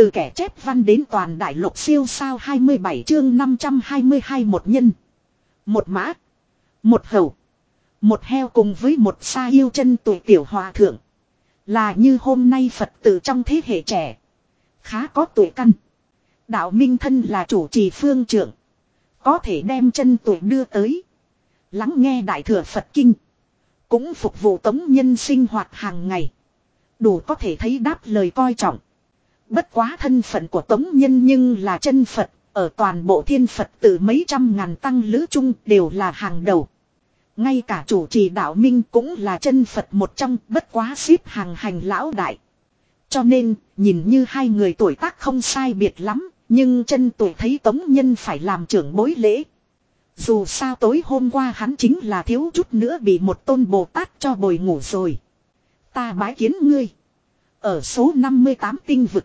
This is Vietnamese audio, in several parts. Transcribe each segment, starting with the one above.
Từ kẻ chép văn đến toàn đại lục siêu sao 27 chương 522 một nhân. Một mã. Một hầu. Một heo cùng với một sa yêu chân tuổi tiểu hòa thượng. Là như hôm nay Phật tử trong thế hệ trẻ. Khá có tuổi căn. Đạo Minh Thân là chủ trì phương trưởng. Có thể đem chân tuổi đưa tới. Lắng nghe Đại Thừa Phật Kinh. Cũng phục vụ tống nhân sinh hoạt hàng ngày. Đủ có thể thấy đáp lời coi trọng. Bất quá thân phận của tống nhân nhưng là chân Phật. Ở toàn bộ thiên Phật từ mấy trăm ngàn tăng lữ chung đều là hàng đầu. Ngay cả chủ trì đạo minh cũng là chân Phật một trong bất quá xếp hàng hành lão đại. Cho nên, nhìn như hai người tuổi tác không sai biệt lắm, nhưng chân tuổi thấy tống nhân phải làm trưởng bối lễ. Dù sao tối hôm qua hắn chính là thiếu chút nữa bị một tôn Bồ Tát cho bồi ngủ rồi. Ta bái kiến ngươi. Ở số 58 tinh vực.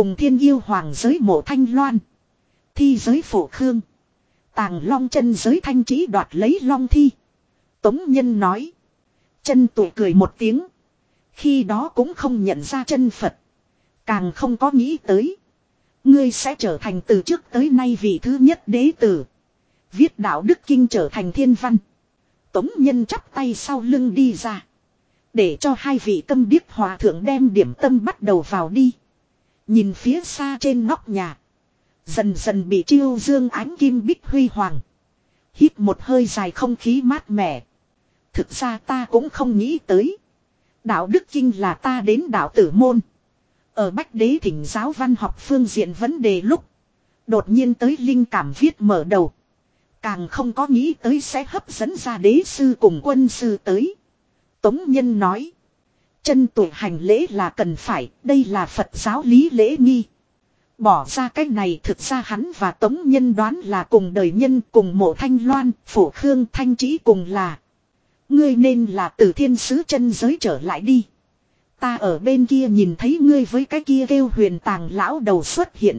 Cùng thiên yêu hoàng giới mộ thanh loan. Thi giới phổ khương. Tàng long chân giới thanh trí đoạt lấy long thi. Tống nhân nói. Chân tuổi cười một tiếng. Khi đó cũng không nhận ra chân Phật. Càng không có nghĩ tới. Ngươi sẽ trở thành từ trước tới nay vị thứ nhất đế tử. Viết đạo đức kinh trở thành thiên văn. Tống nhân chắp tay sau lưng đi ra. Để cho hai vị câm điếc hòa thượng đem điểm tâm bắt đầu vào đi. Nhìn phía xa trên nóc nhà. Dần dần bị chiêu dương ánh kim bích huy hoàng. Hít một hơi dài không khí mát mẻ. Thực ra ta cũng không nghĩ tới. Đạo đức kinh là ta đến đạo tử môn. Ở Bách Đế thỉnh giáo văn học phương diện vấn đề lúc. Đột nhiên tới linh cảm viết mở đầu. Càng không có nghĩ tới sẽ hấp dẫn ra đế sư cùng quân sư tới. Tống Nhân nói. Chân tuổi hành lễ là cần phải, đây là Phật giáo lý lễ nghi. Bỏ ra cái này thực ra hắn và Tống Nhân đoán là cùng đời nhân cùng mộ thanh loan, phổ khương thanh trí cùng là. Ngươi nên là từ thiên sứ chân giới trở lại đi. Ta ở bên kia nhìn thấy ngươi với cái kia kêu huyền tàng lão đầu xuất hiện.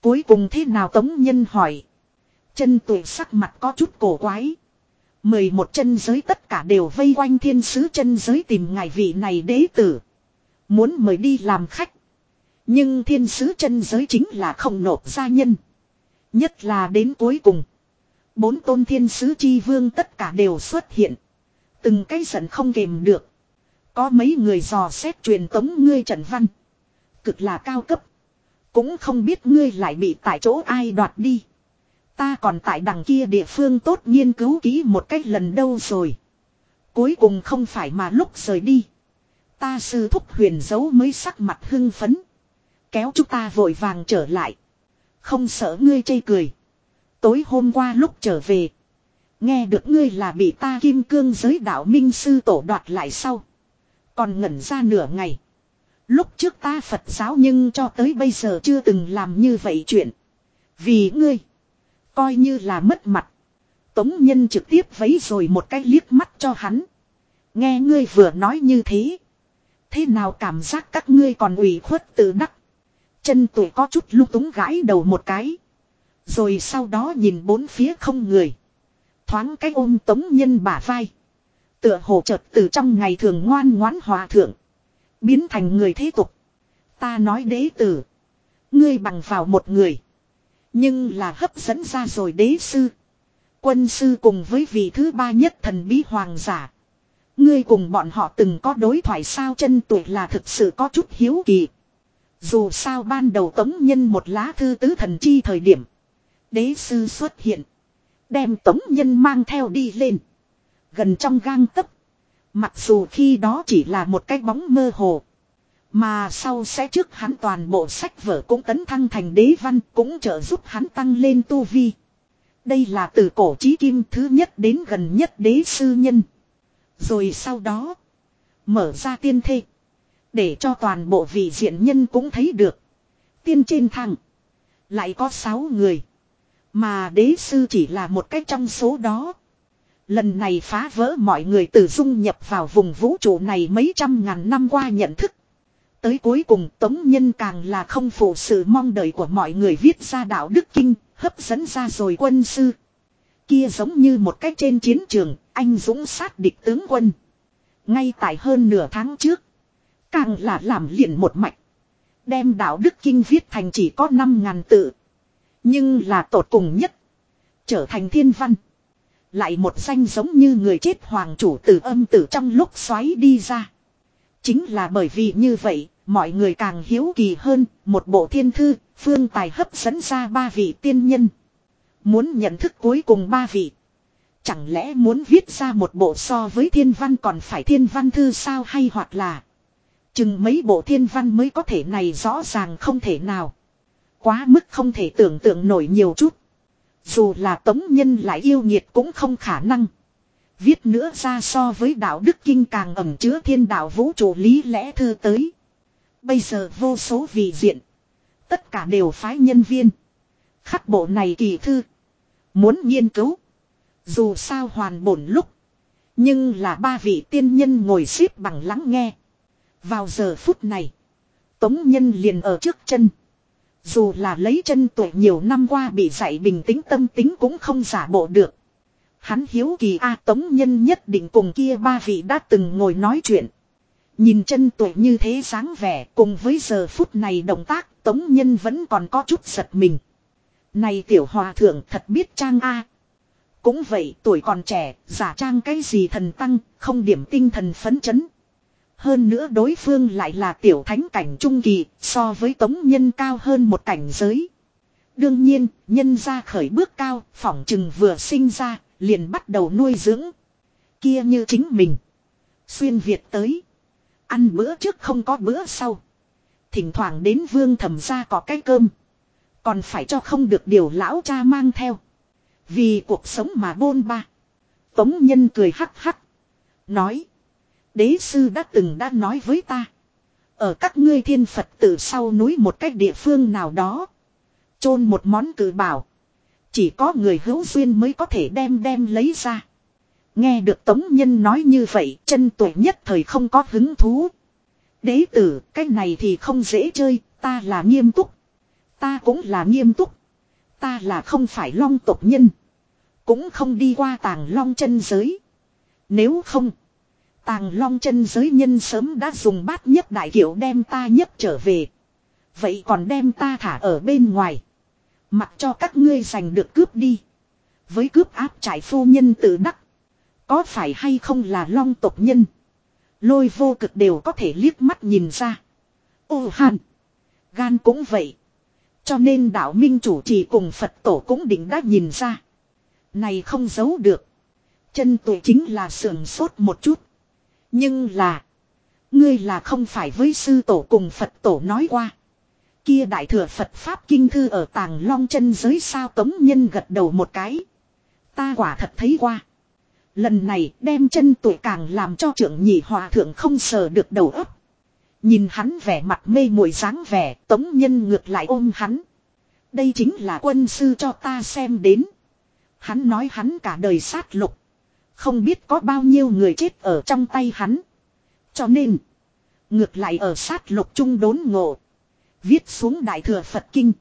Cuối cùng thế nào Tống Nhân hỏi. Chân tuổi sắc mặt có chút cổ quái. Mười một chân giới tất cả đều vây quanh thiên sứ chân giới tìm ngài vị này đế tử. Muốn mời đi làm khách. Nhưng thiên sứ chân giới chính là không nộp gia nhân. Nhất là đến cuối cùng. Bốn tôn thiên sứ chi vương tất cả đều xuất hiện. Từng cái giận không kềm được. Có mấy người dò xét truyền tống ngươi trần văn. Cực là cao cấp. Cũng không biết ngươi lại bị tại chỗ ai đoạt đi. Ta còn tại đằng kia địa phương tốt nghiên cứu kỹ một cách lần đâu rồi. Cuối cùng không phải mà lúc rời đi. Ta sư thúc huyền giấu mới sắc mặt hưng phấn. Kéo chúng ta vội vàng trở lại. Không sợ ngươi chây cười. Tối hôm qua lúc trở về. Nghe được ngươi là bị ta kim cương giới đạo minh sư tổ đoạt lại sau. Còn ngẩn ra nửa ngày. Lúc trước ta Phật giáo nhưng cho tới bây giờ chưa từng làm như vậy chuyện. Vì ngươi. Coi như là mất mặt. Tống nhân trực tiếp vấy rồi một cái liếc mắt cho hắn. Nghe ngươi vừa nói như thế. Thế nào cảm giác các ngươi còn ủy khuất tự đắc. Chân tuổi có chút lung túng gãi đầu một cái. Rồi sau đó nhìn bốn phía không người. Thoáng cái ôm tống nhân bả vai. Tựa hồ chợt từ trong ngày thường ngoan ngoãn hòa thượng. Biến thành người thế tục. Ta nói đế tử. Ngươi bằng vào một người. Nhưng là hấp dẫn ra rồi đế sư. Quân sư cùng với vị thứ ba nhất thần bí hoàng giả. Ngươi cùng bọn họ từng có đối thoại sao chân tuổi là thực sự có chút hiếu kỳ. Dù sao ban đầu tống nhân một lá thư tứ thần chi thời điểm. Đế sư xuất hiện. Đem tống nhân mang theo đi lên. Gần trong gang tấc. Mặc dù khi đó chỉ là một cái bóng mơ hồ. Mà sau sẽ trước hắn toàn bộ sách vở cũng tấn thăng thành đế văn cũng trợ giúp hắn tăng lên tu vi. Đây là từ cổ chí kim thứ nhất đến gần nhất đế sư nhân. Rồi sau đó. Mở ra tiên thê. Để cho toàn bộ vị diện nhân cũng thấy được. Tiên trên thẳng, Lại có sáu người. Mà đế sư chỉ là một cách trong số đó. Lần này phá vỡ mọi người từ dung nhập vào vùng vũ trụ này mấy trăm ngàn năm qua nhận thức. Tới cuối cùng Tống Nhân càng là không phụ sự mong đợi của mọi người viết ra đạo đức kinh, hấp dẫn ra rồi quân sư. Kia giống như một cách trên chiến trường, anh dũng sát địch tướng quân. Ngay tại hơn nửa tháng trước, càng là làm liền một mạch. Đem đạo đức kinh viết thành chỉ có 5.000 tự. Nhưng là tột cùng nhất. Trở thành thiên văn. Lại một danh giống như người chết hoàng chủ tử âm tử trong lúc xoáy đi ra. Chính là bởi vì như vậy, mọi người càng hiếu kỳ hơn, một bộ thiên thư, phương tài hấp dẫn ra ba vị tiên nhân. Muốn nhận thức cuối cùng ba vị. Chẳng lẽ muốn viết ra một bộ so với thiên văn còn phải thiên văn thư sao hay hoặc là Chừng mấy bộ thiên văn mới có thể này rõ ràng không thể nào. Quá mức không thể tưởng tượng nổi nhiều chút. Dù là tống nhân lại yêu nhiệt cũng không khả năng. Viết nữa ra so với đạo đức kinh càng ẩm chứa thiên đạo vũ trụ lý lẽ thư tới. Bây giờ vô số vị diện. Tất cả đều phái nhân viên. Khắc bộ này kỳ thư. Muốn nghiên cứu. Dù sao hoàn bổn lúc. Nhưng là ba vị tiên nhân ngồi xếp bằng lắng nghe. Vào giờ phút này. Tống nhân liền ở trước chân. Dù là lấy chân tuổi nhiều năm qua bị dạy bình tĩnh tâm tính cũng không giả bộ được. Hắn hiếu kỳ A Tống Nhân nhất định cùng kia ba vị đã từng ngồi nói chuyện. Nhìn chân tuổi như thế sáng vẻ cùng với giờ phút này động tác Tống Nhân vẫn còn có chút giật mình. Này tiểu hòa thượng thật biết trang A. Cũng vậy tuổi còn trẻ, giả trang cái gì thần tăng, không điểm tinh thần phấn chấn. Hơn nữa đối phương lại là tiểu thánh cảnh trung kỳ, so với tống nhân cao hơn một cảnh giới. Đương nhiên, nhân ra khởi bước cao, phỏng chừng vừa sinh ra, liền bắt đầu nuôi dưỡng. Kia như chính mình. Xuyên Việt tới. Ăn bữa trước không có bữa sau. Thỉnh thoảng đến vương thẩm ra có cái cơm. Còn phải cho không được điều lão cha mang theo. Vì cuộc sống mà bôn ba. Tống nhân cười hắc hắc. Nói. Đế sư đã từng đã nói với ta. Ở các ngươi thiên Phật từ sau núi một cách địa phương nào đó. chôn một món cử bảo. Chỉ có người hữu duyên mới có thể đem đem lấy ra. Nghe được Tống Nhân nói như vậy, chân tuổi nhất thời không có hứng thú. Đế tử, cái này thì không dễ chơi, ta là nghiêm túc. Ta cũng là nghiêm túc. Ta là không phải long tộc nhân. Cũng không đi qua tàng long chân giới. Nếu không, tàng long chân giới nhân sớm đã dùng bát nhất đại kiểu đem ta nhất trở về. Vậy còn đem ta thả ở bên ngoài. Mặc cho các ngươi giành được cướp đi. Với cướp áp trải phu nhân tự đắc. Có phải hay không là long tộc nhân. Lôi vô cực đều có thể liếc mắt nhìn ra. Ô hàn. Gan cũng vậy. Cho nên đạo minh chủ trì cùng Phật tổ cũng định đã nhìn ra. Này không giấu được. Chân tuổi chính là sườn sốt một chút. Nhưng là. Ngươi là không phải với sư tổ cùng Phật tổ nói qua. Kia đại thừa Phật Pháp Kinh Thư ở tàng long chân giới sao tống nhân gật đầu một cái. Ta quả thật thấy qua. Lần này đem chân tuổi càng làm cho trưởng nhị hòa thượng không sờ được đầu óc. Nhìn hắn vẻ mặt mê muội dáng vẻ, tống nhân ngược lại ôm hắn. Đây chính là quân sư cho ta xem đến. Hắn nói hắn cả đời sát lục. Không biết có bao nhiêu người chết ở trong tay hắn. Cho nên. Ngược lại ở sát lục trung đốn ngộ. Viết xuống Đại Thừa Phật Kinh.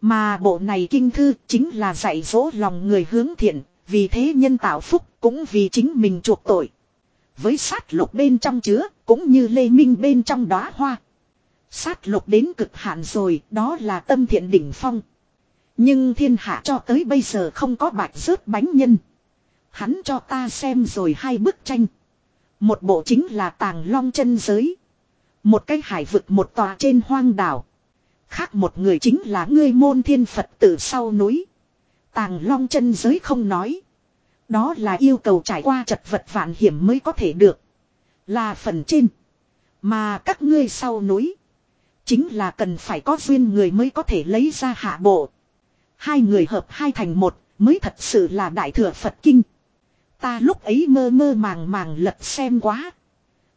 Mà bộ này kinh thư chính là dạy dỗ lòng người hướng thiện. Vì thế nhân tạo phúc cũng vì chính mình chuộc tội. Với sát lục bên trong chứa cũng như lê minh bên trong đóa hoa. Sát lục đến cực hạn rồi, đó là tâm thiện đỉnh phong. Nhưng thiên hạ cho tới bây giờ không có bạch rớt bánh nhân. Hắn cho ta xem rồi hai bức tranh. Một bộ chính là tàng long chân giới. Một cái hải vực một tòa trên hoang đảo. Khác một người chính là ngươi môn thiên Phật tử sau núi. Tàng long chân giới không nói. Đó là yêu cầu trải qua chật vật vạn hiểm mới có thể được. Là phần trên. Mà các ngươi sau núi. Chính là cần phải có duyên người mới có thể lấy ra hạ bộ. Hai người hợp hai thành một, mới thật sự là đại thừa Phật Kinh. Ta lúc ấy mơ mơ màng màng lật xem quá.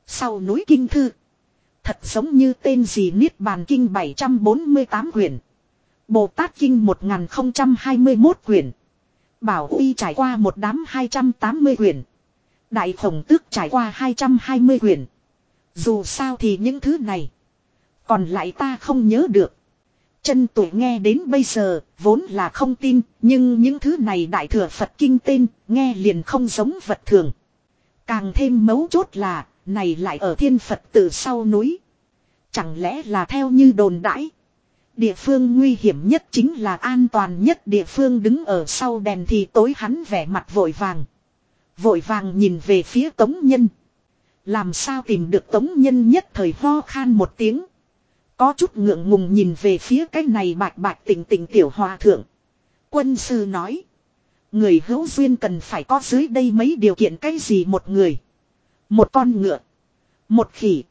Sau núi kinh thư. Thật giống như tên gì Niết Bàn Kinh 748 quyển. Bồ Tát Kinh 1021 quyển. Bảo Uy trải qua một đám 280 quyển. Đại Khổng Tước trải qua 220 quyển. Dù sao thì những thứ này. Còn lại ta không nhớ được. Chân tuổi nghe đến bây giờ, vốn là không tin, nhưng những thứ này đại thừa Phật kinh tên, nghe liền không giống vật thường. Càng thêm mấu chốt là, này lại ở thiên Phật từ sau núi. Chẳng lẽ là theo như đồn đãi. Địa phương nguy hiểm nhất chính là an toàn nhất địa phương đứng ở sau đèn thì tối hắn vẻ mặt vội vàng. Vội vàng nhìn về phía tống nhân. Làm sao tìm được tống nhân nhất thời ho khan một tiếng. Có chút ngượng ngùng nhìn về phía cái này bạch bạch tỉnh tỉnh tiểu hòa thượng. Quân sư nói. Người hữu duyên cần phải có dưới đây mấy điều kiện cái gì một người. Một con ngựa. Một khỉ.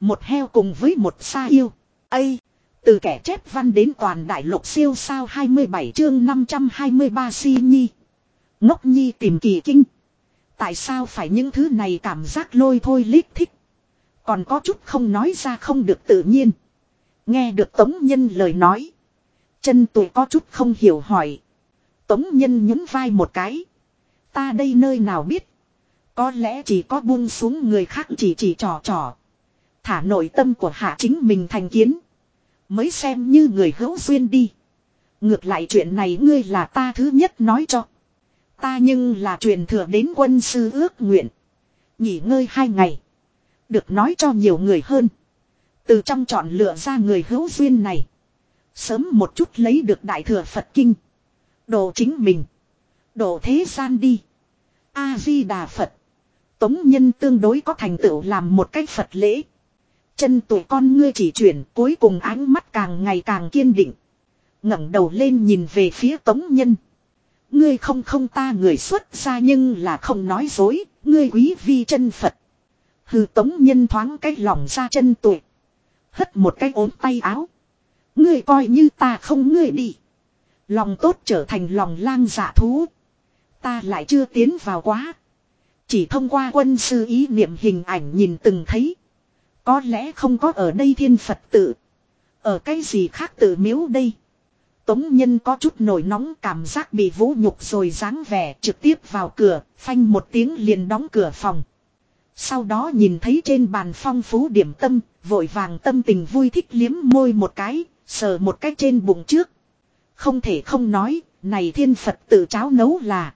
Một heo cùng với một sa yêu. Ây. Từ kẻ chép văn đến toàn đại lục siêu sao 27 chương 523 si nhi. Ngốc nhi tìm kỳ kinh. Tại sao phải những thứ này cảm giác lôi thôi lít thích. Còn có chút không nói ra không được tự nhiên. Nghe được Tống Nhân lời nói. Chân tuổi có chút không hiểu hỏi. Tống Nhân nhún vai một cái. Ta đây nơi nào biết. Có lẽ chỉ có buông xuống người khác chỉ chỉ trò trò. Thả nội tâm của hạ chính mình thành kiến. Mới xem như người hữu duyên đi. Ngược lại chuyện này ngươi là ta thứ nhất nói cho. Ta nhưng là truyền thừa đến quân sư ước nguyện. Nghỉ ngơi hai ngày. Được nói cho nhiều người hơn. Từ trong chọn lựa ra người hữu duyên này. Sớm một chút lấy được đại thừa Phật Kinh. Đồ chính mình. Đồ thế gian đi. A-di-đà Phật. Tống nhân tương đối có thành tựu làm một cách Phật lễ. Chân tụi con ngươi chỉ chuyển cuối cùng ánh mắt càng ngày càng kiên định. ngẩng đầu lên nhìn về phía tống nhân. Ngươi không không ta người xuất ra nhưng là không nói dối, ngươi quý vi chân Phật. Hừ tống nhân thoáng cái lòng ra chân tụi. Hất một cái ốm tay áo. Ngươi coi như ta không ngươi đi. Lòng tốt trở thành lòng lang dạ thú. Ta lại chưa tiến vào quá. Chỉ thông qua quân sư ý niệm hình ảnh nhìn từng thấy. Có lẽ không có ở đây thiên Phật tự. Ở cái gì khác tự miếu đây. Tống nhân có chút nổi nóng cảm giác bị vũ nhục rồi dáng vẻ trực tiếp vào cửa, phanh một tiếng liền đóng cửa phòng. Sau đó nhìn thấy trên bàn phong phú điểm tâm, vội vàng tâm tình vui thích liếm môi một cái, sờ một cái trên bụng trước. Không thể không nói, này thiên Phật tự cháo nấu là.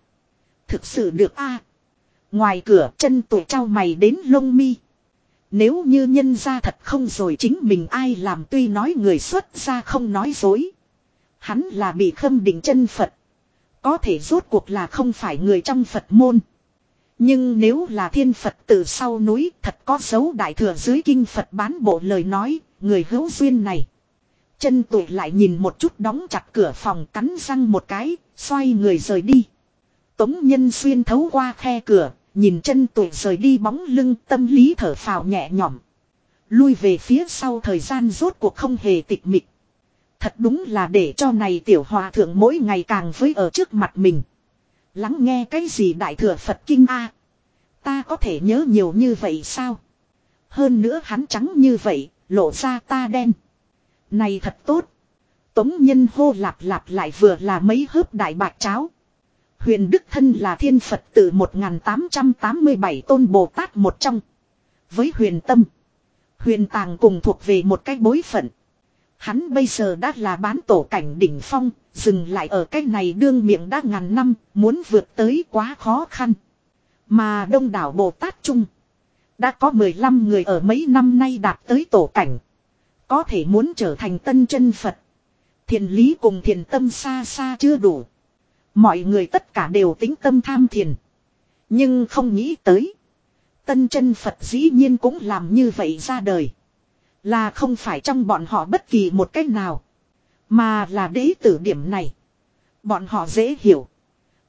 Thực sự được a Ngoài cửa chân tụi trao mày đến lông mi. Nếu như nhân ra thật không rồi chính mình ai làm tuy nói người xuất ra không nói dối. Hắn là bị khâm định chân Phật. Có thể rốt cuộc là không phải người trong Phật môn. Nhưng nếu là thiên Phật từ sau núi thật có dấu đại thừa dưới kinh Phật bán bộ lời nói, người hữu duyên này. Chân tụi lại nhìn một chút đóng chặt cửa phòng cắn răng một cái, xoay người rời đi. Tống nhân xuyên thấu qua khe cửa, nhìn chân tụi rời đi bóng lưng tâm lý thở phào nhẹ nhõm. Lui về phía sau thời gian rốt cuộc không hề tịch mịch. Thật đúng là để cho này tiểu hòa thượng mỗi ngày càng với ở trước mặt mình. Lắng nghe cái gì đại thừa Phật Kinh A. Ta có thể nhớ nhiều như vậy sao? Hơn nữa hắn trắng như vậy, lộ ra ta đen. Này thật tốt. Tống nhân hô lạp lạp lại vừa là mấy hớp đại bạc cháo. Huyền Đức Thân là thiên Phật từ 1887 tôn Bồ Tát một trong. Với huyền tâm. Huyền tàng cùng thuộc về một cái bối phận. Hắn bây giờ đã là bán tổ cảnh đỉnh phong, dừng lại ở cái này đương miệng đã ngàn năm, muốn vượt tới quá khó khăn. Mà đông đảo Bồ Tát chung Đã có 15 người ở mấy năm nay đạt tới tổ cảnh. Có thể muốn trở thành tân chân Phật. Thiền lý cùng thiền tâm xa xa chưa đủ. Mọi người tất cả đều tính tâm tham thiền. Nhưng không nghĩ tới. Tân chân Phật dĩ nhiên cũng làm như vậy ra đời. Là không phải trong bọn họ bất kỳ một cách nào. Mà là đế tử điểm này. Bọn họ dễ hiểu.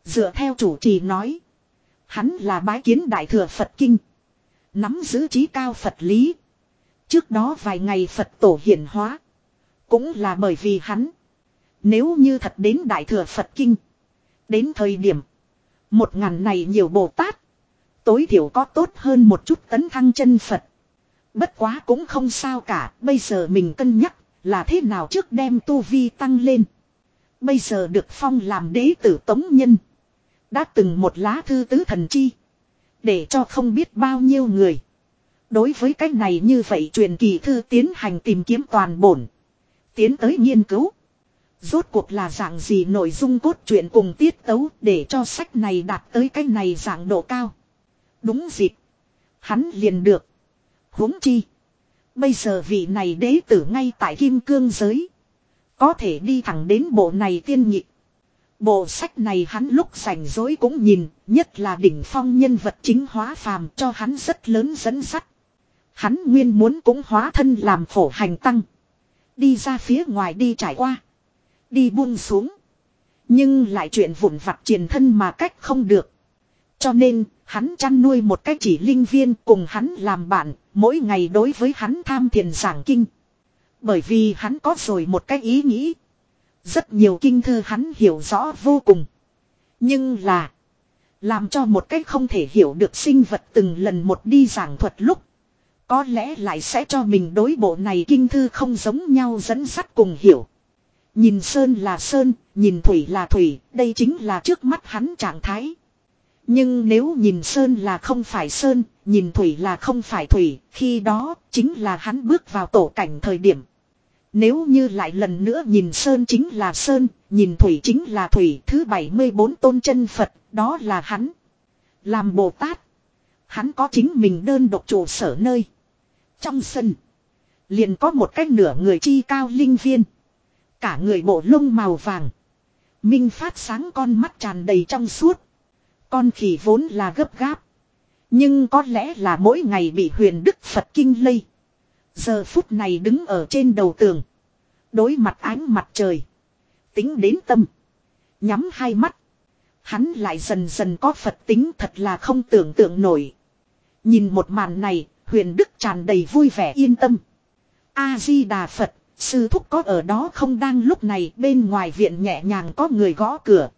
Dựa theo chủ trì nói. Hắn là bái kiến đại thừa Phật Kinh. Nắm giữ trí cao Phật lý. Trước đó vài ngày Phật tổ hiển hóa. Cũng là bởi vì hắn. Nếu như thật đến đại thừa Phật Kinh. Đến thời điểm. Một ngàn này nhiều Bồ Tát. Tối thiểu có tốt hơn một chút tấn thăng chân Phật. Bất quá cũng không sao cả. Bây giờ mình cân nhắc là thế nào trước đem tu vi tăng lên. Bây giờ được phong làm đế tử tống nhân. Đã từng một lá thư tứ thần chi. Để cho không biết bao nhiêu người. Đối với cách này như vậy truyền kỳ thư tiến hành tìm kiếm toàn bổn. Tiến tới nghiên cứu. Rốt cuộc là dạng gì nội dung cốt truyện cùng tiết tấu để cho sách này đạt tới cái này dạng độ cao. Đúng dịp. Hắn liền được. huống chi. Bây giờ vị này đế tử ngay tại kim cương giới. Có thể đi thẳng đến bộ này tiên nhị. Bộ sách này hắn lúc rảnh rỗi cũng nhìn, nhất là đỉnh phong nhân vật chính hóa phàm cho hắn rất lớn dẫn sắt. Hắn nguyên muốn cũng hóa thân làm phổ hành tăng. Đi ra phía ngoài đi trải qua. Đi buông xuống. Nhưng lại chuyện vụn vặt truyền thân mà cách không được. Cho nên, hắn chăn nuôi một cách chỉ linh viên cùng hắn làm bạn, mỗi ngày đối với hắn tham thiền giảng kinh. Bởi vì hắn có rồi một cái ý nghĩ. Rất nhiều kinh thư hắn hiểu rõ vô cùng. Nhưng là, làm cho một cách không thể hiểu được sinh vật từng lần một đi giảng thuật lúc. Có lẽ lại sẽ cho mình đối bộ này kinh thư không giống nhau dẫn sắt cùng hiểu. Nhìn sơn là sơn, nhìn thủy là thủy, đây chính là trước mắt hắn trạng thái. Nhưng nếu nhìn sơn là không phải sơn, nhìn thủy là không phải thủy, khi đó chính là hắn bước vào tổ cảnh thời điểm. Nếu như lại lần nữa nhìn sơn chính là sơn, nhìn thủy chính là thủy, thứ 74 tôn chân Phật, đó là hắn. Làm Bồ Tát, hắn có chính mình đơn độc trụ sở nơi. Trong sân, liền có một cách nửa người chi cao linh viên. Cả người bộ lông màu vàng. Minh phát sáng con mắt tràn đầy trong suốt. Con khỉ vốn là gấp gáp. Nhưng có lẽ là mỗi ngày bị huyền đức Phật kinh lây. Giờ phút này đứng ở trên đầu tường. Đối mặt ánh mặt trời. Tính đến tâm. Nhắm hai mắt. Hắn lại dần dần có Phật tính thật là không tưởng tượng nổi. Nhìn một màn này, huyền đức tràn đầy vui vẻ yên tâm. A-di-đà Phật, sư thúc có ở đó không đang lúc này bên ngoài viện nhẹ nhàng có người gõ cửa.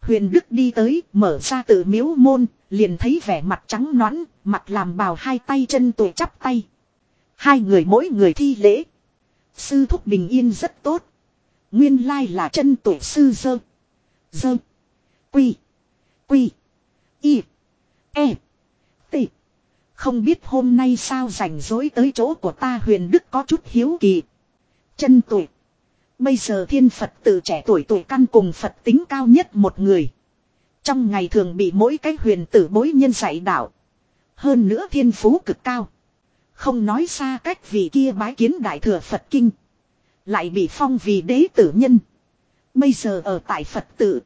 Huyền Đức đi tới, mở ra tự miếu môn, liền thấy vẻ mặt trắng nõn, mặt làm bào hai tay chân tuổi chắp tay. Hai người mỗi người thi lễ. Sư thúc bình yên rất tốt. Nguyên lai là chân tuổi sư dơ. Dơ. Quy. Quy. Y. E. T. Không biết hôm nay sao rảnh rỗi tới chỗ của ta huyền đức có chút hiếu kỳ. Chân tuổi. Bây giờ thiên Phật từ trẻ tuổi tuổi căn cùng Phật tính cao nhất một người. Trong ngày thường bị mỗi cái huyền tử bối nhân dạy đạo. Hơn nữa thiên phú cực cao. Không nói xa cách vì kia bái kiến đại thừa Phật kinh. Lại bị phong vì đế tử nhân. Bây giờ ở tại Phật tử.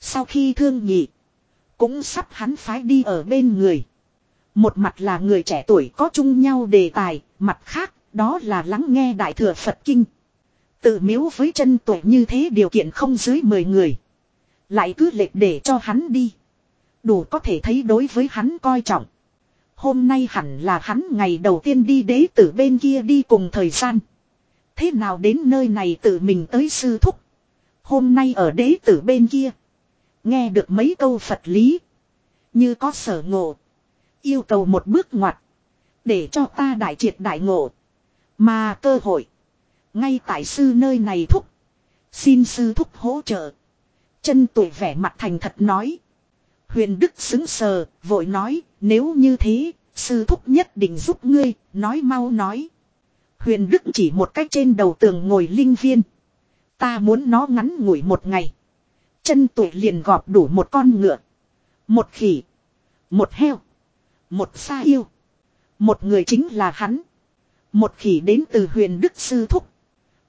Sau khi thương nhị. Cũng sắp hắn phái đi ở bên người. Một mặt là người trẻ tuổi có chung nhau đề tài. Mặt khác đó là lắng nghe đại thừa Phật kinh. Tự miếu với chân tuệ như thế điều kiện không dưới 10 người. Lại cứ lệch để cho hắn đi. Đủ có thể thấy đối với hắn coi trọng. Hôm nay hẳn là hắn ngày đầu tiên đi đế tử bên kia đi cùng thời gian. Thế nào đến nơi này tự mình tới sư thúc. Hôm nay ở đế tử bên kia. Nghe được mấy câu Phật lý. Như có sở ngộ. Yêu cầu một bước ngoặt. Để cho ta đại triệt đại ngộ. Mà cơ hội. Ngay tại sư nơi này thúc. Xin sư thúc hỗ trợ. Chân tuổi vẻ mặt thành thật nói. Huyền Đức xứng sờ, vội nói, nếu như thế, sư thúc nhất định giúp ngươi, nói mau nói. Huyền Đức chỉ một cách trên đầu tường ngồi linh viên. Ta muốn nó ngắn ngủi một ngày. Chân tuổi liền gọp đủ một con ngựa. Một khỉ. Một heo. Một sa yêu. Một người chính là hắn. Một khỉ đến từ huyền Đức Sư Thúc.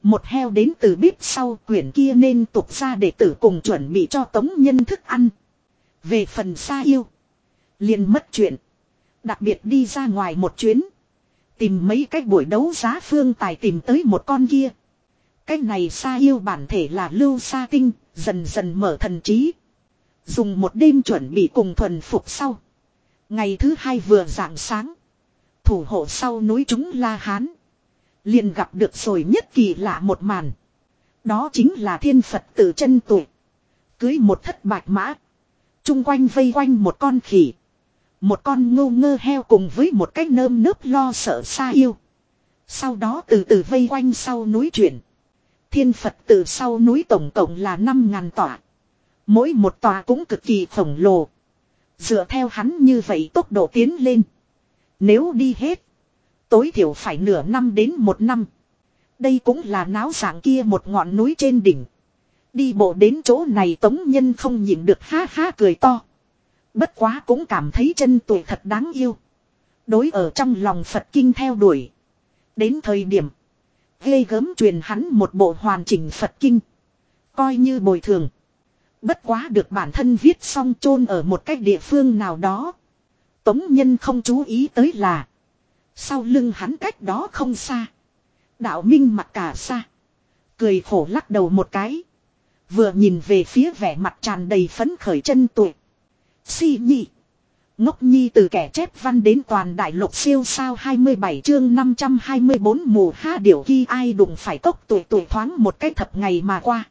Một heo đến từ bếp sau quyển kia nên tục ra để tử cùng chuẩn bị cho tống nhân thức ăn. Về phần xa yêu. liền mất chuyện. Đặc biệt đi ra ngoài một chuyến. Tìm mấy cách buổi đấu giá phương tài tìm tới một con kia. Cái này xa yêu bản thể là lưu sa tinh, dần dần mở thần trí. Dùng một đêm chuẩn bị cùng thuần phục sau. Ngày thứ hai vừa rạng sáng. Thủ hộ sau núi chúng La Hán. Liền gặp được rồi nhất kỳ lạ một màn. Đó chính là thiên Phật tử chân tuổi. Cưới một thất bạch mã. Trung quanh vây quanh một con khỉ. Một con ngô ngơ heo cùng với một cái nơm nớp lo sợ xa yêu. Sau đó từ từ vây quanh sau núi chuyển. Thiên Phật từ sau núi tổng cộng là 5.000 tòa. Mỗi một tòa cũng cực kỳ khổng lồ. Dựa theo hắn như vậy tốc độ tiến lên. Nếu đi hết. Tối thiểu phải nửa năm đến một năm. Đây cũng là náo dạng kia một ngọn núi trên đỉnh. Đi bộ đến chỗ này tống nhân không nhịn được ha ha cười to. Bất quá cũng cảm thấy chân tuổi thật đáng yêu. Đối ở trong lòng Phật kinh theo đuổi. Đến thời điểm. Ghê gớm truyền hắn một bộ hoàn chỉnh Phật Kinh. Coi như bồi thường. Bất quá được bản thân viết xong chôn ở một cách địa phương nào đó. Tống nhân không chú ý tới là. Sau lưng hắn cách đó không xa. Đạo minh mặt cả xa. Cười khổ lắc đầu một cái. Vừa nhìn về phía vẻ mặt tràn đầy phấn khởi chân tuổi. Si nhị. Ngốc nhi từ kẻ chép văn đến toàn đại lục siêu sao 27 chương 524 mù ha điều khi ai đụng phải tốc tuổi tuổi thoáng một cái thập ngày mà qua.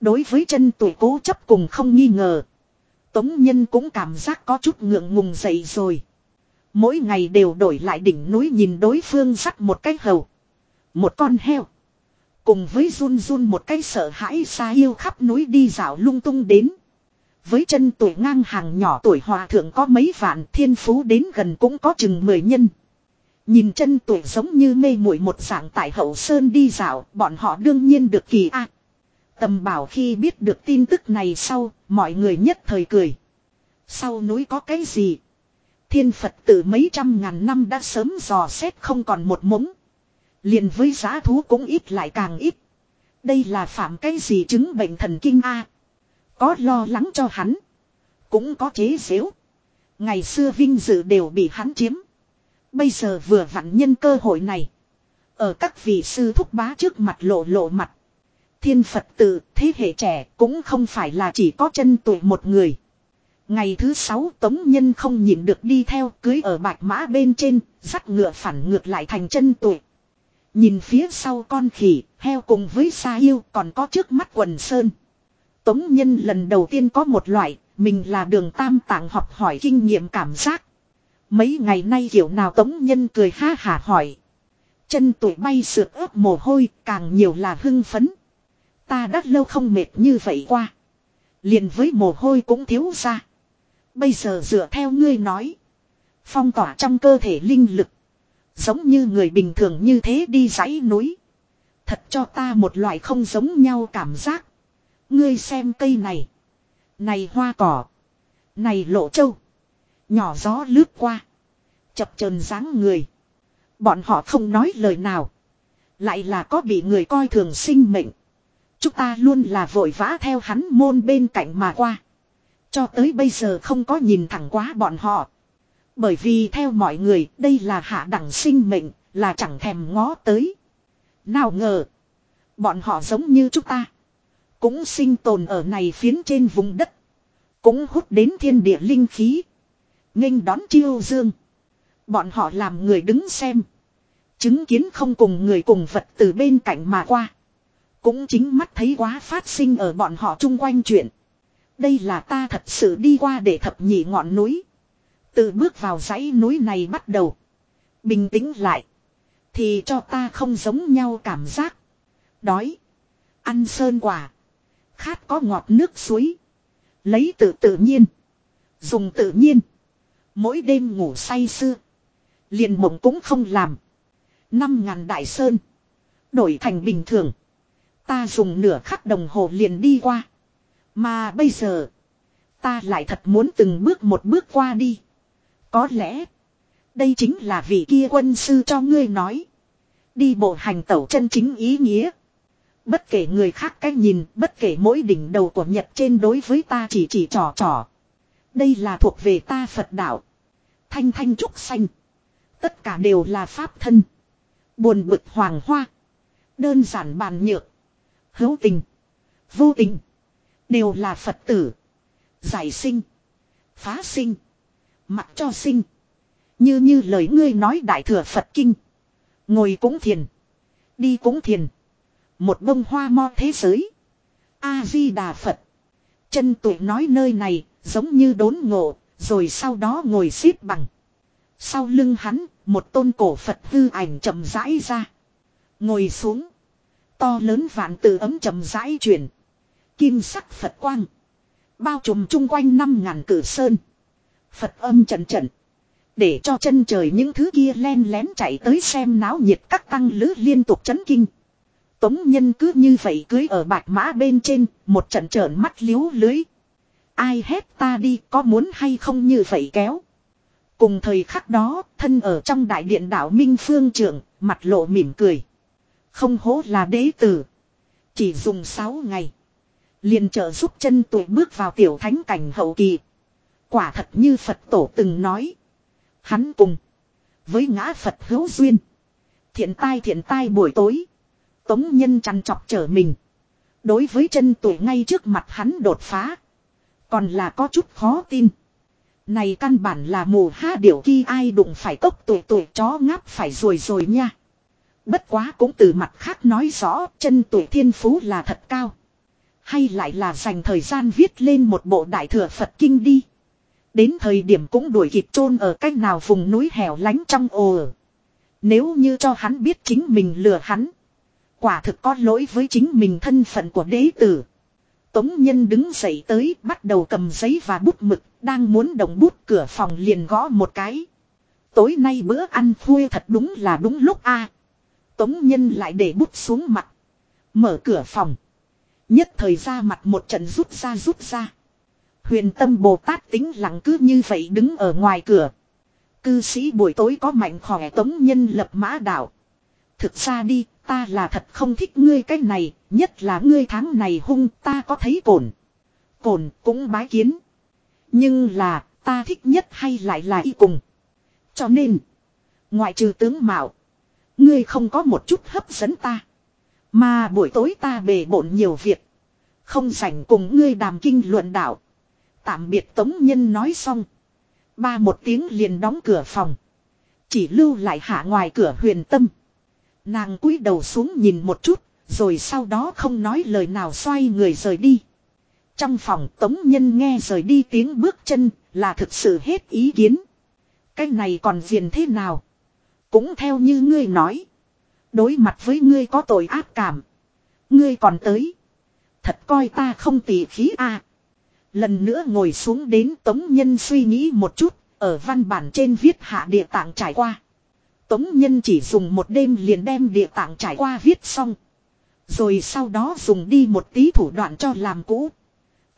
Đối với chân tuổi cố chấp cùng không nghi ngờ. Tống Nhân cũng cảm giác có chút ngượng ngùng dậy rồi. Mỗi ngày đều đổi lại đỉnh núi nhìn đối phương sắt một cái hầu. Một con heo. Cùng với run run một cái sợ hãi xa yêu khắp núi đi dạo lung tung đến. Với chân tuổi ngang hàng nhỏ tuổi hòa thượng có mấy vạn thiên phú đến gần cũng có chừng mười nhân. Nhìn chân tuổi giống như mê muội một dạng tại hậu sơn đi dạo, bọn họ đương nhiên được kỳ ác. Tầm bảo khi biết được tin tức này sau, mọi người nhất thời cười. Sau núi có cái gì? Thiên Phật tử mấy trăm ngàn năm đã sớm dò xét không còn một mống. liền với giá thú cũng ít lại càng ít. Đây là phạm cái gì chứng bệnh thần kinh A. Có lo lắng cho hắn. Cũng có chế xếu. Ngày xưa vinh dự đều bị hắn chiếm. Bây giờ vừa vặn nhân cơ hội này. Ở các vị sư thúc bá trước mặt lộ lộ mặt. Thiên Phật tự thế hệ trẻ cũng không phải là chỉ có chân tuổi một người. Ngày thứ sáu tống nhân không nhìn được đi theo cưới ở bạch mã bên trên, dắt ngựa phản ngược lại thành chân tuổi. Nhìn phía sau con khỉ, heo cùng với sa yêu còn có trước mắt quần sơn. Tống nhân lần đầu tiên có một loại, mình là đường tam tạng học hỏi kinh nghiệm cảm giác. Mấy ngày nay kiểu nào tống nhân cười ha hả hỏi. Chân tuổi bay sượt ướp mồ hôi, càng nhiều là hưng phấn. Ta đã lâu không mệt như vậy qua. Liền với mồ hôi cũng thiếu ra. Bây giờ dựa theo ngươi nói. Phong tỏa trong cơ thể linh lực. Giống như người bình thường như thế đi dãy núi. Thật cho ta một loại không giống nhau cảm giác. Ngươi xem cây này. Này hoa cỏ. Này lộ châu. Nhỏ gió lướt qua. Chập chờn dáng người. Bọn họ không nói lời nào. Lại là có bị người coi thường sinh mệnh. Chúng ta luôn là vội vã theo hắn môn bên cạnh mà qua. Cho tới bây giờ không có nhìn thẳng quá bọn họ. Bởi vì theo mọi người đây là hạ đẳng sinh mệnh, là chẳng thèm ngó tới. Nào ngờ, bọn họ giống như chúng ta. Cũng sinh tồn ở này phiến trên vùng đất. Cũng hút đến thiên địa linh khí. nghênh đón chiêu dương. Bọn họ làm người đứng xem. Chứng kiến không cùng người cùng vật từ bên cạnh mà qua. Cũng chính mắt thấy quá phát sinh ở bọn họ chung quanh chuyện. Đây là ta thật sự đi qua để thập nhị ngọn núi. Từ bước vào dãy núi này bắt đầu. Bình tĩnh lại. Thì cho ta không giống nhau cảm giác. Đói. Ăn sơn quả. Khát có ngọt nước suối. Lấy tự tự nhiên. Dùng tự nhiên. Mỗi đêm ngủ say sưa. Liền mộng cũng không làm. Năm ngàn đại sơn. Đổi thành bình thường. Ta dùng nửa khắc đồng hồ liền đi qua. Mà bây giờ. Ta lại thật muốn từng bước một bước qua đi. Có lẽ. Đây chính là vị kia quân sư cho ngươi nói. Đi bộ hành tẩu chân chính ý nghĩa. Bất kể người khác cách nhìn, bất kể mỗi đỉnh đầu của Nhật trên đối với ta chỉ chỉ trò trò. Đây là thuộc về ta Phật đạo. Thanh thanh trúc xanh. Tất cả đều là pháp thân. Buồn bực hoàng hoa. Đơn giản bàn nhược. Hữu tình. Vô tình. Đều là Phật tử. Giải sinh. Phá sinh. Mặc cho sinh. Như như lời ngươi nói đại thừa Phật kinh. Ngồi cũng thiền. Đi cũng thiền. Một bông hoa mo thế giới. A-di-đà Phật. Chân tụi nói nơi này giống như đốn ngộ. Rồi sau đó ngồi xếp bằng. Sau lưng hắn, một tôn cổ Phật hư ảnh chậm rãi ra. Ngồi xuống. To lớn vạn tự ấm chầm rãi chuyển. Kim sắc Phật quang. Bao trùm chung quanh năm ngàn cử sơn. Phật âm trận trận. Để cho chân trời những thứ kia len lén chạy tới xem náo nhiệt các tăng lữ liên tục chấn kinh. Tống nhân cứ như vậy cưới ở bạch mã bên trên, một trận trợn mắt liếu lưới. Ai hét ta đi có muốn hay không như vậy kéo. Cùng thời khắc đó, thân ở trong đại điện đạo Minh Phương trưởng, mặt lộ mỉm cười. Không hố là đế tử. Chỉ dùng 6 ngày. liền trợ giúp chân tuổi bước vào tiểu thánh cảnh hậu kỳ. Quả thật như Phật tổ từng nói. Hắn cùng. Với ngã Phật hữu duyên. Thiện tai thiện tai buổi tối. Tống nhân chăn chọc trở mình. Đối với chân tuổi ngay trước mặt hắn đột phá. Còn là có chút khó tin. Này căn bản là mù ha điểu kia ai đụng phải tốc tuổi tuổi chó ngáp phải rồi rồi nha. Bất quá cũng từ mặt khác nói rõ chân tuổi thiên phú là thật cao. Hay lại là dành thời gian viết lên một bộ đại thừa Phật kinh đi. Đến thời điểm cũng đuổi kịp chôn ở cách nào vùng núi hẻo lánh trong ồ. Nếu như cho hắn biết chính mình lừa hắn. Quả thực có lỗi với chính mình thân phận của đế tử. Tống Nhân đứng dậy tới bắt đầu cầm giấy và bút mực, đang muốn động bút cửa phòng liền gõ một cái. Tối nay bữa ăn khuya thật đúng là đúng lúc a. Tống Nhân lại để bút xuống mặt. Mở cửa phòng. Nhất thời ra mặt một trận rút ra rút ra. Huyền tâm Bồ Tát tính lặng cứ như vậy đứng ở ngoài cửa. Cư sĩ buổi tối có mạnh khỏe Tống Nhân lập mã đạo. Thực ra đi, ta là thật không thích ngươi cái này, nhất là ngươi tháng này hung ta có thấy cồn. Cồn cũng bái kiến. Nhưng là, ta thích nhất hay lại là y cùng. Cho nên, ngoại trừ tướng mạo, ngươi không có một chút hấp dẫn ta. Mà buổi tối ta bề bộn nhiều việc. Không rảnh cùng ngươi đàm kinh luận đạo. Tạm biệt tống nhân nói xong. Ba một tiếng liền đóng cửa phòng. Chỉ lưu lại hạ ngoài cửa huyền tâm. Nàng cúi đầu xuống nhìn một chút, rồi sau đó không nói lời nào xoay người rời đi. Trong phòng tống nhân nghe rời đi tiếng bước chân là thực sự hết ý kiến. Cái này còn phiền thế nào? Cũng theo như ngươi nói. Đối mặt với ngươi có tội ác cảm. Ngươi còn tới. Thật coi ta không tỉ khí a. Lần nữa ngồi xuống đến tống nhân suy nghĩ một chút, ở văn bản trên viết hạ địa tạng trải qua. Tống Nhân chỉ dùng một đêm liền đem địa tạng trải qua viết xong. Rồi sau đó dùng đi một tí thủ đoạn cho làm cũ.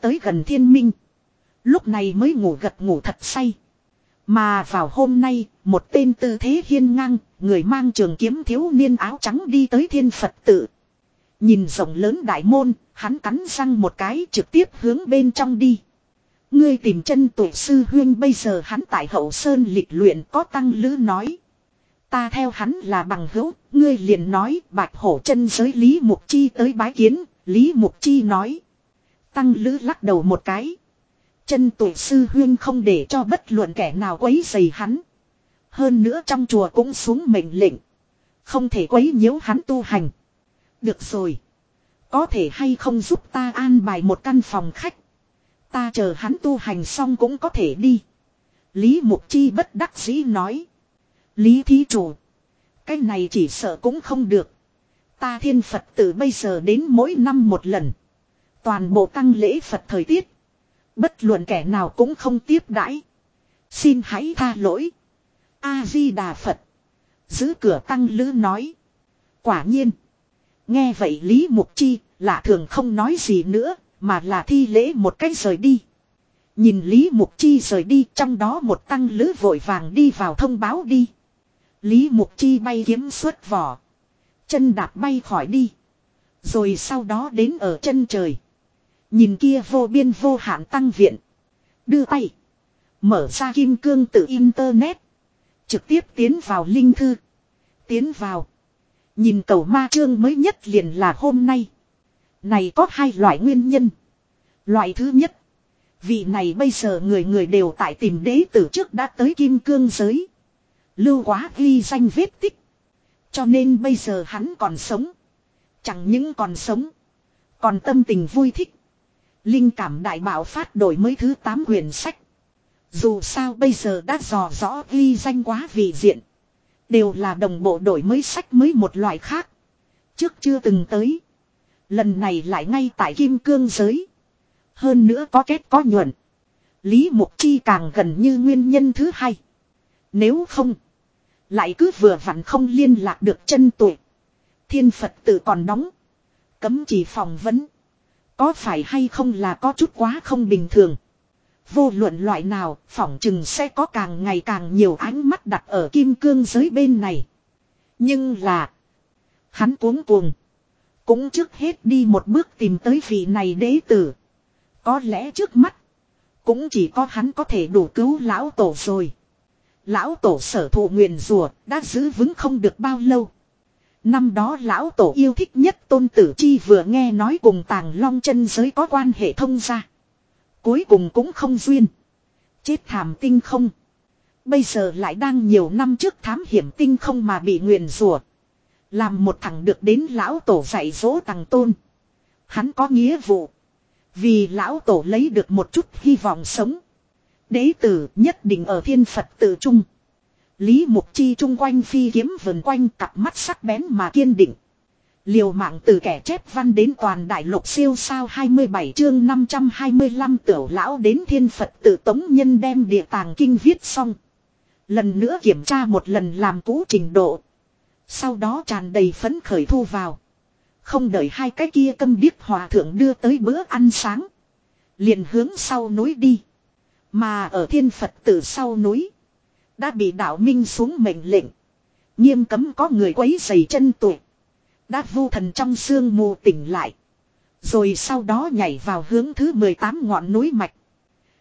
Tới gần thiên minh. Lúc này mới ngủ gật ngủ thật say. Mà vào hôm nay, một tên tư thế hiên ngang, người mang trường kiếm thiếu niên áo trắng đi tới thiên Phật tự. Nhìn rộng lớn đại môn, hắn cắn răng một cái trực tiếp hướng bên trong đi. Ngươi tìm chân tuổi sư huyên bây giờ hắn tại hậu sơn lịch luyện có tăng lữ nói. Ta theo hắn là bằng hữu, ngươi liền nói bạch hổ chân giới Lý Mục Chi tới bái kiến, Lý Mục Chi nói. Tăng lữ lắc đầu một cái. Chân tụ sư huyên không để cho bất luận kẻ nào quấy dày hắn. Hơn nữa trong chùa cũng xuống mệnh lệnh. Không thể quấy nhiễu hắn tu hành. Được rồi. Có thể hay không giúp ta an bài một căn phòng khách. Ta chờ hắn tu hành xong cũng có thể đi. Lý Mục Chi bất đắc dĩ nói. Lý thí chủ. Cái này chỉ sợ cũng không được. Ta thiên Phật từ bây giờ đến mỗi năm một lần. Toàn bộ tăng lễ Phật thời tiết. Bất luận kẻ nào cũng không tiếp đãi. Xin hãy tha lỗi. A-di-đà Phật. Giữ cửa tăng lữ nói. Quả nhiên. Nghe vậy Lý Mục Chi, lạ thường không nói gì nữa. Mà là thi lễ một cách rời đi. Nhìn Lý Mục Chi rời đi, trong đó một tăng lữ vội vàng đi vào thông báo đi. Lý Mục Chi bay kiếm xuất vỏ. Chân đạp bay khỏi đi. Rồi sau đó đến ở chân trời. Nhìn kia vô biên vô hạn tăng viện. Đưa tay. Mở ra kim cương từ internet. Trực tiếp tiến vào linh thư. Tiến vào. Nhìn cầu ma trương mới nhất liền là hôm nay. Này có hai loại nguyên nhân. Loại thứ nhất. Vị này bây giờ người người đều tại tìm đế tử trước đã tới kim cương giới. Lưu quá ghi danh vết tích. Cho nên bây giờ hắn còn sống. Chẳng những còn sống. Còn tâm tình vui thích. Linh cảm đại bảo phát đổi mới thứ 8 quyển sách. Dù sao bây giờ đã dò rõ ghi danh quá vị diện. Đều là đồng bộ đổi mới sách mới một loại khác. Trước chưa từng tới. Lần này lại ngay tại kim cương giới. Hơn nữa có kết có nhuận. Lý Mục Chi càng gần như nguyên nhân thứ hai. Nếu không. Lại cứ vừa vặn không liên lạc được chân tuổi. Thiên Phật tự còn đóng. Cấm chỉ phòng vấn. Có phải hay không là có chút quá không bình thường. Vô luận loại nào, phỏng chừng sẽ có càng ngày càng nhiều ánh mắt đặt ở kim cương giới bên này. Nhưng là, hắn cuống cuồng. Cũng trước hết đi một bước tìm tới vị này đế tử. Có lẽ trước mắt, cũng chỉ có hắn có thể đủ cứu lão tổ rồi. Lão tổ sở thụ nguyện rùa đã giữ vững không được bao lâu. Năm đó lão tổ yêu thích nhất tôn tử chi vừa nghe nói cùng tàng long chân giới có quan hệ thông ra. Cuối cùng cũng không duyên. Chết thảm tinh không. Bây giờ lại đang nhiều năm trước thám hiểm tinh không mà bị nguyền rủa Làm một thằng được đến lão tổ dạy dỗ tàng tôn. Hắn có nghĩa vụ. Vì lão tổ lấy được một chút hy vọng sống. Đế tử nhất định ở thiên Phật tự trung. Lý Mục Chi trung quanh phi kiếm vần quanh cặp mắt sắc bén mà kiên định. Liều mạng từ kẻ chép văn đến toàn đại lục siêu sao 27 chương 525 tiểu lão đến thiên Phật tự tống nhân đem địa tàng kinh viết xong. Lần nữa kiểm tra một lần làm cũ trình độ. Sau đó tràn đầy phấn khởi thu vào. Không đợi hai cái kia câm điếc hòa thượng đưa tới bữa ăn sáng. Liền hướng sau núi đi. Mà ở thiên Phật tử sau núi. Đã bị đạo minh xuống mệnh lệnh. Nghiêm cấm có người quấy giày chân tuổi. Đã vu thần trong sương mù tỉnh lại. Rồi sau đó nhảy vào hướng thứ 18 ngọn núi mạch.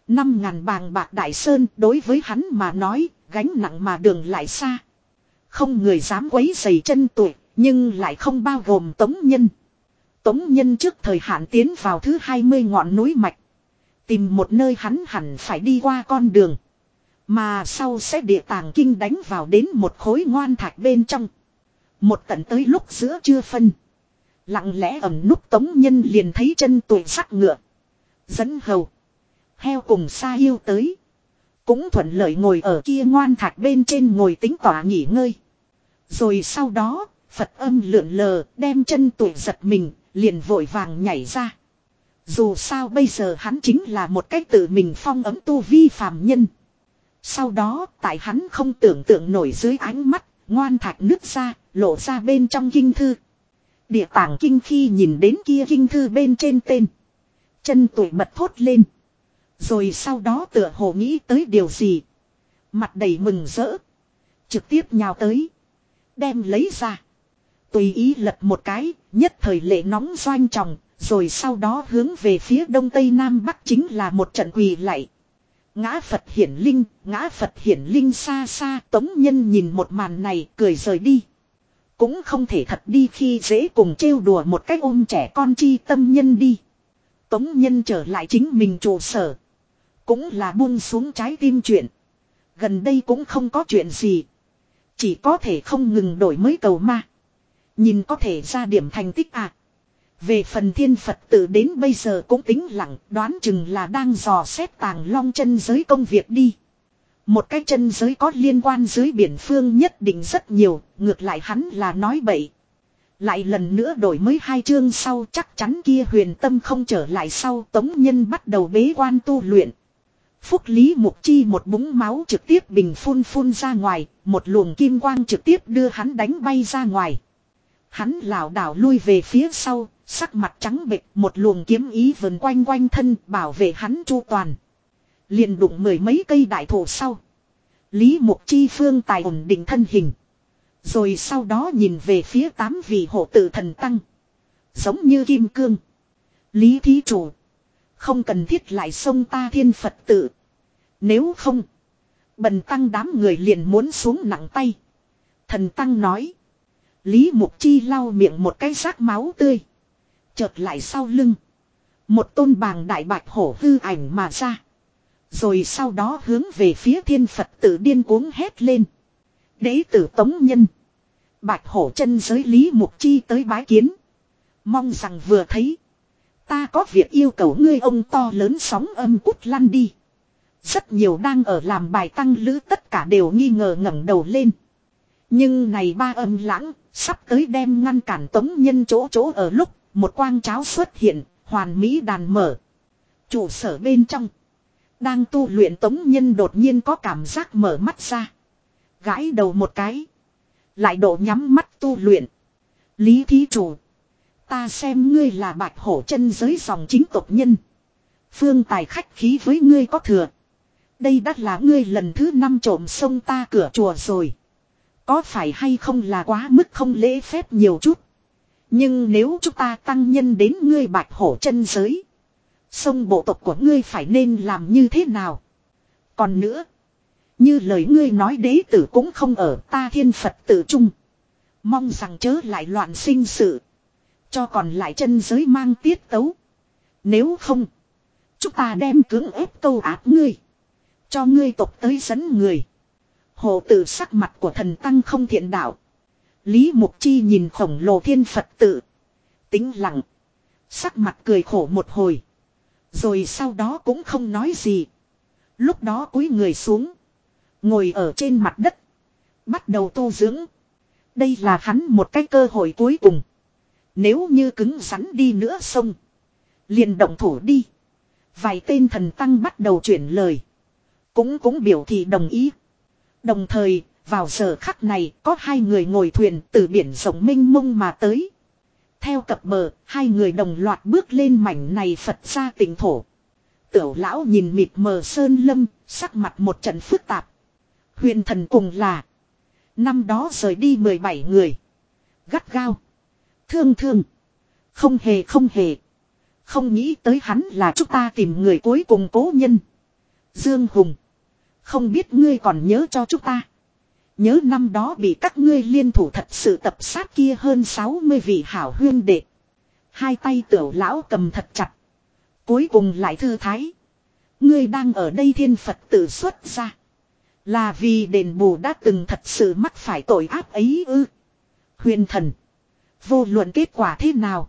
Năm ngàn bàng bạc đại sơn đối với hắn mà nói, gánh nặng mà đường lại xa. Không người dám quấy giày chân tuổi, nhưng lại không bao gồm tống nhân. Tống nhân trước thời hạn tiến vào thứ 20 ngọn núi mạch. Tìm một nơi hắn hẳn phải đi qua con đường. Mà sau sẽ địa tàng kinh đánh vào đến một khối ngoan thạch bên trong. Một tận tới lúc giữa chưa phân. Lặng lẽ ẩm núp tống nhân liền thấy chân tuổi sắc ngựa. Dẫn hầu. Heo cùng xa yêu tới. Cũng thuận lợi ngồi ở kia ngoan thạch bên trên ngồi tính tỏa nghỉ ngơi. Rồi sau đó, Phật âm lượn lờ, đem chân tuổi giật mình, liền vội vàng nhảy ra. Dù sao bây giờ hắn chính là một cách tự mình phong ấm tu vi phàm nhân. Sau đó, tại hắn không tưởng tượng nổi dưới ánh mắt, ngoan thạch nứt ra, lộ ra bên trong kinh thư. Địa tàng kinh khi nhìn đến kia kinh thư bên trên tên. Chân tuổi bật thốt lên. Rồi sau đó tựa hồ nghĩ tới điều gì. Mặt đầy mừng rỡ. Trực tiếp nhào tới. Đem lấy ra. Tùy ý lật một cái, nhất thời lệ nóng doanh tròng, rồi sau đó hướng về phía đông tây nam bắc chính là một trận quỳ lạy. Ngã Phật hiển linh, ngã Phật hiển linh xa xa, tống nhân nhìn một màn này cười rời đi. Cũng không thể thật đi khi dễ cùng trêu đùa một cách ôm trẻ con chi tâm nhân đi. Tống nhân trở lại chính mình trụ sở. Cũng là buông xuống trái tim chuyện. Gần đây cũng không có chuyện gì. Chỉ có thể không ngừng đổi mới cầu ma. Nhìn có thể ra điểm thành tích à. Về phần thiên Phật tử đến bây giờ cũng tính lặng đoán chừng là đang dò xét tàng long chân giới công việc đi. Một cái chân giới có liên quan dưới biển phương nhất định rất nhiều, ngược lại hắn là nói bậy. Lại lần nữa đổi mới hai chương sau chắc chắn kia huyền tâm không trở lại sau tống nhân bắt đầu bế quan tu luyện. Phúc Lý Mục Chi một búng máu trực tiếp bình phun phun ra ngoài, một luồng kim quang trực tiếp đưa hắn đánh bay ra ngoài. Hắn lảo đảo lui về phía sau, sắc mặt trắng bệch, một luồng kiếm ý vần quanh quanh thân bảo vệ hắn chu toàn. Liền đụng mười mấy cây đại thổ sau. Lý Mục Chi phương tài ổn định thân hình. Rồi sau đó nhìn về phía tám vị hộ tử thần tăng. Giống như kim cương. Lý thí chủ. Không cần thiết lại xông ta thiên Phật tự. Nếu không. Bần tăng đám người liền muốn xuống nặng tay. Thần tăng nói. Lý Mục Chi lau miệng một cái rác máu tươi. Chợt lại sau lưng. Một tôn bàng đại bạch hổ hư ảnh mà ra. Rồi sau đó hướng về phía thiên Phật tử điên cuống hét lên. Đế tử tống nhân. Bạch hổ chân giới Lý Mục Chi tới bái kiến. Mong rằng vừa thấy. Ta có việc yêu cầu ngươi ông to lớn sóng âm cút lăn đi. Rất nhiều đang ở làm bài tăng lữ tất cả đều nghi ngờ ngẩng đầu lên. Nhưng này ba âm lãng, sắp tới đem ngăn cản tống nhân chỗ chỗ ở lúc, một quang cháo xuất hiện, hoàn mỹ đàn mở. Chủ sở bên trong. Đang tu luyện tống nhân đột nhiên có cảm giác mở mắt ra. Gãi đầu một cái. Lại độ nhắm mắt tu luyện. Lý thí chủ. Ta xem ngươi là bạch hổ chân giới dòng chính tộc nhân. Phương Tài khách khí với ngươi có thừa. Đây đã là ngươi lần thứ năm trộm sông ta cửa chùa rồi. Có phải hay không là quá mức không lễ phép nhiều chút. Nhưng nếu chúng ta tăng nhân đến ngươi bạch hổ chân giới. Sông bộ tộc của ngươi phải nên làm như thế nào? Còn nữa. Như lời ngươi nói đế tử cũng không ở, ta thiên Phật tự trung. Mong rằng chớ lại loạn sinh sự. Cho còn lại chân giới mang tiết tấu. Nếu không. Chúng ta đem cưỡng ép câu áp ngươi. Cho ngươi tộc tới dẫn người. Hồ tử sắc mặt của thần tăng không thiện đạo. Lý Mục Chi nhìn khổng lồ thiên Phật tự. Tính lặng. Sắc mặt cười khổ một hồi. Rồi sau đó cũng không nói gì. Lúc đó cúi người xuống. Ngồi ở trên mặt đất. Bắt đầu tu dưỡng. Đây là hắn một cái cơ hội cuối cùng. Nếu như cứng rắn đi nữa xong. Liền động thủ đi. Vài tên thần tăng bắt đầu chuyển lời. Cũng cũng biểu thị đồng ý. Đồng thời, vào giờ khắc này có hai người ngồi thuyền từ biển rộng mênh mông mà tới. Theo cập bờ, hai người đồng loạt bước lên mảnh này Phật ra tỉnh thổ. Tiểu lão nhìn mịt mờ sơn lâm, sắc mặt một trận phức tạp. Huyền thần cùng là. Năm đó rời đi 17 người. Gắt gao. Thương thương. Không hề không hề. Không nghĩ tới hắn là chúng ta tìm người cuối cùng cố nhân. Dương Hùng. Không biết ngươi còn nhớ cho chúng ta. Nhớ năm đó bị các ngươi liên thủ thật sự tập sát kia hơn 60 vị hảo huyên đệ. Hai tay tiểu lão cầm thật chặt. Cuối cùng lại thư thái. Ngươi đang ở đây thiên Phật tự xuất ra. Là vì đền bù đã từng thật sự mắc phải tội ác ấy ư. Huyền thần. Vô luận kết quả thế nào.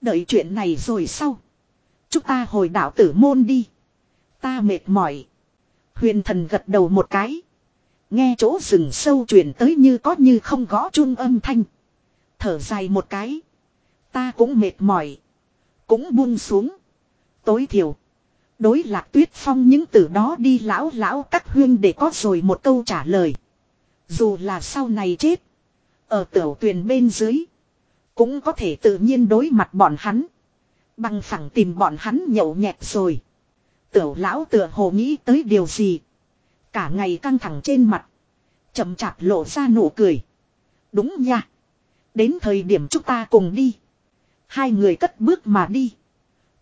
Đợi chuyện này rồi sau. Chúng ta hồi đạo tử môn đi. Ta mệt mỏi. Huyền thần gật đầu một cái. Nghe chỗ rừng sâu truyền tới như có như không gõ chung âm thanh. Thở dài một cái. Ta cũng mệt mỏi. Cũng buông xuống. Tối thiểu. Đối lạc tuyết phong những từ đó đi lão lão các huyên để có rồi một câu trả lời. Dù là sau này chết. Ở tiểu tuyền bên dưới. Cũng có thể tự nhiên đối mặt bọn hắn. Bằng phẳng tìm bọn hắn nhậu nhẹt rồi. Tiểu lão tựa hồ nghĩ tới điều gì. Cả ngày căng thẳng trên mặt. chậm chạp lộ ra nụ cười. Đúng nha. Đến thời điểm chúng ta cùng đi. Hai người cất bước mà đi.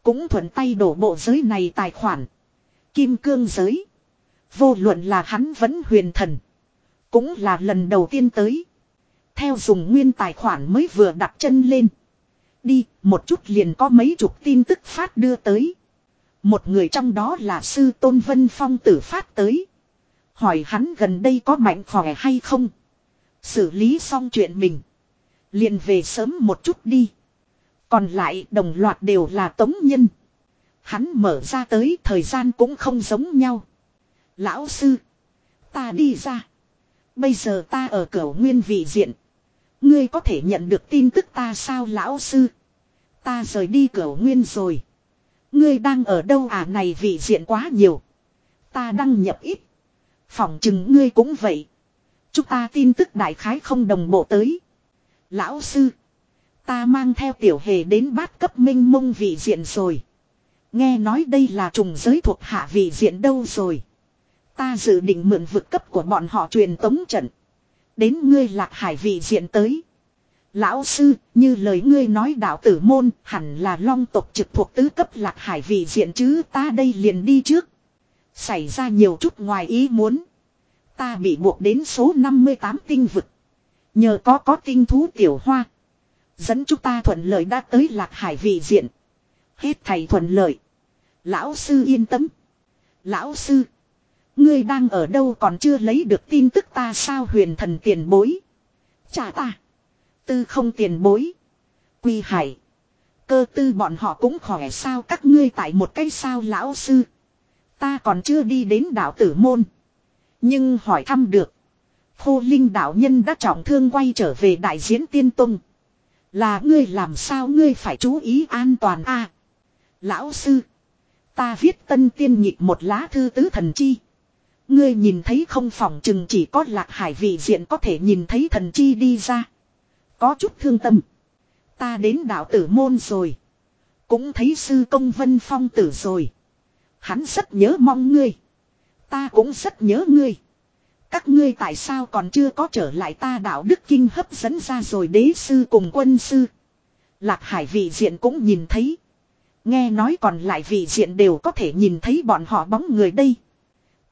Cũng thuận tay đổ bộ giới này tài khoản. Kim cương giới. Vô luận là hắn vẫn huyền thần. Cũng là lần đầu tiên tới. Theo dùng nguyên tài khoản mới vừa đặt chân lên. Đi, một chút liền có mấy chục tin tức phát đưa tới. Một người trong đó là sư Tôn Vân Phong tử phát tới. Hỏi hắn gần đây có mạnh khỏe hay không. Xử lý xong chuyện mình. Liền về sớm một chút đi. Còn lại đồng loạt đều là tống nhân. Hắn mở ra tới thời gian cũng không giống nhau. Lão sư. Ta đi ra. Bây giờ ta ở cửa nguyên vị diện. Ngươi có thể nhận được tin tức ta sao lão sư. Ta rời đi cửa nguyên rồi. Ngươi đang ở đâu à này vị diện quá nhiều. Ta đăng nhập ít. Phỏng chừng ngươi cũng vậy. Chúng ta tin tức đại khái không đồng bộ tới. Lão sư. Ta mang theo tiểu hề đến bát cấp minh mông vị diện rồi. Nghe nói đây là trùng giới thuộc hạ vị diện đâu rồi. Ta dự định mượn vực cấp của bọn họ truyền tống trận. Đến ngươi lạc hải vị diện tới. Lão sư, như lời ngươi nói đạo tử môn, hẳn là long tộc trực thuộc tứ cấp lạc hải vị diện chứ ta đây liền đi trước. Xảy ra nhiều chút ngoài ý muốn. Ta bị buộc đến số 58 tinh vực. Nhờ có có tinh thú tiểu hoa. Dẫn chúng ta thuận lợi đã tới lạc hải vị diện. Hết thầy thuận lợi. Lão sư yên tâm. Lão sư. Ngươi đang ở đâu còn chưa lấy được tin tức ta sao huyền thần tiền bối. Chả ta. Tư không tiền bối. Quy hải. Cơ tư bọn họ cũng khỏe sao các ngươi tại một cái sao lão sư. Ta còn chưa đi đến đảo tử môn. Nhưng hỏi thăm được. Khô linh đạo nhân đã trọng thương quay trở về đại diễn tiên tông. Là ngươi làm sao ngươi phải chú ý an toàn a Lão sư. Ta viết tân tiên nhịp một lá thư tứ thần chi. Ngươi nhìn thấy không phòng chừng chỉ có lạc hải vị diện có thể nhìn thấy thần chi đi ra. Có chút thương tâm. Ta đến đạo tử môn rồi. Cũng thấy sư công vân phong tử rồi. Hắn rất nhớ mong ngươi. Ta cũng rất nhớ ngươi. Các ngươi tại sao còn chưa có trở lại ta đạo đức kinh hấp dẫn ra rồi đế sư cùng quân sư. Lạc hải vị diện cũng nhìn thấy. Nghe nói còn lại vị diện đều có thể nhìn thấy bọn họ bóng người đây.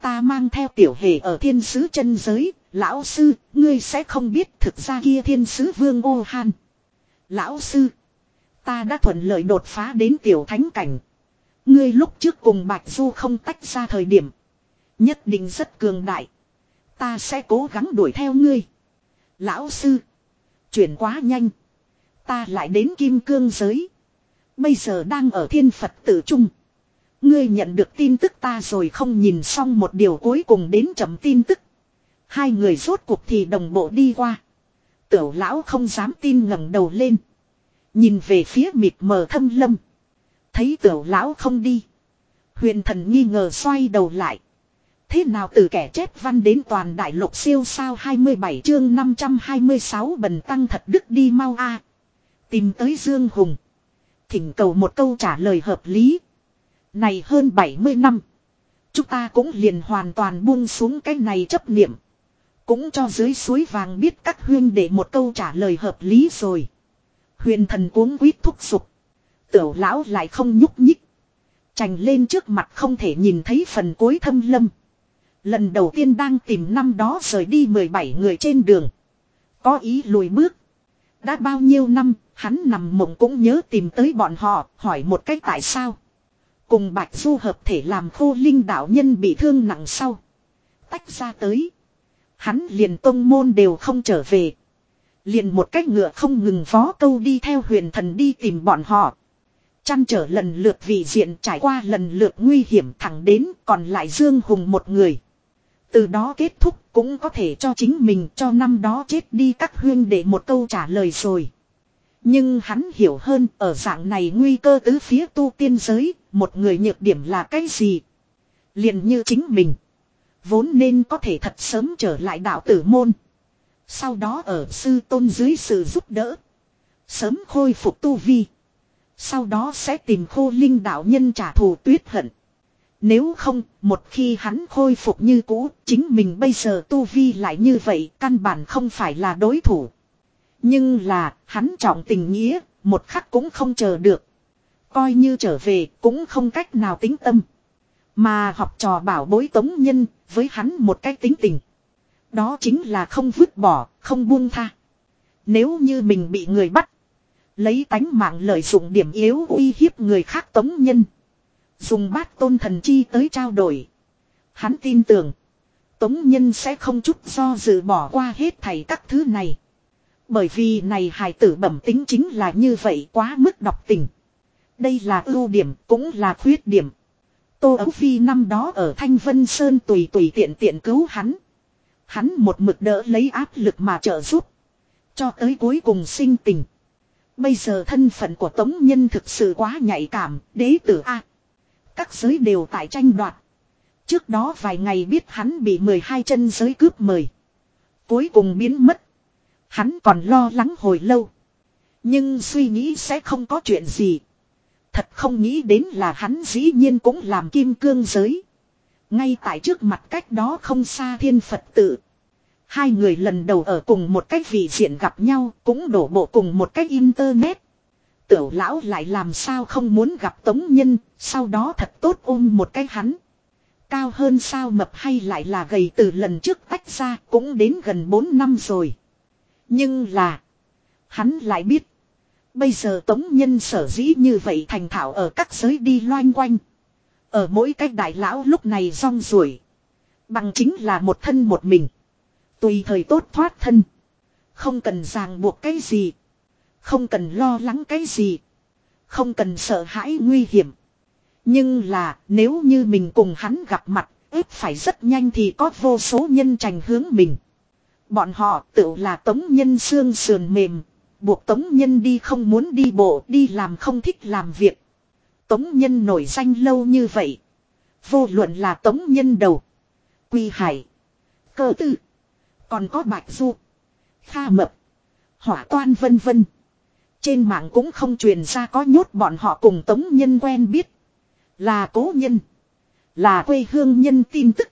Ta mang theo tiểu hề ở thiên sứ chân giới, lão sư, ngươi sẽ không biết thực ra kia thiên sứ vương ô han. Lão sư, ta đã thuận lợi đột phá đến tiểu thánh cảnh. Ngươi lúc trước cùng Bạch Du không tách ra thời điểm. Nhất định rất cường đại. Ta sẽ cố gắng đuổi theo ngươi. Lão sư, chuyển quá nhanh. Ta lại đến kim cương giới. Bây giờ đang ở thiên Phật tử trung. Ngươi nhận được tin tức ta rồi không nhìn xong một điều cuối cùng đến chậm tin tức. Hai người rốt cuộc thì đồng bộ đi qua. Tiểu lão không dám tin ngẩng đầu lên. Nhìn về phía mịt mờ thâm lâm. Thấy tiểu lão không đi. Huyền thần nghi ngờ xoay đầu lại. Thế nào từ kẻ chết văn đến toàn đại lục siêu sao 27 chương 526 bần tăng thật đức đi mau a Tìm tới Dương Hùng. Thỉnh cầu một câu trả lời hợp lý. Này hơn 70 năm. Chúng ta cũng liền hoàn toàn buông xuống cái này chấp niệm. Cũng cho dưới suối vàng biết các huyên để một câu trả lời hợp lý rồi. Huyền thần cuống quýt thúc giục. Tiểu lão lại không nhúc nhích. Trành lên trước mặt không thể nhìn thấy phần cuối thâm lâm. Lần đầu tiên đang tìm năm đó rời đi 17 người trên đường. Có ý lùi bước. Đã bao nhiêu năm, hắn nằm mộng cũng nhớ tìm tới bọn họ, hỏi một cách tại sao. Cùng Bạch Du hợp thể làm khô linh đạo nhân bị thương nặng sau. Tách ra tới. Hắn liền tông môn đều không trở về. Liền một cách ngựa không ngừng phó câu đi theo huyền thần đi tìm bọn họ. Chăn trở lần lượt vị diện trải qua lần lượt nguy hiểm thẳng đến còn lại Dương Hùng một người. Từ đó kết thúc cũng có thể cho chính mình cho năm đó chết đi các huyên để một câu trả lời rồi. Nhưng hắn hiểu hơn ở dạng này nguy cơ tứ phía tu tiên giới, một người nhược điểm là cái gì? liền như chính mình. Vốn nên có thể thật sớm trở lại đạo tử môn. Sau đó ở sư tôn dưới sự giúp đỡ. Sớm khôi phục tu vi. Sau đó sẽ tìm khô linh đạo nhân trả thù tuyết hận. Nếu không, một khi hắn khôi phục như cũ, chính mình bây giờ tu vi lại như vậy, căn bản không phải là đối thủ. Nhưng là, hắn trọng tình nghĩa, một khắc cũng không chờ được. Coi như trở về, cũng không cách nào tính tâm. Mà học trò bảo bối tống nhân, với hắn một cách tính tình. Đó chính là không vứt bỏ, không buông tha. Nếu như mình bị người bắt, lấy tánh mạng lợi dụng điểm yếu uy hiếp người khác tống nhân. Dùng bát tôn thần chi tới trao đổi. Hắn tin tưởng. Tống nhân sẽ không chút do dự bỏ qua hết thảy các thứ này. Bởi vì này hài tử bẩm tính chính là như vậy quá mức độc tình. Đây là ưu điểm cũng là khuyết điểm. Tô Ấu Phi năm đó ở Thanh Vân Sơn tùy tùy tiện tiện cứu hắn. Hắn một mực đỡ lấy áp lực mà trợ giúp. Cho tới cuối cùng sinh tình. Bây giờ thân phận của Tống Nhân thực sự quá nhạy cảm, đế tử A. Các giới đều tại tranh đoạt. Trước đó vài ngày biết hắn bị 12 chân giới cướp mời. Cuối cùng biến mất. Hắn còn lo lắng hồi lâu. Nhưng suy nghĩ sẽ không có chuyện gì. Thật không nghĩ đến là hắn dĩ nhiên cũng làm kim cương giới. Ngay tại trước mặt cách đó không xa thiên Phật tự. Hai người lần đầu ở cùng một cách vị diện gặp nhau cũng đổ bộ cùng một cách internet. Tiểu lão lại làm sao không muốn gặp tống nhân, sau đó thật tốt ôm một cái hắn. Cao hơn sao mập hay lại là gầy từ lần trước tách ra cũng đến gần 4 năm rồi. Nhưng là, hắn lại biết. Bây giờ tống nhân sở dĩ như vậy thành thảo ở các giới đi loanh quanh. Ở mỗi cách đại lão lúc này rong ruổi. Bằng chính là một thân một mình. Tùy thời tốt thoát thân. Không cần ràng buộc cái gì. Không cần lo lắng cái gì. Không cần sợ hãi nguy hiểm. Nhưng là nếu như mình cùng hắn gặp mặt, ít phải rất nhanh thì có vô số nhân trành hướng mình. Bọn họ tự là tống nhân xương sườn mềm. Buộc tống nhân đi không muốn đi bộ, đi làm không thích làm việc. Tống nhân nổi danh lâu như vậy. Vô luận là tống nhân đầu. Quy hải. Cơ tư. Còn có bạch du. Kha mập. Hỏa toan vân vân. Trên mạng cũng không truyền ra có nhốt bọn họ cùng tống nhân quen biết. Là cố nhân. Là quê hương nhân tin tức.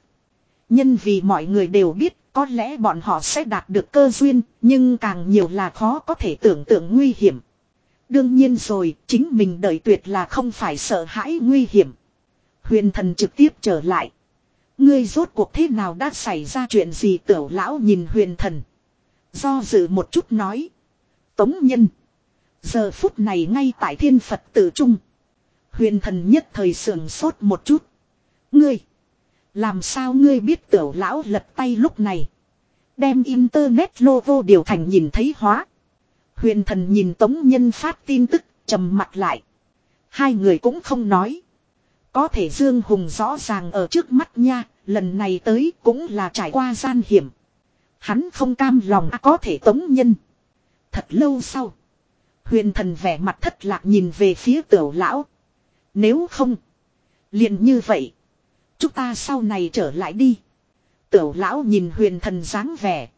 Nhân vì mọi người đều biết có lẽ bọn họ sẽ đạt được cơ duyên, nhưng càng nhiều là khó có thể tưởng tượng nguy hiểm. Đương nhiên rồi, chính mình đợi tuyệt là không phải sợ hãi nguy hiểm. Huyền thần trực tiếp trở lại. Ngươi rốt cuộc thế nào đã xảy ra chuyện gì tiểu lão nhìn huyền thần. Do dự một chút nói. Tống nhân. Giờ phút này ngay tại thiên Phật tử trung. Huyền thần nhất thời sườn sốt một chút. Ngươi. Làm sao ngươi biết tiểu lão lật tay lúc này. Đem internet logo điều thành nhìn thấy hóa. Huyền thần nhìn tống nhân phát tin tức trầm mặt lại. Hai người cũng không nói. Có thể Dương Hùng rõ ràng ở trước mắt nha, lần này tới cũng là trải qua gian hiểm. Hắn không cam lòng à, có thể tống nhân. Thật lâu sau. Huyền thần vẻ mặt thất lạc nhìn về phía tiểu lão. Nếu không. liền như vậy. Chúng ta sau này trở lại đi. Tiểu lão nhìn huyền thần dáng vẻ.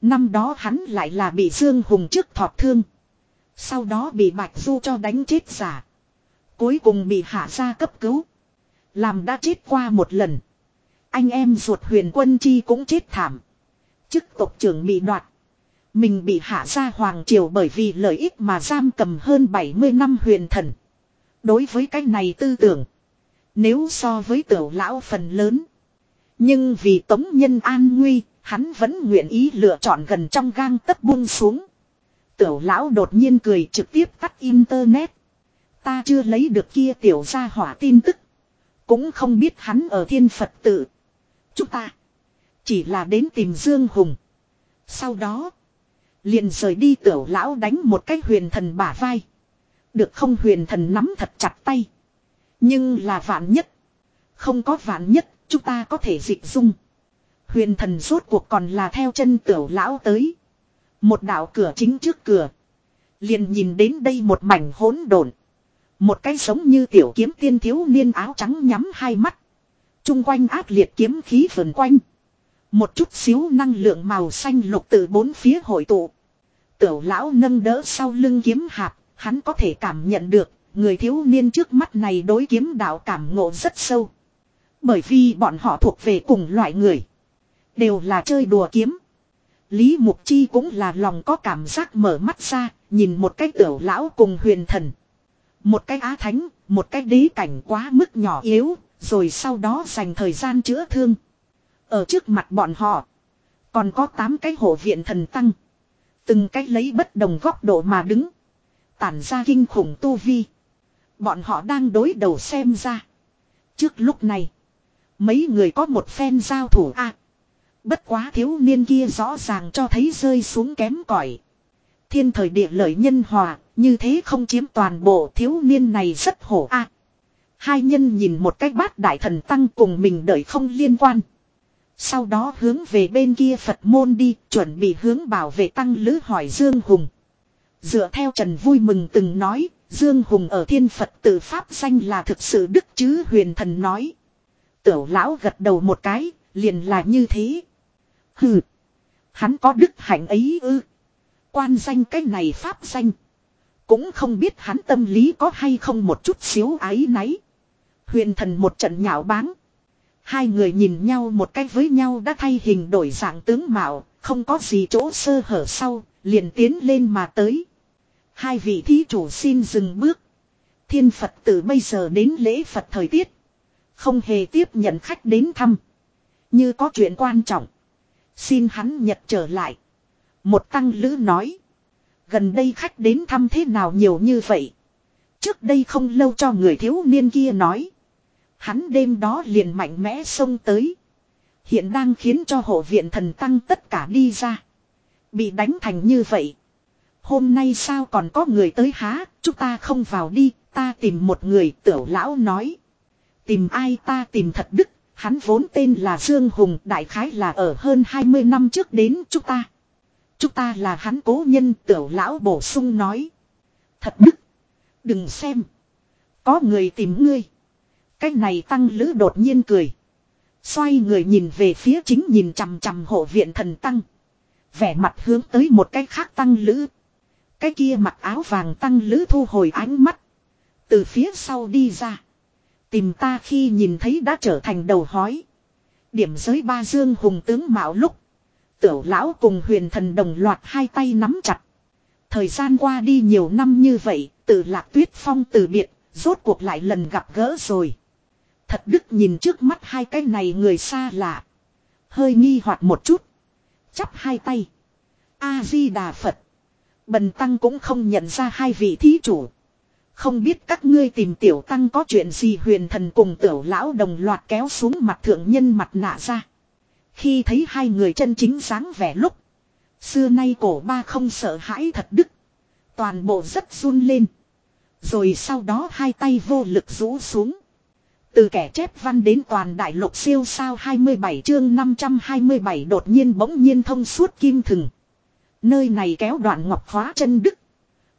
Năm đó hắn lại là bị Dương Hùng trước thọt thương. Sau đó bị Bạch Du cho đánh chết giả. Cuối cùng bị hạ ra cấp cứu. Làm đã chết qua một lần. Anh em ruột huyền quân chi cũng chết thảm. Chức tộc trưởng bị đoạt. Mình bị hạ ra hoàng triều bởi vì lợi ích mà giam cầm hơn 70 năm huyền thần. Đối với cái này tư tưởng. Nếu so với tiểu lão phần lớn. Nhưng vì tống nhân an nguy, hắn vẫn nguyện ý lựa chọn gần trong gang tấc buông xuống. Tiểu lão đột nhiên cười trực tiếp tắt internet. Ta chưa lấy được kia tiểu gia hỏa tin tức. Cũng không biết hắn ở thiên Phật tự. Chúng ta. Chỉ là đến tìm Dương Hùng. Sau đó. Liền rời đi tiểu lão đánh một cái huyền thần bả vai. Được không huyền thần nắm thật chặt tay. Nhưng là vạn nhất. Không có vạn nhất, chúng ta có thể dịch dung. Huyền thần rốt cuộc còn là theo chân tiểu lão tới. Một đạo cửa chính trước cửa. Liền nhìn đến đây một mảnh hỗn độn. Một cái giống như tiểu kiếm tiên thiếu niên áo trắng nhắm hai mắt. Trung quanh ác liệt kiếm khí vần quanh. Một chút xíu năng lượng màu xanh lục từ bốn phía hội tụ. Tiểu lão nâng đỡ sau lưng kiếm hạp, hắn có thể cảm nhận được, người thiếu niên trước mắt này đối kiếm đạo cảm ngộ rất sâu. Bởi vì bọn họ thuộc về cùng loại người. Đều là chơi đùa kiếm. Lý Mục Chi cũng là lòng có cảm giác mở mắt ra, nhìn một cái tiểu lão cùng huyền thần. Một cái á thánh, một cái đế cảnh quá mức nhỏ yếu, rồi sau đó dành thời gian chữa thương. Ở trước mặt bọn họ, còn có 8 cái hộ viện thần tăng. Từng cách lấy bất đồng góc độ mà đứng. Tản ra kinh khủng tu vi. Bọn họ đang đối đầu xem ra. Trước lúc này, mấy người có một phen giao thủ a Bất quá thiếu niên kia rõ ràng cho thấy rơi xuống kém cỏi. Thiên thời địa lợi nhân hòa, như thế không chiếm toàn bộ thiếu niên này rất hổ a. hai nhân nhìn một cách bát đại thần tăng cùng mình đợi không liên quan. Sau đó hướng về bên kia Phật môn đi, chuẩn bị hướng bảo vệ tăng lữ hỏi Dương Hùng. Dựa theo Trần vui mừng từng nói, Dương Hùng ở thiên Phật tự Pháp danh là thực sự đức chứ huyền thần nói. Tiểu lão gật đầu một cái, liền là như thế. Hừ. Hắn có đức hạnh ấy ư. Quan danh cái này pháp danh. Cũng không biết hắn tâm lý có hay không một chút xíu ái náy. Huyền thần một trận nhạo báng. Hai người nhìn nhau một cách với nhau đã thay hình đổi dạng tướng mạo, không có gì chỗ sơ hở sau, liền tiến lên mà tới. Hai vị thí chủ xin dừng bước. Thiên Phật từ bây giờ đến lễ Phật thời tiết. Không hề tiếp nhận khách đến thăm. Như có chuyện quan trọng. Xin hắn nhật trở lại. Một tăng lữ nói. Gần đây khách đến thăm thế nào nhiều như vậy. Trước đây không lâu cho người thiếu niên kia nói. Hắn đêm đó liền mạnh mẽ xông tới. Hiện đang khiến cho hộ viện thần tăng tất cả đi ra. Bị đánh thành như vậy. Hôm nay sao còn có người tới há, chúng ta không vào đi, ta tìm một người, tiểu lão nói. Tìm ai ta tìm thật đức, hắn vốn tên là Dương Hùng, đại khái là ở hơn 20 năm trước đến chúng ta. Chúng ta là hắn cố nhân, tiểu lão bổ sung nói. Thật đức, đừng xem. Có người tìm ngươi. Cái này tăng lữ đột nhiên cười. Xoay người nhìn về phía chính nhìn chằm chằm hộ viện thần tăng. Vẻ mặt hướng tới một cái khác tăng lữ. Cái kia mặc áo vàng tăng lữ thu hồi ánh mắt. Từ phía sau đi ra. Tìm ta khi nhìn thấy đã trở thành đầu hói. Điểm giới ba dương hùng tướng mạo lúc. Tiểu lão cùng huyền thần đồng loạt hai tay nắm chặt. Thời gian qua đi nhiều năm như vậy, từ lạc tuyết phong từ biệt, rốt cuộc lại lần gặp gỡ rồi. Thật đức nhìn trước mắt hai cái này người xa lạ. Hơi nghi hoặc một chút. Chắp hai tay. A-di-đà Phật. Bần tăng cũng không nhận ra hai vị thí chủ. Không biết các ngươi tìm tiểu tăng có chuyện gì huyền thần cùng tiểu lão đồng loạt kéo xuống mặt thượng nhân mặt nạ ra. Khi thấy hai người chân chính sáng vẻ lúc. Xưa nay cổ ba không sợ hãi thật đức. Toàn bộ rất run lên. Rồi sau đó hai tay vô lực rũ xuống. Từ kẻ chép văn đến toàn đại lục siêu sao 27 chương 527 đột nhiên bỗng nhiên thông suốt kim thừng. Nơi này kéo đoạn ngọc hóa chân đức.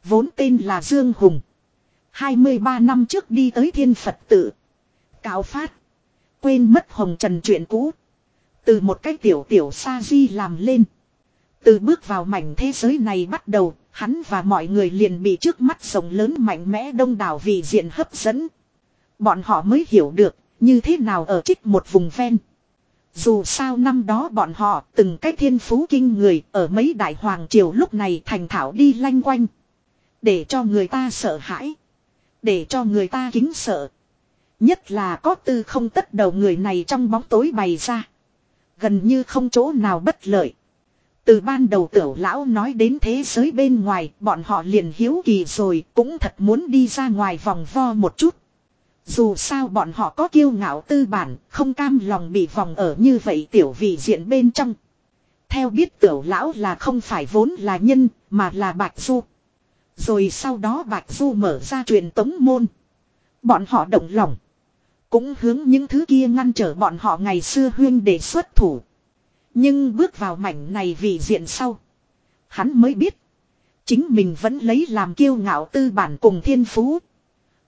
Vốn tên là Dương Hùng. 23 năm trước đi tới thiên Phật tự. Cáo phát. Quên mất hồng trần chuyện cũ. Từ một cái tiểu tiểu sa di làm lên. Từ bước vào mảnh thế giới này bắt đầu, hắn và mọi người liền bị trước mắt rồng lớn mạnh mẽ đông đảo vì diện hấp dẫn. Bọn họ mới hiểu được, như thế nào ở trích một vùng ven. Dù sao năm đó bọn họ từng cái thiên phú kinh người ở mấy đại hoàng triều lúc này thành thảo đi lanh quanh. Để cho người ta sợ hãi. Để cho người ta kính sợ. Nhất là có tư không tất đầu người này trong bóng tối bày ra. Gần như không chỗ nào bất lợi. Từ ban đầu tiểu lão nói đến thế giới bên ngoài, bọn họ liền hiếu kỳ rồi, cũng thật muốn đi ra ngoài vòng vo một chút. Dù sao bọn họ có kiêu ngạo tư bản, không cam lòng bị vòng ở như vậy tiểu vị diện bên trong. Theo biết tiểu lão là không phải vốn là nhân, mà là Bạch Du. Rồi sau đó Bạch Du mở ra truyền tống môn. Bọn họ động lòng. Cũng hướng những thứ kia ngăn trở bọn họ ngày xưa huyên để xuất thủ. Nhưng bước vào mảnh này vì diện sau. Hắn mới biết. Chính mình vẫn lấy làm kiêu ngạo tư bản cùng thiên phú.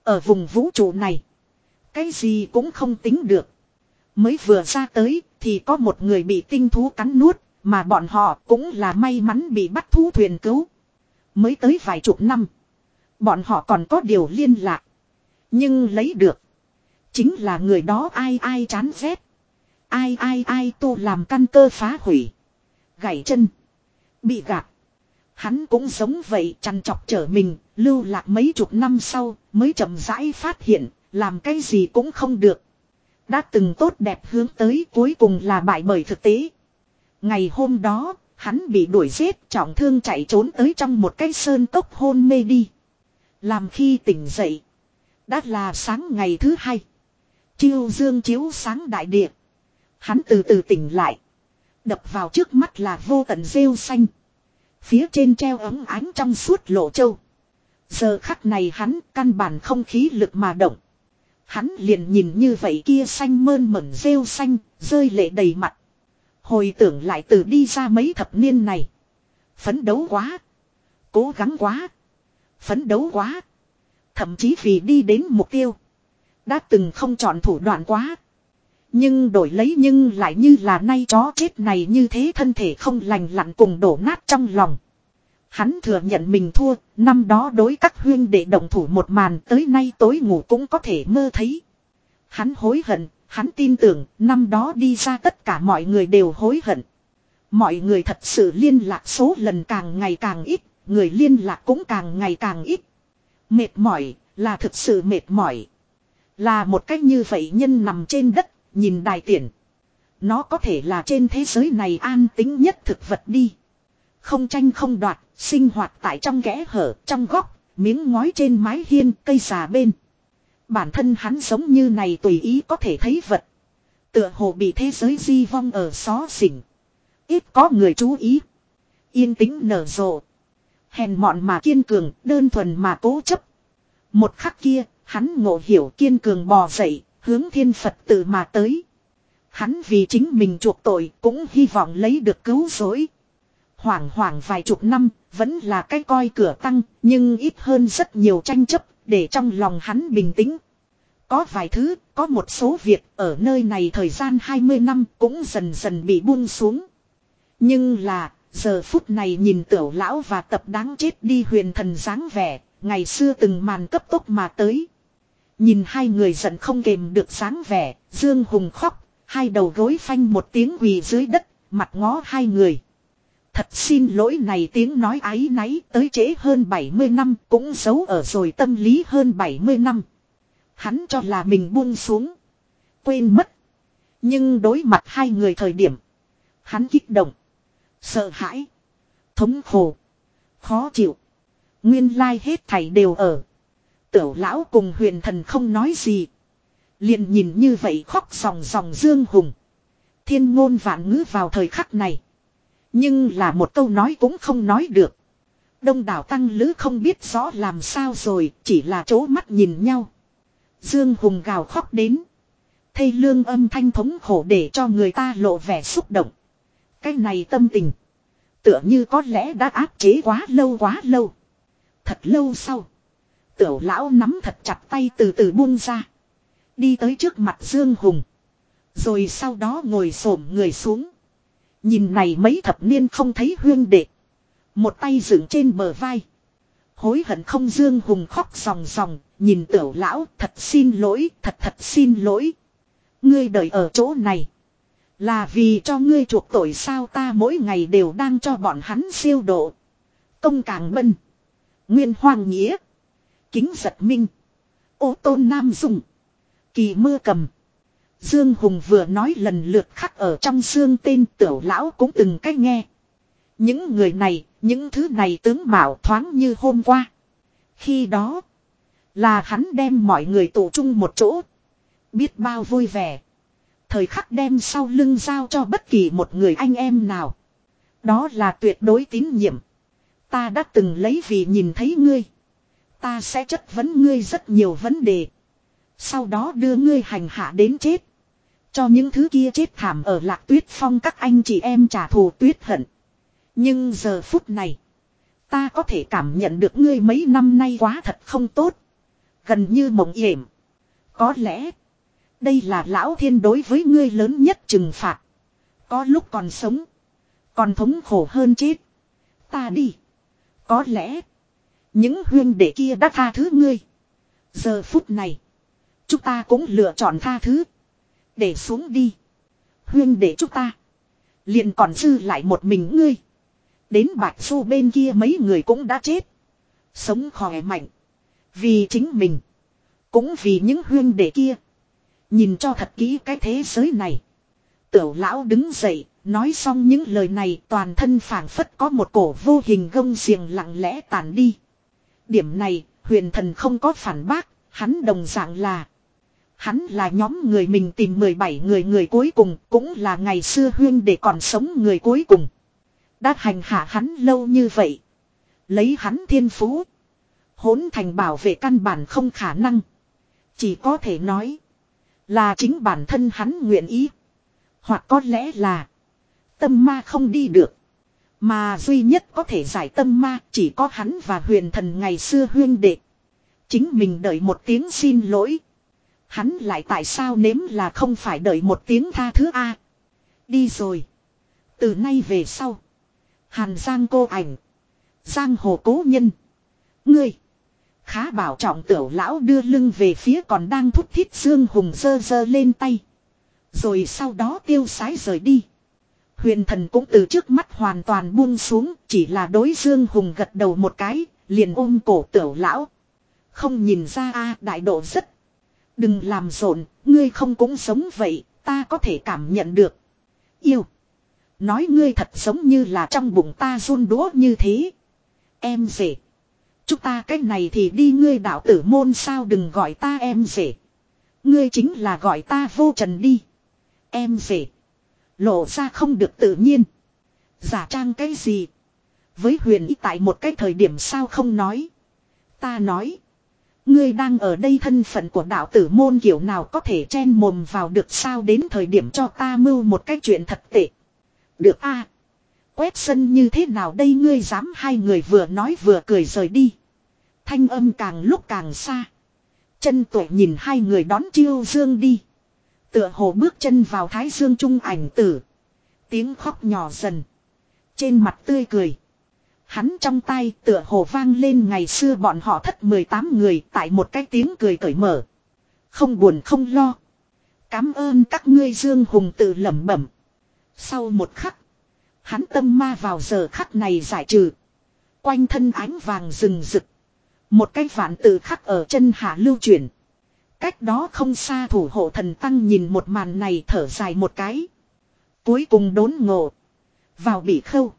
Ở vùng vũ trụ này. Cái gì cũng không tính được. Mới vừa ra tới thì có một người bị tinh thú cắn nuốt. Mà bọn họ cũng là may mắn bị bắt thú thuyền cứu. Mới tới vài chục năm. Bọn họ còn có điều liên lạc. Nhưng lấy được. Chính là người đó ai ai chán ghét. Ai ai ai tu làm căn cơ phá hủy. Gãy chân. Bị gạt. Hắn cũng giống vậy chăn chọc trở mình, lưu lạc mấy chục năm sau, mới chậm rãi phát hiện, làm cái gì cũng không được. Đã từng tốt đẹp hướng tới cuối cùng là bại bởi thực tế. Ngày hôm đó, hắn bị đuổi giết trọng thương chạy trốn tới trong một cái sơn tốc hôn mê đi. Làm khi tỉnh dậy. Đã là sáng ngày thứ hai. Chiêu dương chiếu sáng đại địa. Hắn từ từ tỉnh lại. Đập vào trước mắt là vô tận rêu xanh. Phía trên treo ấm ánh trong suốt lộ châu. Giờ khắc này hắn căn bản không khí lực mà động. Hắn liền nhìn như vậy kia xanh mơn mẩn rêu xanh, rơi lệ đầy mặt. Hồi tưởng lại từ đi ra mấy thập niên này. Phấn đấu quá. Cố gắng quá. Phấn đấu quá. Thậm chí vì đi đến mục tiêu. Đã từng không chọn thủ đoạn quá. Nhưng đổi lấy nhưng lại như là nay chó chết này như thế thân thể không lành lặn cùng đổ nát trong lòng. Hắn thừa nhận mình thua, năm đó đối các huyên để động thủ một màn tới nay tối ngủ cũng có thể mơ thấy. Hắn hối hận, hắn tin tưởng năm đó đi ra tất cả mọi người đều hối hận. Mọi người thật sự liên lạc số lần càng ngày càng ít, người liên lạc cũng càng ngày càng ít. Mệt mỏi, là thực sự mệt mỏi. Là một cách như vậy nhân nằm trên đất, nhìn đài tiện, Nó có thể là trên thế giới này an tính nhất thực vật đi. Không tranh không đoạt, sinh hoạt tại trong kẽ hở, trong góc, miếng ngói trên mái hiên, cây xà bên. Bản thân hắn giống như này tùy ý có thể thấy vật. Tựa hồ bị thế giới di vong ở xó xỉnh. Ít có người chú ý. Yên tĩnh nở rộ. Hèn mọn mà kiên cường, đơn thuần mà cố chấp. Một khắc kia, hắn ngộ hiểu kiên cường bò dậy, hướng thiên Phật tự mà tới. Hắn vì chính mình chuộc tội cũng hy vọng lấy được cứu rỗi. Hoảng hoảng vài chục năm, vẫn là cái coi cửa tăng, nhưng ít hơn rất nhiều tranh chấp, để trong lòng hắn bình tĩnh. Có vài thứ, có một số việc ở nơi này thời gian 20 năm cũng dần dần bị buông xuống. Nhưng là, giờ phút này nhìn tiểu lão và tập đáng chết đi huyền thần dáng vẻ, ngày xưa từng màn cấp tốc mà tới. Nhìn hai người giận không kềm được sáng vẻ, Dương Hùng khóc, hai đầu gối phanh một tiếng quỳ dưới đất, mặt ngó hai người. Thật xin lỗi này tiếng nói ái náy tới trễ hơn 70 năm cũng giấu ở rồi tâm lý hơn 70 năm. Hắn cho là mình buông xuống. Quên mất. Nhưng đối mặt hai người thời điểm. Hắn kích động. Sợ hãi. Thống khổ. Khó chịu. Nguyên lai hết thảy đều ở. Tiểu lão cùng huyền thần không nói gì. liền nhìn như vậy khóc sòng sòng Dương Hùng. Thiên ngôn vạn ngữ vào thời khắc này. Nhưng là một câu nói cũng không nói được. Đông đảo tăng lữ không biết rõ làm sao rồi, chỉ là chố mắt nhìn nhau. Dương Hùng gào khóc đến. Thây lương âm thanh thống khổ để cho người ta lộ vẻ xúc động. Cái này tâm tình. Tựa như có lẽ đã áp chế quá lâu quá lâu. Thật lâu sau. Tiểu lão nắm thật chặt tay từ từ buông ra. Đi tới trước mặt Dương Hùng. Rồi sau đó ngồi xổm người xuống. Nhìn này mấy thập niên không thấy huyên đệ. Một tay dựng trên bờ vai. Hối hận không Dương Hùng khóc ròng ròng, nhìn tiểu lão thật xin lỗi, thật thật xin lỗi. Ngươi đợi ở chỗ này. Là vì cho ngươi chuộc tội sao ta mỗi ngày đều đang cho bọn hắn siêu độ. Công càng bân. Nguyên hoàng nghĩa. Kính giật minh. Ô tôn nam dùng. Kỳ mưa cầm. Dương Hùng vừa nói lần lượt khắc ở trong xương tên tiểu lão cũng từng cách nghe. Những người này, những thứ này tướng mạo thoáng như hôm qua. Khi đó, là hắn đem mọi người tụ chung một chỗ. Biết bao vui vẻ. Thời khắc đem sau lưng giao cho bất kỳ một người anh em nào. Đó là tuyệt đối tín nhiệm. Ta đã từng lấy vì nhìn thấy ngươi. Ta sẽ chất vấn ngươi rất nhiều vấn đề. Sau đó đưa ngươi hành hạ đến chết. Cho những thứ kia chết thảm ở lạc tuyết phong các anh chị em trả thù tuyết hận. Nhưng giờ phút này. Ta có thể cảm nhận được ngươi mấy năm nay quá thật không tốt. Gần như mộng hiểm. Có lẽ. Đây là lão thiên đối với ngươi lớn nhất trừng phạt. Có lúc còn sống. Còn thống khổ hơn chết. Ta đi. Có lẽ. Những huyên đệ kia đã tha thứ ngươi. Giờ phút này. Chúng ta cũng lựa chọn tha thứ. Để xuống đi. Huyên đệ chúng ta. liền còn dư lại một mình ngươi. Đến bạch su bên kia mấy người cũng đã chết. Sống khỏe mạnh. Vì chính mình. Cũng vì những huyên đệ kia. Nhìn cho thật kỹ cái thế giới này. Tiểu lão đứng dậy. Nói xong những lời này toàn thân phảng phất có một cổ vô hình gông xiềng lặng lẽ tàn đi. Điểm này huyền thần không có phản bác. Hắn đồng dạng là Hắn là nhóm người mình tìm 17 người người cuối cùng, cũng là ngày xưa huyên để còn sống người cuối cùng. Đã hành hạ hắn lâu như vậy. Lấy hắn thiên phú. Hốn thành bảo vệ căn bản không khả năng. Chỉ có thể nói. Là chính bản thân hắn nguyện ý. Hoặc có lẽ là. Tâm ma không đi được. Mà duy nhất có thể giải tâm ma chỉ có hắn và huyền thần ngày xưa huyên đệ. Chính mình đợi một tiếng xin lỗi. Hắn lại tại sao nếm là không phải đợi một tiếng tha thứ A. Đi rồi. Từ nay về sau. Hàn Giang cô ảnh. Giang hồ cố nhân. Ngươi. Khá bảo trọng tiểu lão đưa lưng về phía còn đang thúc thiết Dương Hùng dơ dơ lên tay. Rồi sau đó tiêu sái rời đi. Huyền thần cũng từ trước mắt hoàn toàn buông xuống. Chỉ là đối Dương Hùng gật đầu một cái. Liền ôm cổ tiểu lão. Không nhìn ra a đại độ rất Đừng làm rộn, ngươi không cũng sống vậy, ta có thể cảm nhận được. Yêu. Nói ngươi thật giống như là trong bụng ta run đũa như thế. Em rể. Chúng ta cách này thì đi ngươi đạo tử môn sao đừng gọi ta em rể. Ngươi chính là gọi ta vô trần đi. Em rể. Lộ ra không được tự nhiên. Giả trang cái gì. Với huyền ý tại một cái thời điểm sao không nói. Ta nói. Ngươi đang ở đây thân phận của đạo tử môn kiểu nào có thể chen mồm vào được sao đến thời điểm cho ta mưu một cái chuyện thật tệ. Được a Quét sân như thế nào đây ngươi dám hai người vừa nói vừa cười rời đi. Thanh âm càng lúc càng xa. Chân tuệ nhìn hai người đón chiêu dương đi. Tựa hồ bước chân vào thái dương trung ảnh tử. Tiếng khóc nhỏ dần. Trên mặt tươi cười. Hắn trong tay tựa hồ vang lên ngày xưa bọn họ thất 18 người tại một cái tiếng cười cởi mở. Không buồn không lo. Cám ơn các ngươi Dương Hùng tự lẩm bẩm. Sau một khắc. Hắn tâm ma vào giờ khắc này giải trừ. Quanh thân ánh vàng rừng rực. Một cái vạn tự khắc ở chân hạ lưu chuyển. Cách đó không xa thủ hộ thần tăng nhìn một màn này thở dài một cái. Cuối cùng đốn ngộ. Vào bị khâu.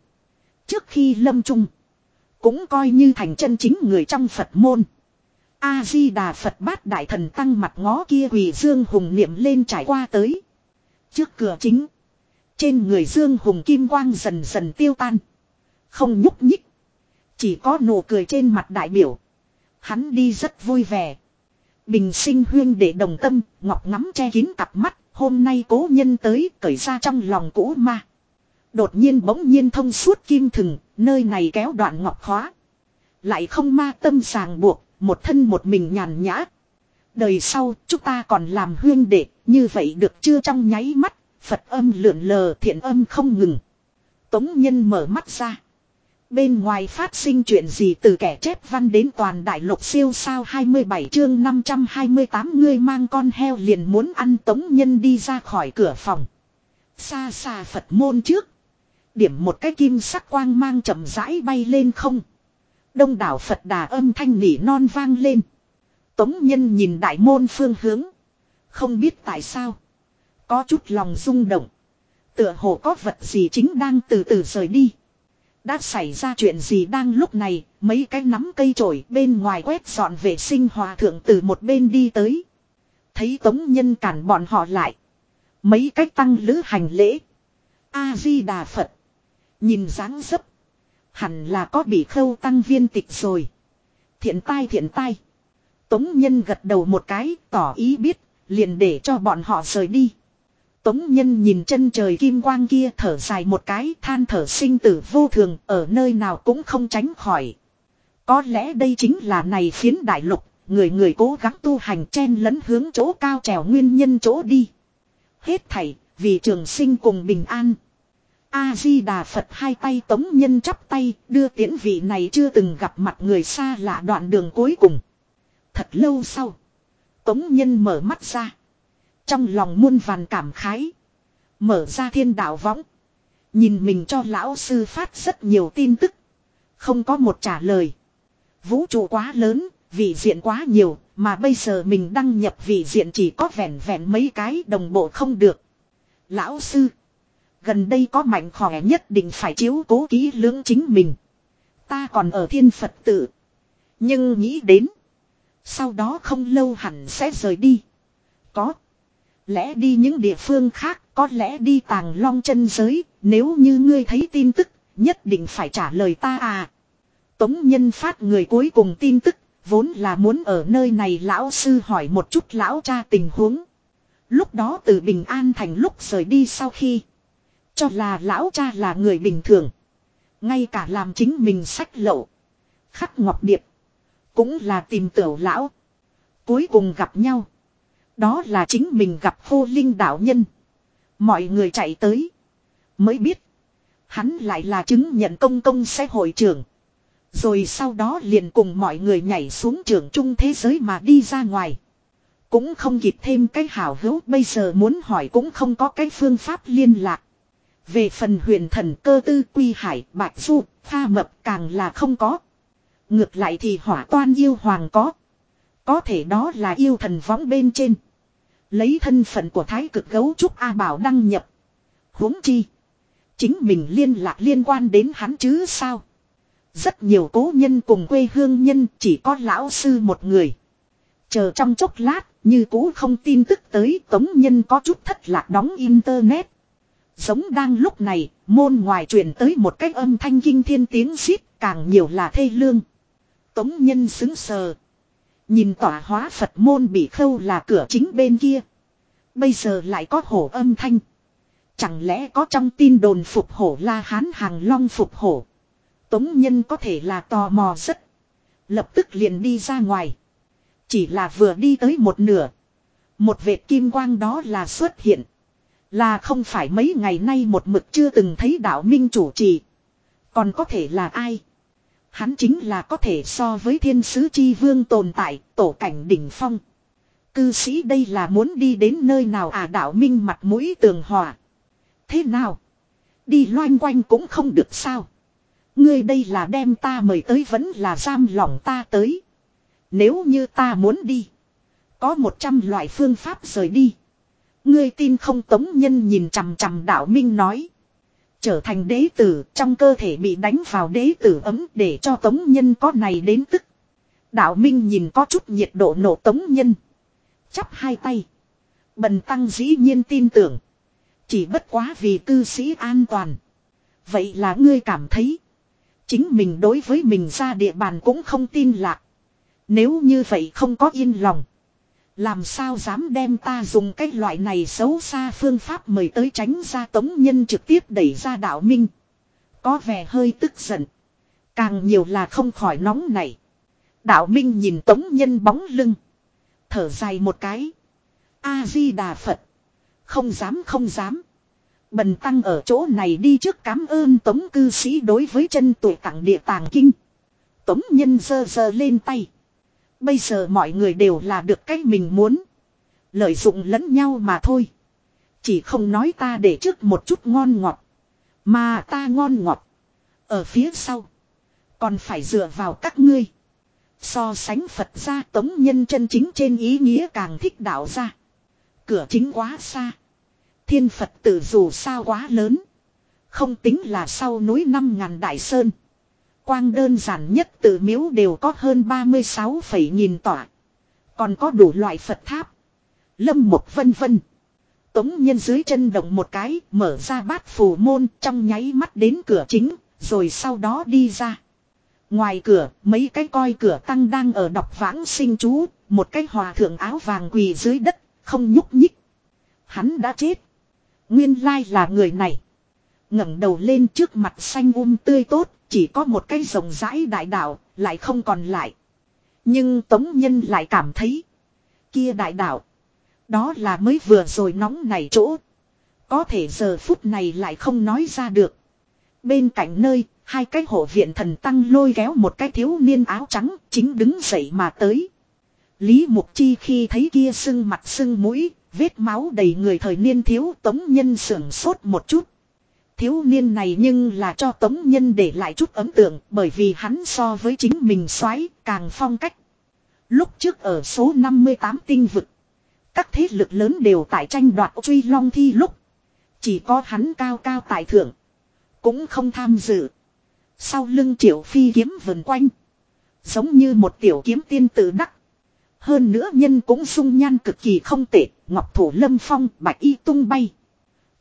Trước khi lâm trung. Cũng coi như thành chân chính người trong Phật môn. A-di-đà Phật bát đại thần tăng mặt ngó kia quỳ Dương Hùng niệm lên trải qua tới. Trước cửa chính. Trên người Dương Hùng kim quang dần dần tiêu tan. Không nhúc nhích. Chỉ có nụ cười trên mặt đại biểu. Hắn đi rất vui vẻ. Bình sinh huyên để đồng tâm, ngọc ngắm che kín cặp mắt, hôm nay cố nhân tới cởi ra trong lòng cũ ma. Đột nhiên bỗng nhiên thông suốt kim thừng, nơi này kéo đoạn ngọc khóa. Lại không ma tâm sàng buộc, một thân một mình nhàn nhã. Đời sau, chúng ta còn làm huyên đệ, như vậy được chưa trong nháy mắt, Phật âm lượn lờ thiện âm không ngừng. Tống nhân mở mắt ra. Bên ngoài phát sinh chuyện gì từ kẻ chép văn đến toàn đại lục siêu sao 27 chương 528 người mang con heo liền muốn ăn tống nhân đi ra khỏi cửa phòng. Xa xa Phật môn trước. Điểm một cái kim sắc quang mang chậm rãi bay lên không. Đông đảo Phật đà âm thanh nỉ non vang lên. Tống nhân nhìn đại môn phương hướng. Không biết tại sao. Có chút lòng rung động. Tựa hồ có vật gì chính đang từ từ rời đi. Đã xảy ra chuyện gì đang lúc này, mấy cái nắm cây trổi bên ngoài quét dọn vệ sinh hòa thượng từ một bên đi tới. Thấy tống nhân cản bọn họ lại. Mấy cách tăng lữ hành lễ. A-di-đà Phật. Nhìn dáng dấp. Hẳn là có bị khâu tăng viên tịch rồi. Thiện tai thiện tai. Tống nhân gật đầu một cái tỏ ý biết. Liền để cho bọn họ rời đi. Tống nhân nhìn chân trời kim quang kia thở dài một cái than thở sinh tử vô thường ở nơi nào cũng không tránh khỏi. Có lẽ đây chính là này phiến đại lục, người người cố gắng tu hành chen lẫn hướng chỗ cao trèo nguyên nhân chỗ đi. Hết thảy, vì trường sinh cùng bình an. A-di-đà Phật hai tay tống nhân chắp tay, đưa tiễn vị này chưa từng gặp mặt người xa lạ đoạn đường cuối cùng. Thật lâu sau, tống nhân mở mắt ra. Trong lòng muôn vàn cảm khái. Mở ra thiên đạo võng. Nhìn mình cho lão sư phát rất nhiều tin tức. Không có một trả lời. Vũ trụ quá lớn, vị diện quá nhiều, mà bây giờ mình đăng nhập vị diện chỉ có vẹn vẹn mấy cái đồng bộ không được. Lão sư. Gần đây có mạnh khỏe nhất định phải chiếu cố kỹ lưỡng chính mình. Ta còn ở thiên Phật tự. Nhưng nghĩ đến. Sau đó không lâu hẳn sẽ rời đi. Có. Lẽ đi những địa phương khác, có lẽ đi tàng long chân giới, nếu như ngươi thấy tin tức, nhất định phải trả lời ta à. Tống nhân phát người cuối cùng tin tức, vốn là muốn ở nơi này lão sư hỏi một chút lão cha tình huống. Lúc đó từ Bình An thành lúc rời đi sau khi, cho là lão cha là người bình thường. Ngay cả làm chính mình sách lậu. Khắc ngọc điệp. Cũng là tìm tiểu lão. Cuối cùng gặp nhau. Đó là chính mình gặp hô linh đạo nhân. Mọi người chạy tới. Mới biết. Hắn lại là chứng nhận công công sẽ hội trưởng. Rồi sau đó liền cùng mọi người nhảy xuống trường trung thế giới mà đi ra ngoài. Cũng không kịp thêm cái hảo hữu, bây giờ muốn hỏi cũng không có cái phương pháp liên lạc. Về phần huyền thần cơ tư quy hải, bạch du, pha mập càng là không có. Ngược lại thì hỏa toan yêu hoàng có. Có thể đó là yêu thần võng bên trên. Lấy thân phận của thái cực gấu trúc A Bảo đăng nhập. huống chi. Chính mình liên lạc liên quan đến hắn chứ sao. Rất nhiều cố nhân cùng quê hương nhân chỉ có lão sư một người. Chờ trong chốc lát, như cũ không tin tức tới tống nhân có chút thất lạc đóng internet. Giống đang lúc này, môn ngoài truyền tới một cách âm thanh kinh thiên tiếng xít, càng nhiều là thê lương. Tống nhân xứng sờ. Nhìn tỏa hóa Phật môn bị khâu là cửa chính bên kia. Bây giờ lại có hổ âm thanh. Chẳng lẽ có trong tin đồn phục hổ la hán hàng long phục hổ. Tống nhân có thể là tò mò rất. Lập tức liền đi ra ngoài. Chỉ là vừa đi tới một nửa. Một vệt kim quang đó là xuất hiện. Là không phải mấy ngày nay một mực chưa từng thấy đạo minh chủ trì. Còn có thể là ai? Hắn chính là có thể so với thiên sứ chi vương tồn tại, tổ cảnh đỉnh phong. Cư sĩ đây là muốn đi đến nơi nào à đạo minh mặt mũi tường hòa. Thế nào? Đi loanh quanh cũng không được sao. Ngươi đây là đem ta mời tới vẫn là giam lòng ta tới. Nếu như ta muốn đi. Có một trăm loại phương pháp rời đi. Ngươi tin không tống nhân nhìn chằm chằm đạo minh nói. Trở thành đế tử, trong cơ thể bị đánh vào đế tử ấm để cho tống nhân có này đến tức. Đạo minh nhìn có chút nhiệt độ nổ tống nhân. Chắp hai tay. Bần tăng dĩ nhiên tin tưởng. Chỉ bất quá vì cư sĩ an toàn. Vậy là ngươi cảm thấy. Chính mình đối với mình ra địa bàn cũng không tin lạc. Nếu như vậy không có yên lòng. Làm sao dám đem ta dùng cái loại này xấu xa phương pháp mời tới tránh ra tống nhân trực tiếp đẩy ra đạo minh. Có vẻ hơi tức giận. Càng nhiều là không khỏi nóng này. Đạo minh nhìn tống nhân bóng lưng. Thở dài một cái. A-di-đà Phật. Không dám không dám. Bần tăng ở chỗ này đi trước cảm ơn tống cư sĩ đối với chân tuổi tặng địa tàng kinh. Tống nhân dơ dơ lên tay. Bây giờ mọi người đều là được cách mình muốn. Lợi dụng lẫn nhau mà thôi. Chỉ không nói ta để trước một chút ngon ngọt. Mà ta ngon ngọt. Ở phía sau. Còn phải dựa vào các ngươi. So sánh Phật ra tống nhân chân chính trên ý nghĩa càng thích đạo ra. Cửa chính quá xa. Thiên Phật tử dù sao quá lớn. Không tính là sau núi năm ngàn đại sơn. Quang đơn giản nhất tự miếu đều có hơn 36 phẩy nghìn tỏa. Còn có đủ loại Phật tháp. Lâm một vân vân. Tống nhân dưới chân động một cái, mở ra bát phù môn trong nháy mắt đến cửa chính, rồi sau đó đi ra. Ngoài cửa, mấy cái coi cửa tăng đang ở đọc vãng sinh chú, một cái hòa thượng áo vàng quỳ dưới đất, không nhúc nhích. Hắn đã chết. Nguyên lai là người này. ngẩng đầu lên trước mặt xanh um tươi tốt, chỉ có một cái rồng rãi đại đạo, lại không còn lại. Nhưng Tống Nhân lại cảm thấy. Kia đại đạo. Đó là mới vừa rồi nóng này chỗ. Có thể giờ phút này lại không nói ra được. Bên cạnh nơi, hai cái hộ viện thần tăng lôi kéo một cái thiếu niên áo trắng, chính đứng dậy mà tới. Lý Mục Chi khi thấy kia sưng mặt sưng mũi, vết máu đầy người thời niên thiếu tống nhân sưởng sốt một chút. Thiếu niên này nhưng là cho tống nhân để lại chút ấn tượng bởi vì hắn so với chính mình xoáy càng phong cách. Lúc trước ở số 58 tinh vực, các thế lực lớn đều tại tranh đoạt truy long thi lúc. Chỉ có hắn cao cao tại thượng. Cũng không tham dự. Sau lưng triệu phi kiếm vần quanh. Giống như một tiểu kiếm tiên tử đắc. Hơn nữa nhân cũng sung nhan cực kỳ không tệ, ngọc thủ lâm phong, bạch y tung bay.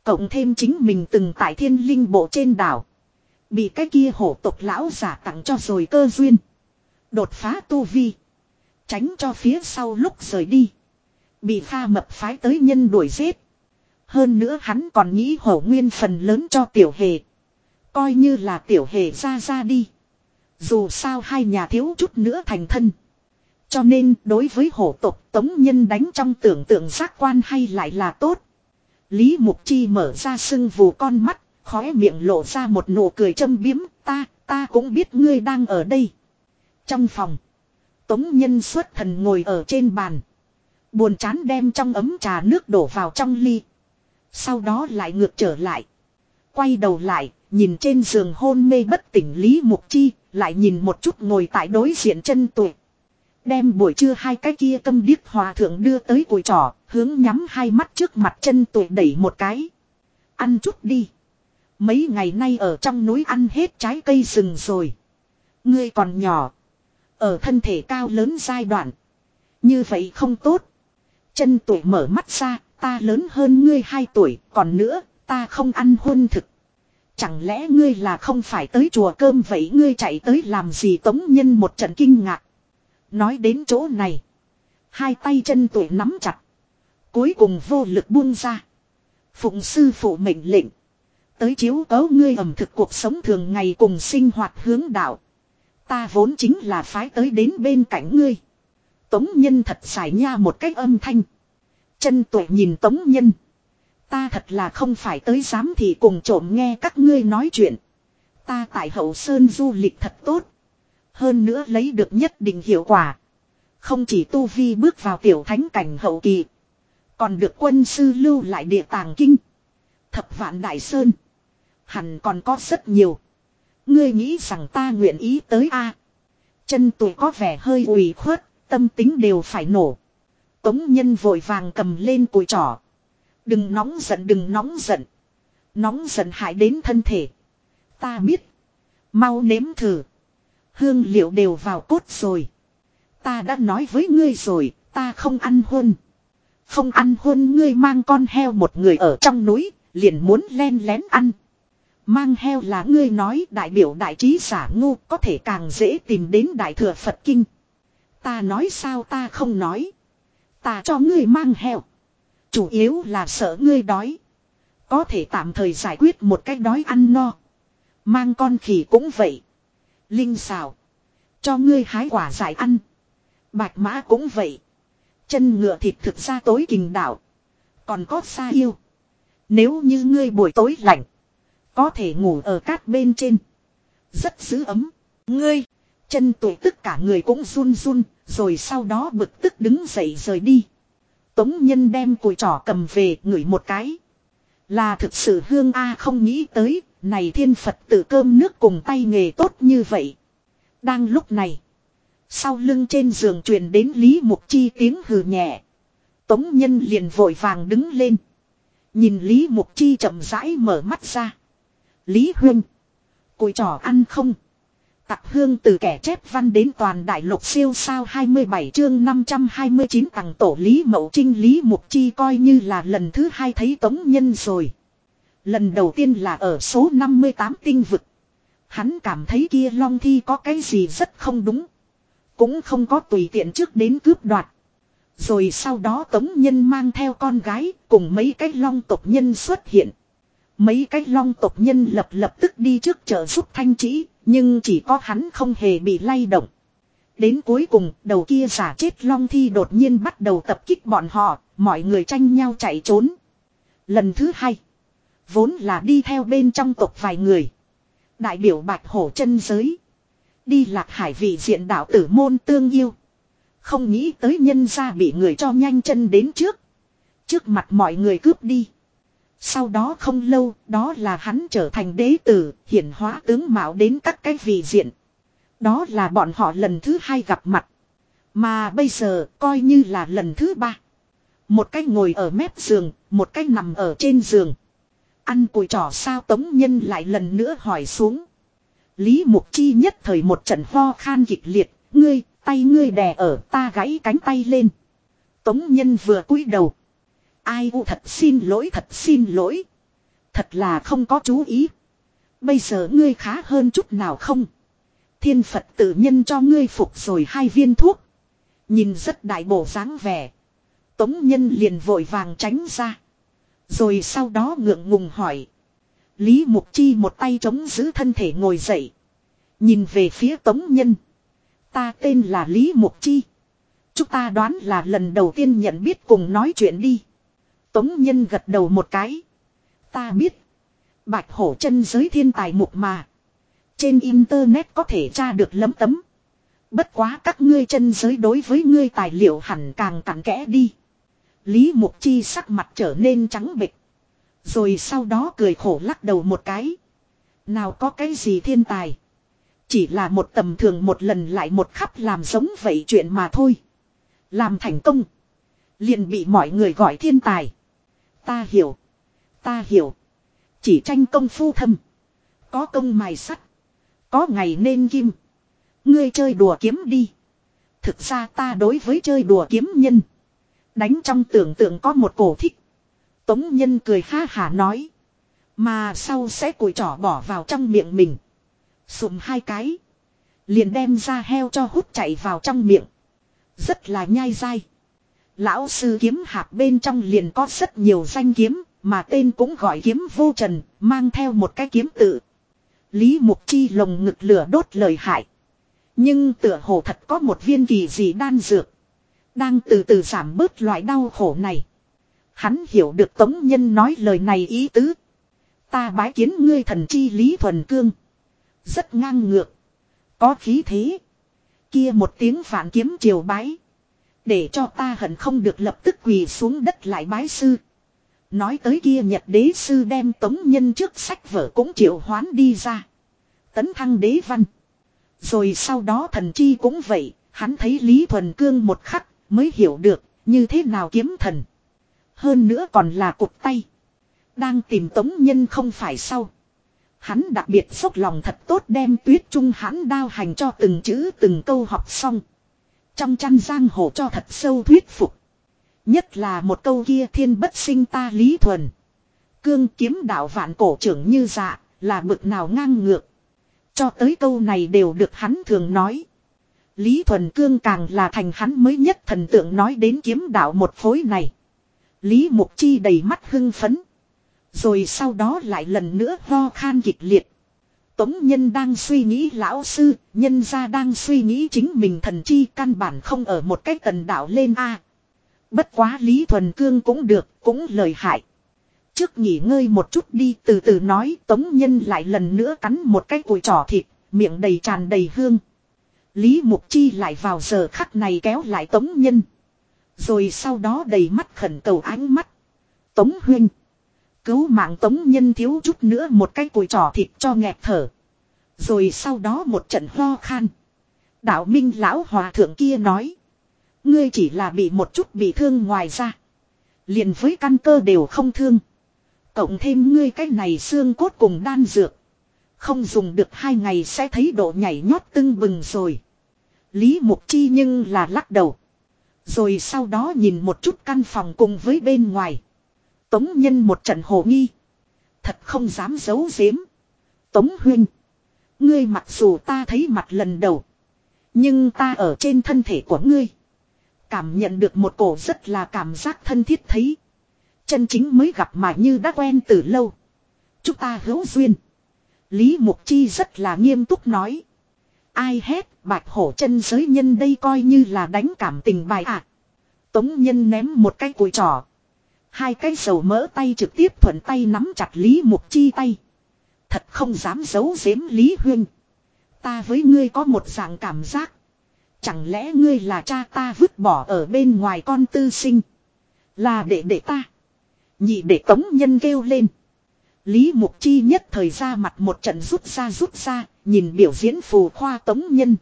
Cộng thêm chính mình từng tại thiên linh bộ trên đảo. Bị cái kia hổ tộc lão giả tặng cho rồi cơ duyên. Đột phá tu vi. Tránh cho phía sau lúc rời đi. Bị pha mập phái tới nhân đuổi giết. Hơn nữa hắn còn nghĩ hổ nguyên phần lớn cho tiểu hề. Coi như là tiểu hề ra ra đi. Dù sao hai nhà thiếu chút nữa thành thân. Cho nên đối với hổ tộc tống nhân đánh trong tưởng tượng giác quan hay lại là tốt. Lý Mục Chi mở ra sưng vù con mắt, khóe miệng lộ ra một nụ cười châm biếm, ta, ta cũng biết ngươi đang ở đây. Trong phòng, Tống Nhân xuất thần ngồi ở trên bàn. Buồn chán đem trong ấm trà nước đổ vào trong ly. Sau đó lại ngược trở lại. Quay đầu lại, nhìn trên giường hôn mê bất tỉnh Lý Mục Chi, lại nhìn một chút ngồi tại đối diện chân tuổi. Đem buổi trưa hai cái kia tâm điếc hòa thượng đưa tới cùi trỏ, hướng nhắm hai mắt trước mặt chân tuổi đẩy một cái. Ăn chút đi. Mấy ngày nay ở trong núi ăn hết trái cây rừng rồi. Ngươi còn nhỏ. Ở thân thể cao lớn giai đoạn. Như vậy không tốt. Chân tuổi mở mắt ra, ta lớn hơn ngươi hai tuổi, còn nữa, ta không ăn huân thực. Chẳng lẽ ngươi là không phải tới chùa cơm vậy ngươi chạy tới làm gì tống nhân một trận kinh ngạc. Nói đến chỗ này. Hai tay chân tuổi nắm chặt. Cuối cùng vô lực buông ra. Phụng sư phụ mệnh lệnh. Tới chiếu cấu ngươi ẩm thực cuộc sống thường ngày cùng sinh hoạt hướng đạo. Ta vốn chính là phái tới đến bên cạnh ngươi. Tống nhân thật xài nha một cách âm thanh. Chân tuổi nhìn tống nhân. Ta thật là không phải tới dám thì cùng trộm nghe các ngươi nói chuyện. Ta tại hậu sơn du lịch thật tốt. Hơn nữa lấy được nhất định hiệu quả. Không chỉ tu vi bước vào tiểu thánh cảnh hậu kỳ. Còn được quân sư lưu lại địa tàng kinh. Thập vạn đại sơn. Hẳn còn có rất nhiều. Ngươi nghĩ rằng ta nguyện ý tới a Chân tuổi có vẻ hơi ủy khuất, tâm tính đều phải nổ. Tống nhân vội vàng cầm lên cùi trỏ. Đừng nóng giận đừng nóng giận. Nóng giận hại đến thân thể. Ta biết. Mau nếm thử. Hương liệu đều vào cốt rồi. Ta đã nói với ngươi rồi, ta không ăn hôn. Không ăn hôn ngươi mang con heo một người ở trong núi, liền muốn len lén ăn. Mang heo là ngươi nói đại biểu đại trí giả ngu có thể càng dễ tìm đến đại thừa Phật Kinh. Ta nói sao ta không nói. Ta cho ngươi mang heo. Chủ yếu là sợ ngươi đói. Có thể tạm thời giải quyết một cách đói ăn no. Mang con khỉ cũng vậy. Linh xào. Cho ngươi hái quả giải ăn. Bạch mã cũng vậy. Chân ngựa thịt thực ra tối kình đạo. Còn có xa yêu. Nếu như ngươi buổi tối lạnh. Có thể ngủ ở cát bên trên. Rất giữ ấm. Ngươi. Chân tuổi tất cả người cũng run run. Rồi sau đó bực tức đứng dậy rời đi. Tống nhân đem cùi trỏ cầm về ngửi một cái. Là thực sự hương A không nghĩ tới. Này thiên Phật tự cơm nước cùng tay nghề tốt như vậy. Đang lúc này. Sau lưng trên giường truyền đến Lý Mục Chi tiếng hừ nhẹ. Tống Nhân liền vội vàng đứng lên. Nhìn Lý Mục Chi chậm rãi mở mắt ra. Lý Huynh. Cùi trò ăn không? Tặc hương từ kẻ chép văn đến toàn đại lục siêu sao 27 chương 529 tầng tổ Lý Mậu Trinh Lý Mục Chi coi như là lần thứ hai thấy Tống Nhân rồi. Lần đầu tiên là ở số 58 tinh vực. Hắn cảm thấy kia long thi có cái gì rất không đúng. Cũng không có tùy tiện trước đến cướp đoạt. Rồi sau đó tống nhân mang theo con gái cùng mấy cái long tộc nhân xuất hiện. Mấy cái long tộc nhân lập lập tức đi trước chợ giúp thanh trĩ, nhưng chỉ có hắn không hề bị lay động. Đến cuối cùng, đầu kia giả chết long thi đột nhiên bắt đầu tập kích bọn họ, mọi người tranh nhau chạy trốn. Lần thứ hai, vốn là đi theo bên trong tộc vài người. Đại biểu bạch hổ chân giới. Đi lạc hải vị diện đạo tử môn tương yêu. Không nghĩ tới nhân ra bị người cho nhanh chân đến trước. Trước mặt mọi người cướp đi. Sau đó không lâu, đó là hắn trở thành đế tử, hiển hóa tướng mạo đến các cái vị diện. Đó là bọn họ lần thứ hai gặp mặt. Mà bây giờ, coi như là lần thứ ba. Một cái ngồi ở mép giường, một cái nằm ở trên giường. Ăn cùi trỏ sao tống nhân lại lần nữa hỏi xuống. Lý Mục Chi nhất thời một trận ho khan kịch liệt, ngươi, tay ngươi đè ở ta gãy cánh tay lên. Tống nhân vừa cúi đầu. Ai u thật xin lỗi thật xin lỗi. Thật là không có chú ý. Bây giờ ngươi khá hơn chút nào không? Thiên Phật tự nhân cho ngươi phục rồi hai viên thuốc. Nhìn rất đại bộ dáng vẻ. Tống nhân liền vội vàng tránh ra. Rồi sau đó ngượng ngùng hỏi. Lý Mục Chi một tay chống giữ thân thể ngồi dậy. Nhìn về phía Tống Nhân. Ta tên là Lý Mục Chi. Chúng ta đoán là lần đầu tiên nhận biết cùng nói chuyện đi. Tống Nhân gật đầu một cái. Ta biết. Bạch hổ chân giới thiên tài mục mà. Trên internet có thể tra được lấm tấm. Bất quá các ngươi chân giới đối với ngươi tài liệu hẳn càng cặn kẽ đi. Lý Mục Chi sắc mặt trở nên trắng bệch. Rồi sau đó cười khổ lắc đầu một cái. Nào có cái gì thiên tài. Chỉ là một tầm thường một lần lại một khắp làm giống vậy chuyện mà thôi. Làm thành công. Liền bị mọi người gọi thiên tài. Ta hiểu. Ta hiểu. Chỉ tranh công phu thâm. Có công mài sắt. Có ngày nên kim. Ngươi chơi đùa kiếm đi. Thực ra ta đối với chơi đùa kiếm nhân. Đánh trong tưởng tượng có một cổ thích. Tống nhân cười ha hả nói. Mà sau sẽ cùi trỏ bỏ vào trong miệng mình. Sụm hai cái. Liền đem ra heo cho hút chạy vào trong miệng. Rất là nhai dai. Lão sư kiếm hạp bên trong liền có rất nhiều danh kiếm. Mà tên cũng gọi kiếm vô trần. Mang theo một cái kiếm tự. Lý Mục Chi lồng ngực lửa đốt lời hại. Nhưng tựa hồ thật có một viên kỳ gì đan dược. Đang từ từ giảm bớt loại đau khổ này. Hắn hiểu được Tống Nhân nói lời này ý tứ. Ta bái kiến ngươi thần chi Lý Thuần Cương. Rất ngang ngược. Có khí thế. Kia một tiếng phản kiếm triều bái. Để cho ta hận không được lập tức quỳ xuống đất lại bái sư. Nói tới kia Nhật đế sư đem tống nhân trước sách vở cũng triệu hoán đi ra. Tấn thăng đế văn. Rồi sau đó thần chi cũng vậy, hắn thấy Lý Thuần Cương một khắc mới hiểu được như thế nào kiếm thần. Hơn nữa còn là cục tay. Đang tìm tống nhân không phải sau. Hắn đặc biệt xúc lòng thật tốt đem tuyết trung hắn đao hành cho từng chữ từng câu học xong. Trong chăn giang hồ cho thật sâu thuyết phục. Nhất là một câu kia thiên bất sinh ta lý thuần. Cương kiếm đạo vạn cổ trưởng như dạ, là bực nào ngang ngược. Cho tới câu này đều được hắn thường nói. Lý Thuần Cương càng là thành hắn mới nhất thần tượng nói đến kiếm đạo một phối này. Lý Mục Chi đầy mắt hưng phấn. Rồi sau đó lại lần nữa ho khan kịch liệt. Tống nhân đang suy nghĩ lão sư, nhân gia đang suy nghĩ chính mình thần chi căn bản không ở một cách tần đạo lên a. Bất quá Lý Thuần Cương cũng được, cũng lời hại. Trước nghỉ ngơi một chút đi từ từ nói tống nhân lại lần nữa cắn một cái cùi trỏ thịt, miệng đầy tràn đầy hương. Lý Mục Chi lại vào giờ khắc này kéo lại tống nhân. Rồi sau đó đầy mắt khẩn cầu ánh mắt. Tống huynh. Cứu mạng tống nhân thiếu chút nữa một cái cùi trỏ thịt cho nghẹt thở. Rồi sau đó một trận ho khan. Đạo minh lão hòa thượng kia nói. Ngươi chỉ là bị một chút bị thương ngoài ra. Liền với căn cơ đều không thương. Cộng thêm ngươi cái này xương cốt cùng đan dược. Không dùng được hai ngày sẽ thấy độ nhảy nhót tưng bừng rồi. Lý Mục Chi nhưng là lắc đầu. Rồi sau đó nhìn một chút căn phòng cùng với bên ngoài. Tống nhân một trận hồ nghi. Thật không dám giấu giếm. Tống Huyên, Ngươi mặc dù ta thấy mặt lần đầu. Nhưng ta ở trên thân thể của ngươi. Cảm nhận được một cổ rất là cảm giác thân thiết thấy. Chân chính mới gặp mà như đã quen từ lâu. Chúng ta hữu duyên. Lý Mục Chi rất là nghiêm túc nói. Ai hét bạch hổ chân giới nhân đây coi như là đánh cảm tình bài ạ. À. Tống nhân ném một cái cùi trỏ. Hai cái dầu mỡ tay trực tiếp thuận tay nắm chặt Lý Mục Chi tay. Thật không dám giấu giếm Lý Huyên. Ta với ngươi có một dạng cảm giác. Chẳng lẽ ngươi là cha ta vứt bỏ ở bên ngoài con tư sinh. Là để để ta. Nhị để tống nhân kêu lên. Lý Mục Chi nhất thời ra mặt một trận rút ra rút ra, nhìn biểu diễn phù khoa tống nhân.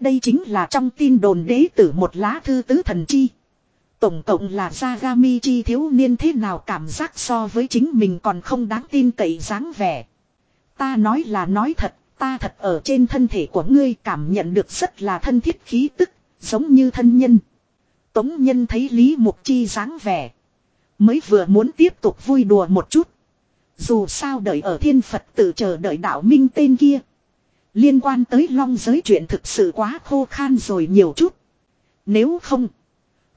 Đây chính là trong tin đồn đế tử một lá thư tứ thần chi. Tổng cộng là Zagami chi thiếu niên thế nào cảm giác so với chính mình còn không đáng tin cậy dáng vẻ. Ta nói là nói thật, ta thật ở trên thân thể của ngươi cảm nhận được rất là thân thiết khí tức, giống như thân nhân. Tống nhân thấy Lý Mục Chi dáng vẻ. Mới vừa muốn tiếp tục vui đùa một chút. Dù sao đợi ở thiên Phật tự chờ đợi đạo minh tên kia. Liên quan tới long giới chuyện thực sự quá khô khan rồi nhiều chút. Nếu không,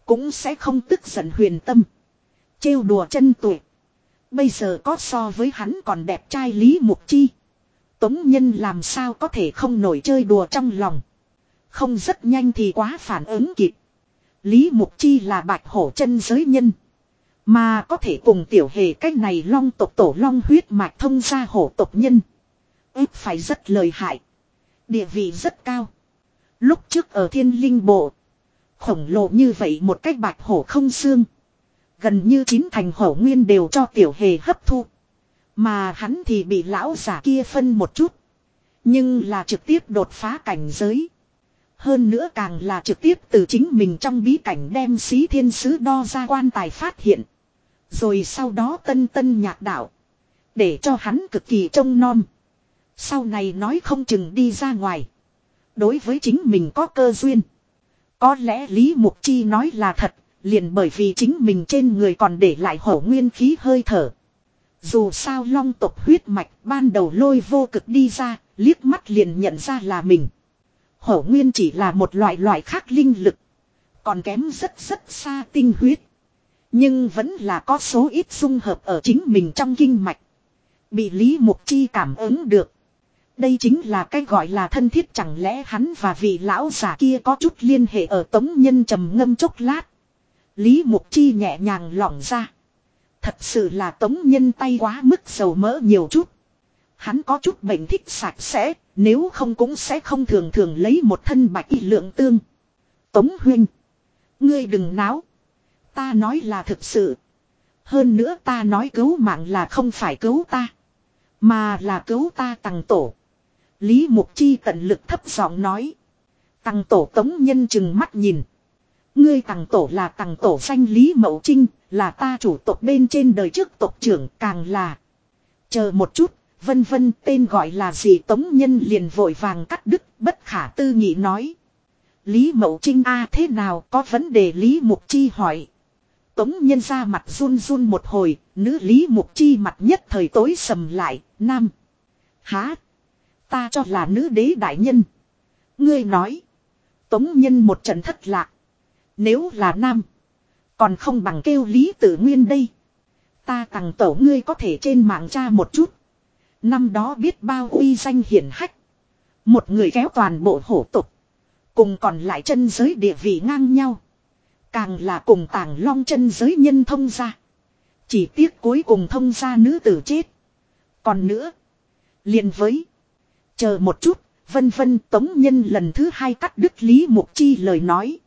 cũng sẽ không tức giận huyền tâm. Trêu đùa chân tuổi. Bây giờ có so với hắn còn đẹp trai Lý Mục Chi. Tống Nhân làm sao có thể không nổi chơi đùa trong lòng. Không rất nhanh thì quá phản ứng kịp. Lý Mục Chi là bạch hổ chân giới nhân. Mà có thể cùng tiểu hề cách này long tộc tổ long huyết mạch thông ra hổ tộc nhân. Ít phải rất lời hại. Địa vị rất cao. Lúc trước ở thiên linh bộ. Khổng lồ như vậy một cách bạch hổ không xương. Gần như chín thành hổ nguyên đều cho tiểu hề hấp thu. Mà hắn thì bị lão giả kia phân một chút. Nhưng là trực tiếp đột phá cảnh giới. Hơn nữa càng là trực tiếp từ chính mình trong bí cảnh đem xí thiên sứ đo ra quan tài phát hiện. Rồi sau đó tân tân nhạc đạo. Để cho hắn cực kỳ trông nom Sau này nói không chừng đi ra ngoài. Đối với chính mình có cơ duyên. Có lẽ Lý Mục Chi nói là thật, liền bởi vì chính mình trên người còn để lại hổ nguyên khí hơi thở. Dù sao long tộc huyết mạch ban đầu lôi vô cực đi ra, liếc mắt liền nhận ra là mình. Hổ nguyên chỉ là một loại loại khác linh lực. Còn kém rất rất xa tinh huyết. Nhưng vẫn là có số ít dung hợp ở chính mình trong kinh mạch. Bị Lý Mục Chi cảm ứng được. Đây chính là cái gọi là thân thiết chẳng lẽ hắn và vị lão giả kia có chút liên hệ ở tống nhân trầm ngâm chốc lát. Lý Mục Chi nhẹ nhàng lỏng ra. Thật sự là tống nhân tay quá mức dầu mỡ nhiều chút. Hắn có chút bệnh thích sạch sẽ, nếu không cũng sẽ không thường thường lấy một thân bạch y lượng tương. Tống huynh. Ngươi đừng náo. Ta nói là thực sự. Hơn nữa ta nói cứu mạng là không phải cứu ta. Mà là cứu ta tăng tổ. Lý Mục Chi tận lực thấp giọng nói. Tăng tổ tống nhân chừng mắt nhìn. Ngươi tăng tổ là tăng tổ danh Lý Mậu Trinh, là ta chủ tộc bên trên đời trước tộc trưởng càng là. Chờ một chút, vân vân tên gọi là gì tống nhân liền vội vàng cắt đứt, bất khả tư nghị nói. Lý Mậu Trinh a à thế nào có vấn đề Lý Mục Chi hỏi. Tống nhân ra mặt run run một hồi, nữ Lý Mục Chi mặt nhất thời tối sầm lại, nam. Há. Ta cho là nữ đế đại nhân. Ngươi nói. Tống nhân một trận thất lạc. Nếu là nam. Còn không bằng kêu Lý Tử Nguyên đây. Ta tặng tổ ngươi có thể trên mạng tra một chút. Năm đó biết bao uy danh hiển hách. Một người kéo toàn bộ hổ tục. Cùng còn lại chân giới địa vị ngang nhau. Càng là cùng tàng long chân giới nhân thông ra. Chỉ tiếc cuối cùng thông ra nữ tử chết. Còn nữa. liền với. Chờ một chút. Vân vân tống nhân lần thứ hai cắt đứt Lý Mục Chi lời nói.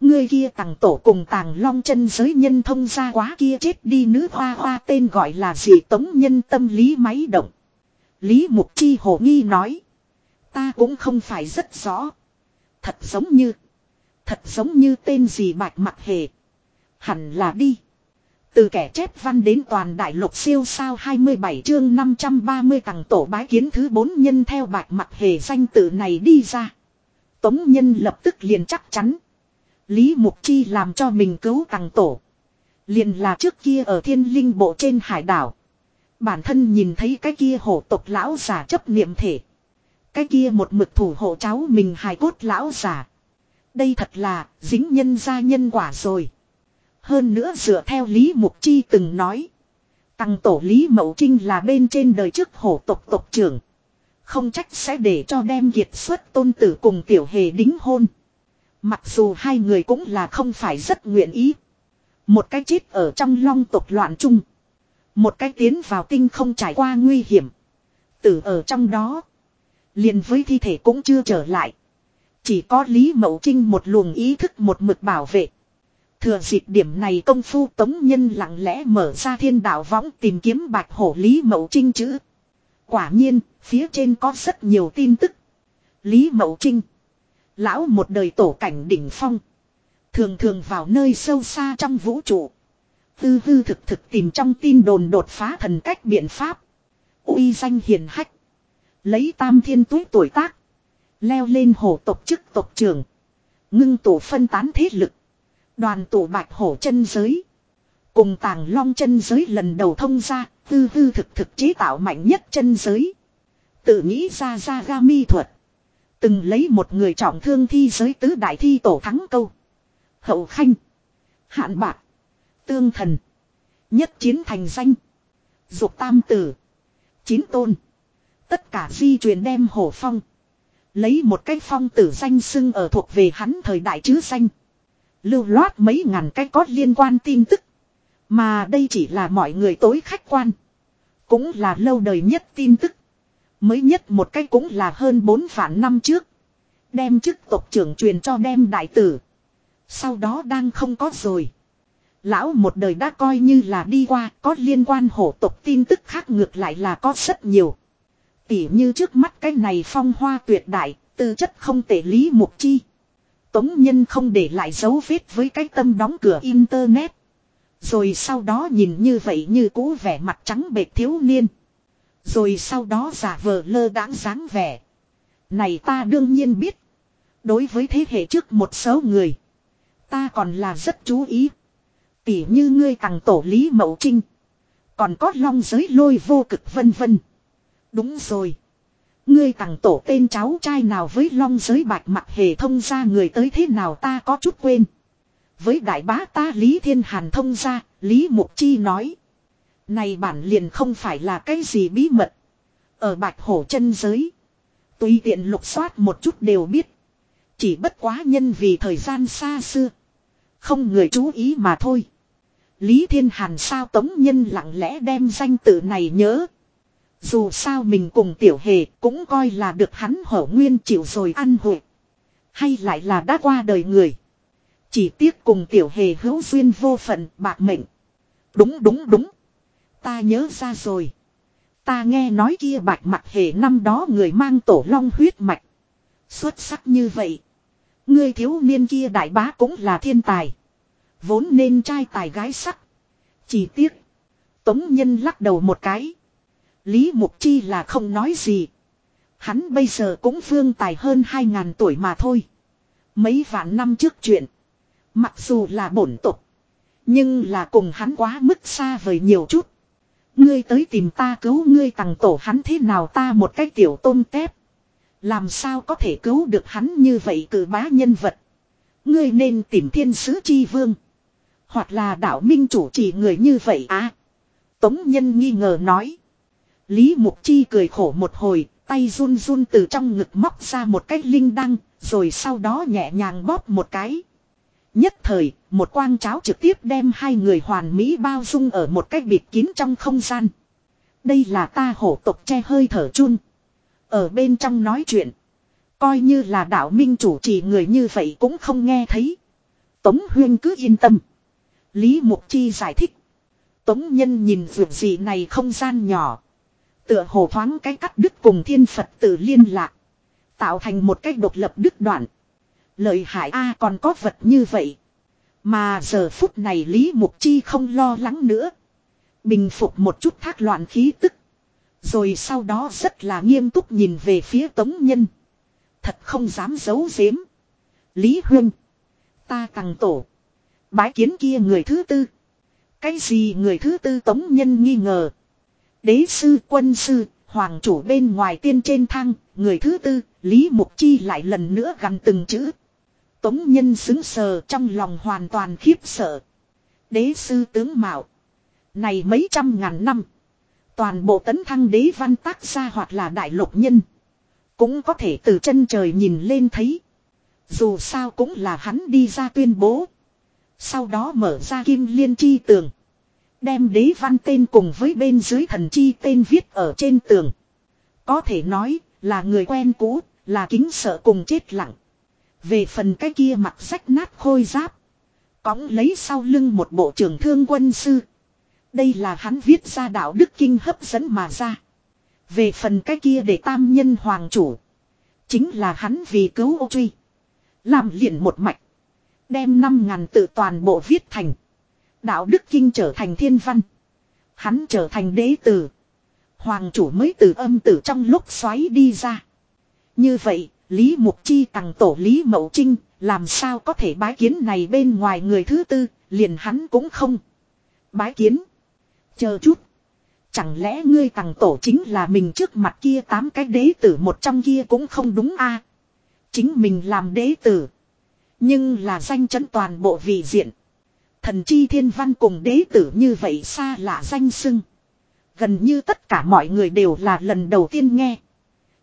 Người kia tàng tổ cùng tàng long chân giới nhân thông ra quá kia chết đi nữ hoa hoa tên gọi là gì tống nhân tâm lý máy động. Lý Mục Chi hồ nghi nói. Ta cũng không phải rất rõ. Thật giống như. Thật giống như tên gì bạch mặt hề. Hẳn là đi. Từ kẻ chép văn đến toàn đại lục siêu sao 27 chương 530 tầng tổ bái kiến thứ 4 nhân theo bạch mặt hề danh tự này đi ra. Tống nhân lập tức liền chắc chắn. Lý Mục Chi làm cho mình cứu tầng tổ. Liền là trước kia ở thiên linh bộ trên hải đảo. Bản thân nhìn thấy cái kia hổ tộc lão giả chấp niệm thể. Cái kia một mực thủ hộ cháu mình hài cốt lão giả. Đây thật là, dính nhân gia nhân quả rồi. Hơn nữa dựa theo Lý Mục Chi từng nói. Tăng tổ Lý Mậu Trinh là bên trên đời trước hổ tộc tộc trưởng. Không trách sẽ để cho đem kiệt xuất tôn tử cùng tiểu hề đính hôn. Mặc dù hai người cũng là không phải rất nguyện ý. Một cái chết ở trong long tộc loạn chung. Một cái tiến vào tinh không trải qua nguy hiểm. Tử ở trong đó. liền với thi thể cũng chưa trở lại. Chỉ có Lý Mậu Trinh một luồng ý thức một mực bảo vệ. Thừa dịp điểm này công phu tống nhân lặng lẽ mở ra thiên đạo võng tìm kiếm bạch hổ Lý Mậu Trinh chữ. Quả nhiên, phía trên có rất nhiều tin tức. Lý Mậu Trinh. Lão một đời tổ cảnh đỉnh phong. Thường thường vào nơi sâu xa trong vũ trụ. Tư hư thực thực tìm trong tin đồn đột phá thần cách biện pháp. uy danh hiền hách. Lấy tam thiên túi tuổi tác. Leo lên hổ tộc chức tộc trưởng. Ngưng tổ phân tán thế lực. Đoàn tổ bạch hổ chân giới. Cùng tàng long chân giới lần đầu thông ra. Tư tư thực thực chế tạo mạnh nhất chân giới. Tự nghĩ ra ra ga mi thuật. Từng lấy một người trọng thương thi giới tứ đại thi tổ thắng câu. Hậu khanh. Hạn bạc. Tương thần. Nhất chiến thành danh. Dục tam tử. Chín tôn. Tất cả di truyền đem hổ phong. Lấy một cái phong tử danh xưng ở thuộc về hắn thời đại chứ danh. Lưu loát mấy ngàn cái có liên quan tin tức. Mà đây chỉ là mọi người tối khách quan. Cũng là lâu đời nhất tin tức. Mới nhất một cái cũng là hơn 4 phản năm trước. Đem chức tộc trưởng truyền cho đem đại tử. Sau đó đang không có rồi. Lão một đời đã coi như là đi qua, có liên quan hổ tộc tin tức khác ngược lại là có rất nhiều. Tỉ như trước mắt cái này phong hoa tuyệt đại, tư chất không tệ lý mục chi. Tống nhân không để lại dấu vết với cái tâm đóng cửa internet. Rồi sau đó nhìn như vậy như cũ vẻ mặt trắng bệt thiếu niên. Rồi sau đó giả vờ lơ đãng dáng vẻ. Này ta đương nhiên biết. Đối với thế hệ trước một số người. Ta còn là rất chú ý. Tỉ như ngươi tặng tổ lý mậu trinh. Còn có long giới lôi vô cực vân vân. Đúng rồi. Ngươi tặng tổ tên cháu trai nào với long giới bạch mặt hề thông ra người tới thế nào ta có chút quên. Với đại bá ta Lý Thiên Hàn thông ra, Lý Mục Chi nói. Này bản liền không phải là cái gì bí mật. Ở bạch hổ chân giới. Tùy tiện lục soát một chút đều biết. Chỉ bất quá nhân vì thời gian xa xưa. Không người chú ý mà thôi. Lý Thiên Hàn sao tống nhân lặng lẽ đem danh tự này nhớ. Dù sao mình cùng tiểu hề cũng coi là được hắn hổ nguyên chịu rồi ăn hội. Hay lại là đã qua đời người. Chỉ tiếc cùng tiểu hề hữu duyên vô phận, bạc mệnh. Đúng đúng đúng. Ta nhớ ra rồi. Ta nghe nói kia bạch mặt hề năm đó người mang tổ long huyết mạch. Xuất sắc như vậy. Ngươi thiếu niên kia đại bá cũng là thiên tài. Vốn nên trai tài gái sắc. Chỉ tiếc. Tống nhân lắc đầu một cái. Lý Mục Chi là không nói gì. Hắn bây giờ cũng phương tài hơn 2.000 tuổi mà thôi. Mấy vạn năm trước chuyện. Mặc dù là bổn tục. Nhưng là cùng hắn quá mức xa vời nhiều chút. Ngươi tới tìm ta cứu ngươi tặng tổ hắn thế nào ta một cái tiểu tôm tép. Làm sao có thể cứu được hắn như vậy cử bá nhân vật. Ngươi nên tìm thiên sứ chi vương. Hoặc là đạo minh chủ chỉ người như vậy à. Tống nhân nghi ngờ nói. Lý Mục Chi cười khổ một hồi, tay run run từ trong ngực móc ra một cái linh đăng, rồi sau đó nhẹ nhàng bóp một cái. Nhất thời, một quang cháo trực tiếp đem hai người hoàn mỹ bao dung ở một cách bịt kín trong không gian. Đây là ta hổ tộc che hơi thở chun. Ở bên trong nói chuyện. Coi như là đạo minh chủ trì người như vậy cũng không nghe thấy. Tống Huyên cứ yên tâm. Lý Mục Chi giải thích. Tống Nhân nhìn vượt gì này không gian nhỏ. Tựa hồ thoáng cái cắt đứt cùng thiên Phật tử liên lạc. Tạo thành một cái độc lập đứt đoạn. Lợi hại A, còn có vật như vậy. Mà giờ phút này Lý Mục Chi không lo lắng nữa. Bình phục một chút thác loạn khí tức. Rồi sau đó rất là nghiêm túc nhìn về phía Tống Nhân. Thật không dám giấu giếm. Lý Huyên. Ta tăng tổ. Bái kiến kia người thứ tư. Cái gì người thứ tư Tống Nhân nghi ngờ. Đế sư quân sư, hoàng chủ bên ngoài tiên trên thang, người thứ tư, Lý Mục Chi lại lần nữa gần từng chữ. Tống nhân xứng sờ trong lòng hoàn toàn khiếp sợ. Đế sư tướng Mạo. Này mấy trăm ngàn năm. Toàn bộ tấn thăng đế văn tác gia hoặc là đại lục nhân. Cũng có thể từ chân trời nhìn lên thấy. Dù sao cũng là hắn đi ra tuyên bố. Sau đó mở ra kim liên chi tường. Đem đế văn tên cùng với bên dưới thần chi tên viết ở trên tường. Có thể nói là người quen cũ, là kính sợ cùng chết lặng. Về phần cái kia mặt rách nát khôi giáp. Cóng lấy sau lưng một bộ trưởng thương quân sư. Đây là hắn viết ra đạo đức kinh hấp dẫn mà ra. Về phần cái kia để tam nhân hoàng chủ. Chính là hắn vì cứu ô truy. Làm liền một mạch. Đem năm ngàn tự toàn bộ viết thành. Đạo đức kinh trở thành thiên văn. Hắn trở thành đế tử. Hoàng chủ mới từ âm tử trong lúc xoáy đi ra. Như vậy, Lý Mục Chi tặng tổ Lý Mậu Trinh, làm sao có thể bái kiến này bên ngoài người thứ tư, liền hắn cũng không. Bái kiến. Chờ chút. Chẳng lẽ ngươi tặng tổ chính là mình trước mặt kia tám cái đế tử một trong kia cũng không đúng a Chính mình làm đế tử. Nhưng là danh chấn toàn bộ vị diện. Thần chi thiên văn cùng đế tử như vậy xa lạ danh sưng. Gần như tất cả mọi người đều là lần đầu tiên nghe.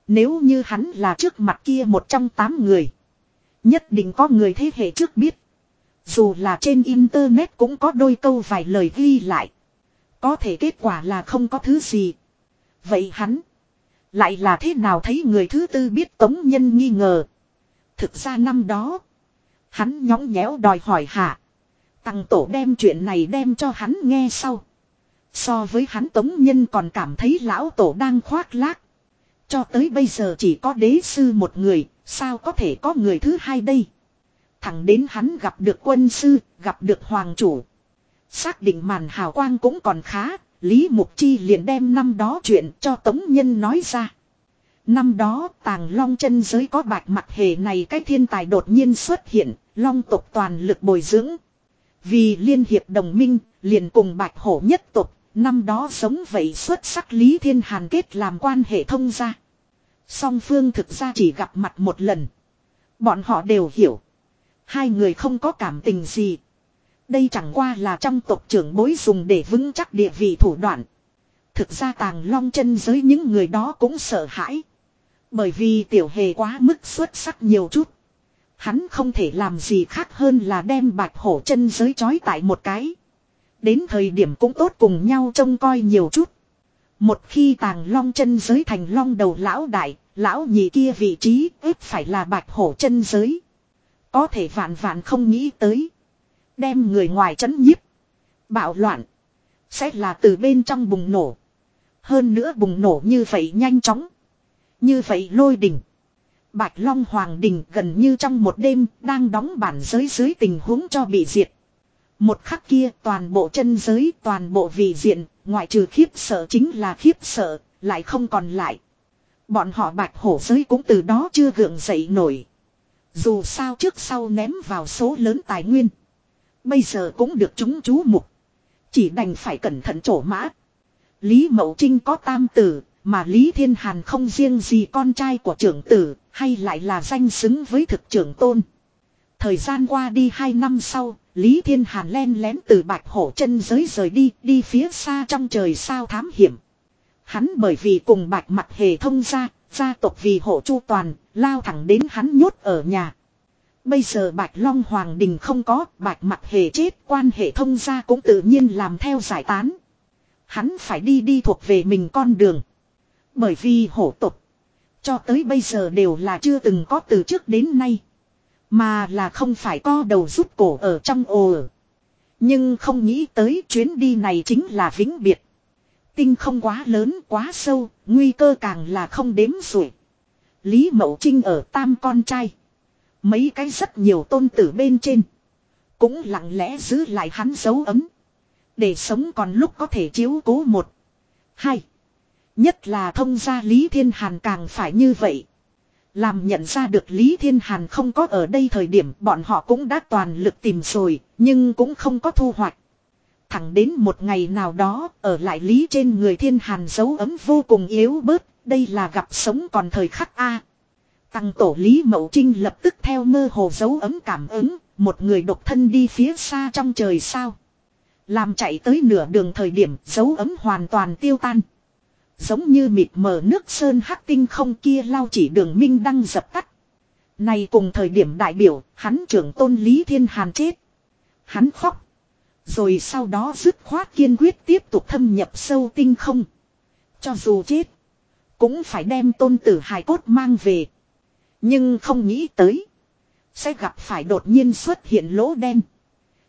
Nếu như hắn là trước mặt kia một trong tám người. Nhất định có người thế hệ trước biết. Dù là trên internet cũng có đôi câu vài lời ghi lại. Có thể kết quả là không có thứ gì. Vậy hắn. Lại là thế nào thấy người thứ tư biết tống nhân nghi ngờ. Thực ra năm đó. Hắn nhõng nhẽo đòi hỏi hạ. Tăng tổ đem chuyện này đem cho hắn nghe sau. So với hắn tống nhân còn cảm thấy lão tổ đang khoác lác. Cho tới bây giờ chỉ có đế sư một người, sao có thể có người thứ hai đây? Thẳng đến hắn gặp được quân sư, gặp được hoàng chủ. Xác định màn hào quang cũng còn khá, Lý Mục Chi liền đem năm đó chuyện cho Tống Nhân nói ra. Năm đó tàng long chân giới có bạch mặt hề này cái thiên tài đột nhiên xuất hiện, long tộc toàn lực bồi dưỡng. Vì liên hiệp đồng minh, liền cùng bạch hổ nhất tộc, năm đó sống vậy xuất sắc Lý Thiên Hàn kết làm quan hệ thông gia. Song phương thực ra chỉ gặp mặt một lần. Bọn họ đều hiểu. Hai người không có cảm tình gì. Đây chẳng qua là trong tộc trưởng bối dùng để vững chắc địa vị thủ đoạn. Thực ra tàng long chân giới những người đó cũng sợ hãi. Bởi vì tiểu hề quá mức xuất sắc nhiều chút. Hắn không thể làm gì khác hơn là đem bạch hổ chân giới chói tại một cái. Đến thời điểm cũng tốt cùng nhau trông coi nhiều chút. Một khi tàng long chân giới thành long đầu lão đại, lão nhị kia vị trí ếp phải là bạch hổ chân giới. Có thể vạn vạn không nghĩ tới. Đem người ngoài chấn nhiếp. Bạo loạn. Sẽ là từ bên trong bùng nổ. Hơn nữa bùng nổ như vậy nhanh chóng. Như vậy lôi đỉnh. Bạch Long Hoàng Đình gần như trong một đêm đang đóng bản giới dưới tình huống cho bị diệt. Một khắc kia toàn bộ chân giới toàn bộ vị diện ngoại trừ khiếp sợ chính là khiếp sợ lại không còn lại. Bọn họ bạch hổ giới cũng từ đó chưa gượng dậy nổi. Dù sao trước sau ném vào số lớn tài nguyên. Bây giờ cũng được chúng chú mục. Chỉ đành phải cẩn thận trổ mã. Lý Mậu Trinh có tam tử, mà Lý Thiên Hàn không riêng gì con trai của trưởng tử, hay lại là danh xứng với thực trưởng tôn. Thời gian qua đi hai năm sau, Lý Thiên Hàn len lén từ bạch hổ chân giới rời đi, đi phía xa trong trời sao thám hiểm. Hắn bởi vì cùng bạch mặt hề thông ra, gia tộc vì hộ chu toàn, lao thẳng đến hắn nhốt ở nhà. Bây giờ bạch long hoàng đình không có, bạch mặt hề chết, quan hệ thông gia cũng tự nhiên làm theo giải tán. Hắn phải đi đi thuộc về mình con đường. Bởi vì hổ tục, cho tới bây giờ đều là chưa từng có từ trước đến nay. Mà là không phải co đầu rút cổ ở trong ồ Nhưng không nghĩ tới chuyến đi này chính là vĩnh biệt. Tinh không quá lớn quá sâu, nguy cơ càng là không đếm xuể. Lý Mậu Trinh ở tam con trai. Mấy cái rất nhiều tôn tử bên trên. Cũng lặng lẽ giữ lại hắn dấu ấm. Để sống còn lúc có thể chiếu cố một. Hai. Nhất là thông gia Lý Thiên Hàn càng phải như vậy. Làm nhận ra được Lý Thiên Hàn không có ở đây thời điểm bọn họ cũng đã toàn lực tìm rồi, nhưng cũng không có thu hoạch. Thẳng đến một ngày nào đó, ở lại Lý trên người Thiên Hàn dấu ấm vô cùng yếu bớt, đây là gặp sống còn thời khắc A. Tăng tổ Lý Mậu Trinh lập tức theo mơ hồ dấu ấm cảm ứng, một người độc thân đi phía xa trong trời sao. Làm chạy tới nửa đường thời điểm dấu ấm hoàn toàn tiêu tan. Giống như mịt mờ nước sơn hắc tinh không kia lao chỉ đường minh đăng dập tắt. Này cùng thời điểm đại biểu, hắn trưởng tôn Lý Thiên Hàn chết. Hắn khóc. Rồi sau đó dứt khoát kiên quyết tiếp tục thâm nhập sâu tinh không. Cho dù chết. Cũng phải đem tôn tử hài cốt mang về. Nhưng không nghĩ tới. Sẽ gặp phải đột nhiên xuất hiện lỗ đen.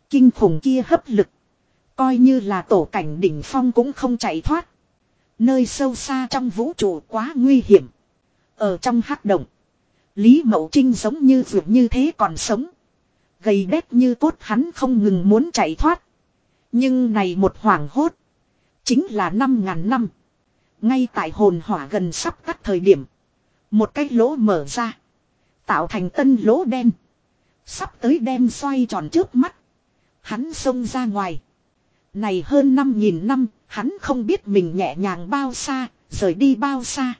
Kinh khủng kia hấp lực. Coi như là tổ cảnh đỉnh phong cũng không chạy thoát. Nơi sâu xa trong vũ trụ quá nguy hiểm. Ở trong hắc động. Lý Mậu Trinh giống như vượt như thế còn sống. Gầy đét như cốt hắn không ngừng muốn chạy thoát. Nhưng này một hoảng hốt. Chính là năm ngàn năm. Ngay tại hồn hỏa gần sắp tắt thời điểm. Một cái lỗ mở ra. Tạo thành tân lỗ đen. Sắp tới đem xoay tròn trước mắt. Hắn xông ra ngoài. Này hơn năm nghìn năm, hắn không biết mình nhẹ nhàng bao xa, rời đi bao xa.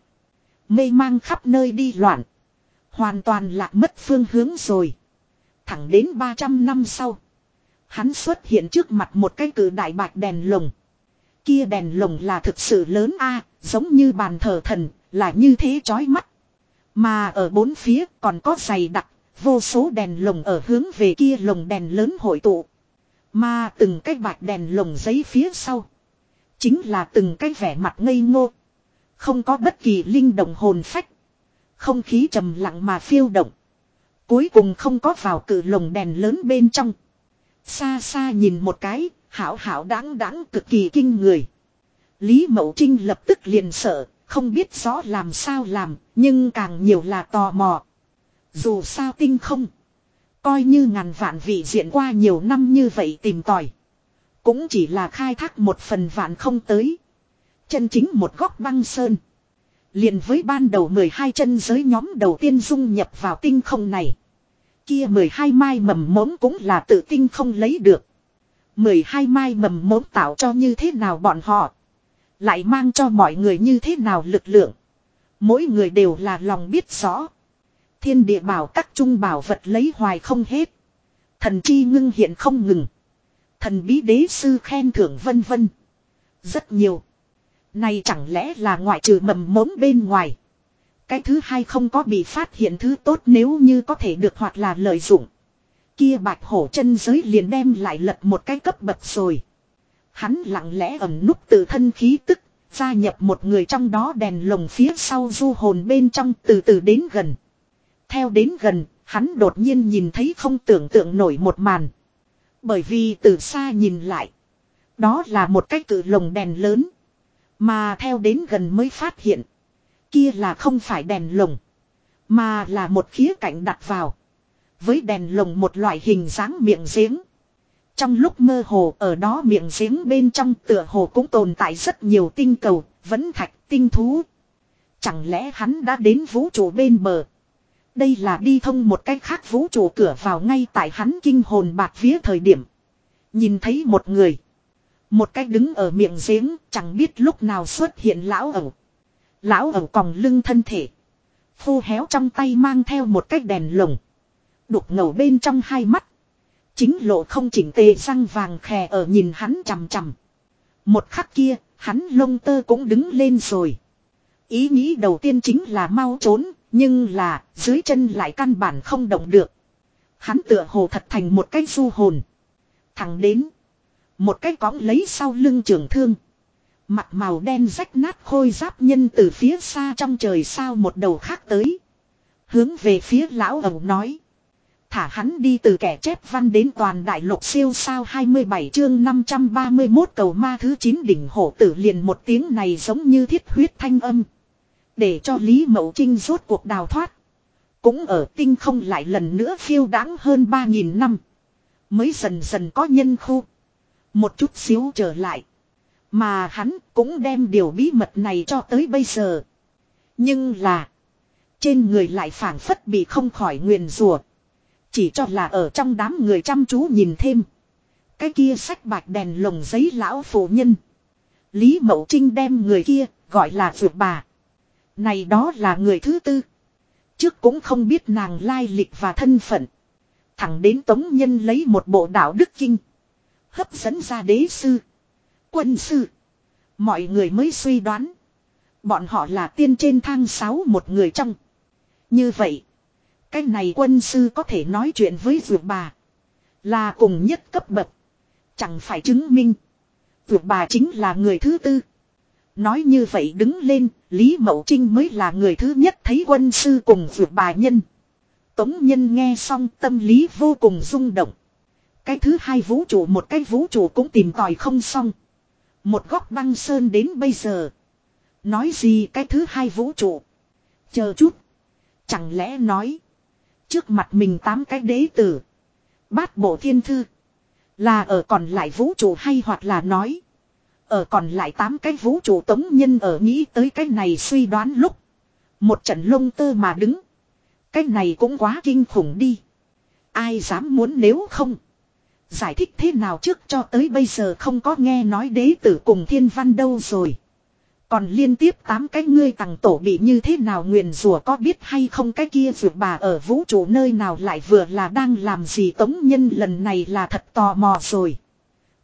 Mê mang khắp nơi đi loạn. Hoàn toàn lạc mất phương hướng rồi. Thẳng đến 300 năm sau. Hắn xuất hiện trước mặt một cái cử đại bạch đèn lồng. Kia đèn lồng là thực sự lớn a giống như bàn thờ thần, là như thế chói mắt. Mà ở bốn phía còn có dày đặc, vô số đèn lồng ở hướng về kia lồng đèn lớn hội tụ. Mà từng cái bạch đèn lồng giấy phía sau. Chính là từng cái vẻ mặt ngây ngô. Không có bất kỳ linh động hồn phách. Không khí trầm lặng mà phiêu động. Cuối cùng không có vào cử lồng đèn lớn bên trong. Xa xa nhìn một cái, hảo hảo đáng đáng cực kỳ kinh người. Lý Mậu Trinh lập tức liền sợ, không biết rõ làm sao làm, nhưng càng nhiều là tò mò. Dù sao tinh không. Coi như ngàn vạn vị diện qua nhiều năm như vậy tìm tòi. Cũng chỉ là khai thác một phần vạn không tới. Chân chính một góc băng sơn. liền với ban đầu 12 chân giới nhóm đầu tiên dung nhập vào tinh không này. Kia 12 mai mầm mống cũng là tự tinh không lấy được. 12 mai mầm mống tạo cho như thế nào bọn họ. Lại mang cho mọi người như thế nào lực lượng. Mỗi người đều là lòng biết rõ. Thiên địa bảo các trung bảo vật lấy hoài không hết. Thần chi ngưng hiện không ngừng. Thần bí đế sư khen thưởng vân vân. Rất nhiều. Này chẳng lẽ là ngoại trừ mầm mống bên ngoài. Cái thứ hai không có bị phát hiện thứ tốt nếu như có thể được hoặc là lợi dụng. Kia bạch hổ chân giới liền đem lại lật một cái cấp bậc rồi. Hắn lặng lẽ ẩn núp từ thân khí tức, gia nhập một người trong đó đèn lồng phía sau du hồn bên trong từ từ đến gần. Theo đến gần, Hắn đột nhiên nhìn thấy không tưởng tượng nổi một màn. Bởi vì từ xa nhìn lại. Đó là một cái cự lồng đèn lớn. Mà theo đến gần mới phát hiện. Kia là không phải đèn lồng. Mà là một khía cạnh đặt vào. Với đèn lồng một loại hình dáng miệng giếng. Trong lúc mơ hồ ở đó miệng giếng bên trong tựa hồ cũng tồn tại rất nhiều tinh cầu, vẫn thạch, tinh thú. Chẳng lẽ hắn đã đến vũ trụ bên bờ. Đây là đi thông một cách khác vũ trụ cửa vào ngay tại hắn kinh hồn bạc vía thời điểm. Nhìn thấy một người. Một cách đứng ở miệng giếng chẳng biết lúc nào xuất hiện lão ẩu. Lão ẩu còng lưng thân thể. Khô héo trong tay mang theo một cái đèn lồng. Đục ngầu bên trong hai mắt. Chính lộ không chỉnh tề răng vàng khè ở nhìn hắn chằm chằm. Một khắc kia, hắn lông tơ cũng đứng lên rồi. Ý nghĩ đầu tiên chính là mau trốn, nhưng là, dưới chân lại căn bản không động được. Hắn tựa hồ thật thành một cái du hồn. Thẳng đến. Một cái cõng lấy sau lưng trường thương. Mặt màu đen rách nát khôi giáp nhân từ phía xa trong trời sao một đầu khác tới. Hướng về phía lão ẩu nói. Thả hắn đi từ kẻ chép văn đến toàn đại lục siêu sao 27 chương 531 cầu ma thứ 9 đỉnh hổ tử liền một tiếng này giống như thiết huyết thanh âm. Để cho Lý Mậu Trinh rốt cuộc đào thoát. Cũng ở tinh không lại lần nữa phiêu đáng hơn 3.000 năm. Mới dần dần có nhân khu. Một chút xíu trở lại. Mà hắn cũng đem điều bí mật này cho tới bây giờ. Nhưng là. Trên người lại phản phất bị không khỏi nguyền rùa. Chỉ cho là ở trong đám người chăm chú nhìn thêm. Cái kia sách bạch đèn lồng giấy lão phụ nhân. Lý Mậu Trinh đem người kia gọi là vượt bà. Này đó là người thứ tư. Trước cũng không biết nàng lai lịch và thân phận. Thẳng đến Tống Nhân lấy một bộ đạo đức kinh. Hấp dẫn ra đế sư. Quân sư. Mọi người mới suy đoán. Bọn họ là tiên trên thang sáu một người trong. Như vậy. Cái này quân sư có thể nói chuyện với vượt bà. Là cùng nhất cấp bậc. Chẳng phải chứng minh. Vượt bà chính là người thứ tư. Nói như vậy đứng lên, Lý Mậu Trinh mới là người thứ nhất thấy quân sư cùng vượt bà nhân. Tống nhân nghe xong tâm lý vô cùng rung động. Cái thứ hai vũ trụ một cái vũ trụ cũng tìm tòi không xong. Một góc băng sơn đến bây giờ. Nói gì cái thứ hai vũ trụ. Chờ chút. Chẳng lẽ nói. Trước mặt mình tám cái đế tử. Bát bộ thiên thư. Là ở còn lại vũ trụ hay hoặc là nói. Ở còn lại tám cái vũ trụ tống nhân ở nghĩ tới cái này suy đoán lúc. Một trận lông tơ mà đứng. Cái này cũng quá kinh khủng đi. Ai dám muốn nếu không. Giải thích thế nào trước cho tới bây giờ không có nghe nói đế tử cùng thiên văn đâu rồi. Còn liên tiếp tám cái ngươi tàng tổ bị như thế nào nguyền rủa có biết hay không cái kia vượt bà ở vũ trụ nơi nào lại vừa là đang làm gì tống nhân lần này là thật tò mò rồi.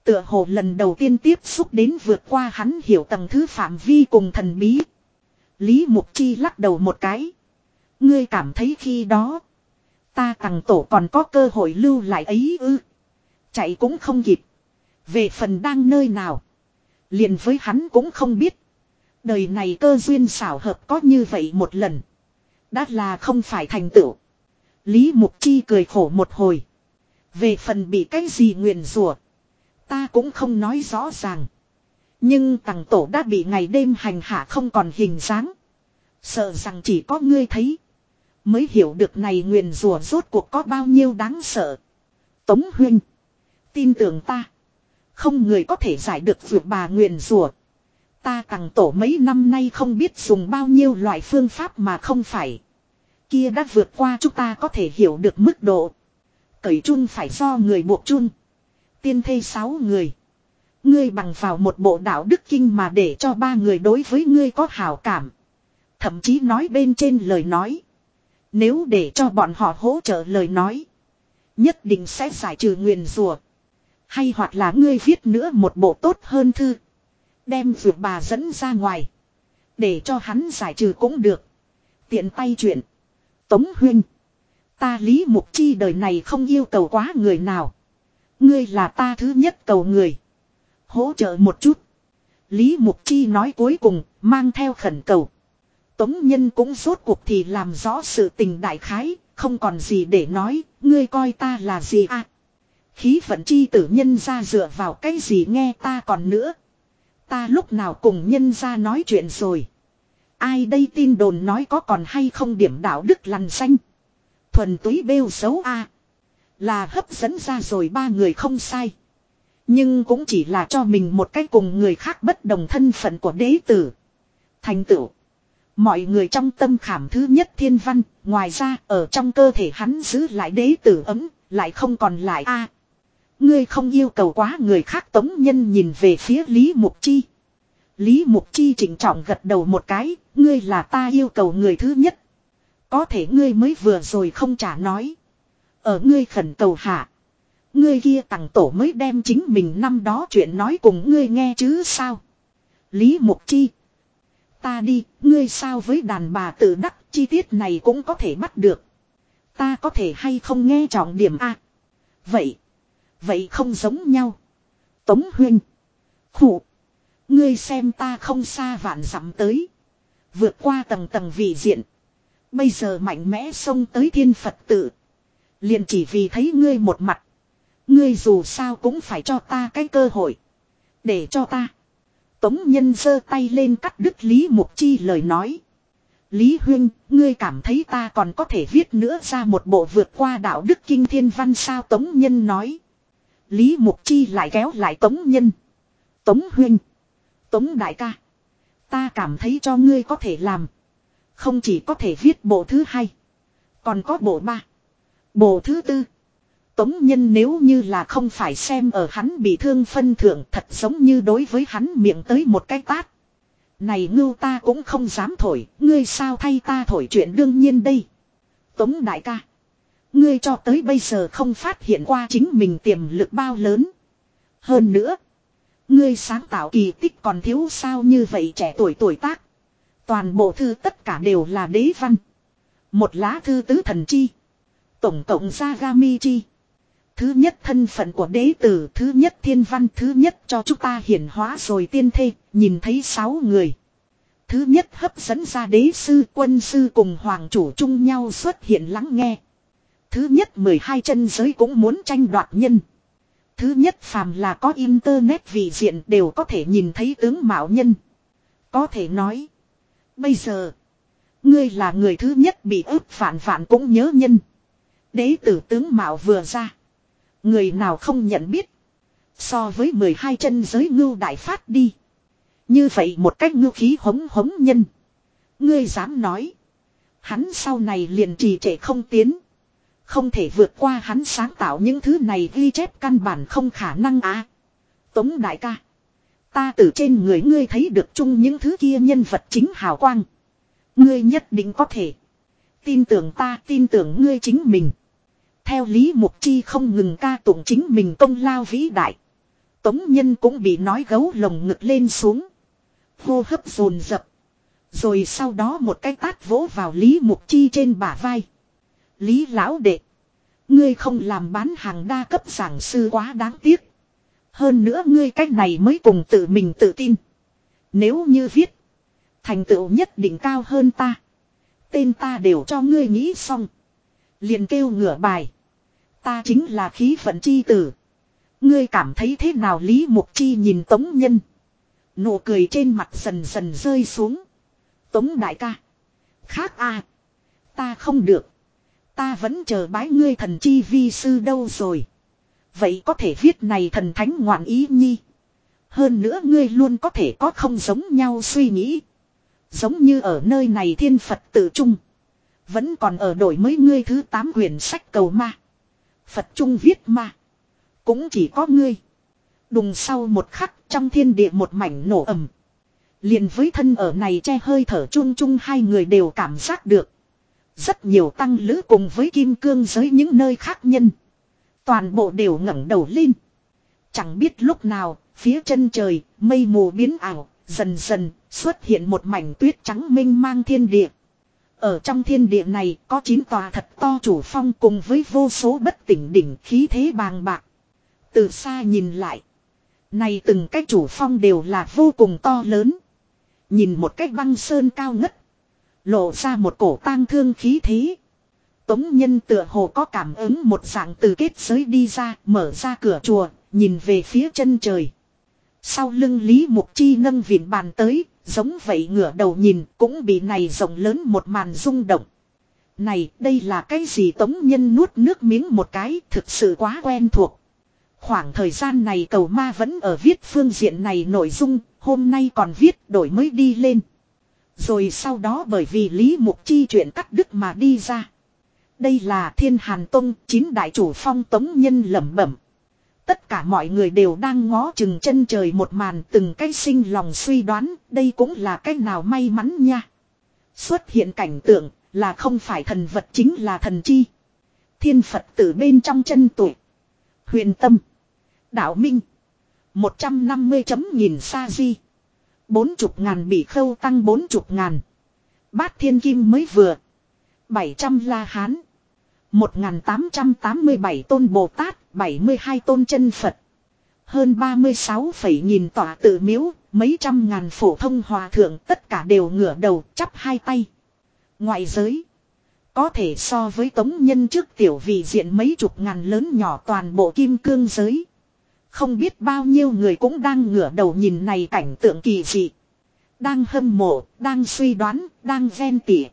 Tựa hồ lần đầu tiên tiếp xúc đến vượt qua hắn hiểu tầng thứ phạm vi cùng thần bí. Lý Mục Chi lắc đầu một cái. Ngươi cảm thấy khi đó. Ta tầng tổ còn có cơ hội lưu lại ấy ư. Chạy cũng không kịp. Về phần đang nơi nào. Liền với hắn cũng không biết. Đời này cơ duyên xảo hợp có như vậy một lần. Đã là không phải thành tựu. Lý Mục Chi cười khổ một hồi. Về phần bị cái gì nguyền rủa Ta cũng không nói rõ ràng. Nhưng tàng tổ đã bị ngày đêm hành hạ không còn hình dáng. Sợ rằng chỉ có ngươi thấy. Mới hiểu được này nguyền rùa rốt cuộc có bao nhiêu đáng sợ. Tống huynh. Tin tưởng ta. Không người có thể giải được vượt bà nguyền rùa. Ta tàng tổ mấy năm nay không biết dùng bao nhiêu loại phương pháp mà không phải. Kia đã vượt qua chúng ta có thể hiểu được mức độ. Cởi chun phải do người buộc chun. Tiên thây sáu người. Ngươi bằng vào một bộ đạo đức kinh mà để cho ba người đối với ngươi có hảo cảm. Thậm chí nói bên trên lời nói. Nếu để cho bọn họ hỗ trợ lời nói. Nhất định sẽ giải trừ nguyền rùa. Hay hoặc là ngươi viết nữa một bộ tốt hơn thư. Đem vượt bà dẫn ra ngoài. Để cho hắn giải trừ cũng được. Tiện tay chuyện. Tống huynh. Ta lý mục chi đời này không yêu cầu quá người nào. Ngươi là ta thứ nhất cầu người. Hỗ trợ một chút. Lý Mục Chi nói cuối cùng, mang theo khẩn cầu. Tống Nhân cũng rốt cuộc thì làm rõ sự tình đại khái, không còn gì để nói, ngươi coi ta là gì à. Khí vận chi tử nhân ra dựa vào cái gì nghe ta còn nữa. Ta lúc nào cùng nhân ra nói chuyện rồi. Ai đây tin đồn nói có còn hay không điểm đạo đức lằn xanh. Thuần túy bêu xấu a là hấp dẫn ra rồi ba người không sai. Nhưng cũng chỉ là cho mình một cái cùng người khác bất đồng thân phận của đế tử. Thành tựu. Mọi người trong tâm khảm thứ nhất thiên văn, ngoài ra ở trong cơ thể hắn giữ lại đế tử ấm, lại không còn lại a Ngươi không yêu cầu quá người khác tống nhân nhìn về phía Lý Mục Chi. Lý Mục Chi chỉnh trọng gật đầu một cái, ngươi là ta yêu cầu người thứ nhất. Có thể ngươi mới vừa rồi không trả nói. Ở ngươi khẩn cầu hạ. Ngươi kia tặng tổ mới đem chính mình năm đó chuyện nói cùng ngươi nghe chứ sao. Lý Mục Chi. Ta đi, ngươi sao với đàn bà tự đắc chi tiết này cũng có thể bắt được. Ta có thể hay không nghe trọng điểm A. Vậy. Vậy không giống nhau. Tống huynh. Khủ. Ngươi xem ta không xa vạn dặm tới. Vượt qua tầng tầng vị diện. Bây giờ mạnh mẽ xông tới thiên Phật tự. Liền chỉ vì thấy ngươi một mặt. Ngươi dù sao cũng phải cho ta cái cơ hội. Để cho ta. Tống nhân giơ tay lên cắt đứt Lý Mục Chi lời nói. Lý Huyên, ngươi cảm thấy ta còn có thể viết nữa ra một bộ vượt qua đạo đức kinh thiên văn sao Tống Nhân nói. Lý Mục Chi lại kéo lại Tống Nhân. Tống Huyên. Tống Đại ca. Ta cảm thấy cho ngươi có thể làm. Không chỉ có thể viết bộ thứ hai. Còn có bộ ba. Bộ thứ tư. Tống nhân nếu như là không phải xem ở hắn bị thương phân thượng thật giống như đối với hắn miệng tới một cái tát. Này ngưu ta cũng không dám thổi, ngươi sao thay ta thổi chuyện đương nhiên đây. Tống đại ca. Ngươi cho tới bây giờ không phát hiện qua chính mình tiềm lực bao lớn. Hơn nữa. Ngươi sáng tạo kỳ tích còn thiếu sao như vậy trẻ tuổi tuổi tác. Toàn bộ thư tất cả đều là đế văn. Một lá thư tứ thần chi. Tổng cộng ra. Thứ nhất thân phận của đế tử, thứ nhất thiên văn, thứ nhất cho chúng ta hiển hóa rồi tiên thê, nhìn thấy sáu người. Thứ nhất hấp dẫn ra đế sư, quân sư cùng hoàng chủ chung nhau xuất hiện lắng nghe. Thứ nhất 12 chân giới cũng muốn tranh đoạt nhân. Thứ nhất phàm là có internet vị diện đều có thể nhìn thấy tướng mạo nhân. Có thể nói. Bây giờ. Ngươi là người thứ nhất bị ức phản phản cũng nhớ nhân. Đế tử tướng mạo vừa ra. Người nào không nhận biết. So với 12 chân giới ngưu đại phát đi. Như vậy một cách ngưu khí hống hống nhân. Ngươi dám nói. Hắn sau này liền trì trệ không tiến. Không thể vượt qua hắn sáng tạo những thứ này ghi chép căn bản không khả năng á. Tống đại ca. Ta từ trên người ngươi thấy được chung những thứ kia nhân vật chính hào quang. Ngươi nhất định có thể. Tin tưởng ta, tin tưởng ngươi chính mình. Theo Lý Mục Chi không ngừng ca tụng chính mình công lao vĩ đại. Tống nhân cũng bị nói gấu lồng ngực lên xuống. Hô hấp dồn dập. Rồi sau đó một cái tát vỗ vào Lý Mục Chi trên bả vai. Lý lão đệ. Ngươi không làm bán hàng đa cấp giảng sư quá đáng tiếc. Hơn nữa ngươi cách này mới cùng tự mình tự tin. Nếu như viết. Thành tựu nhất định cao hơn ta. Tên ta đều cho ngươi nghĩ xong. Liền kêu ngửa bài. Ta chính là khí vận chi tử. Ngươi cảm thấy thế nào Lý Mục Chi nhìn Tống Nhân. Nụ cười trên mặt dần dần rơi xuống. Tống đại ca. Khác a Ta không được. Ta vẫn chờ bái ngươi thần chi vi sư đâu rồi. Vậy có thể viết này thần thánh ngoạn ý nhi. Hơn nữa ngươi luôn có thể có không giống nhau suy nghĩ. Giống như ở nơi này thiên Phật tự trung. Vẫn còn ở đổi mới ngươi thứ 8 quyển sách cầu ma. Phật trung viết ma. Cũng chỉ có ngươi. Đùng sau một khắc trong thiên địa một mảnh nổ ầm. Liền với thân ở này che hơi thở chung chung hai người đều cảm giác được. Rất nhiều tăng lữ cùng với kim cương giới những nơi khác nhân. Toàn bộ đều ngẩng đầu lên. Chẳng biết lúc nào, phía chân trời, mây mù biến ảo, dần dần xuất hiện một mảnh tuyết trắng minh mang thiên địa. Ở trong thiên địa này có chín tòa thật to chủ phong cùng với vô số bất tỉnh đỉnh khí thế bàng bạc. Từ xa nhìn lại. Này từng cái chủ phong đều là vô cùng to lớn. Nhìn một cách băng sơn cao ngất. Lộ ra một cổ tang thương khí thế. Tống nhân tựa hồ có cảm ứng một dạng từ kết giới đi ra, mở ra cửa chùa, nhìn về phía chân trời. Sau lưng Lý Mục Chi nâng viện bàn tới, giống vậy ngửa đầu nhìn cũng bị này rộng lớn một màn rung động. Này, đây là cái gì tống nhân nuốt nước miếng một cái, thực sự quá quen thuộc. Khoảng thời gian này cầu ma vẫn ở viết phương diện này nội dung, hôm nay còn viết đổi mới đi lên. Rồi sau đó bởi vì Lý Mục Chi chuyện cắt đứt mà đi ra. Đây là Thiên Hàn Tông, chín đại chủ phong tống nhân lẩm bẩm. Tất cả mọi người đều đang ngó chừng chân trời một màn từng cái sinh lòng suy đoán, đây cũng là cách nào may mắn nha. Xuất hiện cảnh tượng, là không phải thần vật chính là thần chi. Thiên Phật từ bên trong chân tuổi. Huyền tâm. Đạo Minh. 150 chấm nhìn xa di. Bốn chục ngàn bị khâu tăng bốn chục ngàn. Bát thiên kim mới vừa. 700 la hán. 1887 tôn Bồ Tát, 72 tôn chân Phật. Hơn 36 phẩy nghìn tỏa tự miếu, mấy trăm ngàn phổ thông hòa thượng tất cả đều ngửa đầu chắp hai tay. Ngoại giới. Có thể so với tống nhân trước tiểu vị diện mấy chục ngàn lớn nhỏ toàn bộ kim cương giới. Không biết bao nhiêu người cũng đang ngửa đầu nhìn này cảnh tượng kỳ dị. Đang hâm mộ, đang suy đoán, đang ghen tỉa.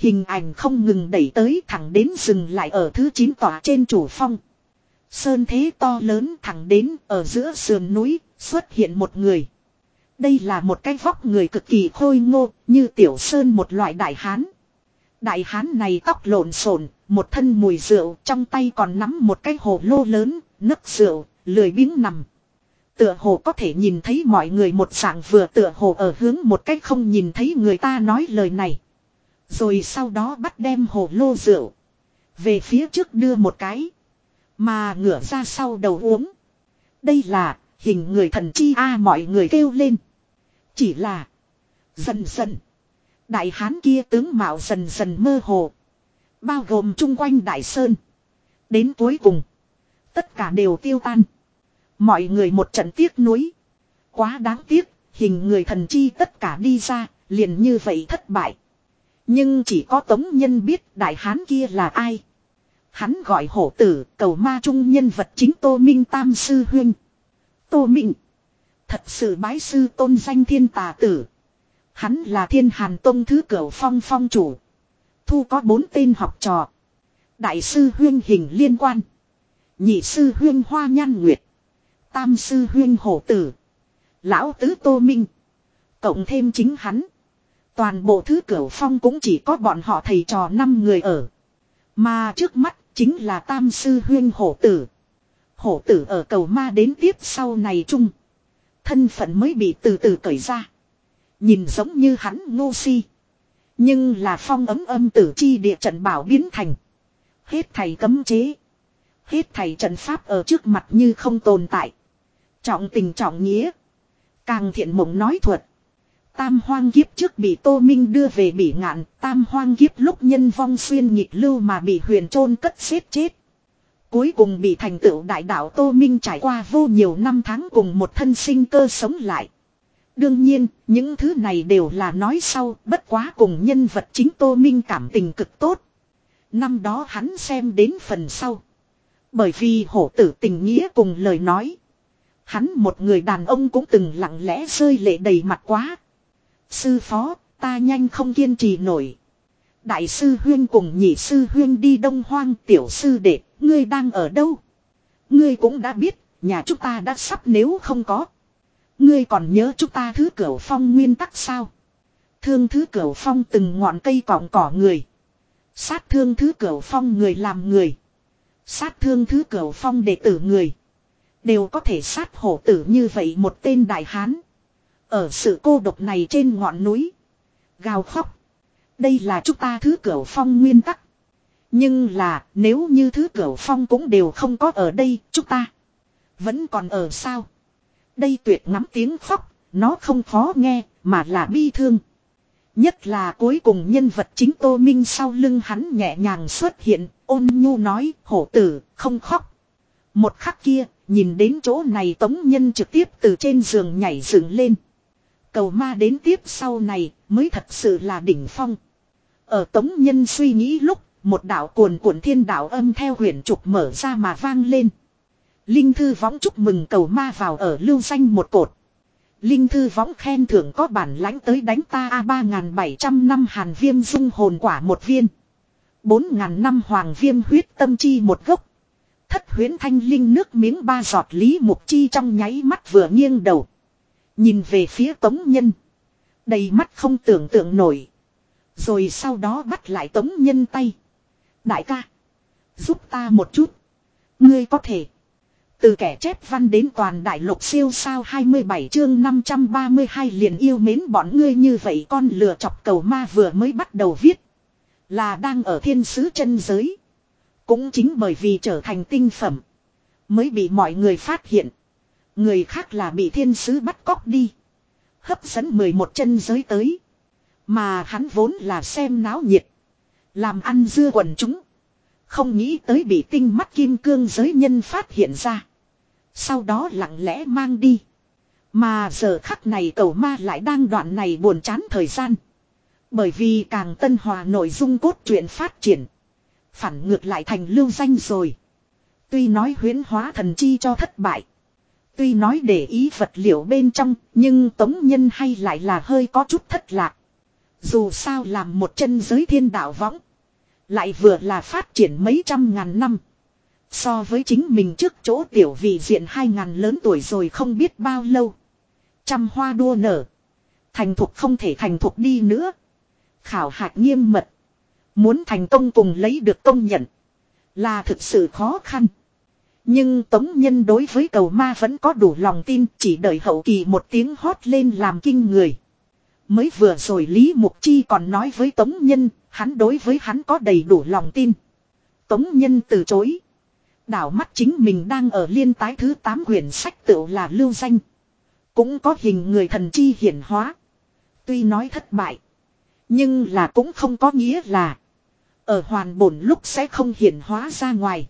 Hình ảnh không ngừng đẩy tới thẳng đến dừng lại ở thứ 9 tòa trên chủ phong. Sơn thế to lớn thẳng đến ở giữa sườn núi xuất hiện một người. Đây là một cái vóc người cực kỳ khôi ngô như tiểu sơn một loại đại hán. Đại hán này tóc lộn xộn, một thân mùi rượu trong tay còn nắm một cái hồ lô lớn, nấc rượu, lười biếng nằm. Tựa hồ có thể nhìn thấy mọi người một dạng vừa tựa hồ ở hướng một cách không nhìn thấy người ta nói lời này. Rồi sau đó bắt đem hồ lô rượu. Về phía trước đưa một cái. Mà ngửa ra sau đầu uống. Đây là hình người thần chi a mọi người kêu lên. Chỉ là. Dần dần. Đại hán kia tướng mạo dần dần mơ hồ. Bao gồm chung quanh đại sơn. Đến cuối cùng. Tất cả đều tiêu tan. Mọi người một trận tiếc nuối. Quá đáng tiếc. Hình người thần chi tất cả đi ra. Liền như vậy thất bại. Nhưng chỉ có tống nhân biết đại hán kia là ai. Hắn gọi hổ tử, cầu ma trung nhân vật chính Tô Minh Tam Sư Huyên. Tô Minh. Thật sự bái sư tôn danh thiên tà tử. Hắn là thiên hàn tông thứ cửu phong phong chủ. Thu có bốn tên học trò. Đại sư huyên hình liên quan. Nhị sư huyên hoa nhan nguyệt. Tam sư huyên hổ tử. Lão tứ tô minh. Cộng thêm chính hắn. Toàn bộ thứ cửu phong cũng chỉ có bọn họ thầy trò năm người ở. Mà trước mắt chính là tam sư huyên hổ tử. Hổ tử ở cầu ma đến tiếp sau này chung. Thân phận mới bị từ từ cởi ra. Nhìn giống như hắn ngô si. Nhưng là phong ấm âm tử chi địa trận bảo biến thành. Hết thầy cấm chế. Hết thầy trận pháp ở trước mặt như không tồn tại. Trọng tình trọng nghĩa. Càng thiện mộng nói thuật. Tam hoang kiếp trước bị Tô Minh đưa về bỉ ngạn, tam hoang kiếp lúc nhân vong xuyên nhịp lưu mà bị huyền trôn cất xếp chết. Cuối cùng bị thành tựu đại đạo Tô Minh trải qua vô nhiều năm tháng cùng một thân sinh cơ sống lại. Đương nhiên, những thứ này đều là nói sau, bất quá cùng nhân vật chính Tô Minh cảm tình cực tốt. Năm đó hắn xem đến phần sau. Bởi vì hổ tử tình nghĩa cùng lời nói. Hắn một người đàn ông cũng từng lặng lẽ rơi lệ đầy mặt quá. Sư phó, ta nhanh không kiên trì nổi. Đại sư Huyên cùng nhị sư Huyên đi đông hoang tiểu sư đệ, ngươi đang ở đâu? Ngươi cũng đã biết, nhà chúng ta đã sắp nếu không có. Ngươi còn nhớ chúng ta thứ cửu phong nguyên tắc sao? Thương thứ cửu phong từng ngọn cây cọng cỏ người. Sát thương thứ cửu phong người làm người. Sát thương thứ cửu phong đệ tử người. Đều có thể sát hổ tử như vậy một tên đại hán. Ở sự cô độc này trên ngọn núi. Gào khóc. Đây là chúng ta thứ cửu phong nguyên tắc. Nhưng là nếu như thứ cửu phong cũng đều không có ở đây chúng ta. Vẫn còn ở sao. Đây tuyệt ngắm tiếng khóc. Nó không khó nghe mà là bi thương. Nhất là cuối cùng nhân vật chính Tô Minh sau lưng hắn nhẹ nhàng xuất hiện, ôn nhu nói, hổ tử, không khóc. Một khắc kia, nhìn đến chỗ này tống nhân trực tiếp từ trên giường nhảy dựng lên. Cầu ma đến tiếp sau này mới thật sự là đỉnh phong. Ở tống nhân suy nghĩ lúc, một đạo cuồn cuộn thiên đạo âm theo huyền trục mở ra mà vang lên. Linh thư võng chúc mừng cầu ma vào ở lưu danh một cột. Linh thư võng khen thưởng có bản lãnh tới đánh ta a ba bảy trăm năm hàn viêm dung hồn quả một viên. bốn ngàn năm hoàng viêm huyết tâm chi một gốc. Thất huyến thanh linh nước miếng ba giọt lý mục chi trong nháy mắt vừa nghiêng đầu. Nhìn về phía tống nhân. Đầy mắt không tưởng tượng nổi. Rồi sau đó bắt lại tống nhân tay. Đại ca. Giúp ta một chút. Ngươi có thể. Từ kẻ chép văn đến toàn đại lục siêu sao 27 chương 532 liền yêu mến bọn ngươi như vậy con lừa chọc cầu ma vừa mới bắt đầu viết. Là đang ở thiên sứ chân giới. Cũng chính bởi vì trở thành tinh phẩm. Mới bị mọi người phát hiện. Người khác là bị thiên sứ bắt cóc đi. Hấp dẫn 11 chân giới tới. Mà hắn vốn là xem náo nhiệt. Làm ăn dưa quần chúng. Không nghĩ tới bị tinh mắt kim cương giới nhân phát hiện ra. Sau đó lặng lẽ mang đi. Mà giờ khắc này cầu ma lại đang đoạn này buồn chán thời gian. Bởi vì càng tân hòa nội dung cốt truyện phát triển. Phản ngược lại thành lưu danh rồi. Tuy nói huyến hóa thần chi cho thất bại. Tuy nói để ý vật liệu bên trong, nhưng tống nhân hay lại là hơi có chút thất lạc. Dù sao làm một chân giới thiên đạo võng. Lại vừa là phát triển mấy trăm ngàn năm. So với chính mình trước chỗ tiểu vị diện hai ngàn lớn tuổi rồi không biết bao lâu. Trăm hoa đua nở. Thành thục không thể thành thục đi nữa. Khảo hạch nghiêm mật. Muốn thành công cùng lấy được công nhận. Là thực sự khó khăn. Nhưng Tống Nhân đối với cầu ma vẫn có đủ lòng tin chỉ đợi hậu kỳ một tiếng hót lên làm kinh người. Mới vừa rồi Lý Mục Chi còn nói với Tống Nhân, hắn đối với hắn có đầy đủ lòng tin. Tống Nhân từ chối. Đảo mắt chính mình đang ở liên tái thứ 8 quyển sách tựu là lưu danh. Cũng có hình người thần chi hiển hóa. Tuy nói thất bại. Nhưng là cũng không có nghĩa là. Ở hoàn bổn lúc sẽ không hiển hóa ra ngoài.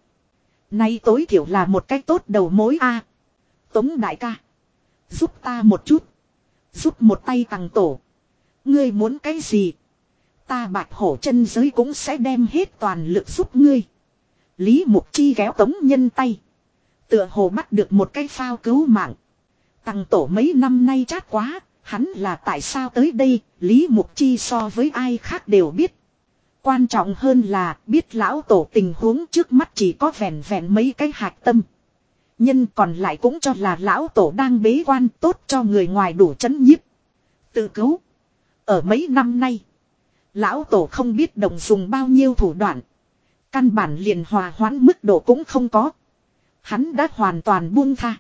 Nay tối thiểu là một cách tốt đầu mối A. Tống đại ca. Giúp ta một chút. Giúp một tay tăng tổ. Ngươi muốn cái gì? Ta bạch hổ chân giới cũng sẽ đem hết toàn lực giúp ngươi. Lý Mục Chi kéo tống nhân tay. Tựa hồ bắt được một cái phao cứu mạng. Tăng tổ mấy năm nay chát quá, hắn là tại sao tới đây, Lý Mục Chi so với ai khác đều biết. Quan trọng hơn là biết lão tổ tình huống trước mắt chỉ có vẹn vẹn mấy cái hạt tâm. Nhân còn lại cũng cho là lão tổ đang bế quan tốt cho người ngoài đủ chấn nhiếp. Tự cứu. Ở mấy năm nay. Lão tổ không biết đồng dùng bao nhiêu thủ đoạn. Căn bản liền hòa hoãn mức độ cũng không có. Hắn đã hoàn toàn buông tha.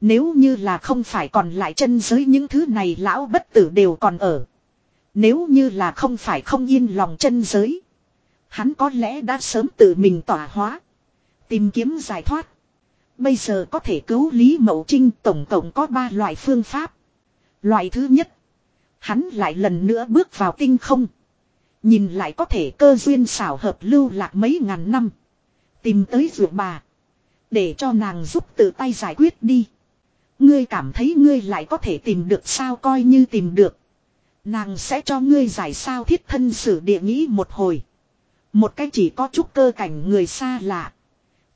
Nếu như là không phải còn lại chân giới những thứ này, lão bất tử đều còn ở. Nếu như là không phải không yên lòng chân giới. Hắn có lẽ đã sớm tự mình tỏa hóa. Tìm kiếm giải thoát. Bây giờ có thể cứu Lý Mậu Trinh tổng cộng có ba loại phương pháp. Loại thứ nhất. Hắn lại lần nữa bước vào tinh không. Nhìn lại có thể cơ duyên xảo hợp lưu lạc mấy ngàn năm. Tìm tới ruột bà. Để cho nàng giúp tự tay giải quyết đi. Ngươi cảm thấy ngươi lại có thể tìm được sao coi như tìm được. Nàng sẽ cho ngươi giải sao thiết thân sử địa nghĩ một hồi. Một cái chỉ có chút cơ cảnh người xa lạ.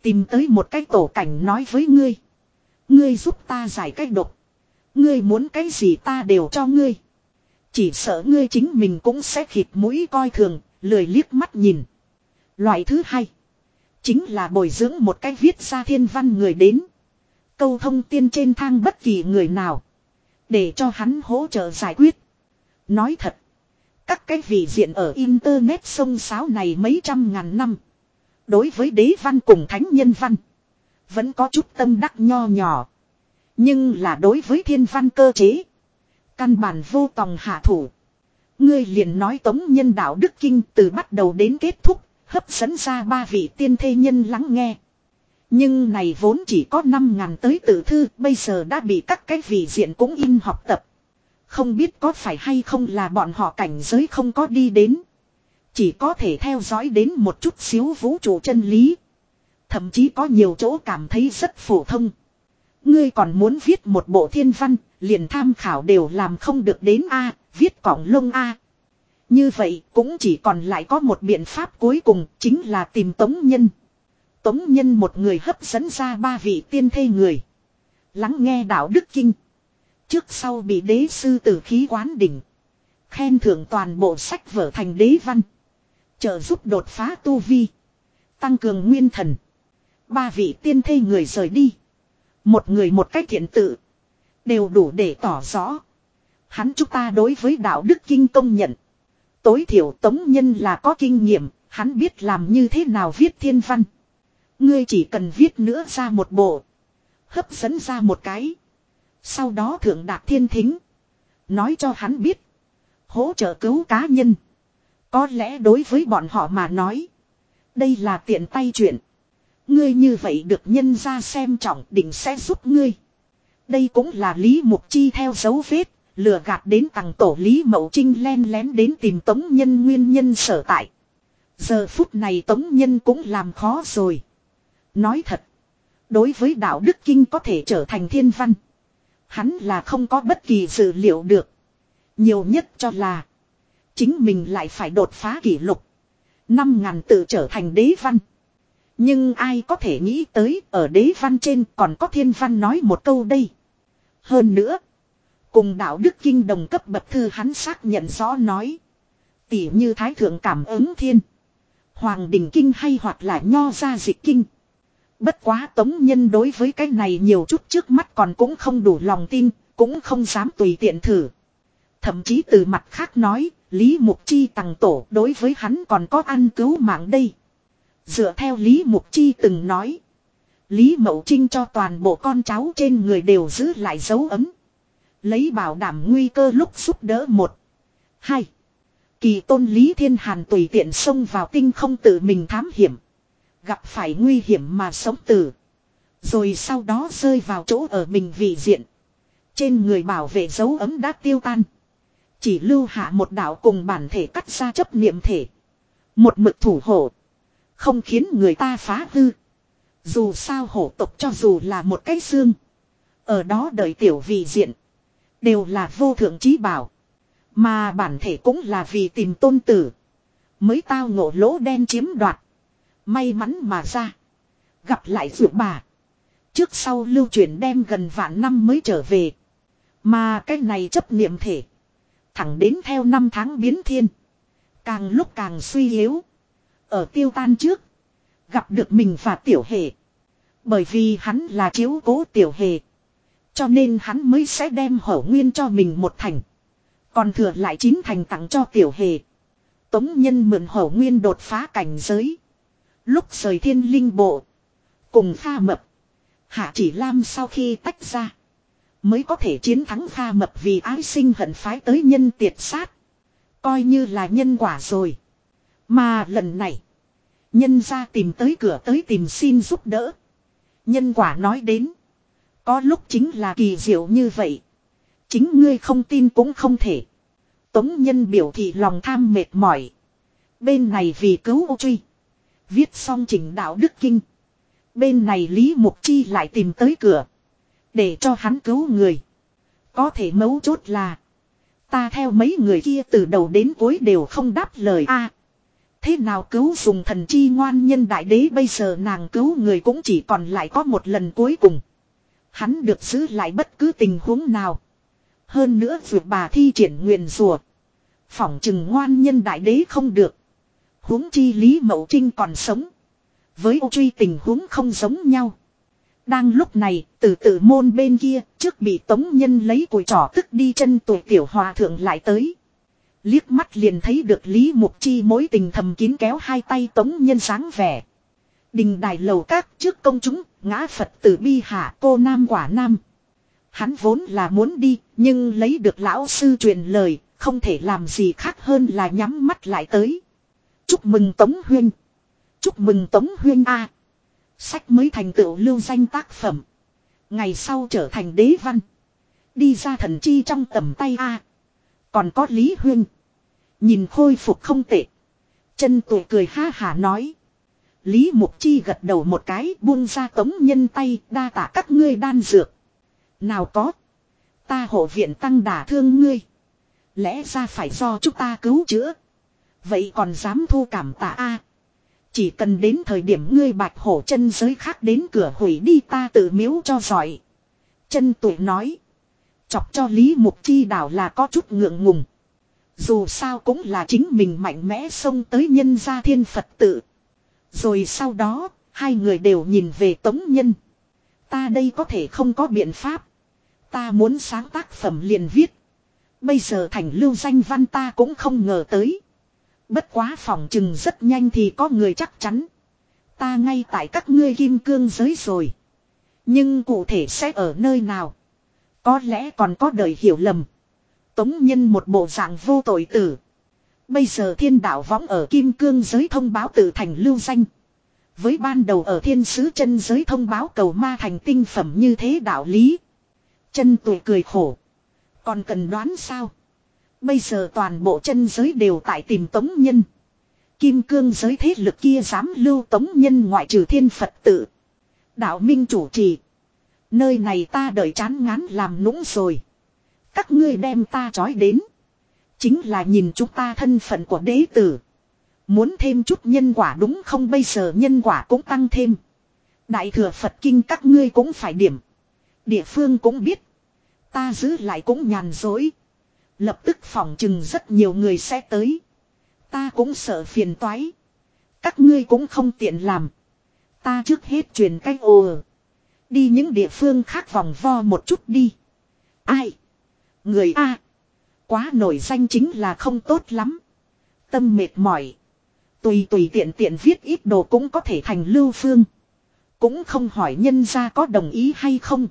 Tìm tới một cái tổ cảnh nói với ngươi. Ngươi giúp ta giải cách độc. Ngươi muốn cái gì ta đều cho ngươi. Chỉ sợ ngươi chính mình cũng sẽ khịt mũi coi thường, lười liếc mắt nhìn. Loại thứ hai. Chính là bồi dưỡng một cái viết ra thiên văn người đến. Câu thông tiên trên thang bất kỳ người nào. Để cho hắn hỗ trợ giải quyết. Nói thật. Các cái vị diện ở Internet sông sáo này mấy trăm ngàn năm. Đối với đế văn cùng thánh nhân văn. Vẫn có chút tâm đắc nho nhỏ. Nhưng là đối với thiên văn cơ chế. Căn bản vô tòng hạ thủ. Ngươi liền nói tống nhân đạo đức kinh từ bắt đầu đến kết thúc, hấp dẫn ra ba vị tiên thê nhân lắng nghe. Nhưng này vốn chỉ có 5 ngàn tới tự thư, bây giờ đã bị các cái vị diện cũng in học tập. Không biết có phải hay không là bọn họ cảnh giới không có đi đến. Chỉ có thể theo dõi đến một chút xíu vũ trụ chân lý. Thậm chí có nhiều chỗ cảm thấy rất phổ thông. Ngươi còn muốn viết một bộ thiên văn, liền tham khảo đều làm không được đến A, viết cỏng lông A. Như vậy cũng chỉ còn lại có một biện pháp cuối cùng chính là tìm tống nhân. Tống nhân một người hấp dẫn ra ba vị tiên thê người. Lắng nghe đạo đức kinh. Trước sau bị đế sư tử khí quán đỉnh. Khen thưởng toàn bộ sách vở thành đế văn. Trợ giúp đột phá tu vi. Tăng cường nguyên thần. Ba vị tiên thê người rời đi. Một người một cách thiện tự. Đều đủ để tỏ rõ. Hắn chúng ta đối với đạo đức kinh công nhận. Tối thiểu tống nhân là có kinh nghiệm. Hắn biết làm như thế nào viết thiên văn. Ngươi chỉ cần viết nữa ra một bộ. Hấp dẫn ra một cái. Sau đó thượng đạc thiên thính. Nói cho hắn biết. Hỗ trợ cứu cá nhân. Có lẽ đối với bọn họ mà nói. Đây là tiện tay chuyện. Ngươi như vậy được nhân ra xem trọng định sẽ giúp ngươi. Đây cũng là Lý Mục Chi theo dấu vết, lừa gạt đến tầng tổ Lý Mậu Trinh len lén đến tìm Tống Nhân nguyên nhân sở tại. Giờ phút này Tống Nhân cũng làm khó rồi. Nói thật, đối với đạo đức kinh có thể trở thành thiên văn. Hắn là không có bất kỳ dự liệu được. Nhiều nhất cho là, chính mình lại phải đột phá kỷ lục. Năm ngàn tự trở thành đế văn. Nhưng ai có thể nghĩ tới ở đế văn trên còn có thiên văn nói một câu đây. Hơn nữa. Cùng đạo đức kinh đồng cấp bậc thư hắn xác nhận rõ nói. Tỉ như thái thượng cảm ứng thiên. Hoàng đình kinh hay hoặc là nho gia dịch kinh. Bất quá tống nhân đối với cái này nhiều chút trước mắt còn cũng không đủ lòng tin, cũng không dám tùy tiện thử. Thậm chí từ mặt khác nói, Lý Mục Chi tặng tổ đối với hắn còn có ăn cứu mạng đây. Dựa theo Lý Mục Chi từng nói. Lý Mậu Trinh cho toàn bộ con cháu trên người đều giữ lại dấu ấm. Lấy bảo đảm nguy cơ lúc giúp đỡ một. Hai. Kỳ tôn Lý Thiên Hàn tùy tiện xông vào tinh không tự mình thám hiểm. Gặp phải nguy hiểm mà sống tử. Rồi sau đó rơi vào chỗ ở mình vị diện. Trên người bảo vệ dấu ấm đã tiêu tan. Chỉ lưu hạ một đạo cùng bản thể cắt ra chấp niệm thể. Một mực thủ hộ. Không khiến người ta phá hư. Dù sao hổ tộc cho dù là một cái xương. Ở đó đợi tiểu vị diện. Đều là vô thượng trí bảo. Mà bản thể cũng là vì tìm tôn tử. Mới tao ngộ lỗ đen chiếm đoạt. May mắn mà ra. Gặp lại vượt bà. Trước sau lưu truyền đem gần vạn năm mới trở về. Mà cái này chấp niệm thể. Thẳng đến theo năm tháng biến thiên. Càng lúc càng suy yếu. Ở tiêu tan trước. Gặp được mình và tiểu hề. Bởi vì hắn là chiếu cố tiểu hề. Cho nên hắn mới sẽ đem hổ nguyên cho mình một thành. Còn thừa lại chín thành tặng cho tiểu hề. Tống nhân mượn hổ nguyên đột phá cảnh giới. Lúc rời thiên linh bộ. Cùng pha mập. Hạ chỉ lam sau khi tách ra. Mới có thể chiến thắng pha mập vì ái sinh hận phái tới nhân tiệt sát. Coi như là nhân quả rồi. Mà lần này. Nhân ra tìm tới cửa tới tìm xin giúp đỡ. Nhân quả nói đến. Có lúc chính là kỳ diệu như vậy. Chính ngươi không tin cũng không thể. Tống nhân biểu thị lòng tham mệt mỏi. Bên này vì cứu ô truy. Viết xong chỉnh đạo đức kinh. Bên này Lý Mục Chi lại tìm tới cửa. Để cho hắn cứu người. Có thể mấu chốt là. Ta theo mấy người kia từ đầu đến cuối đều không đáp lời a Thế nào cứu dùng thần chi ngoan nhân đại đế bây giờ nàng cứu người cũng chỉ còn lại có một lần cuối cùng. Hắn được giữ lại bất cứ tình huống nào. Hơn nữa dù bà thi triển nguyền rùa. Phỏng chừng ngoan nhân đại đế không được huống chi Lý Mậu Trinh còn sống. Với ô truy tình huống không giống nhau. Đang lúc này, từ từ môn bên kia, trước bị tống nhân lấy cùi trỏ tức đi chân tuổi tiểu hòa thượng lại tới. Liếc mắt liền thấy được Lý Mục Chi mối tình thầm kín kéo hai tay tống nhân sáng vẻ. Đình đài lầu các trước công chúng, ngã Phật tử bi hạ cô nam quả nam. Hắn vốn là muốn đi, nhưng lấy được lão sư truyền lời, không thể làm gì khác hơn là nhắm mắt lại tới. Chúc mừng Tống Huyên. Chúc mừng Tống Huyên A. Sách mới thành tựu lưu danh tác phẩm. Ngày sau trở thành đế văn. Đi ra thần chi trong tầm tay A. Còn có Lý Huyên. Nhìn khôi phục không tệ. Chân tụi cười ha hà nói. Lý Mục Chi gật đầu một cái, buông ra tống nhân tay, đa tả các ngươi đan dược. Nào có. Ta hộ viện tăng đả thương ngươi. Lẽ ra phải do chúng ta cứu chữa. Vậy còn dám thu cảm tạ a Chỉ cần đến thời điểm ngươi bạch hổ chân giới khác đến cửa hủy đi ta tự miếu cho giỏi. Chân tuổi nói. Chọc cho Lý Mục Chi đảo là có chút ngượng ngùng. Dù sao cũng là chính mình mạnh mẽ xông tới nhân gia thiên Phật tự. Rồi sau đó, hai người đều nhìn về Tống Nhân. Ta đây có thể không có biện pháp. Ta muốn sáng tác phẩm liền viết. Bây giờ thành lưu danh văn ta cũng không ngờ tới. Bất quá phòng chừng rất nhanh thì có người chắc chắn. Ta ngay tại các ngươi kim cương giới rồi. Nhưng cụ thể sẽ ở nơi nào? Có lẽ còn có đời hiểu lầm. Tống nhân một bộ dạng vô tội tử. Bây giờ thiên đạo võng ở kim cương giới thông báo tự thành lưu danh. Với ban đầu ở thiên sứ chân giới thông báo cầu ma thành tinh phẩm như thế đạo lý. Chân tuổi cười khổ. Còn cần đoán sao? Bây giờ toàn bộ chân giới đều tại tìm tống nhân. Kim cương giới thế lực kia dám lưu tống nhân ngoại trừ thiên Phật tự. Đạo minh chủ trì. Nơi này ta đợi chán ngán làm nũng rồi. Các ngươi đem ta trói đến. Chính là nhìn chúng ta thân phận của đế tử. Muốn thêm chút nhân quả đúng không bây giờ nhân quả cũng tăng thêm. Đại thừa Phật kinh các ngươi cũng phải điểm. Địa phương cũng biết. Ta giữ lại cũng nhàn dối. Lập tức phỏng chừng rất nhiều người sẽ tới. Ta cũng sợ phiền toái. Các ngươi cũng không tiện làm. Ta trước hết truyền cách ồ. Đi những địa phương khác vòng vo một chút đi. Ai? Người A. Quá nổi danh chính là không tốt lắm. Tâm mệt mỏi. Tùy tùy tiện tiện viết ít đồ cũng có thể thành lưu phương. Cũng không hỏi nhân ra có đồng ý hay không.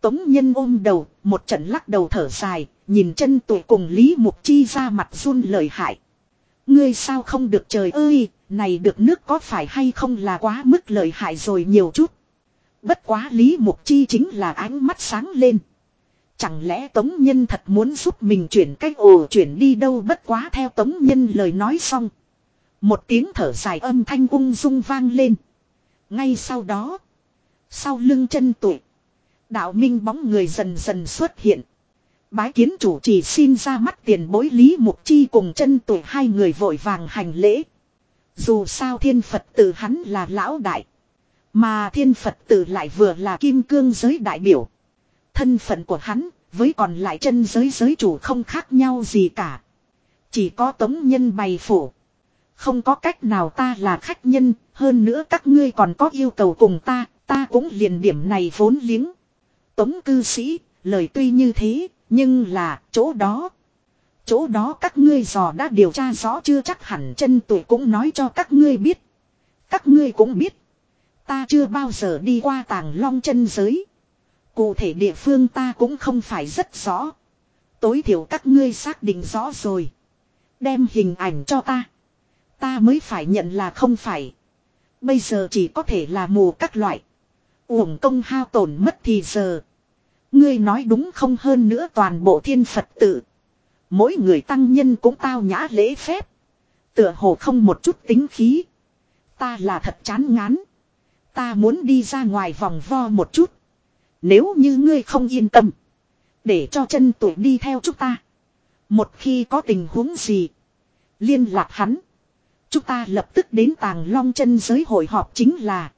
Tống nhân ôm đầu, một trận lắc đầu thở dài, nhìn chân tụ cùng Lý Mục Chi ra mặt run lời hại. Ngươi sao không được trời ơi, này được nước có phải hay không là quá mức lời hại rồi nhiều chút. Bất quá Lý Mục Chi chính là ánh mắt sáng lên. Chẳng lẽ Tống Nhân thật muốn giúp mình chuyển cách ồ chuyển đi đâu bất quá theo Tống Nhân lời nói xong. Một tiếng thở dài âm thanh ung dung vang lên. Ngay sau đó. Sau lưng chân tụ Đạo minh bóng người dần dần xuất hiện. Bái kiến chủ chỉ xin ra mắt tiền bối Lý Mục Chi cùng chân tuổi hai người vội vàng hành lễ. Dù sao thiên Phật tử hắn là lão đại. Mà thiên Phật tử lại vừa là kim cương giới đại biểu. Thân phận của hắn với còn lại chân giới giới chủ không khác nhau gì cả. Chỉ có tống nhân bày phủ. Không có cách nào ta là khách nhân, hơn nữa các ngươi còn có yêu cầu cùng ta, ta cũng liền điểm này vốn liếng. Tống cư sĩ, lời tuy như thế, nhưng là, chỗ đó. Chỗ đó các ngươi dò đã điều tra rõ chưa chắc hẳn chân tụi cũng nói cho các ngươi biết. Các ngươi cũng biết. Ta chưa bao giờ đi qua tàng long chân giới. Cụ thể địa phương ta cũng không phải rất rõ. Tối thiểu các ngươi xác định rõ rồi. Đem hình ảnh cho ta. Ta mới phải nhận là không phải. Bây giờ chỉ có thể là mù các loại. Uổng công hao tổn mất thì giờ. Ngươi nói đúng không hơn nữa toàn bộ thiên Phật tử Mỗi người tăng nhân cũng tao nhã lễ phép. Tựa hồ không một chút tính khí. Ta là thật chán ngán. Ta muốn đi ra ngoài vòng vo một chút. Nếu như ngươi không yên tâm. Để cho chân tuổi đi theo chúng ta. Một khi có tình huống gì. Liên lạc hắn. Chúng ta lập tức đến tàng long chân giới hội họp chính là.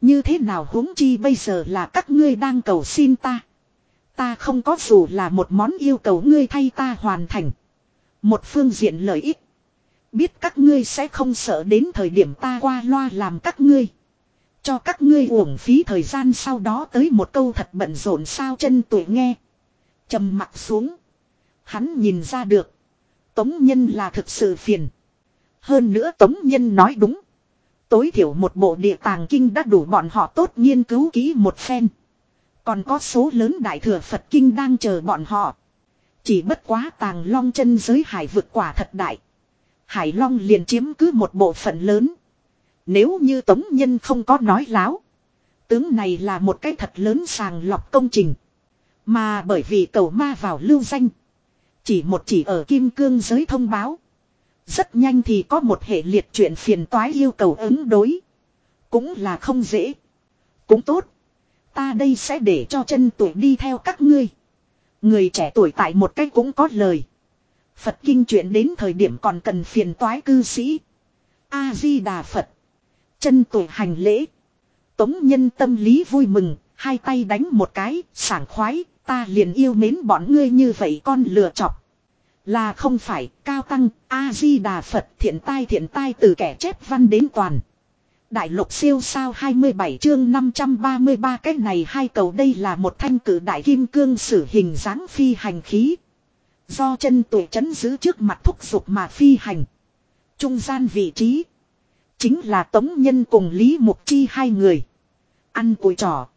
Như thế nào huống chi bây giờ là các ngươi đang cầu xin ta. Ta không có dù là một món yêu cầu ngươi thay ta hoàn thành. Một phương diện lợi ích. Biết các ngươi sẽ không sợ đến thời điểm ta qua loa làm các ngươi. Cho các ngươi uổng phí thời gian sau đó tới một câu thật bận rộn sao chân tuổi nghe. trầm mặt xuống. Hắn nhìn ra được. Tống nhân là thực sự phiền. Hơn nữa Tống Nhân nói đúng. Tối thiểu một bộ địa tàng kinh đã đủ bọn họ tốt nghiên cứu kỹ một phen. Còn có số lớn đại thừa Phật kinh đang chờ bọn họ. Chỉ bất quá tàng long chân giới hải vực quả thật đại. Hải long liền chiếm cứ một bộ phận lớn. Nếu như Tống Nhân không có nói láo. Tướng này là một cái thật lớn sàng lọc công trình. Mà bởi vì cầu ma vào lưu danh. Chỉ một chỉ ở kim cương giới thông báo. Rất nhanh thì có một hệ liệt chuyện phiền toái yêu cầu ứng đối. Cũng là không dễ. Cũng tốt. Ta đây sẽ để cho chân tuổi đi theo các ngươi. Người trẻ tuổi tại một cách cũng có lời. Phật kinh chuyện đến thời điểm còn cần phiền toái cư sĩ. A-di-đà Phật. Chân tuổi hành lễ. Tống nhân tâm lý vui mừng, hai tay đánh một cái, sảng khoái, ta liền yêu mến bọn ngươi như vậy con lừa chọc. Là không phải, cao tăng, A-di-đà Phật thiện tai thiện tai từ kẻ chép văn đến toàn. Đại lục siêu sao 27 chương 533 cái này hai cầu đây là một thanh cử đại kim cương sử hình dáng phi hành khí. Do chân tuổi chấn giữ trước mặt thúc dục mà phi hành. Trung gian vị trí. Chính là Tống Nhân cùng Lý Mục Chi hai người. Ăn cùi trò.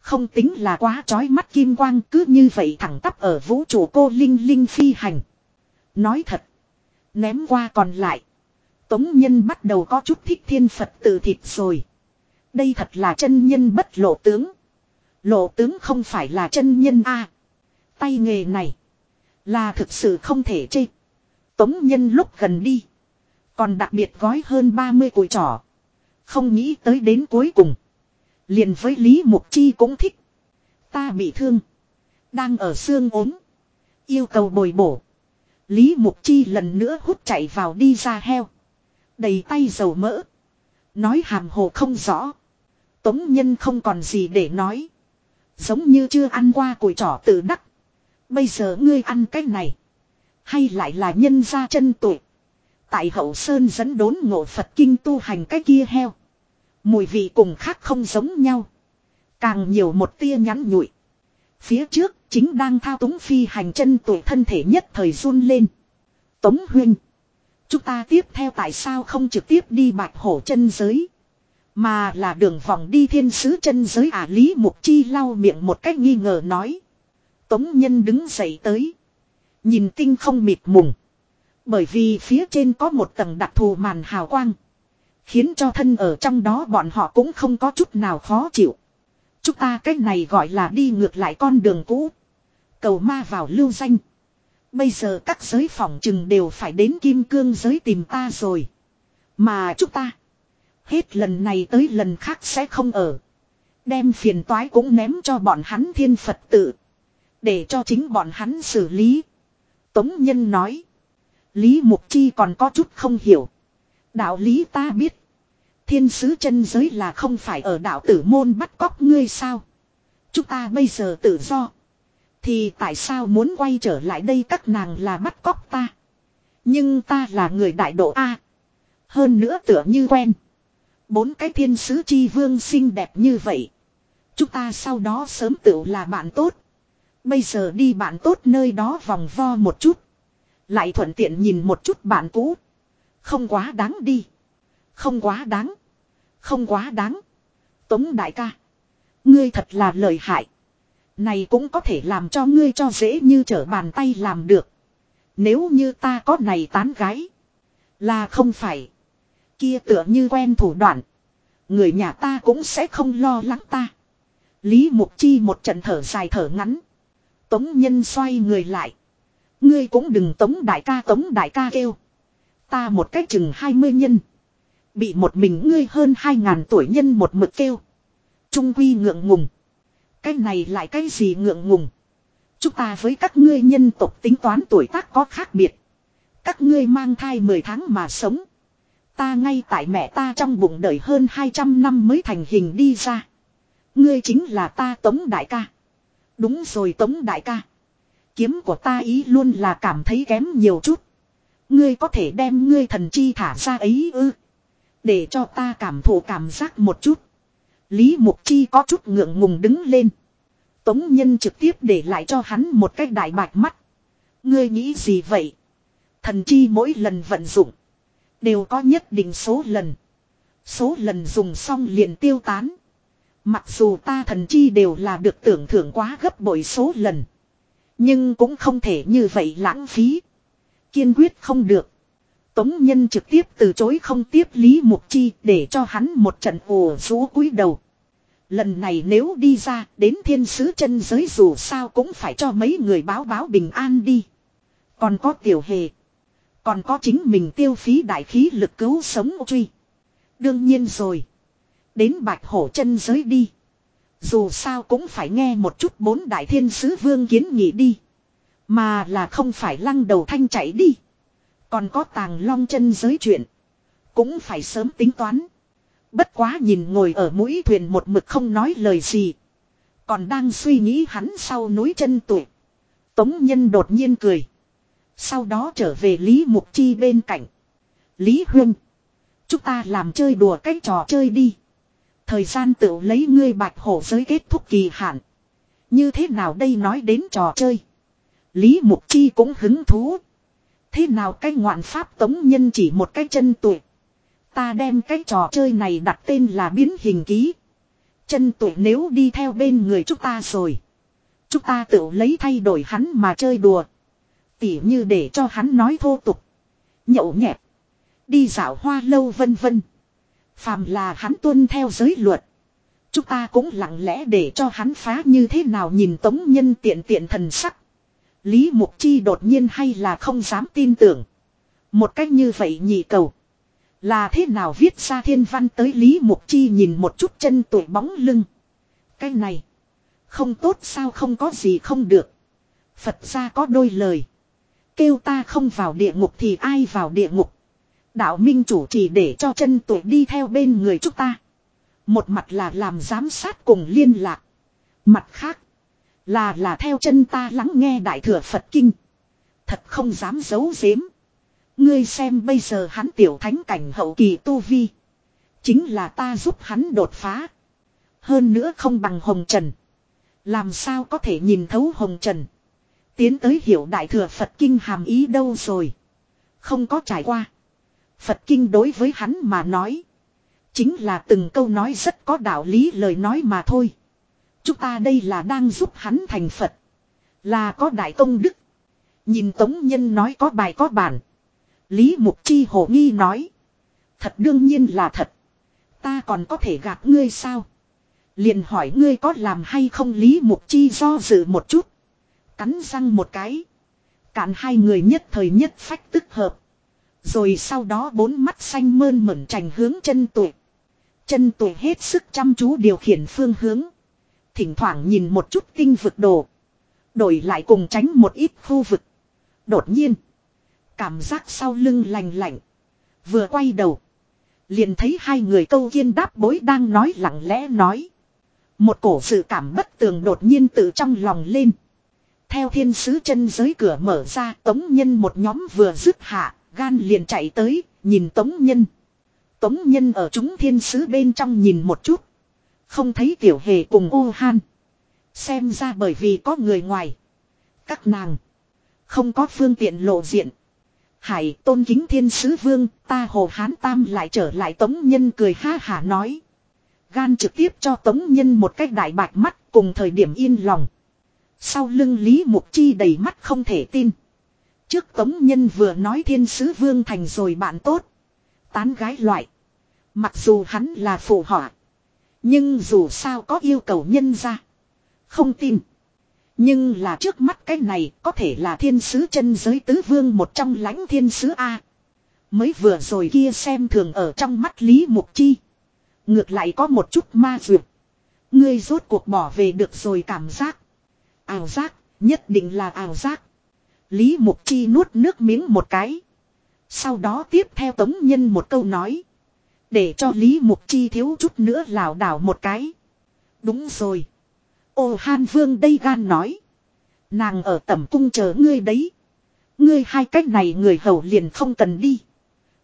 Không tính là quá trói mắt kim quang, cứ như vậy thẳng tắp ở vũ trụ cô Linh Linh phi hành. Nói thật. Ném qua còn lại. Tống Nhân bắt đầu có chút thích thiên Phật tự thịt rồi. Đây thật là chân nhân bất lộ tướng. Lộ tướng không phải là chân nhân a Tay nghề này. Là thực sự không thể chê. Tống Nhân lúc gần đi. Còn đặc biệt gói hơn 30 cùi trỏ. Không nghĩ tới đến cuối cùng. Liền với Lý Mục Chi cũng thích. Ta bị thương. Đang ở xương ốm. Yêu cầu bồi bổ. Lý Mục Chi lần nữa hút chạy vào đi ra heo. Đầy tay dầu mỡ. Nói hàm hồ không rõ. Tống nhân không còn gì để nói. Giống như chưa ăn qua củi trỏ tự đắc. Bây giờ ngươi ăn cái này. Hay lại là nhân ra chân tuổi. Tại hậu sơn dẫn đốn ngộ Phật kinh tu hành cái kia heo. Mùi vị cùng khác không giống nhau. Càng nhiều một tia nhắn nhụi. Phía trước chính đang thao túng phi hành chân tuổi thân thể nhất thời run lên. Tống huynh. Chúng ta tiếp theo tại sao không trực tiếp đi bạch hổ chân giới. Mà là đường vòng đi thiên sứ chân giới à Lý Mục Chi lau miệng một cách nghi ngờ nói. Tống nhân đứng dậy tới. Nhìn tinh không mịt mùng. Bởi vì phía trên có một tầng đặc thù màn hào quang. Khiến cho thân ở trong đó bọn họ cũng không có chút nào khó chịu. Chúng ta cách này gọi là đi ngược lại con đường cũ. Cầu ma vào lưu danh. Bây giờ các giới phòng chừng đều phải đến kim cương giới tìm ta rồi. Mà chúng ta. Hết lần này tới lần khác sẽ không ở. Đem phiền toái cũng ném cho bọn hắn thiên Phật tự. Để cho chính bọn hắn xử lý. Tống Nhân nói. Lý Mục Chi còn có chút không hiểu. Đạo lý ta biết. Thiên sứ chân giới là không phải ở đạo tử môn bắt cóc ngươi sao. Chúng ta bây giờ tự do. Thì tại sao muốn quay trở lại đây các nàng là bắt cóc ta. Nhưng ta là người đại độ A. Hơn nữa tựa như quen. Bốn cái thiên sứ chi vương xinh đẹp như vậy. Chúng ta sau đó sớm tựu là bạn tốt. Bây giờ đi bạn tốt nơi đó vòng vo một chút. Lại thuận tiện nhìn một chút bạn cũ. Không quá đáng đi. Không quá đáng. Không quá đáng. Tống đại ca. Ngươi thật là lợi hại. Này cũng có thể làm cho ngươi cho dễ như trở bàn tay làm được. Nếu như ta có này tán gái. Là không phải. Kia tựa như quen thủ đoạn. Người nhà ta cũng sẽ không lo lắng ta. Lý Mục Chi một trận thở dài thở ngắn. Tống nhân xoay người lại. Ngươi cũng đừng tống đại ca, tống đại ca kêu. Ta một cách chừng hai mươi nhân. Bị một mình ngươi hơn hai ngàn tuổi nhân một mực kêu. Trung quy ngượng ngùng. Cái này lại cái gì ngượng ngùng. Chúng ta với các ngươi nhân tộc tính toán tuổi tác có khác biệt. Các ngươi mang thai 10 tháng mà sống. Ta ngay tại mẹ ta trong bụng đợi hơn 200 năm mới thành hình đi ra. Ngươi chính là ta Tống Đại ca. Đúng rồi Tống Đại ca. Kiếm của ta ý luôn là cảm thấy kém nhiều chút. Ngươi có thể đem ngươi thần chi thả ra ấy ư. Để cho ta cảm thụ cảm giác một chút. Lý Mục Chi có chút ngượng ngùng đứng lên. Tống Nhân trực tiếp để lại cho hắn một cái đại bạch mắt. Ngươi nghĩ gì vậy? Thần chi mỗi lần vận dụng. Đều có nhất định số lần. Số lần dùng xong liền tiêu tán. Mặc dù ta thần chi đều là được tưởng thưởng quá gấp bội số lần. Nhưng cũng không thể như vậy lãng phí. Kiên quyết không được. Tống Nhân trực tiếp từ chối không tiếp Lý Mục Chi để cho hắn một trận ồ rú cúi đầu. Lần này nếu đi ra, đến thiên sứ chân giới dù sao cũng phải cho mấy người báo báo bình an đi. Còn có tiểu hề. Còn có chính mình tiêu phí đại khí lực cứu sống truy. Đương nhiên rồi. Đến bạch hổ chân giới đi. Dù sao cũng phải nghe một chút bốn đại thiên sứ vương kiến nghị đi. Mà là không phải lăng đầu thanh chạy đi. Còn có tàng long chân giới chuyện. Cũng phải sớm tính toán. Bất quá nhìn ngồi ở mũi thuyền một mực không nói lời gì. Còn đang suy nghĩ hắn sau núi chân tuổi. Tống nhân đột nhiên cười. Sau đó trở về Lý Mục Chi bên cạnh. Lý Huyên. Chúng ta làm chơi đùa cái trò chơi đi. Thời gian tự lấy ngươi bạch hổ giới kết thúc kỳ hạn. Như thế nào đây nói đến trò chơi. Lý Mục Chi cũng hứng thú. Thế nào cái ngoạn pháp tống nhân chỉ một cái chân tuổi. Ta đem cái trò chơi này đặt tên là biến hình ký. Chân tuổi nếu đi theo bên người chúng ta rồi. Chúng ta tự lấy thay đổi hắn mà chơi đùa. Tỉ như để cho hắn nói thô tục. Nhậu nhẹt. Đi dạo hoa lâu vân vân. Phàm là hắn tuân theo giới luật. Chúng ta cũng lặng lẽ để cho hắn phá như thế nào nhìn tống nhân tiện tiện thần sắc. Lý Mục Chi đột nhiên hay là không dám tin tưởng. Một cách như vậy nhị cầu. Là thế nào viết ra thiên văn tới Lý Mục Chi nhìn một chút chân tuổi bóng lưng. Cái này. Không tốt sao không có gì không được. Phật ra có đôi lời. Kêu ta không vào địa ngục thì ai vào địa ngục. Đạo minh chủ chỉ để cho chân tuổi đi theo bên người chúng ta. Một mặt là làm giám sát cùng liên lạc. Mặt khác. Là là theo chân ta lắng nghe đại thừa Phật kinh. Thật không dám giấu giếm. Ngươi xem bây giờ hắn tiểu thánh cảnh hậu kỳ tu vi. Chính là ta giúp hắn đột phá. Hơn nữa không bằng hồng trần. Làm sao có thể nhìn thấu hồng trần. Tiến tới hiểu đại thừa Phật kinh hàm ý đâu rồi. Không có trải qua. Phật kinh đối với hắn mà nói. Chính là từng câu nói rất có đạo lý lời nói mà thôi. Chúng ta đây là đang giúp hắn thành Phật. Là có đại công đức. Nhìn Tống Nhân nói có bài có bản. Lý Mục Chi hồ nghi nói. Thật đương nhiên là thật. Ta còn có thể gạt ngươi sao? Liền hỏi ngươi có làm hay không Lý Mục Chi do dự một chút. Cắn răng một cái. Cạn hai người nhất thời nhất phách tức hợp. Rồi sau đó bốn mắt xanh mơn mẩn trành hướng chân tuổi. Chân tuổi hết sức chăm chú điều khiển phương hướng. Thỉnh thoảng nhìn một chút tinh vực đồ. Đổi lại cùng tránh một ít khu vực. Đột nhiên. Cảm giác sau lưng lành lạnh. Vừa quay đầu. Liền thấy hai người câu kiên đáp bối đang nói lặng lẽ nói. Một cổ sự cảm bất tường đột nhiên từ trong lòng lên. Theo thiên sứ chân giới cửa mở ra tống nhân một nhóm vừa dứt hạ, gan liền chạy tới, nhìn tống nhân. Tống nhân ở chúng thiên sứ bên trong nhìn một chút. Không thấy tiểu hề cùng ô han. Xem ra bởi vì có người ngoài. Các nàng. Không có phương tiện lộ diện. Hải tôn kính thiên sứ vương, ta hồ hán tam lại trở lại tống nhân cười ha hả nói. Gan trực tiếp cho tống nhân một cách đại bạch mắt cùng thời điểm yên lòng. Sau lưng Lý Mục Chi đầy mắt không thể tin. Trước tống nhân vừa nói thiên sứ vương thành rồi bạn tốt. Tán gái loại. Mặc dù hắn là phụ họa. Nhưng dù sao có yêu cầu nhân ra. Không tin. Nhưng là trước mắt cái này có thể là thiên sứ chân giới tứ vương một trong lãnh thiên sứ A. Mới vừa rồi kia xem thường ở trong mắt Lý Mục Chi. Ngược lại có một chút ma duyệt. Ngươi rốt cuộc bỏ về được rồi cảm giác. Ảo giác, nhất định là ảo giác. Lý Mục Chi nuốt nước miếng một cái. Sau đó tiếp theo tống nhân một câu nói. Để cho Lý Mục Chi thiếu chút nữa lảo đảo một cái. Đúng rồi. Ô Han Vương đây gan nói. Nàng ở tẩm cung chờ ngươi đấy. Ngươi hai cách này người hầu liền không cần đi.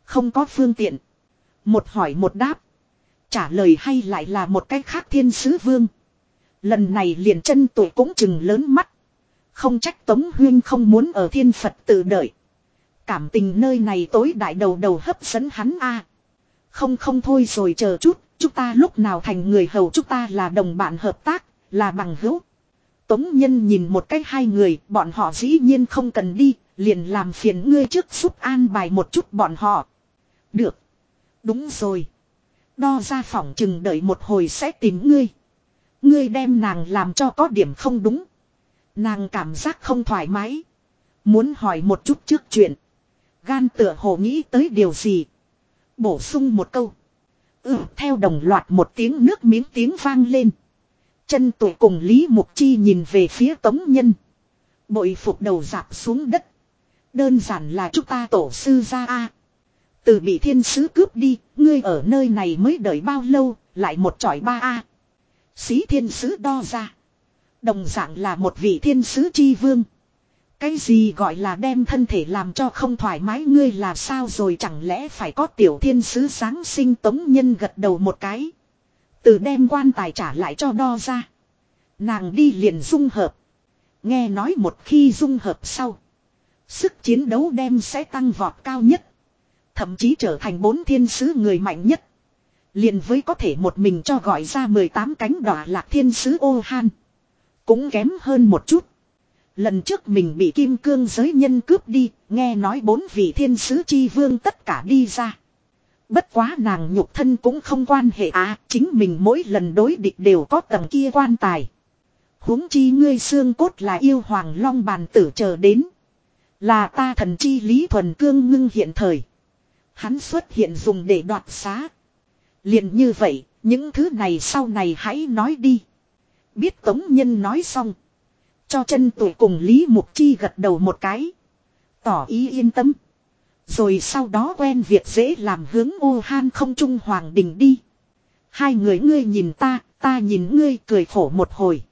Không có phương tiện. Một hỏi một đáp. Trả lời hay lại là một cách khác thiên sứ vương. Lần này liền chân tuổi cũng chừng lớn mắt. Không trách Tống Huyên không muốn ở thiên Phật tự đợi. Cảm tình nơi này tối đại đầu đầu hấp dẫn hắn a. Không không thôi rồi chờ chút, chúng ta lúc nào thành người hầu chúng ta là đồng bạn hợp tác, là bằng hữu. Tống nhân nhìn một cách hai người, bọn họ dĩ nhiên không cần đi, liền làm phiền ngươi trước giúp an bài một chút bọn họ. Được. Đúng rồi. Đo ra phòng chừng đợi một hồi sẽ tìm ngươi. Ngươi đem nàng làm cho có điểm không đúng. Nàng cảm giác không thoải mái. Muốn hỏi một chút trước chuyện. Gan tựa hồ nghĩ tới điều gì. Bổ sung một câu. Ừ, theo đồng loạt một tiếng nước miếng tiếng vang lên. Chân tụi cùng Lý Mục Chi nhìn về phía Tống Nhân. Bội phục đầu dạp xuống đất. Đơn giản là chúng ta tổ sư ra a Từ bị thiên sứ cướp đi, ngươi ở nơi này mới đợi bao lâu, lại một tròi ba a Sĩ thiên sứ đo ra. Đồng dạng là một vị thiên sứ chi vương. Cái gì gọi là đem thân thể làm cho không thoải mái ngươi là sao rồi chẳng lẽ phải có tiểu thiên sứ sáng sinh tống nhân gật đầu một cái. Từ đem quan tài trả lại cho đo ra. Nàng đi liền dung hợp. Nghe nói một khi dung hợp sau. Sức chiến đấu đem sẽ tăng vọt cao nhất. Thậm chí trở thành bốn thiên sứ người mạnh nhất. Liền với có thể một mình cho gọi ra 18 cánh đỏ lạc thiên sứ ô han. Cũng kém hơn một chút. Lần trước mình bị kim cương giới nhân cướp đi, nghe nói bốn vị thiên sứ chi vương tất cả đi ra. Bất quá nàng nhục thân cũng không quan hệ à, chính mình mỗi lần đối địch đều có tầng kia quan tài. huống chi ngươi xương cốt là yêu hoàng long bàn tử chờ đến. Là ta thần chi lý thuần cương ngưng hiện thời. Hắn xuất hiện dùng để đoạt xá. liền như vậy, những thứ này sau này hãy nói đi. Biết Tống Nhân nói xong. Cho chân tuổi cùng Lý Mục Chi gật đầu một cái. Tỏ ý yên tâm. Rồi sau đó quen việc dễ làm hướng ô han không trung hoàng đình đi. Hai người ngươi nhìn ta, ta nhìn ngươi cười khổ một hồi.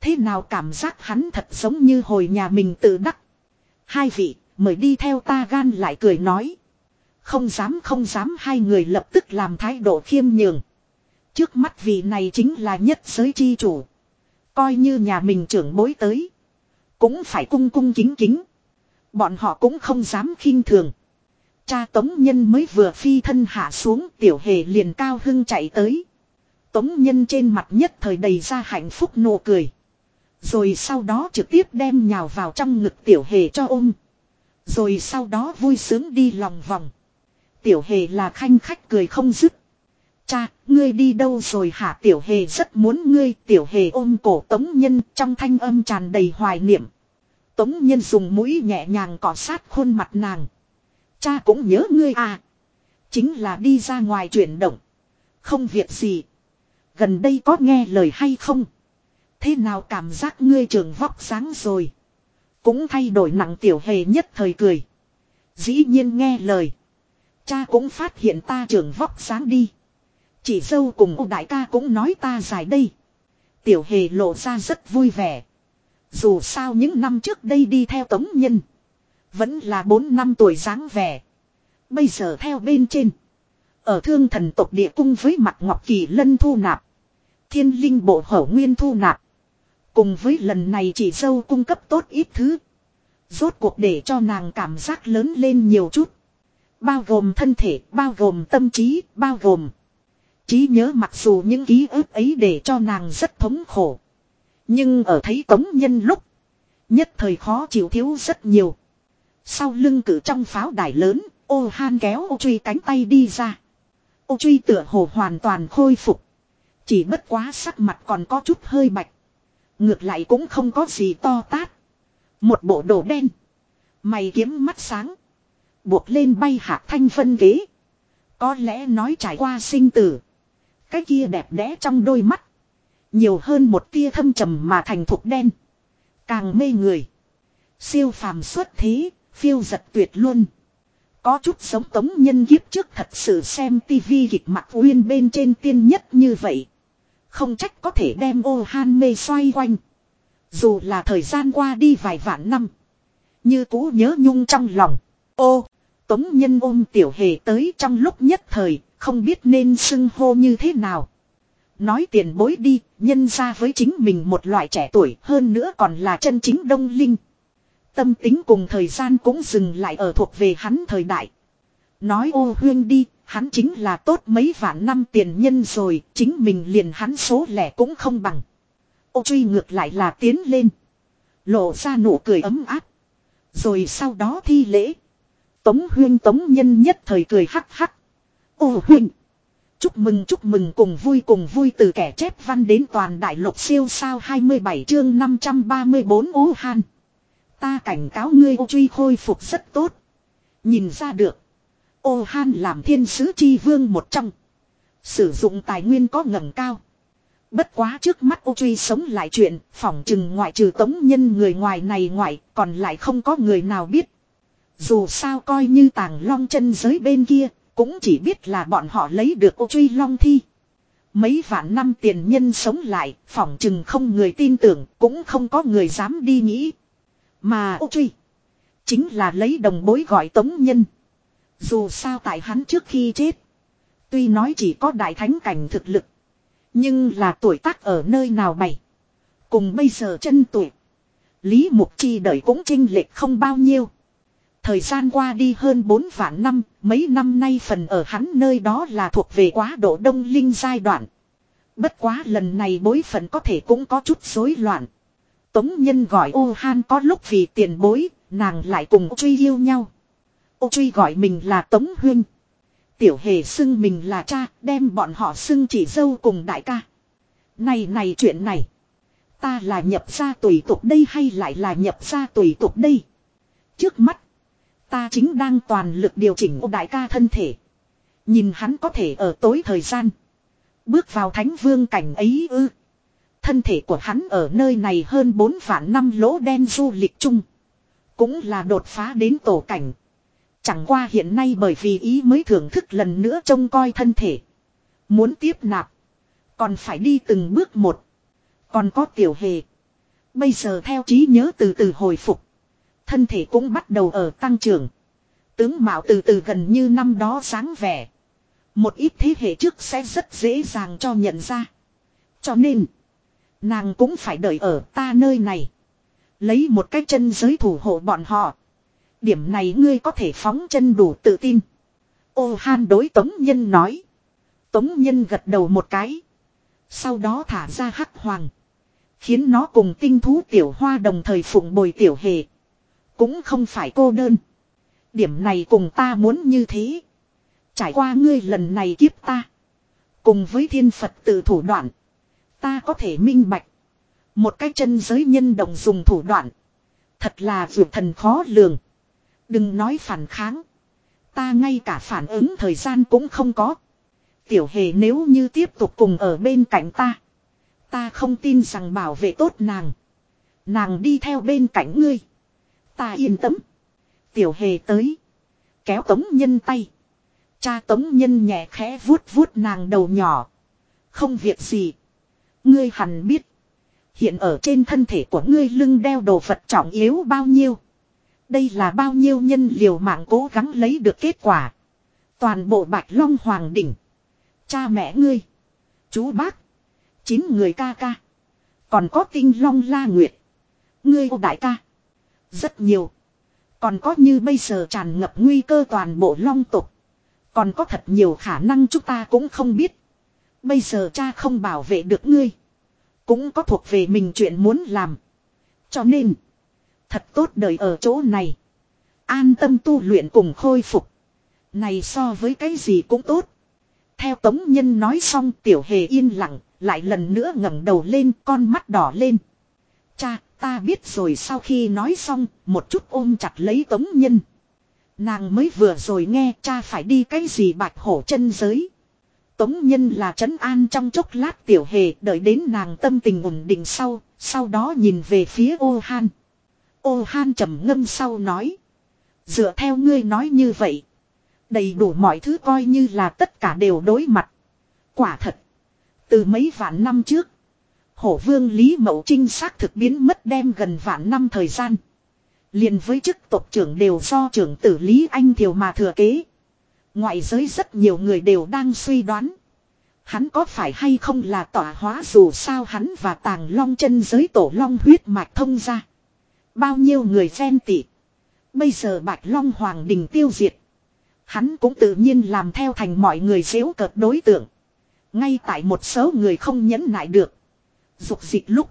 Thế nào cảm giác hắn thật giống như hồi nhà mình tự đắc. Hai vị, mời đi theo ta gan lại cười nói. Không dám không dám hai người lập tức làm thái độ khiêm nhường. Trước mắt vị này chính là nhất giới chi chủ. Coi như nhà mình trưởng bối tới. Cũng phải cung cung kính kính. Bọn họ cũng không dám khinh thường. Cha Tống Nhân mới vừa phi thân hạ xuống, tiểu hề liền cao hưng chạy tới. Tống Nhân trên mặt nhất thời đầy ra hạnh phúc nụ cười. Rồi sau đó trực tiếp đem nhào vào trong ngực tiểu hề cho ôm. Rồi sau đó vui sướng đi lòng vòng. Tiểu hề là khanh khách cười không dứt. Cha, ngươi đi đâu rồi hả tiểu hề rất muốn ngươi tiểu hề ôm cổ tống nhân trong thanh âm tràn đầy hoài niệm. Tống nhân dùng mũi nhẹ nhàng cọ sát khuôn mặt nàng. Cha cũng nhớ ngươi à. Chính là đi ra ngoài chuyển động. Không việc gì. Gần đây có nghe lời hay không? Thế nào cảm giác ngươi trường vóc sáng rồi? Cũng thay đổi nặng tiểu hề nhất thời cười. Dĩ nhiên nghe lời. Cha cũng phát hiện ta trường vóc sáng đi. Chị dâu cùng ô đại ca cũng nói ta dài đây. Tiểu hề lộ ra rất vui vẻ. Dù sao những năm trước đây đi theo tống nhân. Vẫn là 4 năm tuổi dáng vẻ. Bây giờ theo bên trên. Ở thương thần tộc địa cung với mặt ngọc kỳ lân thu nạp. Thiên linh bộ hở nguyên thu nạp. Cùng với lần này chỉ dâu cung cấp tốt ít thứ. Rốt cuộc để cho nàng cảm giác lớn lên nhiều chút. Bao gồm thân thể, bao gồm tâm trí, bao gồm trí nhớ mặc dù những ký ức ấy để cho nàng rất thống khổ. Nhưng ở thấy tống nhân lúc. Nhất thời khó chịu thiếu rất nhiều. Sau lưng cử trong pháo đài lớn, ô han kéo ô truy cánh tay đi ra. Ô truy tựa hồ hoàn toàn khôi phục. Chỉ bất quá sắc mặt còn có chút hơi bạch. Ngược lại cũng không có gì to tát. Một bộ đồ đen. Mày kiếm mắt sáng. Buộc lên bay hạ thanh phân ghế. Có lẽ nói trải qua sinh tử. Cái kia đẹp đẽ trong đôi mắt. Nhiều hơn một tia thâm trầm mà thành thục đen. Càng mê người. Siêu phàm xuất thế, phiêu giật tuyệt luôn. Có chút sống tống nhân kiếp trước thật sự xem tivi kịch mặt uyên bên trên tiên nhất như vậy. Không trách có thể đem ô han mê xoay quanh. Dù là thời gian qua đi vài vạn năm. Như cũ nhớ nhung trong lòng. Ô, tống nhân ôm tiểu hề tới trong lúc nhất thời, không biết nên xưng hô như thế nào. Nói tiền bối đi, nhân ra với chính mình một loại trẻ tuổi hơn nữa còn là chân chính đông linh. Tâm tính cùng thời gian cũng dừng lại ở thuộc về hắn thời đại. Nói ô huyên đi, hắn chính là tốt mấy vạn năm tiền nhân rồi, chính mình liền hắn số lẻ cũng không bằng. Ô truy ngược lại là tiến lên. Lộ ra nụ cười ấm áp. Rồi sau đó thi lễ. Tống huyên tống nhân nhất thời cười hắc hắc. Ô huyên Chúc mừng chúc mừng cùng vui cùng vui từ kẻ chép văn đến toàn đại lục siêu sao 27 chương 534 Ú han. Ta cảnh cáo ngươi ô truy khôi phục rất tốt. Nhìn ra được. Ô han làm thiên sứ chi vương một trong. Sử dụng tài nguyên có ngầm cao. Bất quá trước mắt ô truy sống lại chuyện, phỏng chừng ngoại trừ tống nhân người ngoài này ngoại, còn lại không có người nào biết. Dù sao coi như tàng long chân giới bên kia, cũng chỉ biết là bọn họ lấy được ô truy long thi. Mấy vạn năm tiền nhân sống lại, phỏng chừng không người tin tưởng, cũng không có người dám đi nghĩ. Mà ô truy, chính là lấy đồng bối gọi tống nhân. Dù sao tại hắn trước khi chết, tuy nói chỉ có đại thánh cảnh thực lực, nhưng là tuổi tác ở nơi nào bày. Cùng bây giờ chân tuổi, Lý Mục Chi đợi cũng chinh lệch không bao nhiêu. Thời gian qua đi hơn 4 vạn năm, mấy năm nay phần ở hắn nơi đó là thuộc về quá độ đông linh giai đoạn. Bất quá lần này bối phận có thể cũng có chút rối loạn. Tống nhân gọi ô han có lúc vì tiền bối, nàng lại cùng ô truy yêu nhau. Ô truy gọi mình là Tống Huyên. Tiểu hề xưng mình là cha, đem bọn họ xưng chỉ dâu cùng đại ca. Này này chuyện này. Ta là nhập gia tùy tục đây hay lại là nhập gia tùy tục đây. Trước mắt. Ta chính đang toàn lực điều chỉnh ô đại ca thân thể. Nhìn hắn có thể ở tối thời gian. Bước vào thánh vương cảnh ấy ư. Thân thể của hắn ở nơi này hơn 4 vạn năm lỗ đen du lịch chung. Cũng là đột phá đến tổ cảnh. Chẳng qua hiện nay bởi vì ý mới thưởng thức lần nữa trông coi thân thể. Muốn tiếp nạp. Còn phải đi từng bước một. Còn có tiểu hề. Bây giờ theo trí nhớ từ từ hồi phục. Thân thể cũng bắt đầu ở tăng trưởng. Tướng mạo từ từ gần như năm đó sáng vẻ. Một ít thế hệ trước sẽ rất dễ dàng cho nhận ra. Cho nên. Nàng cũng phải đợi ở ta nơi này. Lấy một cái chân giới thủ hộ bọn họ. Điểm này ngươi có thể phóng chân đủ tự tin. Ô han đối Tống Nhân nói. Tống Nhân gật đầu một cái. Sau đó thả ra hắc hoàng. Khiến nó cùng tinh thú tiểu hoa đồng thời phụng bồi tiểu hề. Cũng không phải cô đơn. Điểm này cùng ta muốn như thế. Trải qua ngươi lần này kiếp ta. Cùng với thiên Phật tự thủ đoạn. Ta có thể minh bạch. Một cái chân giới nhân đồng dùng thủ đoạn. Thật là vượt thần khó lường. Đừng nói phản kháng. Ta ngay cả phản ứng thời gian cũng không có. Tiểu hề nếu như tiếp tục cùng ở bên cạnh ta. Ta không tin rằng bảo vệ tốt nàng. Nàng đi theo bên cạnh ngươi. Ta yên tâm. Tiểu hề tới. Kéo tống nhân tay. Cha tống nhân nhẹ khẽ vuốt vuốt nàng đầu nhỏ. Không việc gì. Ngươi hẳn biết. Hiện ở trên thân thể của ngươi lưng đeo đồ vật trọng yếu bao nhiêu. Đây là bao nhiêu nhân liều mạng cố gắng lấy được kết quả. Toàn bộ bạch long hoàng đỉnh. Cha mẹ ngươi. Chú bác. Chín người ca ca. Còn có tinh long la nguyệt. Ngươi ô đại ca. Rất nhiều. Còn có như bây giờ tràn ngập nguy cơ toàn bộ long tục. Còn có thật nhiều khả năng chúng ta cũng không biết. Bây giờ cha không bảo vệ được ngươi. Cũng có thuộc về mình chuyện muốn làm. Cho nên. Thật tốt đời ở chỗ này. An tâm tu luyện cùng khôi phục. Này so với cái gì cũng tốt. Theo tống nhân nói xong, tiểu hề yên lặng. Lại lần nữa ngẩng đầu lên, con mắt đỏ lên. Cha ta biết rồi sau khi nói xong một chút ôm chặt lấy tống nhân. Nàng mới vừa rồi nghe cha phải đi cái gì bạch hổ chân giới. Tống nhân là trấn an trong chốc lát tiểu hề đợi đến nàng tâm tình ổn định sau, sau đó nhìn về phía ô han. Ô han trầm ngâm sau nói. Dựa theo ngươi nói như vậy. Đầy đủ mọi thứ coi như là tất cả đều đối mặt. Quả thật. Từ mấy vạn năm trước. Hổ vương Lý Mậu Trinh xác thực biến mất đem gần vạn năm thời gian. liền với chức tộc trưởng đều do trưởng tử Lý Anh Thiều mà thừa kế. Ngoại giới rất nhiều người đều đang suy đoán. Hắn có phải hay không là tỏa hóa dù sao hắn và tàng long chân giới tổ long huyết mạch thông ra. Bao nhiêu người xen tị. Bây giờ bạch long hoàng đình tiêu diệt. Hắn cũng tự nhiên làm theo thành mọi người xéo cợt đối tượng. Ngay tại một số người không nhẫn nại được. Dục dịch lúc.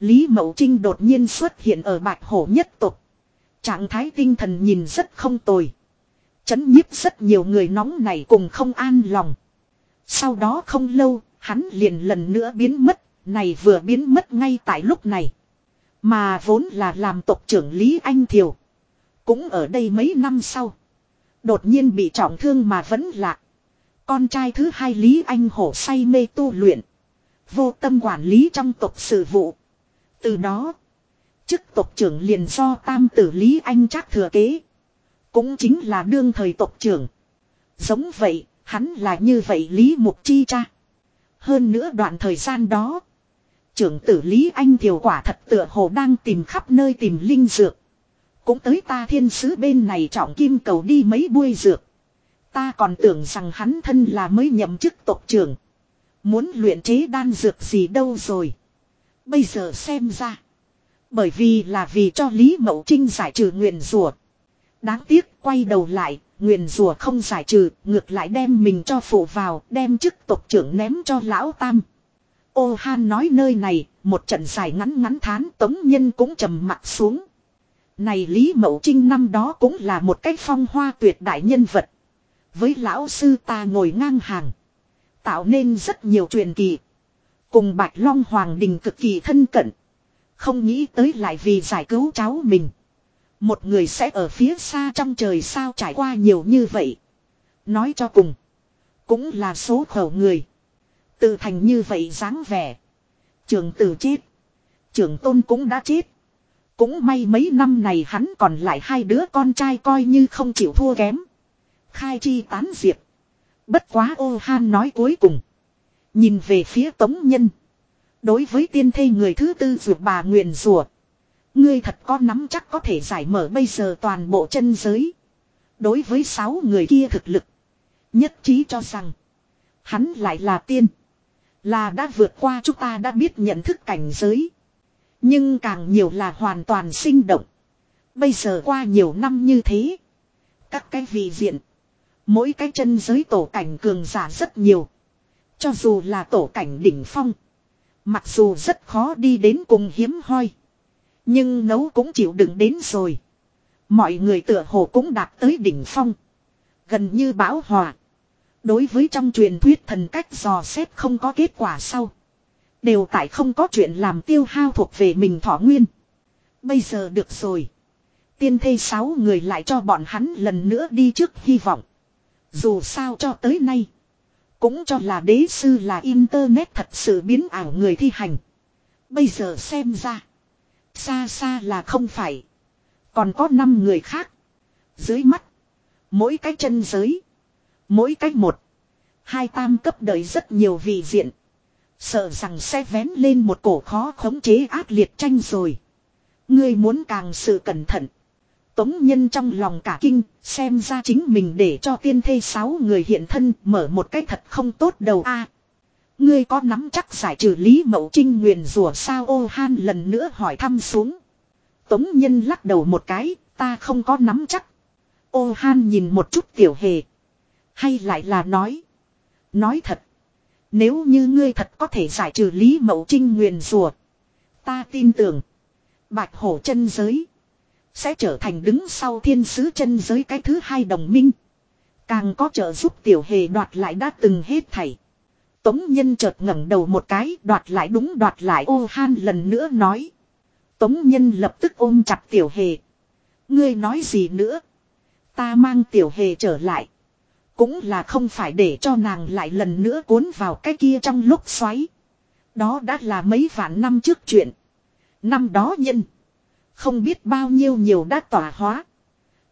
Lý Mậu Trinh đột nhiên xuất hiện ở bạch hổ nhất tục. Trạng thái tinh thần nhìn rất không tồi. Chấn nhiếp rất nhiều người nóng này cùng không an lòng. Sau đó không lâu, hắn liền lần nữa biến mất, này vừa biến mất ngay tại lúc này. Mà vốn là làm tộc trưởng Lý Anh Thiều. Cũng ở đây mấy năm sau. Đột nhiên bị trọng thương mà vẫn lạc. Con trai thứ hai Lý Anh Hổ say mê tu luyện. Vô tâm quản lý trong tộc sự vụ. Từ đó. Chức tộc trưởng liền do tam tử Lý Anh trác thừa kế. Cũng chính là đương thời tộc trưởng. Giống vậy, hắn là như vậy Lý Mục Chi cha. Hơn nữa đoạn thời gian đó. Trưởng tử Lý Anh Thiều quả thật tựa hồ đang tìm khắp nơi tìm linh dược. Cũng tới ta thiên sứ bên này trọng kim cầu đi mấy buôi dược. Ta còn tưởng rằng hắn thân là mới nhậm chức tộc trưởng. Muốn luyện chế đan dược gì đâu rồi. Bây giờ xem ra. Bởi vì là vì cho Lý Mậu Trinh giải trừ nguyện rùa. Đáng tiếc quay đầu lại, nguyện rùa không giải trừ, ngược lại đem mình cho phụ vào, đem chức tộc trưởng ném cho lão tam. Ô Han nói nơi này, một trận dài ngắn ngắn thán tống nhân cũng trầm mặt xuống. Này Lý Mậu Trinh năm đó cũng là một cách phong hoa tuyệt đại nhân vật. Với lão sư ta ngồi ngang hàng. Tạo nên rất nhiều truyền kỳ. Cùng Bạch Long Hoàng Đình cực kỳ thân cận. Không nghĩ tới lại vì giải cứu cháu mình. Một người sẽ ở phía xa trong trời sao trải qua nhiều như vậy. Nói cho cùng. Cũng là số khẩu người. Tự thành như vậy dáng vẻ. Trường tử chết. Trường tôn cũng đã chết. Cũng may mấy năm này hắn còn lại hai đứa con trai coi như không chịu thua kém. Khai chi tán diệp. Bất quá ô han nói cuối cùng. Nhìn về phía tống nhân. Đối với tiên thê người thứ tư ruột bà nguyện rùa. Ngươi thật có nắm chắc có thể giải mở bây giờ toàn bộ chân giới. Đối với sáu người kia thực lực. Nhất trí cho rằng. Hắn lại là tiên. Là đã vượt qua chúng ta đã biết nhận thức cảnh giới. Nhưng càng nhiều là hoàn toàn sinh động. Bây giờ qua nhiều năm như thế. Các cái vị diện. Mỗi cái chân giới tổ cảnh cường giả rất nhiều. Cho dù là tổ cảnh đỉnh phong. Mặc dù rất khó đi đến cùng hiếm hoi. Nhưng nấu cũng chịu đựng đến rồi. Mọi người tựa hồ cũng đạt tới đỉnh phong. Gần như bão hòa. Đối với trong truyền thuyết thần cách dò xét không có kết quả sau. Đều tại không có chuyện làm tiêu hao thuộc về mình thọ nguyên. Bây giờ được rồi. Tiên thê sáu người lại cho bọn hắn lần nữa đi trước hy vọng. Dù sao cho tới nay. Cũng cho là đế sư là internet thật sự biến ảo người thi hành. Bây giờ xem ra. Xa xa là không phải. Còn có 5 người khác. Dưới mắt. Mỗi cái chân giới. Mỗi cái một. Hai tam cấp đời rất nhiều vị diện. Sợ rằng sẽ vén lên một cổ khó khống chế ác liệt tranh rồi. Ngươi muốn càng sự cẩn thận. Tống nhân trong lòng cả kinh, xem ra chính mình để cho tiên thê sáu người hiện thân mở một cái thật không tốt đầu a. ngươi có nắm chắc giải trừ Lý Mậu Trinh nguyền rủa sao ô han lần nữa hỏi thăm xuống. Tống nhân lắc đầu một cái, ta không có nắm chắc. Ô han nhìn một chút tiểu hề. Hay lại là nói. Nói thật. Nếu như ngươi thật có thể giải trừ Lý Mậu Trinh nguyền rủa Ta tin tưởng. Bạch hổ chân giới. Sẽ trở thành đứng sau thiên sứ chân giới cái thứ hai đồng minh. Càng có trợ giúp tiểu hề đoạt lại đã từng hết thảy. Tống nhân chợt ngẩng đầu một cái, đoạt lại đúng, đoạt lại ô han lần nữa nói. Tống nhân lập tức ôm chặt tiểu hề. Ngươi nói gì nữa? Ta mang tiểu hề trở lại. Cũng là không phải để cho nàng lại lần nữa cuốn vào cái kia trong lúc xoáy. Đó đã là mấy vạn năm trước chuyện. Năm đó nhân. Không biết bao nhiêu nhiều đã tỏa hóa.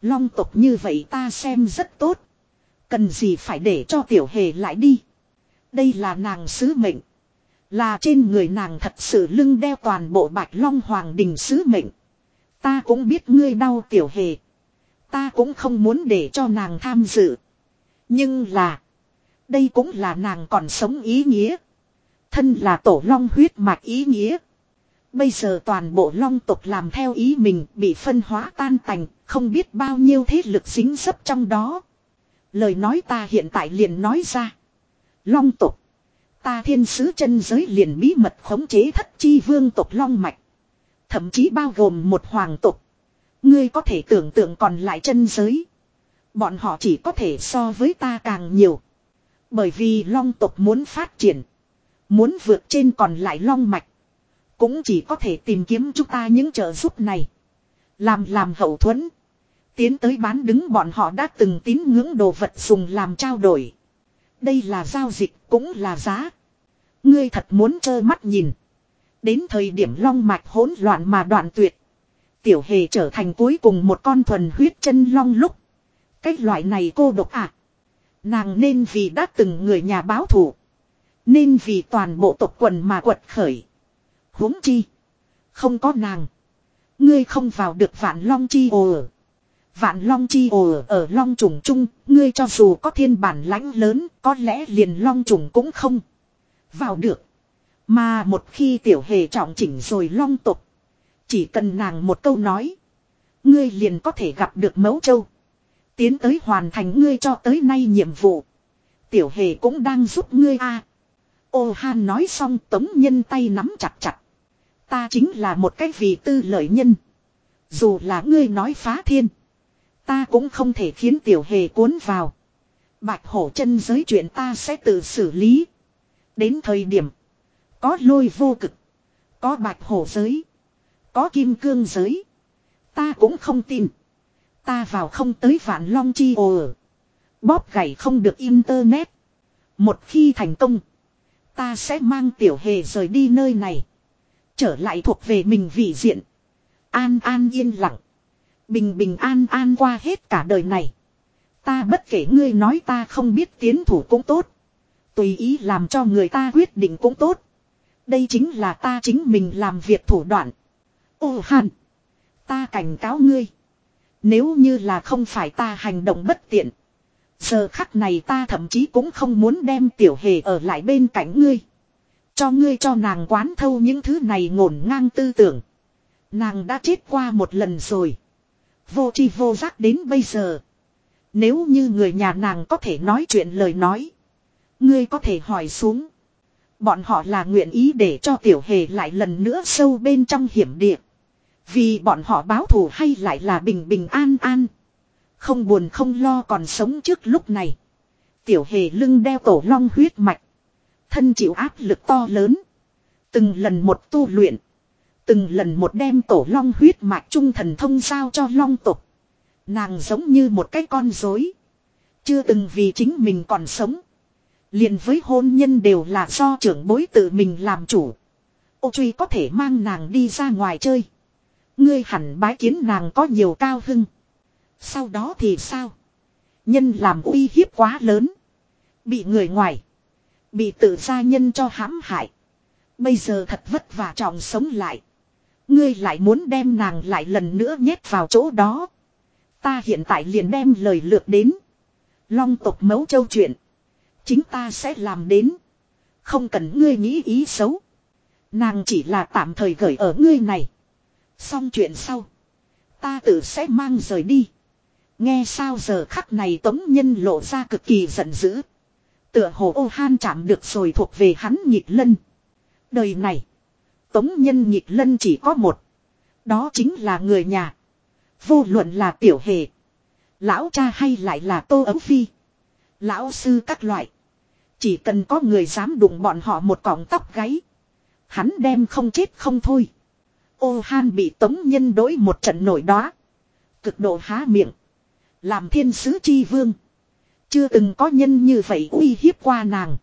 Long tộc như vậy ta xem rất tốt. Cần gì phải để cho tiểu hề lại đi. Đây là nàng sứ mệnh. Là trên người nàng thật sự lưng đeo toàn bộ bạch long hoàng đình sứ mệnh. Ta cũng biết ngươi đau tiểu hề. Ta cũng không muốn để cho nàng tham dự. Nhưng là. Đây cũng là nàng còn sống ý nghĩa. Thân là tổ long huyết mạch ý nghĩa. Bây giờ toàn bộ long tộc làm theo ý mình bị phân hóa tan tành, không biết bao nhiêu thế lực dính dấp trong đó. Lời nói ta hiện tại liền nói ra. Long tộc. Ta thiên sứ chân giới liền bí mật khống chế thất chi vương tộc long mạch. Thậm chí bao gồm một hoàng tộc. Ngươi có thể tưởng tượng còn lại chân giới. Bọn họ chỉ có thể so với ta càng nhiều. Bởi vì long tộc muốn phát triển. Muốn vượt trên còn lại long mạch. Cũng chỉ có thể tìm kiếm chúng ta những trợ giúp này. Làm làm hậu thuẫn. Tiến tới bán đứng bọn họ đã từng tín ngưỡng đồ vật dùng làm trao đổi. Đây là giao dịch cũng là giá. Ngươi thật muốn trơ mắt nhìn. Đến thời điểm long mạch hỗn loạn mà đoạn tuyệt. Tiểu hề trở thành cuối cùng một con thuần huyết chân long lúc. Cách loại này cô độc à. Nàng nên vì đã từng người nhà báo thủ. Nên vì toàn bộ tộc quần mà quật khởi huống chi. Không có nàng. Ngươi không vào được vạn long chi ồ Vạn long chi ồ ở long trùng chung. Ngươi cho dù có thiên bản lãnh lớn. Có lẽ liền long trùng cũng không. Vào được. Mà một khi tiểu hề trọng chỉnh rồi long tục. Chỉ cần nàng một câu nói. Ngươi liền có thể gặp được mẫu châu. Tiến tới hoàn thành ngươi cho tới nay nhiệm vụ. Tiểu hề cũng đang giúp ngươi a. À. Ô han nói xong, tống nhân tay nắm chặt chặt. Ta chính là một cái vì tư lợi nhân. Dù là ngươi nói phá thiên. Ta cũng không thể khiến tiểu hề cuốn vào. Bạch hổ chân giới chuyện ta sẽ tự xử lý. Đến thời điểm. Có lôi vô cực. Có bạch hổ giới. Có kim cương giới. Ta cũng không tin. Ta vào không tới vạn long chi ồ. Bóp gãy không được internet. Một khi thành công. Ta sẽ mang tiểu hề rời đi nơi này. Trở lại thuộc về mình vị diện. An an yên lặng. Bình bình an an qua hết cả đời này. Ta bất kể ngươi nói ta không biết tiến thủ cũng tốt. Tùy ý làm cho người ta quyết định cũng tốt. Đây chính là ta chính mình làm việc thủ đoạn. Ô hàn. Ta cảnh cáo ngươi. Nếu như là không phải ta hành động bất tiện. Giờ khắc này ta thậm chí cũng không muốn đem tiểu hề ở lại bên cạnh ngươi. Cho ngươi cho nàng quán thâu những thứ này ngổn ngang tư tưởng. Nàng đã chết qua một lần rồi. Vô chi vô giác đến bây giờ. Nếu như người nhà nàng có thể nói chuyện lời nói. Ngươi có thể hỏi xuống. Bọn họ là nguyện ý để cho tiểu hề lại lần nữa sâu bên trong hiểm địa. Vì bọn họ báo thù hay lại là bình bình an an. Không buồn không lo còn sống trước lúc này. Tiểu hề lưng đeo tổ long huyết mạch. Thân chịu áp lực to lớn. Từng lần một tu luyện. Từng lần một đem tổ long huyết mạch trung thần thông giao cho long tục. Nàng giống như một cái con rối Chưa từng vì chính mình còn sống. liền với hôn nhân đều là do trưởng bối tự mình làm chủ. Ô truy có thể mang nàng đi ra ngoài chơi. Ngươi hẳn bái kiến nàng có nhiều cao hưng. Sau đó thì sao? Nhân làm uy hiếp quá lớn. Bị người ngoài. Bị tự gia nhân cho hãm hại. Bây giờ thật vất vả trọng sống lại. Ngươi lại muốn đem nàng lại lần nữa nhét vào chỗ đó. Ta hiện tại liền đem lời lược đến. Long tộc mấu châu chuyện. Chính ta sẽ làm đến. Không cần ngươi nghĩ ý xấu. Nàng chỉ là tạm thời gửi ở ngươi này. Xong chuyện sau. Ta tự sẽ mang rời đi. Nghe sao giờ khắc này tống nhân lộ ra cực kỳ giận dữ. Tựa hồ ô han chạm được rồi thuộc về hắn nhịp lân. Đời này. Tống nhân nhịp lân chỉ có một. Đó chính là người nhà. Vô luận là tiểu hề. Lão cha hay lại là tô ấu phi. Lão sư các loại. Chỉ cần có người dám đụng bọn họ một cọng tóc gáy. Hắn đem không chết không thôi. Ô han bị tống nhân đối một trận nổi đó. Cực độ há miệng. Làm thiên sứ chi vương. Chưa từng có nhân như vậy uy hiếp qua nàng.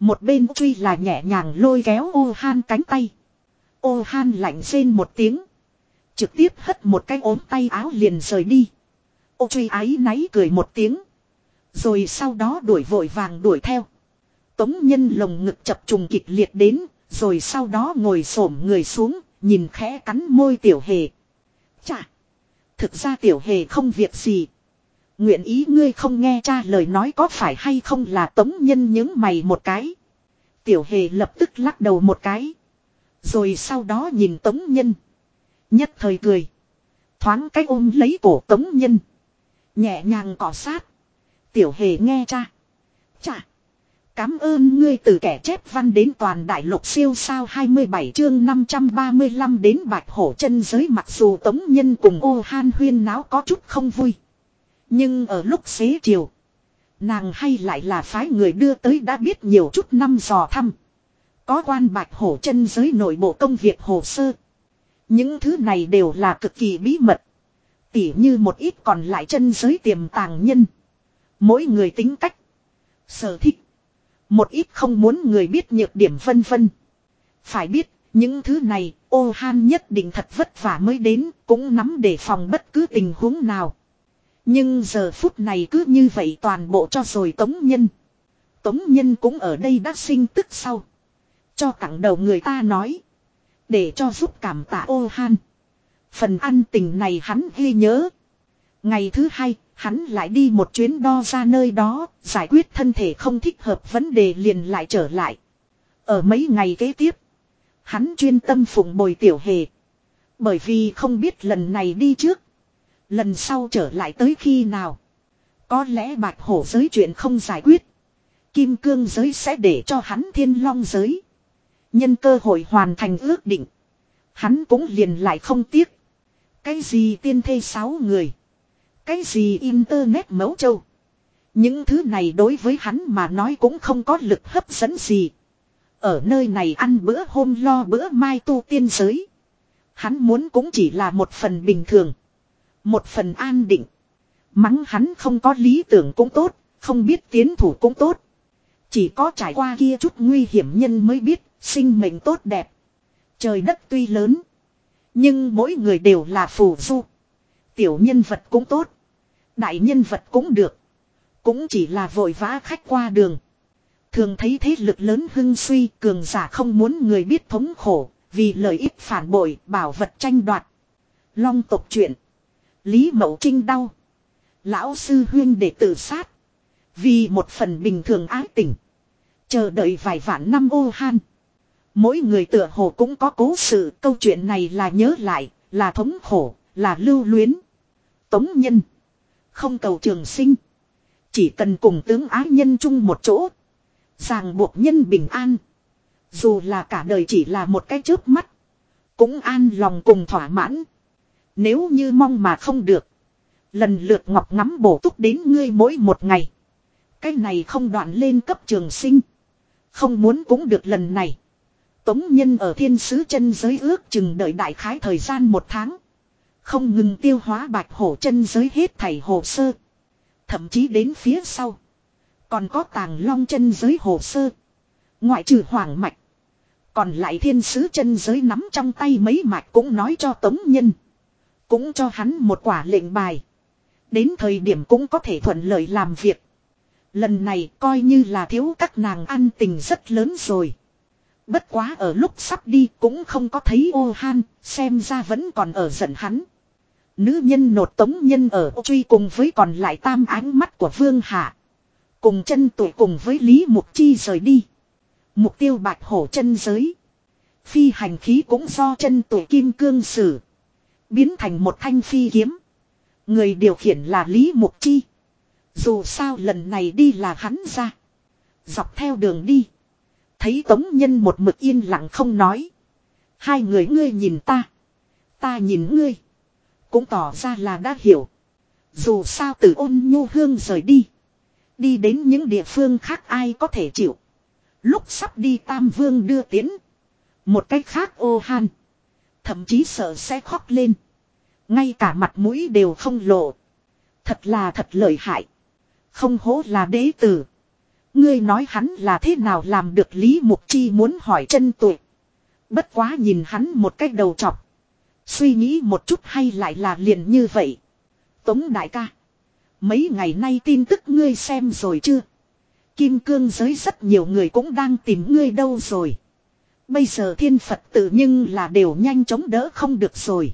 Một bên truy là nhẹ nhàng lôi kéo ô han cánh tay. Ô han lạnh rên một tiếng. Trực tiếp hất một cái ốm tay áo liền rời đi. Ô truy ái náy cười một tiếng. Rồi sau đó đuổi vội vàng đuổi theo. Tống nhân lồng ngực chập trùng kịch liệt đến. Rồi sau đó ngồi xổm người xuống. Nhìn khẽ cắn môi tiểu hề. Chà. Thực ra tiểu hề không việc gì. Nguyện ý ngươi không nghe cha lời nói có phải hay không là tống nhân những mày một cái. Tiểu hề lập tức lắc đầu một cái. Rồi sau đó nhìn tống nhân. Nhất thời cười. Thoáng cách ôm lấy cổ tống nhân. Nhẹ nhàng cọ sát. Tiểu hề nghe cha. Cha. Cám ơn ngươi từ kẻ chép văn đến toàn đại lục siêu sao 27 chương 535 đến bạch hổ chân giới mặc dù tống nhân cùng ô han huyên náo có chút không vui. Nhưng ở lúc xế chiều. Nàng hay lại là phái người đưa tới đã biết nhiều chút năm dò thăm. Có quan bạch hổ chân giới nội bộ công việc hồ sơ. Những thứ này đều là cực kỳ bí mật. Tỉ như một ít còn lại chân giới tiềm tàng nhân. Mỗi người tính cách. Sở thích. Một ít không muốn người biết nhược điểm vân vân. Phải biết, những thứ này, ô han nhất định thật vất vả mới đến, cũng nắm để phòng bất cứ tình huống nào. Nhưng giờ phút này cứ như vậy toàn bộ cho rồi tống nhân. Tống nhân cũng ở đây đã sinh tức sau. Cho cẳng đầu người ta nói. Để cho giúp cảm tạ ô han. Phần ăn tình này hắn ghi nhớ. Ngày thứ hai, hắn lại đi một chuyến đo ra nơi đó, giải quyết thân thể không thích hợp vấn đề liền lại trở lại. Ở mấy ngày kế tiếp, hắn chuyên tâm phụng bồi tiểu hề. Bởi vì không biết lần này đi trước. Lần sau trở lại tới khi nào. Có lẽ bạch hổ giới chuyện không giải quyết. Kim cương giới sẽ để cho hắn thiên long giới. Nhân cơ hội hoàn thành ước định. Hắn cũng liền lại không tiếc. Cái gì tiên thê sáu người. Cái gì internet mẫu châu. Những thứ này đối với hắn mà nói cũng không có lực hấp dẫn gì. Ở nơi này ăn bữa hôm lo bữa mai tu tiên giới. Hắn muốn cũng chỉ là một phần bình thường. Một phần an định. Mắng hắn không có lý tưởng cũng tốt, không biết tiến thủ cũng tốt. Chỉ có trải qua kia chút nguy hiểm nhân mới biết, sinh mệnh tốt đẹp. Trời đất tuy lớn. Nhưng mỗi người đều là phù du. Tiểu nhân vật cũng tốt. Đại nhân vật cũng được. Cũng chỉ là vội vã khách qua đường. Thường thấy thế lực lớn hưng suy cường giả không muốn người biết thống khổ. Vì lợi ích phản bội bảo vật tranh đoạt. Long tộc chuyện. Lý Mậu Trinh đau. Lão sư huyên để tự sát. Vì một phần bình thường ái tình. Chờ đợi vài vạn năm ô han. Mỗi người tựa hồ cũng có cố sự câu chuyện này là nhớ lại, là thống khổ, là lưu luyến. Tống nhân. Không cầu trường sinh. Chỉ cần cùng tướng ái nhân chung một chỗ. Ràng buộc nhân bình an. Dù là cả đời chỉ là một cái chớp mắt. Cũng an lòng cùng thỏa mãn. Nếu như mong mà không được. Lần lượt ngọc ngắm bổ túc đến ngươi mỗi một ngày. Cái này không đoạn lên cấp trường sinh. Không muốn cũng được lần này. Tống nhân ở thiên sứ chân giới ước chừng đợi đại khái thời gian một tháng. Không ngừng tiêu hóa bạch hổ chân giới hết thảy hồ sơ. Thậm chí đến phía sau. Còn có tàng long chân giới hồ sơ. Ngoại trừ hoàng mạch. Còn lại thiên sứ chân giới nắm trong tay mấy mạch cũng nói cho tống nhân. Cũng cho hắn một quả lệnh bài. Đến thời điểm cũng có thể thuận lợi làm việc. Lần này coi như là thiếu các nàng ăn tình rất lớn rồi. Bất quá ở lúc sắp đi cũng không có thấy ô han, xem ra vẫn còn ở giận hắn. Nữ nhân nột tống nhân ở truy cùng với còn lại tam ánh mắt của vương hạ. Cùng chân tuổi cùng với Lý Mục Chi rời đi. Mục tiêu bạch hổ chân giới. Phi hành khí cũng do chân tuổi kim cương sử. Biến thành một thanh phi kiếm. Người điều khiển là Lý Mục Chi. Dù sao lần này đi là hắn ra. Dọc theo đường đi. Thấy Tống Nhân một mực yên lặng không nói. Hai người ngươi nhìn ta. Ta nhìn ngươi. Cũng tỏ ra là đã hiểu. Dù sao từ ôn nhu hương rời đi. Đi đến những địa phương khác ai có thể chịu. Lúc sắp đi Tam Vương đưa tiến. Một cách khác ô han. Thậm chí sợ sẽ khóc lên. Ngay cả mặt mũi đều không lộ. Thật là thật lợi hại. Không hố là đế tử. Ngươi nói hắn là thế nào làm được Lý Mục Chi muốn hỏi chân tuệ. Bất quá nhìn hắn một cách đầu chọc. Suy nghĩ một chút hay lại là liền như vậy. Tống đại ca. Mấy ngày nay tin tức ngươi xem rồi chưa? Kim cương giới rất nhiều người cũng đang tìm ngươi đâu rồi. Bây giờ thiên Phật tử nhưng là đều nhanh chóng đỡ không được rồi.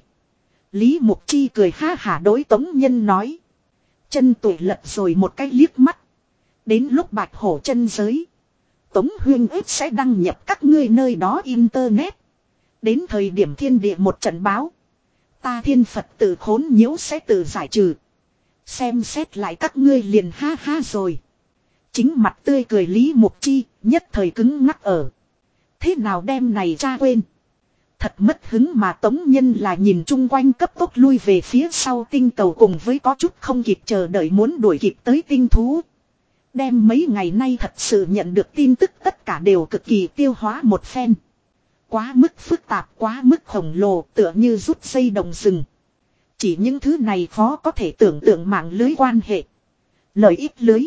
Lý Mục Chi cười ha hả đối Tống Nhân nói. Chân tuổi lật rồi một cái liếc mắt. Đến lúc bạch hổ chân giới. Tống huyên ếp sẽ đăng nhập các ngươi nơi đó internet. Đến thời điểm thiên địa một trận báo. Ta thiên Phật tử khốn nhiễu sẽ tự giải trừ. Xem xét lại các ngươi liền ha ha rồi. Chính mặt tươi cười Lý Mục Chi, nhất thời cứng ngắc ở. Thế nào đem này cha quên. Thật mất hứng mà tống nhân là nhìn chung quanh cấp tốc lui về phía sau tinh cầu cùng với có chút không kịp chờ đợi muốn đuổi kịp tới tinh thú. Đem mấy ngày nay thật sự nhận được tin tức tất cả đều cực kỳ tiêu hóa một phen. Quá mức phức tạp, quá mức khổng lồ, tựa như rút dây đồng rừng. Chỉ những thứ này khó có thể tưởng tượng mạng lưới quan hệ. Lợi ích lưới.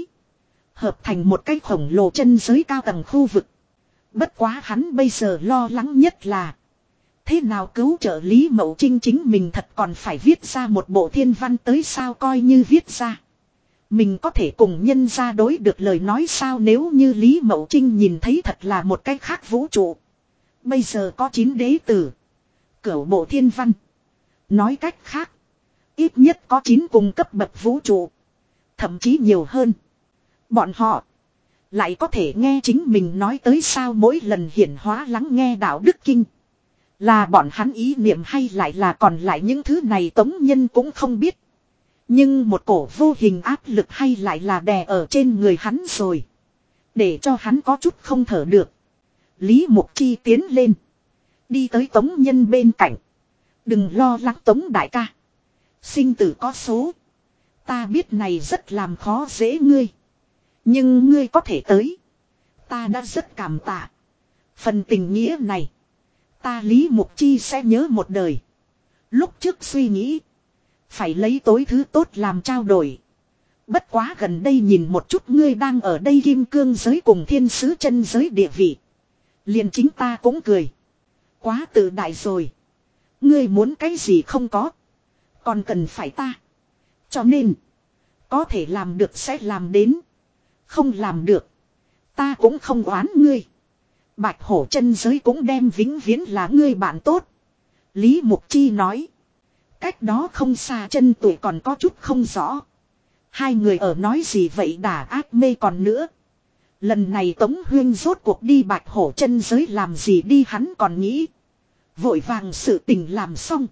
Hợp thành một cái khổng lồ chân giới cao tầng khu vực. Bất quá hắn bây giờ lo lắng nhất là. Thế nào cứu trợ Lý Mậu Trinh chính mình thật còn phải viết ra một bộ thiên văn tới sao coi như viết ra. Mình có thể cùng nhân ra đối được lời nói sao nếu như Lý Mậu Trinh nhìn thấy thật là một cách khác vũ trụ. Bây giờ có 9 đế tử. Cửu bộ thiên văn. Nói cách khác. Ít nhất có 9 cùng cấp bậc vũ trụ. Thậm chí nhiều hơn. Bọn họ. Lại có thể nghe chính mình nói tới sao mỗi lần hiển hóa lắng nghe đạo đức kinh. Là bọn hắn ý niệm hay lại là còn lại những thứ này tống nhân cũng không biết. Nhưng một cổ vô hình áp lực hay lại là đè ở trên người hắn rồi. Để cho hắn có chút không thở được. Lý Mục Chi tiến lên. Đi tới tống nhân bên cạnh. Đừng lo lắng tống đại ca. Sinh tử có số. Ta biết này rất làm khó dễ ngươi. Nhưng ngươi có thể tới. Ta đã rất cảm tạ. Phần tình nghĩa này. Ta Lý Mục Chi sẽ nhớ một đời. Lúc trước suy nghĩ. Phải lấy tối thứ tốt làm trao đổi. Bất quá gần đây nhìn một chút ngươi đang ở đây kim cương giới cùng thiên sứ chân giới địa vị. liền chính ta cũng cười. Quá tự đại rồi. Ngươi muốn cái gì không có. Còn cần phải ta. Cho nên. Có thể làm được sẽ làm đến. Không làm được. Ta cũng không oán ngươi. Bạch hổ chân giới cũng đem vĩnh viễn là ngươi bạn tốt. Lý Mục Chi nói. Cách đó không xa chân tuổi còn có chút không rõ. Hai người ở nói gì vậy đả ác mê còn nữa. Lần này Tống Huyên rốt cuộc đi bạch hổ chân giới làm gì đi hắn còn nghĩ. Vội vàng sự tình làm xong.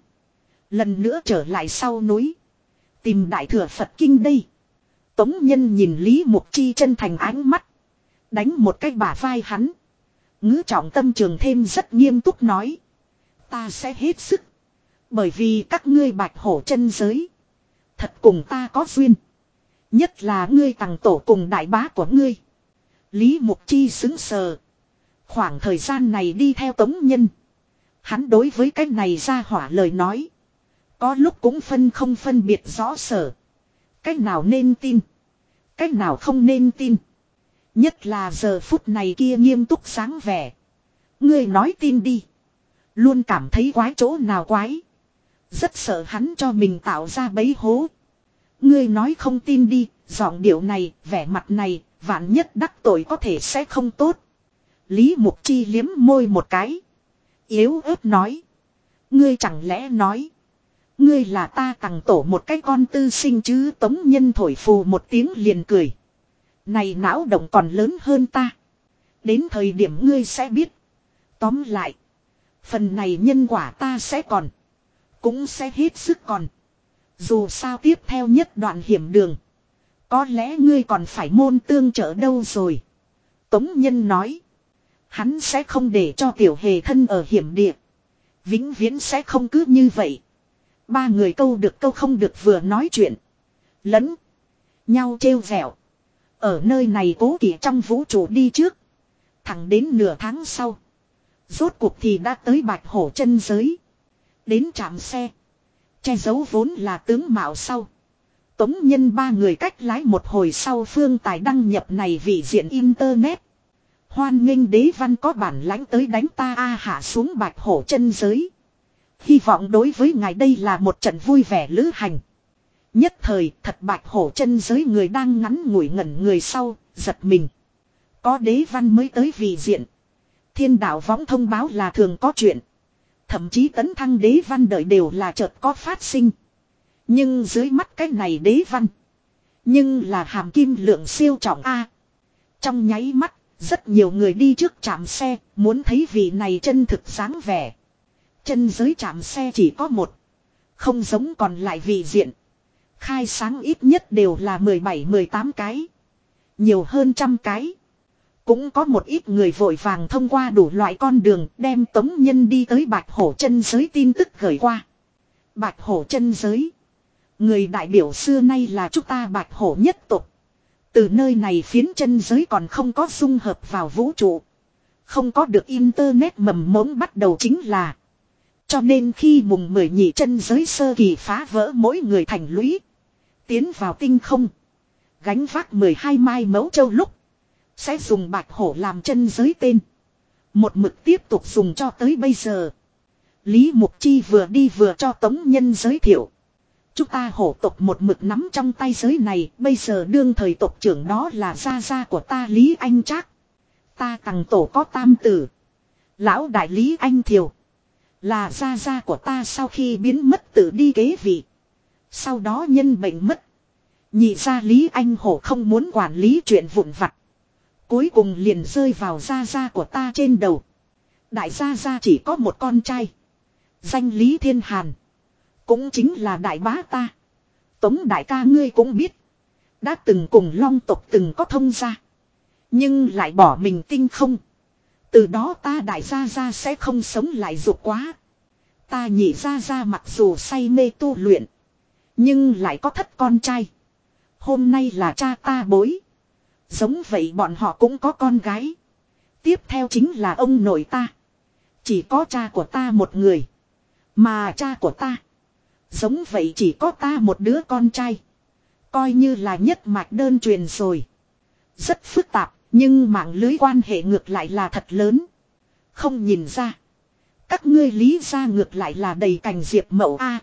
Lần nữa trở lại sau núi. Tìm đại thừa Phật Kinh đây. Tống Nhân nhìn Lý Mục Chi chân thành ánh mắt. Đánh một cái bả vai hắn. Ngữ trọng tâm trường thêm rất nghiêm túc nói. Ta sẽ hết sức. Bởi vì các ngươi bạch hổ chân giới. Thật cùng ta có duyên. Nhất là ngươi tàng tổ cùng đại bá của ngươi. Lý Mục Chi xứng sờ. Khoảng thời gian này đi theo tống nhân. Hắn đối với cái này ra hỏa lời nói. Có lúc cũng phân không phân biệt rõ sở. Cách nào nên tin. Cách nào không nên tin. Nhất là giờ phút này kia nghiêm túc sáng vẻ. Ngươi nói tin đi. Luôn cảm thấy quái chỗ nào quái. Rất sợ hắn cho mình tạo ra bấy hố. Ngươi nói không tin đi, giọng điệu này, vẻ mặt này, vạn nhất đắc tội có thể sẽ không tốt. Lý Mục Chi liếm môi một cái. Yếu ớt nói. Ngươi chẳng lẽ nói. Ngươi là ta tặng tổ một cái con tư sinh chứ tống nhân thổi phù một tiếng liền cười. Này não động còn lớn hơn ta. Đến thời điểm ngươi sẽ biết. Tóm lại. Phần này nhân quả ta sẽ còn. Cũng sẽ hết sức còn. Dù sao tiếp theo nhất đoạn hiểm đường. Có lẽ ngươi còn phải môn tương trợ đâu rồi. Tống Nhân nói. Hắn sẽ không để cho tiểu hề thân ở hiểm địa. Vĩnh viễn sẽ không cứ như vậy. Ba người câu được câu không được vừa nói chuyện. Lẫn. Nhau trêu vẹo. Ở nơi này cố kỵ trong vũ trụ đi trước. Thẳng đến nửa tháng sau. Rốt cuộc thì đã tới bạch hổ chân giới. Đến trạm xe. Che giấu vốn là tướng mạo sau. Tống nhân ba người cách lái một hồi sau phương tài đăng nhập này vì diện internet. Hoan nghênh đế văn có bản lãnh tới đánh ta a hạ xuống bạch hổ chân giới. Hy vọng đối với ngài đây là một trận vui vẻ lữ hành. Nhất thời thật bạch hổ chân giới người đang ngắn ngủi ngẩn người sau, giật mình. Có đế văn mới tới vì diện. Thiên đạo võng thông báo là thường có chuyện. Thậm chí tấn thăng đế văn đợi đều là chợt có phát sinh. Nhưng dưới mắt cái này đế văn. Nhưng là hàm kim lượng siêu trọng A. Trong nháy mắt, rất nhiều người đi trước chạm xe, muốn thấy vị này chân thực sáng vẻ. Chân giới chạm xe chỉ có một. Không giống còn lại vị diện. Khai sáng ít nhất đều là 17-18 cái. Nhiều hơn trăm cái. Cũng có một ít người vội vàng thông qua đủ loại con đường đem tống nhân đi tới bạch hổ chân giới tin tức gửi qua. Bạch hổ chân giới. Người đại biểu xưa nay là chúng ta bạch hổ nhất tục. Từ nơi này phiến chân giới còn không có dung hợp vào vũ trụ. Không có được internet mầm mống bắt đầu chính là. Cho nên khi mùng mười nhị chân giới sơ kỳ phá vỡ mỗi người thành lũy. Tiến vào tinh không. Gánh vác 12 mai mẫu châu lúc. Sẽ dùng bạch hổ làm chân giới tên. Một mực tiếp tục dùng cho tới bây giờ. Lý Mục Chi vừa đi vừa cho Tống Nhân giới thiệu. Chúng ta hổ tộc một mực nắm trong tay giới này, bây giờ đương thời tộc trưởng đó là gia gia của ta Lý Anh Trác. Ta tặng tổ có tam tử. Lão đại Lý Anh Thiều. Là gia gia của ta sau khi biến mất tự đi kế vị. Sau đó nhân bệnh mất. Nhị gia Lý Anh Hổ không muốn quản lý chuyện vụn vặt. Cuối cùng liền rơi vào gia gia của ta trên đầu. Đại gia gia chỉ có một con trai. Danh Lý Thiên Hàn. Cũng chính là đại bá ta. Tống đại ca ngươi cũng biết. Đã từng cùng long tộc từng có thông gia. Nhưng lại bỏ mình tinh không. Từ đó ta đại gia gia sẽ không sống lại dục quá. Ta nhị gia gia mặc dù say mê tu luyện. Nhưng lại có thất con trai. Hôm nay là cha ta bối. Giống vậy bọn họ cũng có con gái. Tiếp theo chính là ông nội ta. Chỉ có cha của ta một người. Mà cha của ta. Giống vậy chỉ có ta một đứa con trai. Coi như là nhất mạch đơn truyền rồi. Rất phức tạp, nhưng mạng lưới quan hệ ngược lại là thật lớn. Không nhìn ra. Các ngươi lý ra ngược lại là đầy cành diệp mậu A.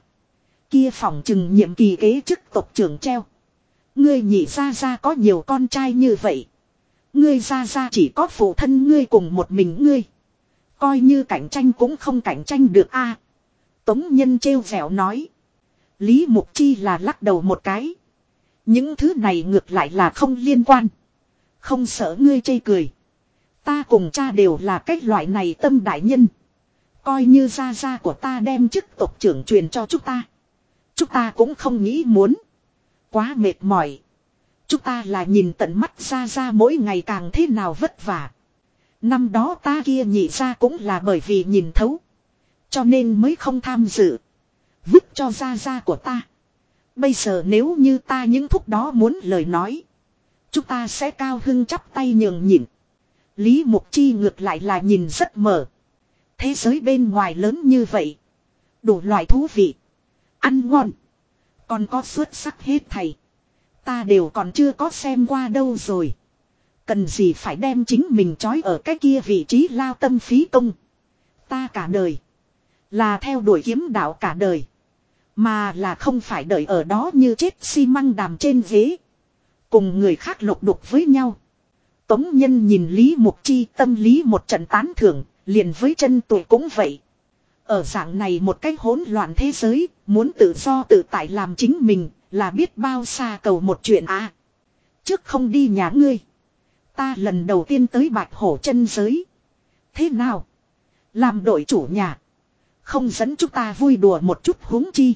Kia phỏng chừng nhiệm kỳ kế chức tộc trưởng treo. Ngươi nhị ra ra có nhiều con trai như vậy. Ngươi ra ra chỉ có phụ thân ngươi cùng một mình ngươi. Coi như cạnh tranh cũng không cạnh tranh được a. Tống nhân trêu vẻo nói. Lý Mục Chi là lắc đầu một cái. Những thứ này ngược lại là không liên quan. Không sợ ngươi chê cười. Ta cùng cha đều là cách loại này tâm đại nhân. Coi như gia gia của ta đem chức tộc trưởng truyền cho chúng ta. Chúng ta cũng không nghĩ muốn. Quá mệt mỏi. Chúng ta là nhìn tận mắt gia gia mỗi ngày càng thế nào vất vả. Năm đó ta kia nhị ra cũng là bởi vì nhìn thấu. Cho nên mới không tham dự. Vứt cho gia gia của ta. Bây giờ nếu như ta những thúc đó muốn lời nói. Chúng ta sẽ cao hưng chắp tay nhường nhịn. Lý Mục Chi ngược lại là nhìn rất mở. Thế giới bên ngoài lớn như vậy. Đủ loại thú vị. Ăn ngon. Còn có xuất sắc hết thầy. Ta đều còn chưa có xem qua đâu rồi. Cần gì phải đem chính mình trói ở cái kia vị trí lao tâm phí công. Ta cả đời. Là theo đuổi kiếm đạo cả đời. Mà là không phải đợi ở đó như chết xi măng đàm trên ghế. Cùng người khác lục đục với nhau. Tống nhân nhìn Lý Mục Chi tâm lý một trận tán thưởng, liền với chân tuổi cũng vậy. Ở dạng này một cách hỗn loạn thế giới, muốn tự do tự tại làm chính mình, là biết bao xa cầu một chuyện à. Trước không đi nhà ngươi. Ta lần đầu tiên tới bạch hổ chân giới. Thế nào? Làm đội chủ nhà. Không dẫn chúng ta vui đùa một chút huống chi.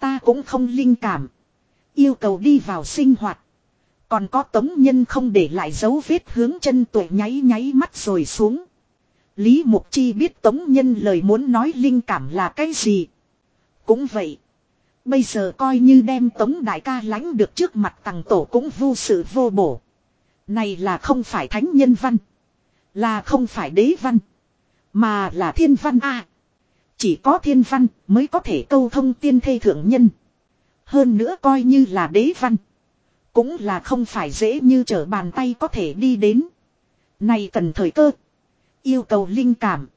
Ta cũng không linh cảm. Yêu cầu đi vào sinh hoạt. Còn có tống nhân không để lại dấu vết hướng chân tuổi nháy nháy mắt rồi xuống. Lý Mục Chi biết tống nhân lời muốn nói linh cảm là cái gì. Cũng vậy. Bây giờ coi như đem tống đại ca lãnh được trước mặt tàng tổ cũng vô sự vô bổ. Này là không phải thánh nhân văn. Là không phải đế văn. Mà là thiên văn A. chỉ có thiên văn mới có thể câu thông tiên thê thượng nhân. Hơn nữa coi như là đế văn. Cũng là không phải dễ như trở bàn tay có thể đi đến. Này cần thời cơ. Yêu cầu linh cảm.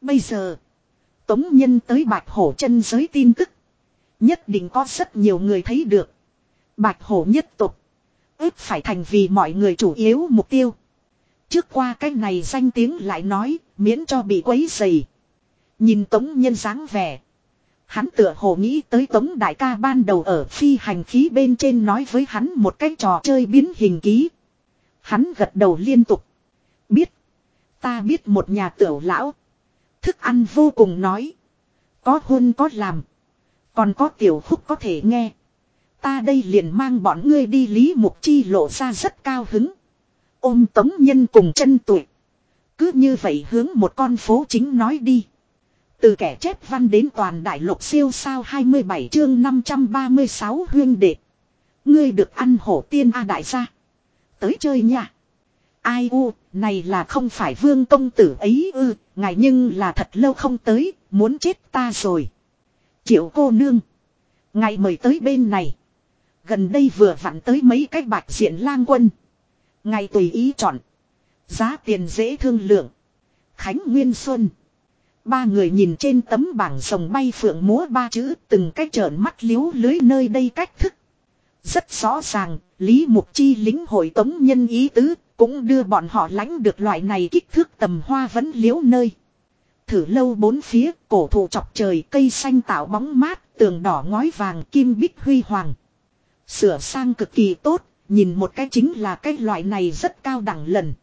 Bây giờ. Tống nhân tới bạch hổ chân giới tin tức. Nhất định có rất nhiều người thấy được. Bạch hổ nhất tục. ước phải thành vì mọi người chủ yếu mục tiêu. Trước qua cái này danh tiếng lại nói, miễn cho bị quấy dày. Nhìn tống nhân dáng vẻ. Hắn tựa hồ nghĩ tới tống đại ca ban đầu ở phi hành khí bên trên nói với hắn một cái trò chơi biến hình ký. Hắn gật đầu liên tục. Biết. Ta biết một nhà tiểu lão. Thức ăn vô cùng nói. Có hôn có làm. Còn có tiểu khúc có thể nghe. Ta đây liền mang bọn ngươi đi Lý Mục Chi lộ ra rất cao hứng. Ôm tống nhân cùng chân tuổi. Cứ như vậy hướng một con phố chính nói đi. Từ kẻ chép văn đến toàn đại lục siêu sao 27 chương 536 huyên đệ. Ngươi được ăn hổ tiên A đại gia. Tới chơi nha. Ai u, này là không phải vương công tử ấy ư, ngài nhưng là thật lâu không tới, muốn chết ta rồi. Triệu cô nương. Ngài mời tới bên này. Gần đây vừa vặn tới mấy cái bạch diện lang quân. ngài tùy ý chọn. Giá tiền dễ thương lượng. Khánh Nguyên Xuân. Ba người nhìn trên tấm bảng rồng bay phượng múa ba chữ từng cái trợn mắt liếu lưới nơi đây cách thức. Rất rõ ràng, Lý Mục Chi lính hội tống nhân ý tứ, cũng đưa bọn họ lãnh được loại này kích thước tầm hoa vẫn liếu nơi. Thử lâu bốn phía, cổ thụ chọc trời, cây xanh tạo bóng mát, tường đỏ ngói vàng, kim bích huy hoàng. Sửa sang cực kỳ tốt, nhìn một cái chính là cái loại này rất cao đẳng lần.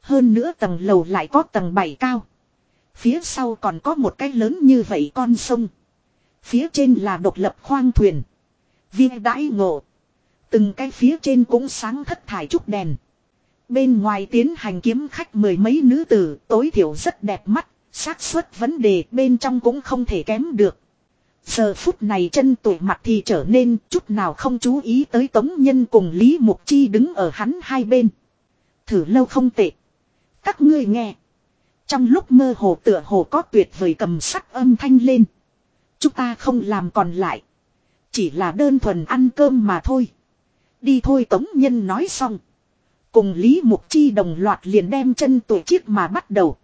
Hơn nữa tầng lầu lại có tầng 7 cao. Phía sau còn có một cái lớn như vậy con sông. Phía trên là độc lập khoang thuyền. Viên đãi ngộ. Từng cái phía trên cũng sáng thất thải trúc đèn. Bên ngoài tiến hành kiếm khách mười mấy nữ tử, tối thiểu rất đẹp mắt. xác suất vấn đề bên trong cũng không thể kém được. Giờ phút này chân tuổi mặt thì trở nên chút nào không chú ý tới Tống Nhân cùng Lý Mục Chi đứng ở hắn hai bên. Thử lâu không tệ. Các ngươi nghe. Trong lúc mơ hồ tựa hồ có tuyệt vời cầm sắc âm thanh lên. Chúng ta không làm còn lại. Chỉ là đơn thuần ăn cơm mà thôi. Đi thôi Tống Nhân nói xong. Cùng Lý Mục Chi đồng loạt liền đem chân tuổi chiếc mà bắt đầu.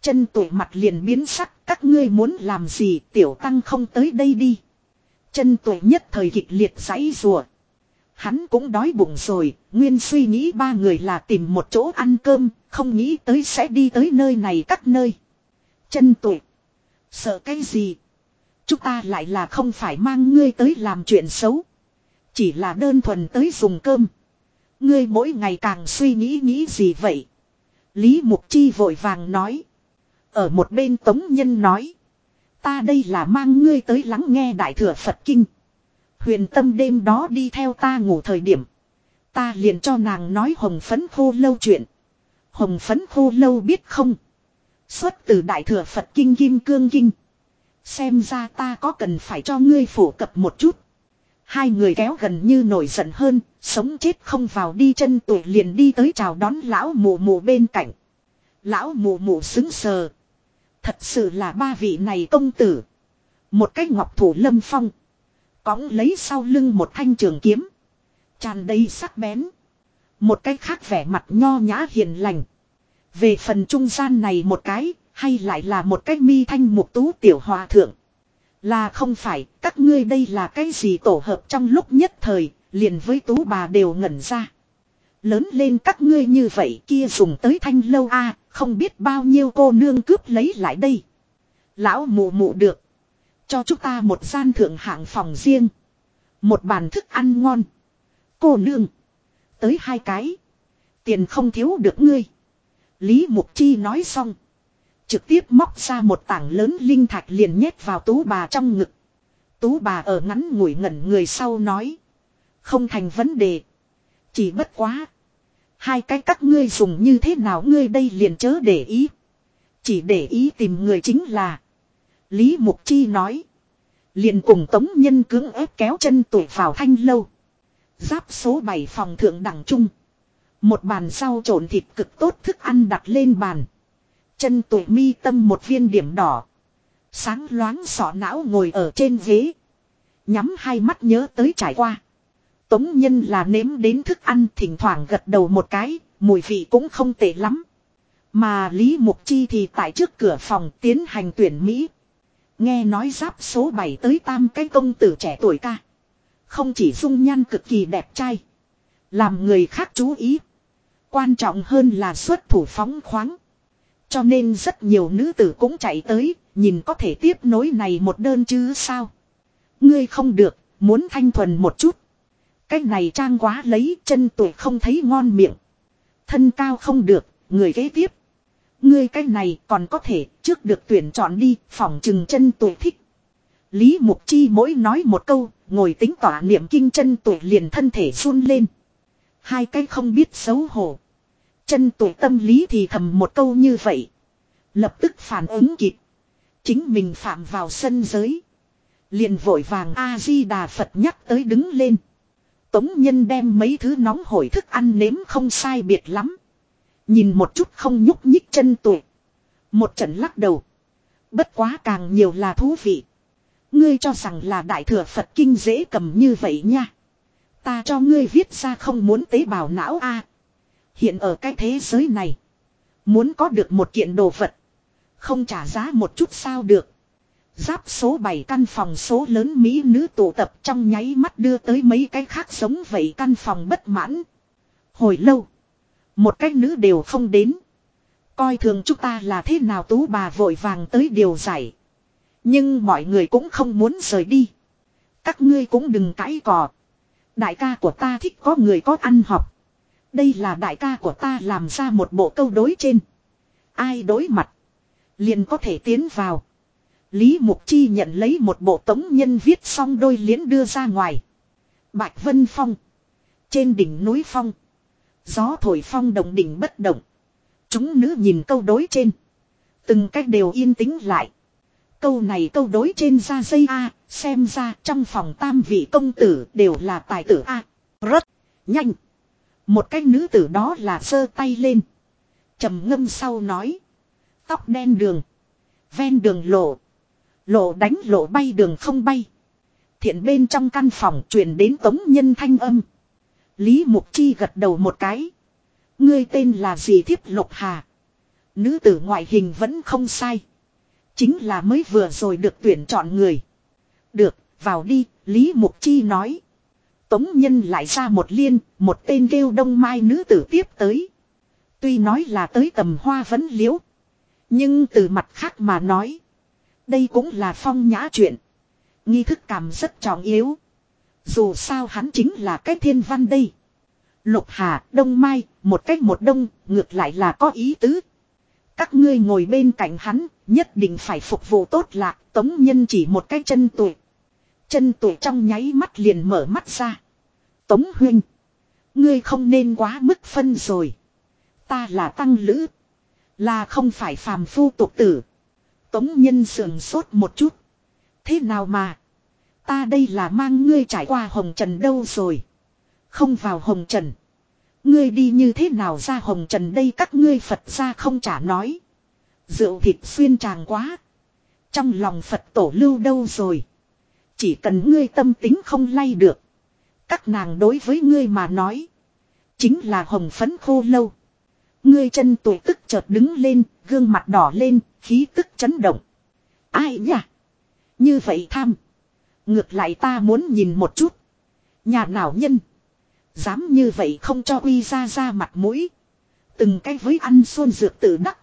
Chân tuổi mặt liền biến sắc, các ngươi muốn làm gì tiểu tăng không tới đây đi. Chân tuổi nhất thời kịch liệt giãy rùa. Hắn cũng đói bụng rồi, nguyên suy nghĩ ba người là tìm một chỗ ăn cơm, không nghĩ tới sẽ đi tới nơi này các nơi. Chân tụi, Sợ cái gì? Chúng ta lại là không phải mang ngươi tới làm chuyện xấu. Chỉ là đơn thuần tới dùng cơm. Ngươi mỗi ngày càng suy nghĩ nghĩ gì vậy? Lý Mục Chi vội vàng nói. Ở một bên Tống Nhân nói. Ta đây là mang ngươi tới lắng nghe Đại Thừa Phật Kinh. Huyền tâm đêm đó đi theo ta ngủ thời điểm. Ta liền cho nàng nói hồng phấn khô lâu chuyện. Hồng phấn khô lâu biết không? Xuất từ Đại Thừa Phật Kinh Kim Cương Kinh. Xem ra ta có cần phải cho ngươi phổ cập một chút. Hai người kéo gần như nổi giận hơn, sống chết không vào đi chân tuổi liền đi tới chào đón lão mù mù bên cạnh. Lão mù mù xứng sờ. Thật sự là ba vị này công tử. Một cái ngọc thủ lâm phong. Cõng lấy sau lưng một thanh trường kiếm. tràn đầy sắc bén. Một cái khác vẻ mặt nho nhã hiền lành. Về phần trung gian này một cái, hay lại là một cái mi thanh mục tú tiểu hòa thượng. Là không phải, các ngươi đây là cái gì tổ hợp trong lúc nhất thời, liền với tú bà đều ngẩn ra. Lớn lên các ngươi như vậy kia dùng tới thanh lâu a không biết bao nhiêu cô nương cướp lấy lại đây. Lão mụ mụ được. Cho chúng ta một gian thượng hạng phòng riêng. Một bàn thức ăn ngon. Cô nương. Tới hai cái. Tiền không thiếu được ngươi. Lý Mục Chi nói xong. Trực tiếp móc ra một tảng lớn linh thạch liền nhét vào tú bà trong ngực. Tú bà ở ngắn ngủi ngẩn người sau nói. Không thành vấn đề. Chỉ bất quá. Hai cái các ngươi dùng như thế nào ngươi đây liền chớ để ý. Chỉ để ý tìm người chính là. Lý Mục Chi nói. Liền cùng tống nhân cưỡng ép kéo chân tuổi vào thanh lâu. Giáp số 7 phòng thượng đẳng trung. Một bàn sau trộn thịt cực tốt thức ăn đặt lên bàn. Chân tuổi mi tâm một viên điểm đỏ. Sáng loáng sọ não ngồi ở trên ghế. Nhắm hai mắt nhớ tới trải qua. Tống nhân là nếm đến thức ăn thỉnh thoảng gật đầu một cái, mùi vị cũng không tệ lắm. Mà Lý Mục Chi thì tại trước cửa phòng tiến hành tuyển Mỹ. Nghe nói giáp số 7 tới tam cái công tử trẻ tuổi ca. Không chỉ dung nhan cực kỳ đẹp trai. Làm người khác chú ý. Quan trọng hơn là xuất thủ phóng khoáng. Cho nên rất nhiều nữ tử cũng chạy tới, nhìn có thể tiếp nối này một đơn chứ sao. Ngươi không được, muốn thanh thuần một chút. Cái này trang quá lấy chân tuổi không thấy ngon miệng. Thân cao không được, người kế tiếp. Ngươi cái này còn có thể trước được tuyển chọn đi, phòng chừng chân tuổi thích. Lý Mục Chi mỗi nói một câu, ngồi tính tỏa niệm kinh chân tuổi liền thân thể run lên. Hai cái không biết xấu hổ. Chân tuổi tâm lý thì thầm một câu như vậy. Lập tức phản ứng kịp. Chính mình phạm vào sân giới. Liền vội vàng A-di-đà Phật nhắc tới đứng lên. Tống nhân đem mấy thứ nóng hổi thức ăn nếm không sai biệt lắm. Nhìn một chút không nhúc nhích chân tuổi. Một trận lắc đầu. Bất quá càng nhiều là thú vị. Ngươi cho rằng là đại thừa Phật kinh dễ cầm như vậy nha. Ta cho ngươi viết ra không muốn tế bào não a. Hiện ở cái thế giới này. Muốn có được một kiện đồ vật. Không trả giá một chút sao được. Giáp số 7 căn phòng số lớn Mỹ nữ tụ tập trong nháy mắt đưa tới mấy cái khác sống vậy căn phòng bất mãn. Hồi lâu. Một cách nữ đều không đến. Coi thường chúng ta là thế nào tú bà vội vàng tới điều giải. Nhưng mọi người cũng không muốn rời đi. Các ngươi cũng đừng cãi cò. Đại ca của ta thích có người có ăn học. Đây là đại ca của ta làm ra một bộ câu đối trên. Ai đối mặt. Liền có thể tiến vào. Lý Mục Chi nhận lấy một bộ tống nhân viết xong đôi liến đưa ra ngoài. Bạch Vân Phong. Trên đỉnh núi Phong. Gió thổi phong động đỉnh bất động. Chúng nữ nhìn câu đối trên. Từng cách đều yên tĩnh lại. Câu này câu đối trên ra dây A, xem ra trong phòng tam vị công tử đều là tài tử A. Rất nhanh. Một cái nữ tử đó là sơ tay lên. trầm ngâm sau nói. Tóc đen đường. Ven đường lộ. Lộ đánh lộ bay đường không bay. Thiện bên trong căn phòng truyền đến tống nhân thanh âm. Lý Mục Chi gật đầu một cái. Ngươi tên là gì thiếp lục hà. Nữ tử ngoại hình vẫn không sai. Chính là mới vừa rồi được tuyển chọn người. Được, vào đi, Lý Mục Chi nói. Tống Nhân lại ra một liên, một tên kêu đông mai nữ tử tiếp tới. Tuy nói là tới tầm hoa vấn liễu. Nhưng từ mặt khác mà nói. Đây cũng là phong nhã chuyện. Nghi thức cảm rất trọng yếu. Dù sao hắn chính là cái thiên văn đây. Lục Hà, Đông Mai, một cách một đông, ngược lại là có ý tứ. Các ngươi ngồi bên cạnh hắn, nhất định phải phục vụ tốt lạc, tống nhân chỉ một cái chân tuổi. Chân tuổi trong nháy mắt liền mở mắt ra. Tống huynh. Ngươi không nên quá mức phân rồi. Ta là tăng lữ. Là không phải phàm phu tục tử. Tống nhân sườn sốt một chút. Thế nào mà. Ta đây là mang ngươi trải qua hồng trần đâu rồi. Không vào hồng trần. Ngươi đi như thế nào ra hồng trần đây các ngươi Phật ra không trả nói. Rượu thịt xuyên tràng quá. Trong lòng Phật tổ lưu đâu rồi. Chỉ cần ngươi tâm tính không lay được. Các nàng đối với ngươi mà nói. Chính là hồng phấn khô lâu. Ngươi chân tuổi tức chợt đứng lên, gương mặt đỏ lên, khí tức chấn động. Ai nhỉ? Như vậy tham. Ngược lại ta muốn nhìn một chút. Nhà nào nhân. Dám như vậy không cho uy ra ra mặt mũi. Từng cái với ăn xuân dược tự đắc.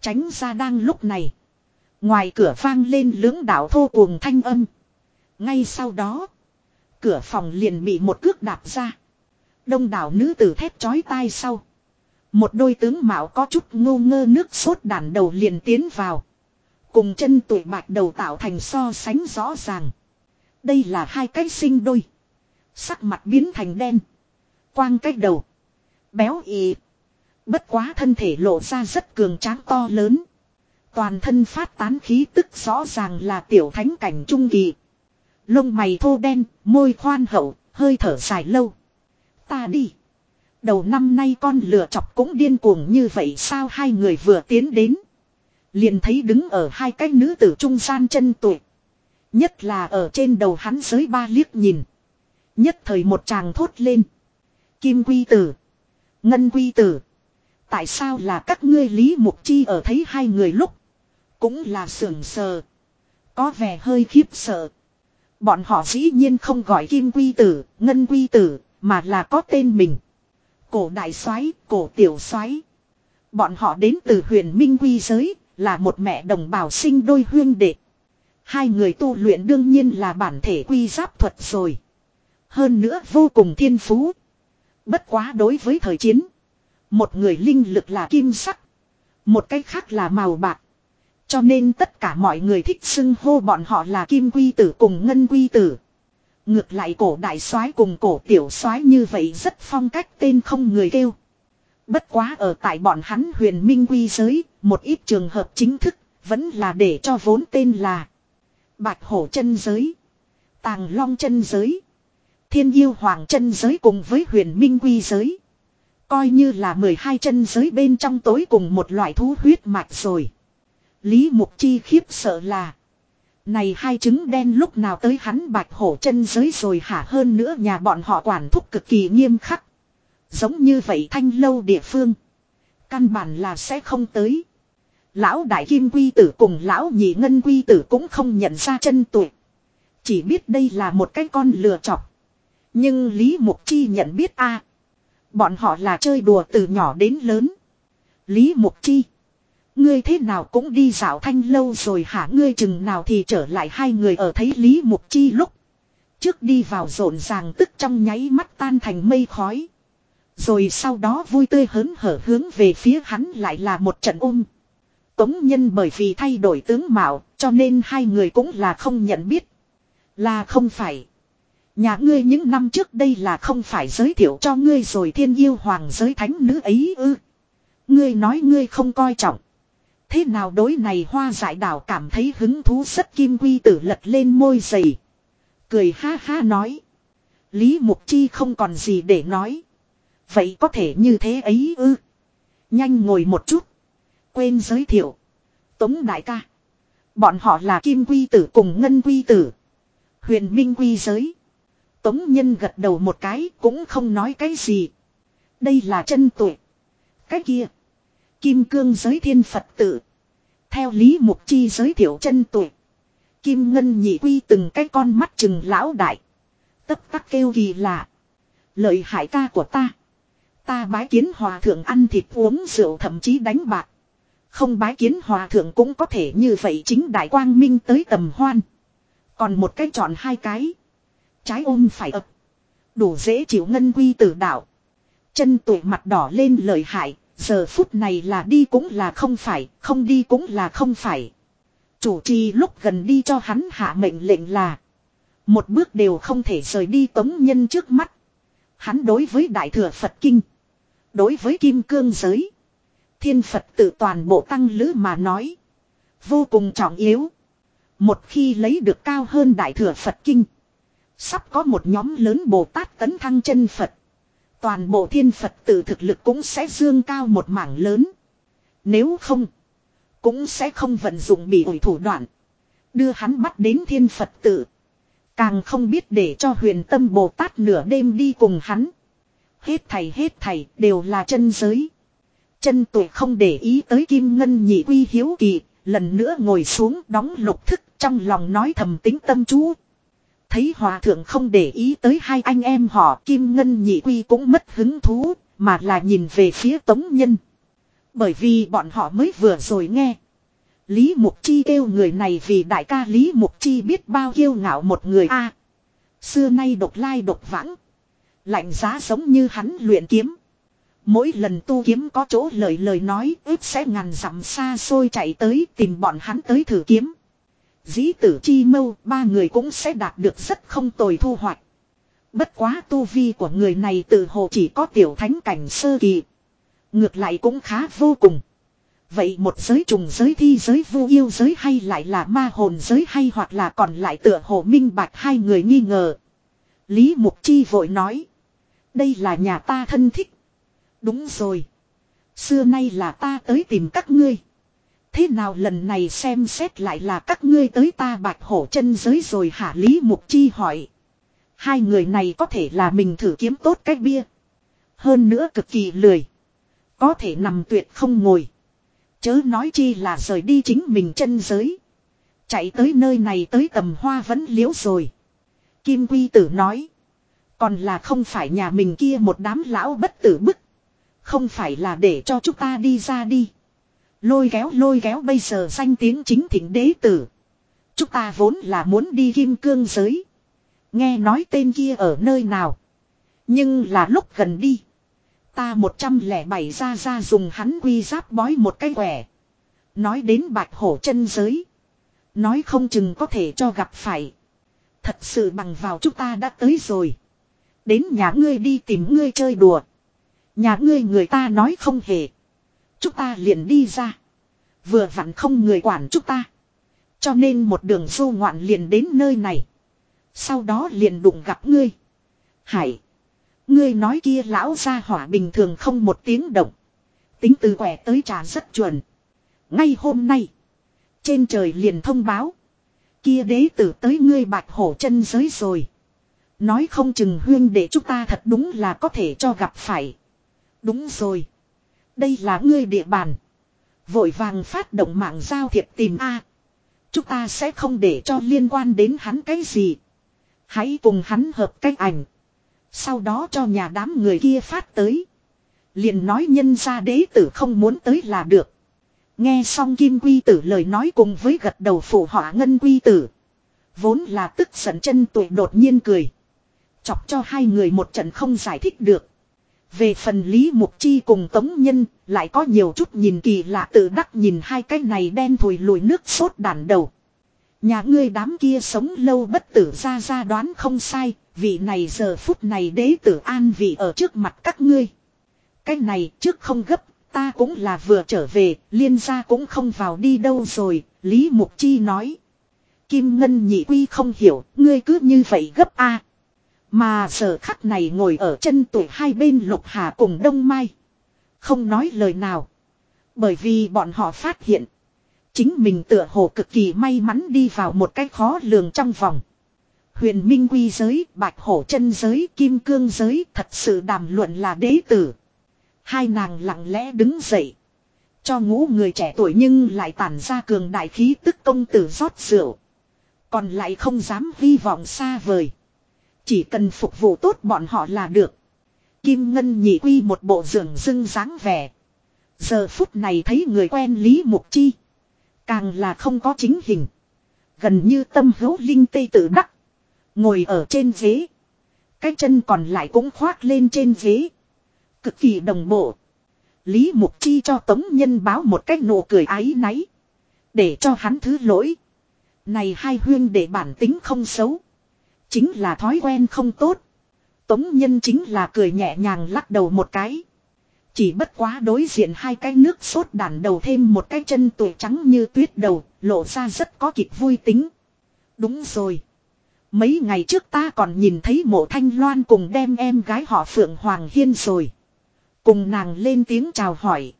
Tránh ra đang lúc này. Ngoài cửa vang lên lưỡng đạo thô cuồng thanh âm. Ngay sau đó. Cửa phòng liền bị một cước đạp ra. Đông đảo nữ tử thép chói tai sau. Một đôi tướng mạo có chút ngô ngơ nước sốt đàn đầu liền tiến vào. Cùng chân tuổi bạch đầu tạo thành so sánh rõ ràng. Đây là hai cái sinh đôi. Sắc mặt biến thành đen. Quang cách đầu. Béo ị. Bất quá thân thể lộ ra rất cường tráng to lớn. Toàn thân phát tán khí tức rõ ràng là tiểu thánh cảnh trung kỳ. Lông mày thô đen, môi khoan hậu, hơi thở dài lâu. Ta đi. Đầu năm nay con lửa chọc cũng điên cuồng như vậy sao hai người vừa tiến đến. Liền thấy đứng ở hai cái nữ tử trung gian chân tuổi. Nhất là ở trên đầu hắn giới ba liếc nhìn. Nhất thời một chàng thốt lên. Kim quy tử. Ngân quy tử. Tại sao là các ngươi Lý Mục Chi ở thấy hai người lúc. Cũng là sưởng sờ. Có vẻ hơi khiếp sợ. Bọn họ dĩ nhiên không gọi kim quy tử, ngân quy tử, mà là có tên mình. Cổ đại soái, cổ tiểu soái. Bọn họ đến từ huyền minh quy giới, là một mẹ đồng bào sinh đôi huyên đệ. Hai người tu luyện đương nhiên là bản thể quy giáp thuật rồi. Hơn nữa vô cùng thiên phú. Bất quá đối với thời chiến. Một người linh lực là kim sắc. Một cái khác là màu bạc. Cho nên tất cả mọi người thích xưng hô bọn họ là kim quy tử cùng ngân quy tử. Ngược lại cổ đại soái cùng cổ tiểu soái như vậy rất phong cách tên không người kêu. Bất quá ở tại bọn hắn huyền minh quy giới, một ít trường hợp chính thức, vẫn là để cho vốn tên là Bạch hổ chân giới, Tàng long chân giới, Thiên yêu hoàng chân giới cùng với huyền minh quy giới. Coi như là 12 chân giới bên trong tối cùng một loại thú huyết mạch rồi. Lý Mục Chi khiếp sợ là. Này hai trứng đen lúc nào tới hắn bạch hổ chân giới rồi hả hơn nữa nhà bọn họ quản thúc cực kỳ nghiêm khắc. Giống như vậy thanh lâu địa phương. Căn bản là sẽ không tới. Lão đại kim quy tử cùng lão nhị ngân quy tử cũng không nhận ra chân tuổi. Chỉ biết đây là một cái con lừa chọc. Nhưng Lý Mục Chi nhận biết a Bọn họ là chơi đùa từ nhỏ đến lớn. Lý Mục Chi. Ngươi thế nào cũng đi dạo thanh lâu rồi hả ngươi chừng nào thì trở lại hai người ở thấy Lý Mục Chi lúc. Trước đi vào rộn ràng tức trong nháy mắt tan thành mây khói. Rồi sau đó vui tươi hớn hở hướng về phía hắn lại là một trận ôm. Tống nhân bởi vì thay đổi tướng mạo, cho nên hai người cũng là không nhận biết. Là không phải. Nhà ngươi những năm trước đây là không phải giới thiệu cho ngươi rồi thiên yêu hoàng giới thánh nữ ấy ư. Ngươi nói ngươi không coi trọng. Thế nào đối này hoa giải đảo cảm thấy hứng thú rất kim quy tử lật lên môi dày. Cười ha ha nói. Lý Mục Chi không còn gì để nói. Vậy có thể như thế ấy ư. Nhanh ngồi một chút. Quên giới thiệu. Tống đại ca. Bọn họ là kim quy tử cùng ngân quy tử. Huyền minh quy giới. Tống nhân gật đầu một cái cũng không nói cái gì. Đây là chân tuệ. Cái kia. Kim cương giới thiên Phật tử. Theo Lý Mục Chi giới thiệu chân tuệ. Kim Ngân nhị quy từng cái con mắt chừng lão đại. Tất tắc kêu kỳ lạ. Lợi hại ca của ta. Ta bái kiến hòa thượng ăn thịt uống rượu thậm chí đánh bạc. Không bái kiến hòa thượng cũng có thể như vậy chính đại quang minh tới tầm hoan. Còn một cái chọn hai cái. Trái ôm phải ập. Đủ dễ chịu ngân quy tử đạo. Chân tuổi mặt đỏ lên lời hại. Giờ phút này là đi cũng là không phải. Không đi cũng là không phải. Chủ trì lúc gần đi cho hắn hạ mệnh lệnh là. Một bước đều không thể rời đi tống nhân trước mắt. Hắn đối với đại thừa Phật Kinh. Đối với kim cương giới. Thiên Phật tự toàn bộ tăng lữ mà nói. Vô cùng trọng yếu. Một khi lấy được cao hơn đại thừa Phật Kinh. Sắp có một nhóm lớn Bồ Tát tấn thăng chân Phật. Toàn bộ thiên Phật tự thực lực cũng sẽ dương cao một mảng lớn. Nếu không. Cũng sẽ không vận dụng bị ủi thủ đoạn. Đưa hắn bắt đến thiên Phật tự. Càng không biết để cho huyền tâm Bồ Tát nửa đêm đi cùng hắn. Hết thầy hết thầy, đều là chân giới. Chân tuổi không để ý tới kim ngân nhị quy hiếu kỳ. Lần nữa ngồi xuống đóng lục thức trong lòng nói thầm tính tâm chú. Thấy hòa thượng không để ý tới hai anh em họ, kim ngân nhị quy cũng mất hứng thú. Mà là nhìn về phía tống nhân. Bởi vì bọn họ mới vừa rồi nghe. Lý Mục Chi kêu người này vì đại ca Lý Mục Chi biết bao kiêu ngạo một người a Xưa nay độc lai độc vãng. Lạnh giá giống như hắn luyện kiếm. Mỗi lần tu kiếm có chỗ lời lời nói, ước sẽ ngàn dặm xa xôi chạy tới tìm bọn hắn tới thử kiếm. Dĩ tử chi mâu, ba người cũng sẽ đạt được rất không tồi thu hoạch. Bất quá tu vi của người này tự hồ chỉ có tiểu thánh cảnh sơ kỳ. Ngược lại cũng khá vô cùng. Vậy một giới trùng giới thi giới vu yêu giới hay lại là ma hồn giới hay hoặc là còn lại tựa hồ minh bạch hai người nghi ngờ. Lý Mục Chi vội nói. Đây là nhà ta thân thích. Đúng rồi. Xưa nay là ta tới tìm các ngươi. Thế nào lần này xem xét lại là các ngươi tới ta bạch hổ chân giới rồi hả Lý Mục Chi hỏi. Hai người này có thể là mình thử kiếm tốt cách bia. Hơn nữa cực kỳ lười. Có thể nằm tuyệt không ngồi. Chớ nói chi là rời đi chính mình chân giới. Chạy tới nơi này tới tầm hoa vẫn liễu rồi. Kim Quy Tử nói. Còn là không phải nhà mình kia một đám lão bất tử bức. Không phải là để cho chúng ta đi ra đi. Lôi kéo lôi kéo, bây giờ danh tiếng chính thỉnh đế tử. Chúng ta vốn là muốn đi kim cương giới. Nghe nói tên kia ở nơi nào. Nhưng là lúc gần đi. Ta 107 ra ra dùng hắn quy giáp bói một cái quẻ. Nói đến bạch hổ chân giới. Nói không chừng có thể cho gặp phải. Thật sự bằng vào chúng ta đã tới rồi. Đến nhà ngươi đi tìm ngươi chơi đùa. Nhà ngươi người ta nói không hề. Chúng ta liền đi ra. Vừa vặn không người quản chúng ta. Cho nên một đường du ngoạn liền đến nơi này. Sau đó liền đụng gặp ngươi. Hải. Ngươi nói kia lão gia hỏa bình thường không một tiếng động. Tính từ quẻ tới trà rất chuẩn. Ngay hôm nay. Trên trời liền thông báo. Kia đế tử tới ngươi bạch hổ chân giới rồi. Nói không chừng huyên để chúng ta thật đúng là có thể cho gặp phải. Đúng rồi. Đây là ngươi địa bàn. Vội vàng phát động mạng giao thiệp tìm A. Chúng ta sẽ không để cho liên quan đến hắn cái gì. Hãy cùng hắn hợp cách ảnh. Sau đó cho nhà đám người kia phát tới. Liền nói nhân ra đế tử không muốn tới là được. Nghe xong kim quy tử lời nói cùng với gật đầu phụ họa ngân quy tử. Vốn là tức giận chân tuệ đột nhiên cười. Chọc cho hai người một trận không giải thích được. Về phần Lý Mục Chi cùng Tống Nhân, lại có nhiều chút nhìn kỳ lạ tự đắc nhìn hai cái này đen thùi lùi nước sốt đàn đầu. Nhà ngươi đám kia sống lâu bất tử ra ra đoán không sai, vị này giờ phút này đế tử an vị ở trước mặt các ngươi. Cái này trước không gấp, ta cũng là vừa trở về, liên gia cũng không vào đi đâu rồi, Lý Mục Chi nói. Kim Ngân nhị quy không hiểu, ngươi cứ như vậy gấp a mà giờ khắc này ngồi ở chân tuổi hai bên Lục Hà cùng Đông Mai. Không nói lời nào. Bởi vì bọn họ phát hiện. Chính mình tựa hồ cực kỳ may mắn đi vào một cái khó lường trong vòng. Huyền Minh Quy giới, Bạch Hổ chân giới, Kim Cương giới thật sự đàm luận là đế tử. Hai nàng lặng lẽ đứng dậy. Cho ngũ người trẻ tuổi nhưng lại tản ra cường đại khí tức công tử rót rượu. Còn lại không dám hy vọng xa vời. Chỉ cần phục vụ tốt bọn họ là được. Kim Ngân nhị quy một bộ giường dưng dáng vẻ. Giờ phút này thấy người quen Lý Mục Chi. Càng là không có chính hình. Gần như tâm hữu linh tây tự đắc. Ngồi ở trên ghế. Cái chân còn lại cũng khoác lên trên ghế. Cực kỳ đồng bộ. Lý Mục Chi cho Tống Nhân báo một cách nụ cười ái náy. Để cho hắn thứ lỗi. Này hai huyên để bản tính không xấu. Chính là thói quen không tốt. Tống Nhân chính là cười nhẹ nhàng lắc đầu một cái. Chỉ bất quá đối diện hai cái nước sốt đàn đầu thêm một cái chân tuổi trắng như tuyết đầu, lộ ra rất có kịch vui tính. Đúng rồi. Mấy ngày trước ta còn nhìn thấy mộ thanh loan cùng đem em gái họ Phượng Hoàng Hiên rồi. Cùng nàng lên tiếng chào hỏi.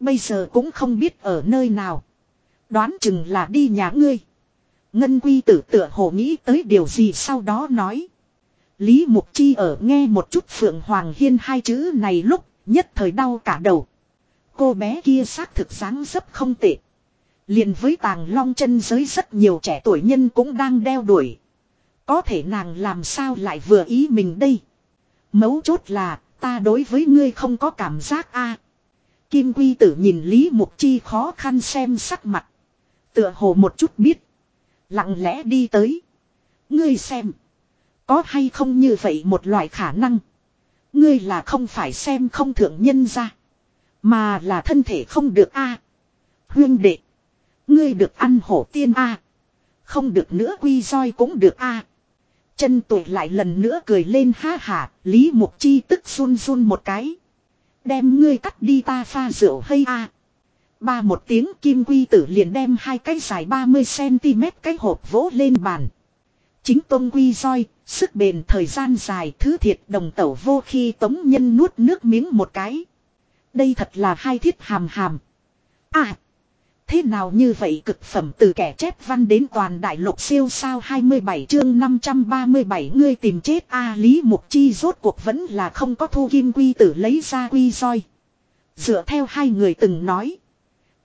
Bây giờ cũng không biết ở nơi nào. Đoán chừng là đi nhà ngươi. Ngân quy tử tựa hồ nghĩ tới điều gì sau đó nói. Lý Mục Chi ở nghe một chút Phượng Hoàng Hiên hai chữ này lúc, nhất thời đau cả đầu. Cô bé kia xác thực dáng dấp không tệ. liền với tàng long chân giới rất nhiều trẻ tuổi nhân cũng đang đeo đuổi. Có thể nàng làm sao lại vừa ý mình đây. Mấu chốt là, ta đối với ngươi không có cảm giác a. Kim Quy Tử nhìn Lý Mục Chi khó khăn xem sắc mặt. Tựa hồ một chút biết. Lặng lẽ đi tới. Ngươi xem. Có hay không như vậy một loại khả năng. Ngươi là không phải xem không thượng nhân ra. Mà là thân thể không được a. Huyên đệ. Ngươi được ăn hổ tiên a. Không được nữa quy roi cũng được a. Chân tuổi lại lần nữa cười lên ha hả, Lý Mục Chi tức run run một cái. Đem ngươi cắt đi ta pha rượu hay a Ba một tiếng kim quy tử liền đem hai cái dài 30cm cái hộp vỗ lên bàn. Chính tôn quy roi, sức bền thời gian dài thứ thiệt đồng tẩu vô khi tống nhân nuốt nước miếng một cái. Đây thật là hai thiết hàm hàm. À! Thế nào như vậy cực phẩm từ kẻ chép văn đến toàn đại lục siêu sao 27 chương 537 ngươi tìm chết A Lý Mục Chi rốt cuộc vẫn là không có thu kim quy tử lấy ra quy roi. Dựa theo hai người từng nói.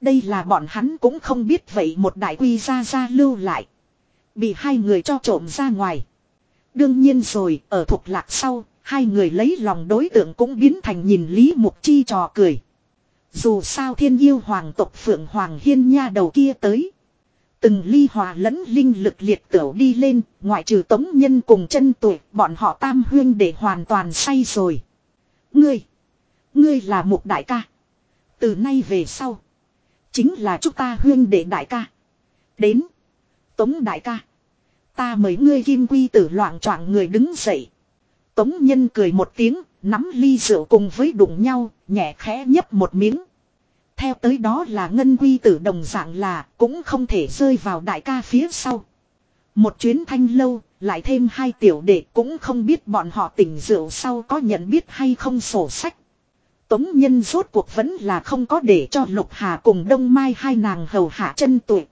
Đây là bọn hắn cũng không biết vậy một đại quy ra ra lưu lại. Bị hai người cho trộm ra ngoài. Đương nhiên rồi, ở thuộc lạc sau, hai người lấy lòng đối tượng cũng biến thành nhìn Lý Mục Chi trò cười. Dù sao thiên yêu hoàng tộc Phượng Hoàng Hiên nha đầu kia tới. Từng ly hòa lẫn linh lực liệt tửu đi lên, ngoại trừ tống nhân cùng chân tuổi, bọn họ tam huyên để hoàn toàn say rồi. Ngươi, ngươi là một đại ca. Từ nay về sau, chính là chúng ta huyên đệ đại ca. Đến, tống đại ca. Ta mời ngươi kim quy tử loạn choạng người đứng dậy. Tống nhân cười một tiếng, nắm ly rượu cùng với đụng nhau, nhẹ khẽ nhấp một miếng. Theo tới đó là ngân quy tử đồng dạng là cũng không thể rơi vào đại ca phía sau. Một chuyến thanh lâu, lại thêm hai tiểu đệ cũng không biết bọn họ tỉnh rượu sau có nhận biết hay không sổ sách. Tống nhân rốt cuộc vẫn là không có để cho Lục Hà cùng Đông Mai hai nàng hầu hạ chân tuổi.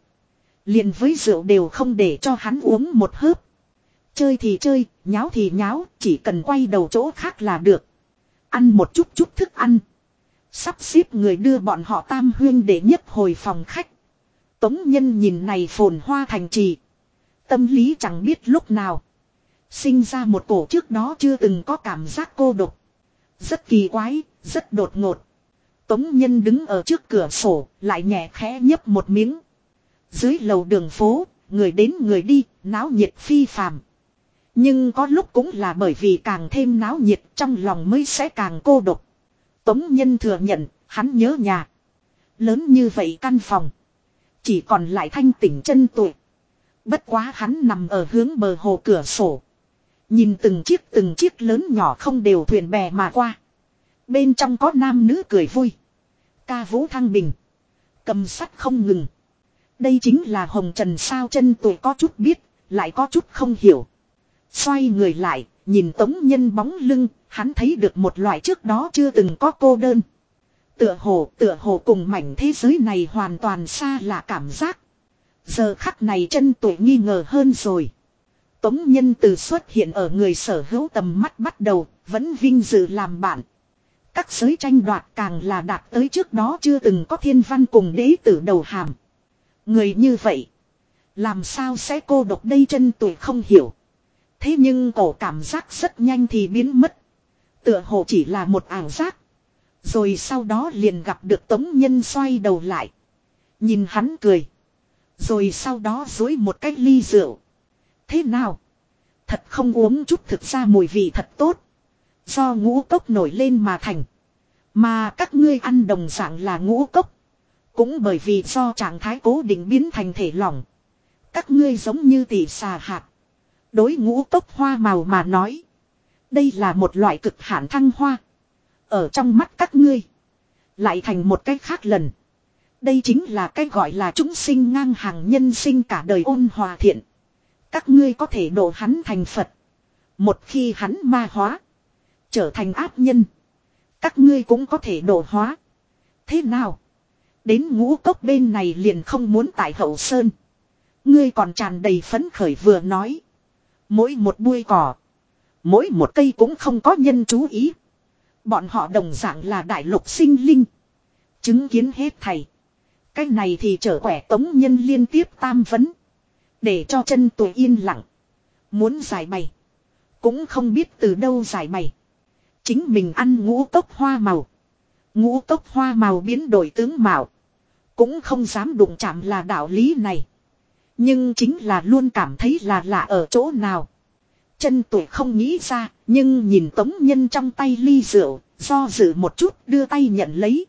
Liền với rượu đều không để cho hắn uống một hớp. Chơi thì chơi, nháo thì nháo, chỉ cần quay đầu chỗ khác là được. Ăn một chút chút thức ăn. Sắp xếp người đưa bọn họ tam huyên để nhất hồi phòng khách. Tống nhân nhìn này phồn hoa thành trì. Tâm lý chẳng biết lúc nào. Sinh ra một cổ trước đó chưa từng có cảm giác cô độc. Rất kỳ quái, rất đột ngột. Tống nhân đứng ở trước cửa sổ, lại nhẹ khẽ nhấp một miếng. Dưới lầu đường phố, người đến người đi, náo nhiệt phi phàm. Nhưng có lúc cũng là bởi vì càng thêm náo nhiệt trong lòng mới sẽ càng cô độc. Tống Nhân thừa nhận, hắn nhớ nhà. Lớn như vậy căn phòng. Chỉ còn lại thanh tỉnh chân tuổi. Bất quá hắn nằm ở hướng bờ hồ cửa sổ. Nhìn từng chiếc từng chiếc lớn nhỏ không đều thuyền bè mà qua. Bên trong có nam nữ cười vui. Ca vũ thăng bình. Cầm sắt không ngừng. Đây chính là hồng trần sao chân tuổi có chút biết, lại có chút không hiểu. Xoay người lại, nhìn tống nhân bóng lưng, hắn thấy được một loại trước đó chưa từng có cô đơn. Tựa hồ, tựa hồ cùng mảnh thế giới này hoàn toàn xa lạ cảm giác. Giờ khắc này chân tuổi nghi ngờ hơn rồi. Tống nhân từ xuất hiện ở người sở hữu tầm mắt bắt đầu, vẫn vinh dự làm bạn. Các giới tranh đoạt càng là đạt tới trước đó chưa từng có thiên văn cùng đế tử đầu hàm. Người như vậy, làm sao sẽ cô độc đây chân tuổi không hiểu. Thế nhưng cổ cảm giác rất nhanh thì biến mất. Tựa hồ chỉ là một ảo giác. Rồi sau đó liền gặp được tống nhân xoay đầu lại. Nhìn hắn cười. Rồi sau đó dối một cái ly rượu. Thế nào? Thật không uống chút thực ra mùi vị thật tốt. Do ngũ cốc nổi lên mà thành. Mà các ngươi ăn đồng dạng là ngũ cốc. Cũng bởi vì do trạng thái cố định biến thành thể lỏng. Các ngươi giống như tỷ xà hạt. Đối ngũ cốc hoa màu mà nói. Đây là một loại cực hạn thăng hoa. Ở trong mắt các ngươi. Lại thành một cách khác lần. Đây chính là cái gọi là chúng sinh ngang hàng nhân sinh cả đời ôn hòa thiện. Các ngươi có thể độ hắn thành Phật. Một khi hắn ma hóa. Trở thành áp nhân. Các ngươi cũng có thể độ hóa. Thế nào? Đến ngũ cốc bên này liền không muốn tại hậu sơn. Ngươi còn tràn đầy phấn khởi vừa nói. Mỗi một bụi cỏ. Mỗi một cây cũng không có nhân chú ý. Bọn họ đồng dạng là đại lục sinh linh. Chứng kiến hết thầy. Cái này thì trở quẻ tống nhân liên tiếp tam vấn. Để cho chân tuổi yên lặng. Muốn giải bày. Cũng không biết từ đâu giải bày. Chính mình ăn ngũ cốc hoa màu. Ngũ cốc hoa màu biến đổi tướng mạo. Cũng không dám đụng chạm là đạo lý này. Nhưng chính là luôn cảm thấy là lạ ở chỗ nào. Chân tuổi không nghĩ ra, nhưng nhìn tống nhân trong tay ly rượu, do dự một chút đưa tay nhận lấy.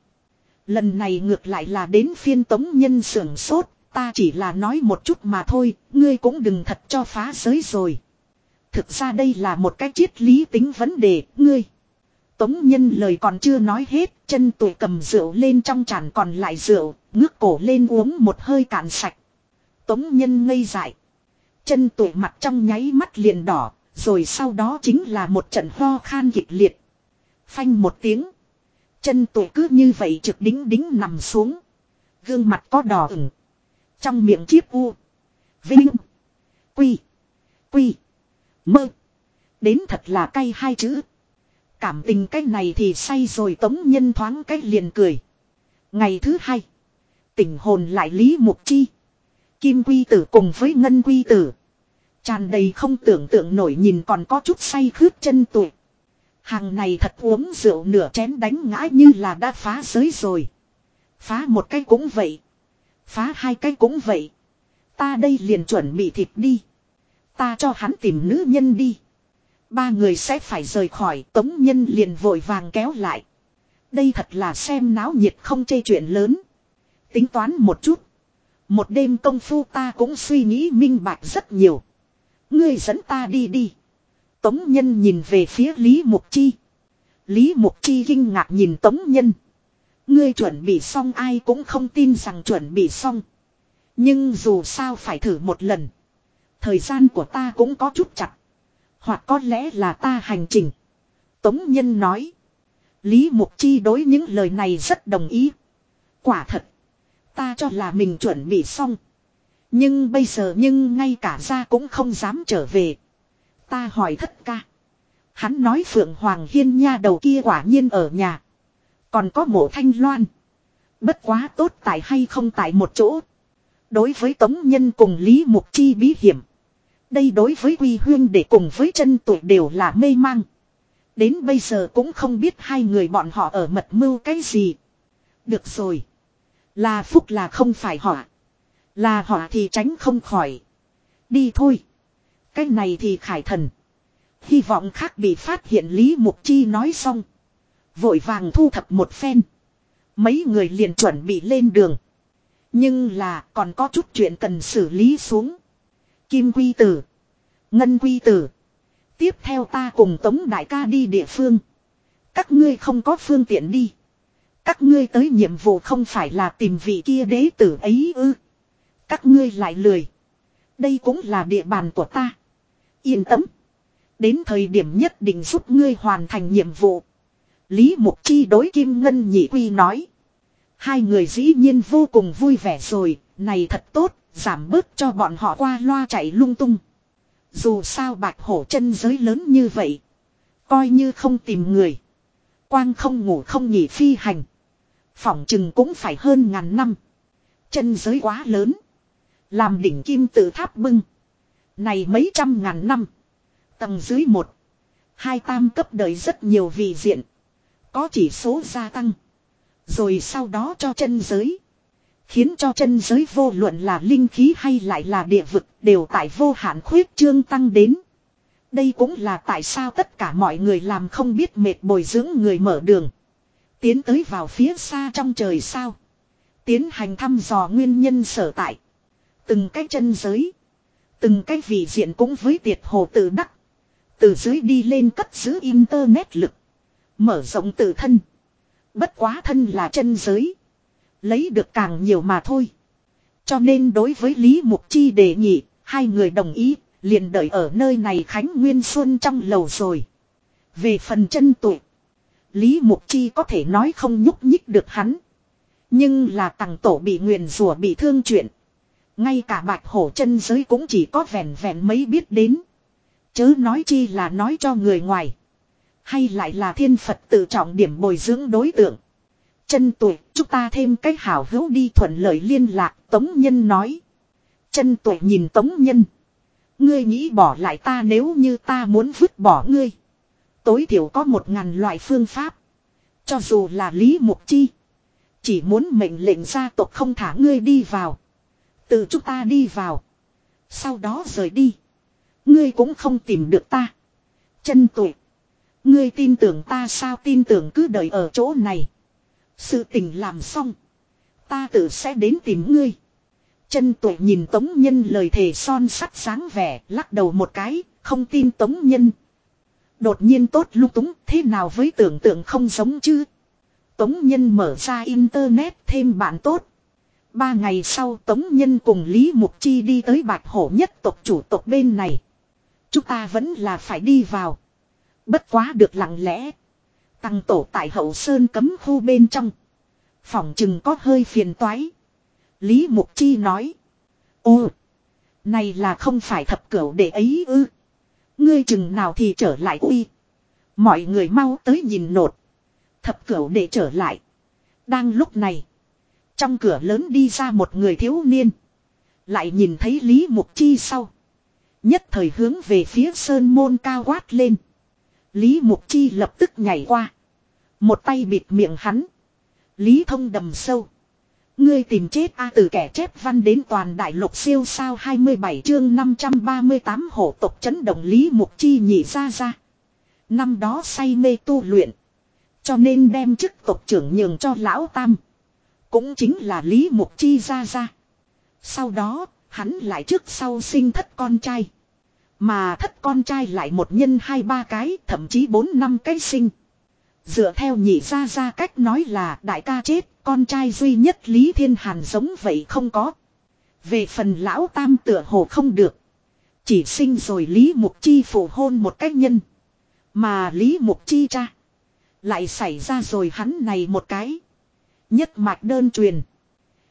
Lần này ngược lại là đến phiên tống nhân sưởng sốt, ta chỉ là nói một chút mà thôi, ngươi cũng đừng thật cho phá giới rồi. Thực ra đây là một cái triết lý tính vấn đề, ngươi. Tống nhân lời còn chưa nói hết, chân tuổi cầm rượu lên trong tràn còn lại rượu, ngước cổ lên uống một hơi cạn sạch. Tống nhân ngây dại. Chân tuổi mặt trong nháy mắt liền đỏ, rồi sau đó chính là một trận ho khan kịch liệt. Phanh một tiếng. Chân tuổi cứ như vậy trực đính đính nằm xuống. Gương mặt có đỏ ửng. Trong miệng chiếp u. Vinh. Quy. Quy. Mơ. Đến thật là cay hai chữ. Cảm tình cái này thì say rồi tống nhân thoáng cái liền cười. Ngày thứ hai. Tỉnh hồn lại Lý Mục Chi. Kim Quy Tử cùng với Ngân Quy Tử. Tràn đầy không tưởng tượng nổi nhìn còn có chút say khướt chân tuổi. Hàng này thật uống rượu nửa chén đánh ngã như là đã phá giới rồi. Phá một cái cũng vậy. Phá hai cái cũng vậy. Ta đây liền chuẩn bị thịt đi. Ta cho hắn tìm nữ nhân đi. Ba người sẽ phải rời khỏi, tống nhân liền vội vàng kéo lại. Đây thật là xem náo nhiệt không chê chuyện lớn. Tính toán một chút. Một đêm công phu ta cũng suy nghĩ minh bạch rất nhiều. Ngươi dẫn ta đi đi. Tống nhân nhìn về phía Lý Mục Chi. Lý Mục Chi kinh ngạc nhìn Tống nhân. Ngươi chuẩn bị xong ai cũng không tin rằng chuẩn bị xong. Nhưng dù sao phải thử một lần. Thời gian của ta cũng có chút chặt. Hoặc có lẽ là ta hành trình. Tống Nhân nói. Lý Mục Chi đối những lời này rất đồng ý. Quả thật. Ta cho là mình chuẩn bị xong. Nhưng bây giờ nhưng ngay cả ra cũng không dám trở về. Ta hỏi thất ca. Hắn nói Phượng Hoàng Hiên nha đầu kia quả nhiên ở nhà. Còn có mộ thanh loan. Bất quá tốt tại hay không tại một chỗ. Đối với Tống Nhân cùng Lý Mục Chi bí hiểm. Đây đối với Quy Huyên để cùng với chân tuổi đều là mê mang. Đến bây giờ cũng không biết hai người bọn họ ở mật mưu cái gì. Được rồi. Là phúc là không phải họ. Là họ thì tránh không khỏi. Đi thôi. Cái này thì khải thần. Hy vọng khác bị phát hiện Lý Mục Chi nói xong. Vội vàng thu thập một phen. Mấy người liền chuẩn bị lên đường. Nhưng là, còn có chút chuyện cần xử lý xuống. Kim Quy Tử. Ngân Quy Tử. Tiếp theo ta cùng Tống Đại ca đi địa phương. Các ngươi không có phương tiện đi. Các ngươi tới nhiệm vụ không phải là tìm vị kia đế tử ấy ư. Các ngươi lại lười. Đây cũng là địa bàn của ta. Yên tâm. Đến thời điểm nhất định giúp ngươi hoàn thành nhiệm vụ. Lý Mục Chi đối Kim Ngân Nhị Quy nói. Hai người dĩ nhiên vô cùng vui vẻ rồi, này thật tốt, giảm bớt cho bọn họ qua loa chạy lung tung. Dù sao bạch hổ chân giới lớn như vậy. Coi như không tìm người. Quang không ngủ không nghỉ phi hành. Phỏng chừng cũng phải hơn ngàn năm. Chân giới quá lớn. Làm đỉnh kim tự tháp bưng. Này mấy trăm ngàn năm. Tầng dưới một. Hai tam cấp đời rất nhiều vị diện. Có chỉ số gia tăng. Rồi sau đó cho chân giới. Khiến cho chân giới vô luận là linh khí hay lại là địa vực đều tại vô hạn khuyết trương tăng đến. Đây cũng là tại sao tất cả mọi người làm không biết mệt bồi dưỡng người mở đường. Tiến tới vào phía xa trong trời sao. Tiến hành thăm dò nguyên nhân sở tại. Từng cái chân giới. Từng cái vị diện cũng với tiệt hồ tự đắc. Từ dưới đi lên cất giữ internet lực. Mở rộng tự thân. Bất quá thân là chân giới. Lấy được càng nhiều mà thôi. Cho nên đối với Lý Mục Chi đề nghị, hai người đồng ý, liền đợi ở nơi này Khánh Nguyên Xuân trong lầu rồi. Về phần chân tụ, Lý Mục Chi có thể nói không nhúc nhích được hắn. Nhưng là tàng tổ bị nguyền rủa bị thương chuyện. Ngay cả bạch hổ chân giới cũng chỉ có vẹn vẹn mấy biết đến. Chớ nói chi là nói cho người ngoài. Hay lại là thiên Phật tự trọng điểm bồi dưỡng đối tượng. Chân tuổi, chúng ta thêm cái hảo hữu đi thuận lợi liên lạc, Tống Nhân nói. Chân tuổi nhìn Tống Nhân. Ngươi nghĩ bỏ lại ta nếu như ta muốn vứt bỏ ngươi. Tối thiểu có một ngàn loại phương pháp. Cho dù là Lý Mục Chi. Chỉ muốn mệnh lệnh gia tộc không thả ngươi đi vào. Từ chúng ta đi vào. Sau đó rời đi. Ngươi cũng không tìm được ta. Chân tuổi. Ngươi tin tưởng ta sao tin tưởng cứ đợi ở chỗ này. Sự tình làm xong. Ta tự sẽ đến tìm ngươi. Chân tuệ nhìn Tống Nhân lời thề son sắt sáng vẻ, lắc đầu một cái, không tin Tống Nhân. Đột nhiên tốt lúc túng, thế nào với tưởng tượng không giống chứ? Tống Nhân mở ra internet thêm bạn tốt. Ba ngày sau Tống Nhân cùng Lý Mục Chi đi tới Bạch Hổ nhất tộc chủ tộc bên này. Chúng ta vẫn là phải đi vào. Bất quá được lặng lẽ. Tăng tổ tại hậu sơn cấm khu bên trong. phòng chừng có hơi phiền toái. Lý Mục Chi nói. Ô. Này là không phải thập cửu để ấy ư. Ngươi chừng nào thì trở lại uy. Mọi người mau tới nhìn nột. Thập cửu để trở lại. Đang lúc này. Trong cửa lớn đi ra một người thiếu niên. Lại nhìn thấy Lý Mục Chi sau. Nhất thời hướng về phía sơn môn cao quát lên. Lý Mục Chi lập tức nhảy qua. Một tay bịt miệng hắn. Lý thông đầm sâu. Ngươi tìm chết a từ kẻ chép văn đến toàn đại lục siêu sao 27 chương 538 hổ tộc chấn động Lý Mục Chi nhị ra ra. Năm đó say mê tu luyện. Cho nên đem chức tộc trưởng nhường cho lão tam. Cũng chính là Lý Mục Chi ra ra. Sau đó, hắn lại trước sau sinh thất con trai. Mà thất con trai lại một nhân hai ba cái, thậm chí bốn năm cái sinh. Dựa theo nhị ra ra cách nói là đại ca chết, con trai duy nhất Lý Thiên Hàn giống vậy không có. Về phần lão tam tựa hồ không được. Chỉ sinh rồi Lý Mục Chi phụ hôn một cách nhân. Mà Lý Mục Chi cha. Lại xảy ra rồi hắn này một cái. Nhất mạch đơn truyền.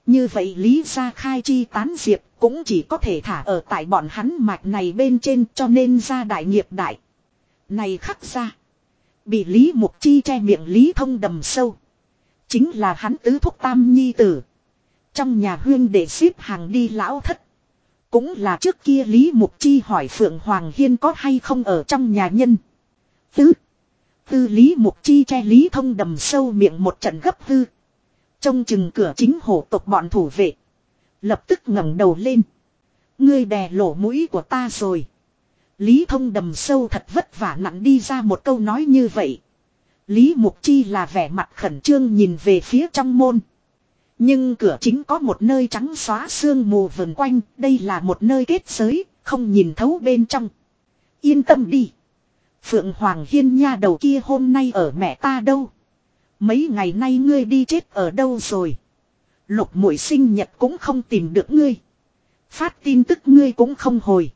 Như vậy Lý gia khai chi tán diệp cũng chỉ có thể thả ở tại bọn hắn mạch này bên trên cho nên ra đại nghiệp đại. Này khắc ra. Bị Lý Mục Chi che miệng Lý Thông đầm sâu. Chính là hắn tứ thúc tam nhi tử. Trong nhà huyên để xếp hàng đi lão thất. Cũng là trước kia Lý Mục Chi hỏi Phượng Hoàng Hiên có hay không ở trong nhà nhân. Tứ. Tư Lý Mục Chi che Lý Thông đầm sâu miệng một trận gấp hư. Trông chừng cửa chính hổ tộc bọn thủ vệ. Lập tức ngẩng đầu lên. Ngươi đè lỗ mũi của ta rồi. Lý Thông đầm sâu thật vất vả nặng đi ra một câu nói như vậy. Lý Mục Chi là vẻ mặt khẩn trương nhìn về phía trong môn. Nhưng cửa chính có một nơi trắng xóa sương mù vần quanh, đây là một nơi kết giới, không nhìn thấu bên trong. Yên tâm đi. Phượng Hoàng Hiên nha đầu kia hôm nay ở mẹ ta đâu? Mấy ngày nay ngươi đi chết ở đâu rồi? Lục mũi sinh nhật cũng không tìm được ngươi. Phát tin tức ngươi cũng không hồi.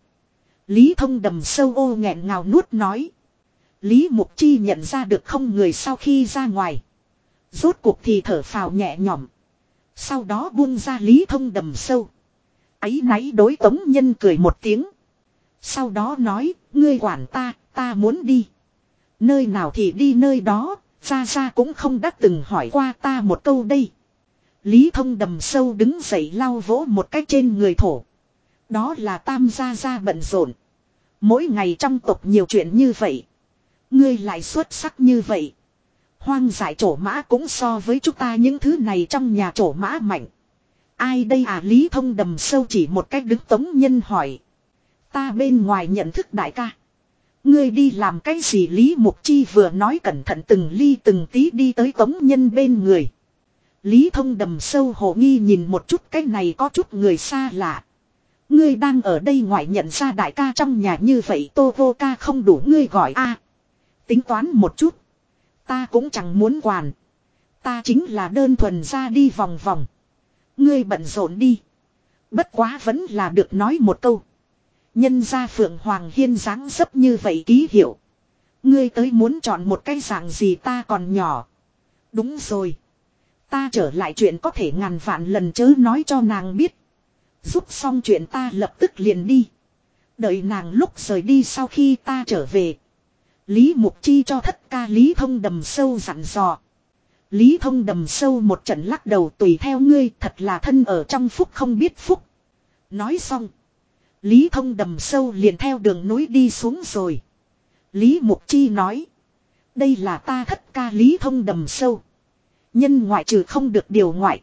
Lý thông đầm sâu ô nghẹn ngào nuốt nói. Lý Mục Chi nhận ra được không người sau khi ra ngoài. Rốt cuộc thì thở phào nhẹ nhõm. Sau đó buông ra Lý thông đầm sâu. Ấy náy đối tống nhân cười một tiếng. Sau đó nói, ngươi quản ta, ta muốn đi. Nơi nào thì đi nơi đó, ra ra cũng không đã từng hỏi qua ta một câu đây. Lý thông đầm sâu đứng dậy lau vỗ một cách trên người thổ. Đó là tam gia gia bận rộn. Mỗi ngày trong tộc nhiều chuyện như vậy. Ngươi lại xuất sắc như vậy. Hoang giải trổ mã cũng so với chúng ta những thứ này trong nhà trổ mã mạnh. Ai đây à Lý thông đầm sâu chỉ một cách đứng tống nhân hỏi. Ta bên ngoài nhận thức đại ca. Ngươi đi làm cái gì Lý Mục Chi vừa nói cẩn thận từng ly từng tí đi tới tống nhân bên người. Lý thông đầm sâu hồ nghi nhìn một chút, cái này có chút người xa lạ. Ngươi đang ở đây ngoại nhận ra đại ca trong nhà như vậy, tô vô ca không đủ ngươi gọi a Tính toán một chút. Ta cũng chẳng muốn quản. Ta chính là đơn thuần ra đi vòng vòng. Ngươi bận rộn đi. Bất quá vẫn là được nói một câu. Nhân ra Phượng Hoàng Hiên dáng dấp như vậy ký hiệu. Ngươi tới muốn chọn một cái dạng gì ta còn nhỏ. Đúng rồi. Ta trở lại chuyện có thể ngàn vạn lần chớ nói cho nàng biết. Giúp xong chuyện ta lập tức liền đi. Đợi nàng lúc rời đi sau khi ta trở về. Lý Mục Chi cho thất ca Lý Thông đầm sâu dặn dò. Lý Thông đầm sâu một trận lắc đầu tùy theo ngươi thật là thân ở trong phúc không biết phúc. Nói xong. Lý Thông đầm sâu liền theo đường núi đi xuống rồi. Lý Mục Chi nói. Đây là ta thất ca Lý Thông đầm sâu. Nhân ngoại trừ không được điều ngoại.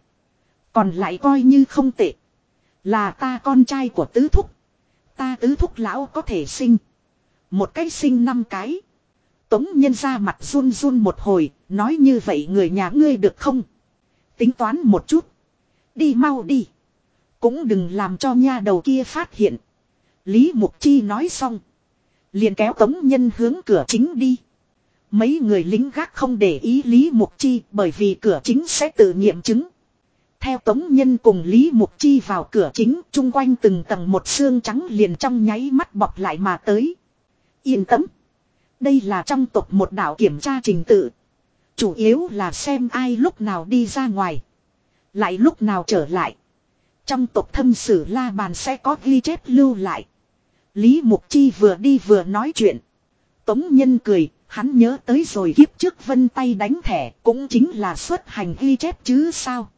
Còn lại coi như không tệ. Là ta con trai của tứ thúc. Ta tứ thúc lão có thể sinh. Một cái sinh năm cái. Tống nhân ra mặt run run một hồi, nói như vậy người nhà ngươi được không? Tính toán một chút. Đi mau đi. Cũng đừng làm cho nha đầu kia phát hiện. Lý Mục Chi nói xong. Liền kéo tống nhân hướng cửa chính đi. Mấy người lính gác không để ý Lý Mục Chi bởi vì cửa chính sẽ tự nghiệm chứng. Theo tống nhân cùng Lý Mục Chi vào cửa chính, chung quanh từng tầng một xương trắng liền trong nháy mắt bọc lại mà tới. Yên tâm. Đây là trong tộc một đạo kiểm tra trình tự. Chủ yếu là xem ai lúc nào đi ra ngoài. Lại lúc nào trở lại. Trong tộc thâm sử la bàn sẽ có ghi chép lưu lại. Lý Mục Chi vừa đi vừa nói chuyện. Tống Nhân cười, hắn nhớ tới rồi kiếp trước vân tay đánh thẻ cũng chính là xuất hành ghi chép chứ sao.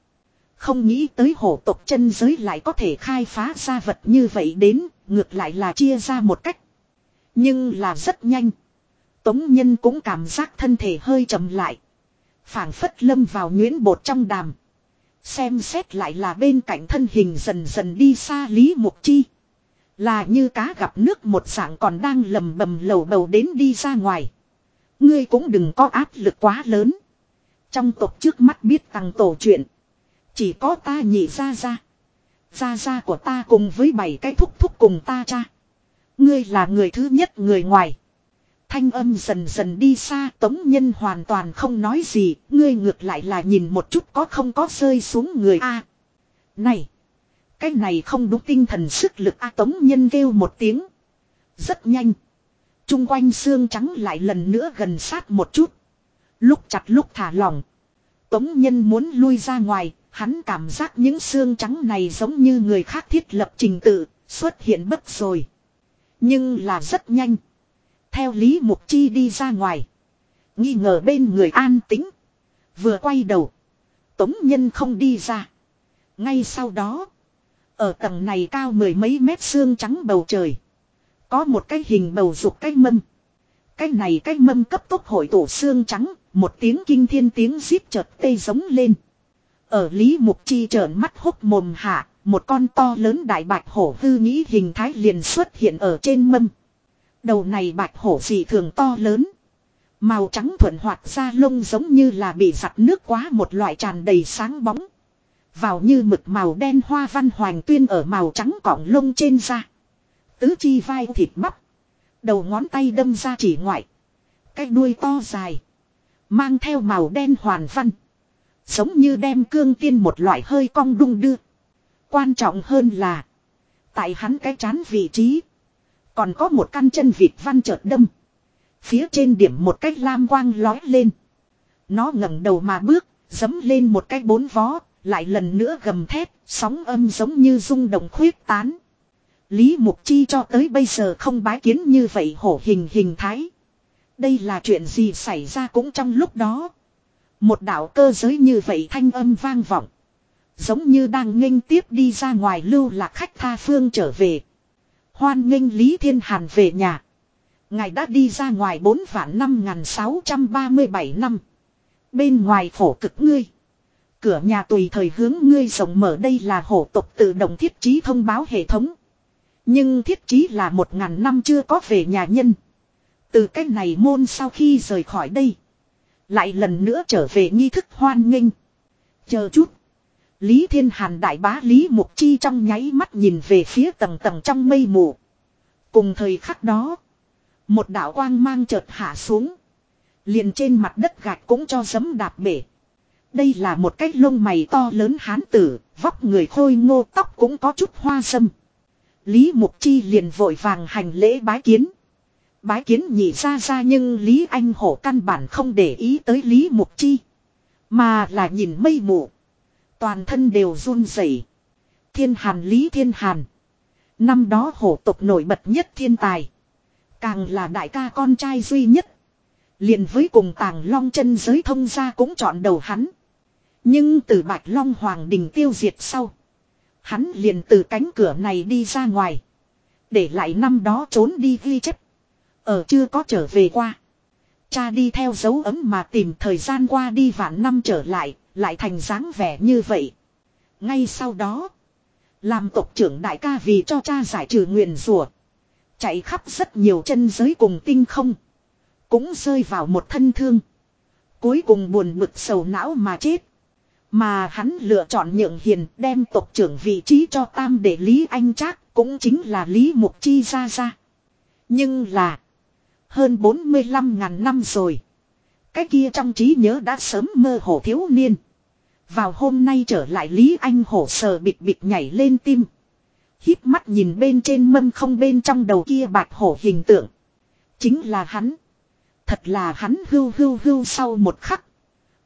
Không nghĩ tới hổ tộc chân giới lại có thể khai phá ra vật như vậy đến, ngược lại là chia ra một cách. Nhưng là rất nhanh. Tống Nhân cũng cảm giác thân thể hơi chậm lại. phảng phất lâm vào nhuyễn bột trong đàm. Xem xét lại là bên cạnh thân hình dần dần đi xa Lý Mục Chi. Là như cá gặp nước một dạng còn đang lầm bầm lầu bầu đến đi ra ngoài. Ngươi cũng đừng có áp lực quá lớn. Trong tộc trước mắt biết tăng tổ chuyện. Chỉ có ta nhị ra ra. Ra ra của ta cùng với bảy cái thúc thúc cùng ta cha. Ngươi là người thứ nhất người ngoài. Thanh âm dần dần đi xa, tống nhân hoàn toàn không nói gì. Ngươi ngược lại là nhìn một chút có không có rơi xuống người a Này. Cái này không đúng tinh thần sức lực A Tống Nhân kêu một tiếng. Rất nhanh. Trung quanh xương trắng lại lần nữa gần sát một chút. Lúc chặt lúc thả lỏng. Tống Nhân muốn lui ra ngoài, hắn cảm giác những xương trắng này giống như người khác thiết lập trình tự, xuất hiện bất rồi. Nhưng là rất nhanh. Theo Lý Mục Chi đi ra ngoài. Nghi ngờ bên người an tính. Vừa quay đầu. Tống nhân không đi ra. Ngay sau đó. Ở tầng này cao mười mấy mét xương trắng bầu trời. Có một cái hình bầu dục cái mâm. Cái này cái mâm cấp tốc hội tổ xương trắng. Một tiếng kinh thiên tiếng giết chợt tê giống lên. Ở Lý Mục Chi trợn mắt hốc mồm hạ. Một con to lớn đại bạch hổ hư nghĩ hình thái liền xuất hiện ở trên mâm. Đầu này bạch hổ dị thường to lớn. Màu trắng thuận hoạt ra lông giống như là bị giặt nước quá một loại tràn đầy sáng bóng. Vào như mực màu đen hoa văn hoàng tuyên ở màu trắng cọng lông trên da. Tứ chi vai thịt bắp. Đầu ngón tay đâm ra chỉ ngoại. Cái đuôi to dài. Mang theo màu đen hoàn văn. Giống như đem cương tiên một loại hơi cong đung đưa. Quan trọng hơn là. Tại hắn cái chán vị trí. Còn có một căn chân vịt văn chợt đâm. Phía trên điểm một cách lam quang lói lên. Nó ngẩng đầu mà bước, dấm lên một cái bốn vó, lại lần nữa gầm thét, sóng âm giống như rung động khuyết tán. Lý Mục Chi cho tới bây giờ không bái kiến như vậy hổ hình hình thái. Đây là chuyện gì xảy ra cũng trong lúc đó. Một đạo cơ giới như vậy thanh âm vang vọng. Giống như đang nghênh tiếp đi ra ngoài lưu lạc khách tha phương trở về. Hoan nghênh Lý Thiên Hàn về nhà. Ngài đã đi ra ngoài 4 vạn 5637 năm. Bên ngoài phổ cực ngươi. Cửa nhà tùy thời hướng ngươi rộng mở đây là hổ tục tự động thiết trí thông báo hệ thống. Nhưng thiết trí là một ngàn năm chưa có về nhà nhân. Từ cách này môn sau khi rời khỏi đây. Lại lần nữa trở về nghi thức hoan nghênh. Chờ chút. Lý Thiên Hàn đại bá Lý Mục Chi trong nháy mắt nhìn về phía tầng tầng trong mây mù. Cùng thời khắc đó. Một đạo quang mang chợt hạ xuống. Liền trên mặt đất gạch cũng cho giấm đạp bể. Đây là một cái lông mày to lớn hán tử, vóc người khôi ngô tóc cũng có chút hoa sâm. Lý Mục Chi liền vội vàng hành lễ bái kiến. Bái kiến nhị ra ra nhưng Lý Anh Hổ căn bản không để ý tới Lý Mục Chi. Mà là nhìn mây mù. Toàn thân đều run rẩy. Thiên Hàn Lý Thiên Hàn. Năm đó hổ tộc nổi bật nhất thiên tài. Càng là đại ca con trai duy nhất. liền với cùng tàng long chân giới thông gia cũng chọn đầu hắn. Nhưng từ Bạch Long Hoàng Đình tiêu diệt sau. Hắn liền từ cánh cửa này đi ra ngoài. Để lại năm đó trốn đi ghi chép. Ở chưa có trở về qua. Cha đi theo dấu ấm mà tìm thời gian qua đi vạn năm trở lại, lại thành dáng vẻ như vậy. Ngay sau đó, làm tộc trưởng đại ca vì cho cha giải trừ nguyện rùa. Chạy khắp rất nhiều chân giới cùng tinh không. Cũng rơi vào một thân thương. Cuối cùng buồn bực sầu não mà chết. Mà hắn lựa chọn nhượng hiền đem tộc trưởng vị trí cho tam để Lý Anh Trác cũng chính là Lý Mục Chi ra ra. Nhưng là, hơn 45 ngàn năm rồi. Cái kia trong trí nhớ đã sớm mơ hồ thiếu niên. Vào hôm nay trở lại Lý Anh hổ sờ bịt bịt nhảy lên tim. híp mắt nhìn bên trên mâm không bên trong đầu kia bạch hổ hình tượng. Chính là hắn. Thật là hắn hưu hưu hưu sau một khắc.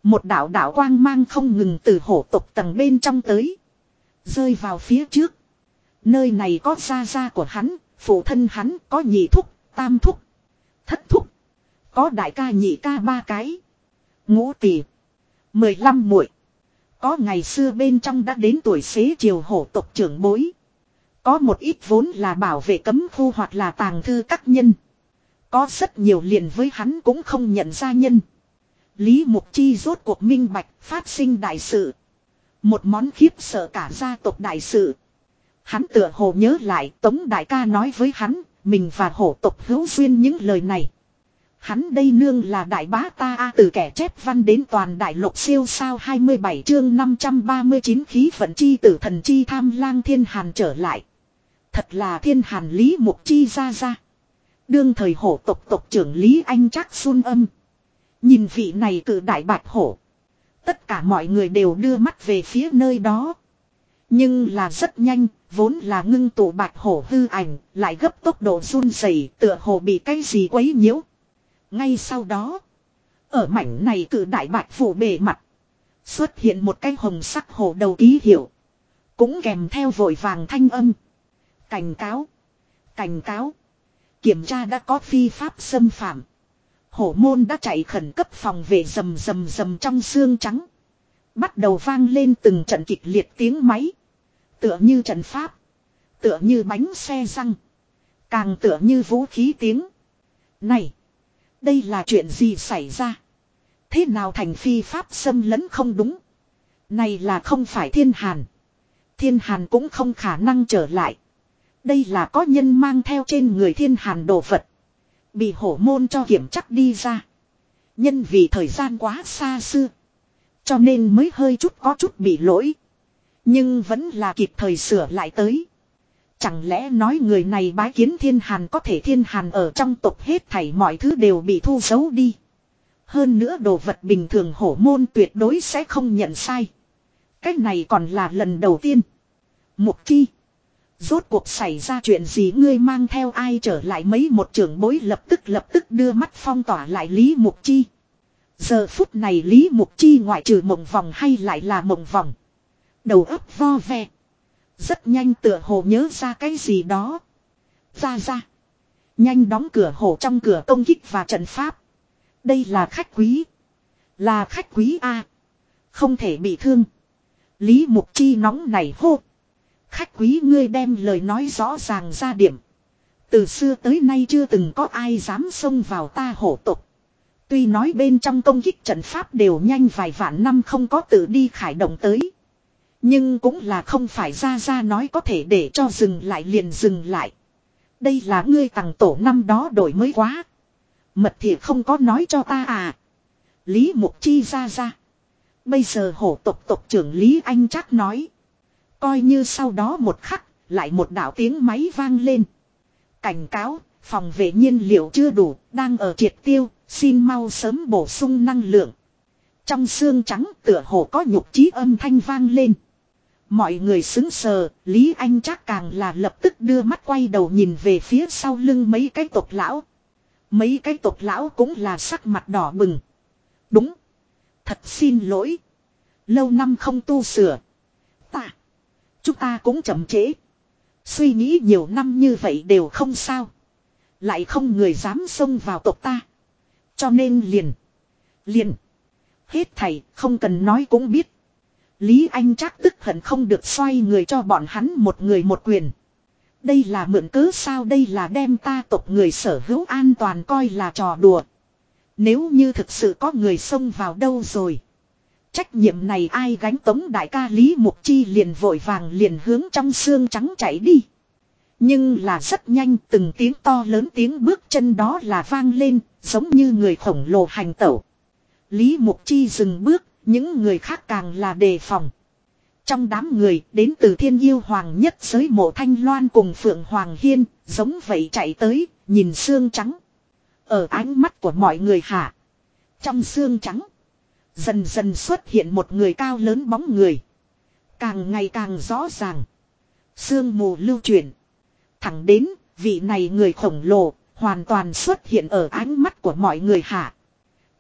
Một đạo đạo quang mang không ngừng từ hổ tộc tầng bên trong tới. Rơi vào phía trước. Nơi này có gia gia của hắn, phụ thân hắn, có nhị thúc, tam thúc, thất thúc. Có đại ca nhị ca ba cái. Ngũ tỷ. Mười lăm muội Có ngày xưa bên trong đã đến tuổi xế chiều hổ tộc trưởng bối. Có một ít vốn là bảo vệ cấm khu hoặc là tàng thư các nhân. Có rất nhiều liền với hắn cũng không nhận ra nhân. Lý Mục Chi rốt cuộc minh bạch phát sinh đại sự. Một món khiếp sợ cả gia tộc đại sự. Hắn tựa hồ nhớ lại Tống Đại ca nói với hắn, mình và hổ tộc hữu duyên những lời này. Hắn đây nương là đại bá ta a từ kẻ chép văn đến toàn đại lục siêu sao 27 chương 539 khí vận chi tử thần chi tham lang thiên hàn trở lại. Thật là thiên hàn lý mục chi ra ra. Đương thời hổ tộc tộc trưởng Lý Anh chắc xuân âm. Nhìn vị này cử đại bạch hổ. Tất cả mọi người đều đưa mắt về phía nơi đó. Nhưng là rất nhanh, vốn là ngưng tụ bạch hổ hư ảnh, lại gấp tốc độ run rẩy, tựa hồ bị cái gì quấy nhiễu. Ngay sau đó, ở mảnh này cử đại bạch phủ bề mặt, Xuất hiện một cái hồng sắc hổ đầu ký hiệu. Cũng kèm theo vội vàng thanh âm. Cảnh cáo. Cảnh cáo. Kiểm tra đã có phi pháp xâm phạm. Hổ môn đã chạy khẩn cấp phòng về rầm rầm rầm trong xương trắng. Bắt đầu vang lên từng trận kịch liệt tiếng máy. Tựa như trận pháp. Tựa như bánh xe răng. Càng tựa như vũ khí tiếng. Này. Đây là chuyện gì xảy ra? Thế nào thành phi pháp xâm lấn không đúng? Này là không phải thiên hàn. Thiên hàn cũng không khả năng trở lại. Đây là có nhân mang theo trên người thiên hàn đồ vật. Bị hổ môn cho kiểm chắc đi ra. Nhân vì thời gian quá xa xưa. Cho nên mới hơi chút có chút bị lỗi. Nhưng vẫn là kịp thời sửa lại tới. Chẳng lẽ nói người này bái kiến thiên hàn có thể thiên hàn ở trong tộc hết thảy mọi thứ đều bị thu giấu đi. Hơn nữa đồ vật bình thường hổ môn tuyệt đối sẽ không nhận sai. Cách này còn là lần đầu tiên. Mục chi. Rốt cuộc xảy ra chuyện gì ngươi mang theo ai trở lại mấy một trưởng bối lập tức lập tức đưa mắt phong tỏa lại Lý Mục Chi. Giờ phút này Lý Mục Chi ngoại trừ mộng vòng hay lại là mộng vòng. Đầu ấp vo ve. Rất nhanh tựa hồ nhớ ra cái gì đó. Ra ra. Nhanh đóng cửa hồ trong cửa công kích và trận pháp. Đây là khách quý. Là khách quý A. Không thể bị thương. Lý Mục Chi nóng này hô. Khách quý ngươi đem lời nói rõ ràng ra điểm. Từ xưa tới nay chưa từng có ai dám xông vào ta hổ tục. Tuy nói bên trong công kích trận pháp đều nhanh vài vạn năm không có tự đi khải động tới. Nhưng cũng là không phải ra ra nói có thể để cho dừng lại liền dừng lại. Đây là ngươi tặng tổ năm đó đổi mới quá. Mật thì không có nói cho ta à. Lý Mục Chi ra ra. Bây giờ hổ tộc tộc trưởng Lý Anh chắc nói. Coi như sau đó một khắc, lại một đạo tiếng máy vang lên. Cảnh cáo, phòng vệ nhiên liệu chưa đủ, đang ở triệt tiêu, xin mau sớm bổ sung năng lượng. Trong xương trắng tựa hồ có nhục trí âm thanh vang lên. Mọi người xứng sờ, Lý Anh chắc càng là lập tức đưa mắt quay đầu nhìn về phía sau lưng mấy cái tộc lão. Mấy cái tộc lão cũng là sắc mặt đỏ bừng. Đúng. Thật xin lỗi. Lâu năm không tu sửa. Chúng ta cũng chậm trễ. Suy nghĩ nhiều năm như vậy đều không sao. Lại không người dám xông vào tộc ta. Cho nên liền. Liền. Hết thầy, không cần nói cũng biết. Lý Anh chắc tức hận không được xoay người cho bọn hắn một người một quyền. Đây là mượn cớ sao đây là đem ta tộc người sở hữu an toàn coi là trò đùa. Nếu như thực sự có người xông vào đâu rồi. Trách nhiệm này ai gánh tống đại ca Lý Mục Chi liền vội vàng liền hướng trong xương trắng chảy đi. Nhưng là rất nhanh từng tiếng to lớn tiếng bước chân đó là vang lên, giống như người khổng lồ hành tẩu. Lý Mục Chi dừng bước, những người khác càng là đề phòng. Trong đám người đến từ thiên yêu hoàng nhất giới mộ thanh loan cùng phượng hoàng hiên, giống vậy chạy tới, nhìn xương trắng. Ở ánh mắt của mọi người hả? Trong xương trắng. Dần dần xuất hiện một người cao lớn bóng người. Càng ngày càng rõ ràng. Sương mù lưu chuyển. Thẳng đến, vị này người khổng lồ, hoàn toàn xuất hiện ở ánh mắt của mọi người hạ.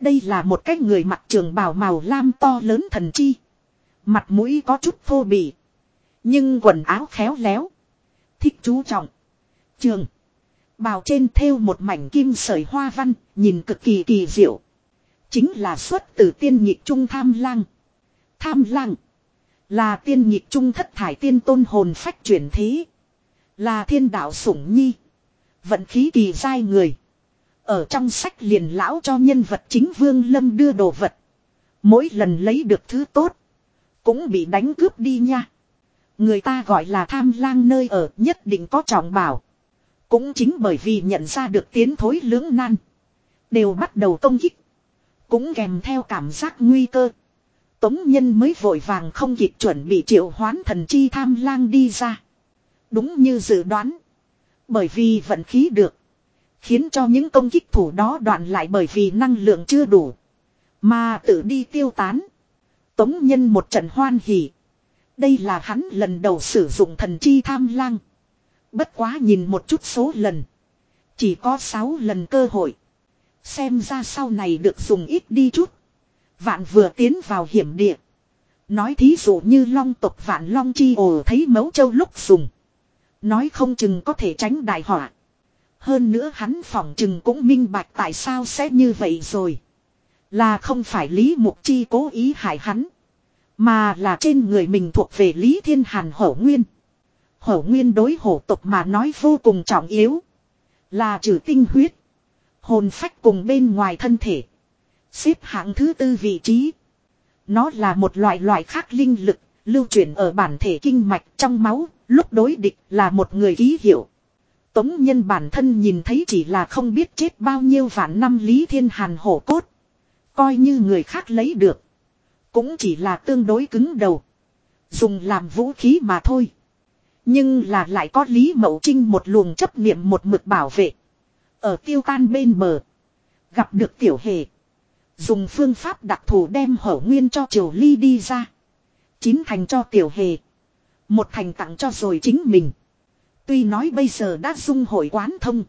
Đây là một cái người mặc trường bào màu lam to lớn thần chi. Mặt mũi có chút thô bỉ. Nhưng quần áo khéo léo. Thích chú trọng. Trường. Bào trên thêu một mảnh kim sợi hoa văn, nhìn cực kỳ kỳ diệu. Chính là xuất từ tiên nhịp trung tham lang. Tham lang. Là tiên nhịp trung thất thải tiên tôn hồn phách chuyển thế. Là thiên đạo sủng nhi. Vận khí kỳ dai người. Ở trong sách liền lão cho nhân vật chính vương lâm đưa đồ vật. Mỗi lần lấy được thứ tốt. Cũng bị đánh cướp đi nha. Người ta gọi là tham lang nơi ở nhất định có trọng bảo. Cũng chính bởi vì nhận ra được tiến thối lưỡng nan. Đều bắt đầu công kích. Cũng kèm theo cảm giác nguy cơ. Tống nhân mới vội vàng không kịp chuẩn bị triệu hoán thần chi tham lang đi ra. Đúng như dự đoán. Bởi vì vận khí được. Khiến cho những công kích thủ đó đoạn lại bởi vì năng lượng chưa đủ. Mà tự đi tiêu tán. Tống nhân một trận hoan hỉ. Đây là hắn lần đầu sử dụng thần chi tham lang. Bất quá nhìn một chút số lần. Chỉ có 6 lần cơ hội. Xem ra sau này được dùng ít đi chút. Vạn vừa tiến vào hiểm địa. Nói thí dụ như long tộc vạn long chi ồ thấy mấu châu lúc dùng. Nói không chừng có thể tránh đại họa. Hơn nữa hắn phỏng chừng cũng minh bạch tại sao sẽ như vậy rồi. Là không phải Lý Mục Chi cố ý hại hắn. Mà là trên người mình thuộc về Lý Thiên Hàn hổ nguyên. Hổ nguyên đối hổ tộc mà nói vô cùng trọng yếu. Là trừ tinh huyết. Hồn phách cùng bên ngoài thân thể. Xếp hạng thứ tư vị trí. Nó là một loại loại khác linh lực, lưu chuyển ở bản thể kinh mạch trong máu, lúc đối địch là một người ký hiệu. Tống nhân bản thân nhìn thấy chỉ là không biết chết bao nhiêu vạn năm Lý Thiên Hàn hổ cốt. Coi như người khác lấy được. Cũng chỉ là tương đối cứng đầu. Dùng làm vũ khí mà thôi. Nhưng là lại có Lý Mậu Trinh một luồng chấp niệm một mực bảo vệ. Ở tiêu tan bên bờ. Gặp được tiểu hề. Dùng phương pháp đặc thù đem hở nguyên cho triều ly đi ra. Chín thành cho tiểu hề. Một thành tặng cho rồi chính mình. Tuy nói bây giờ đã dung hội quán thông.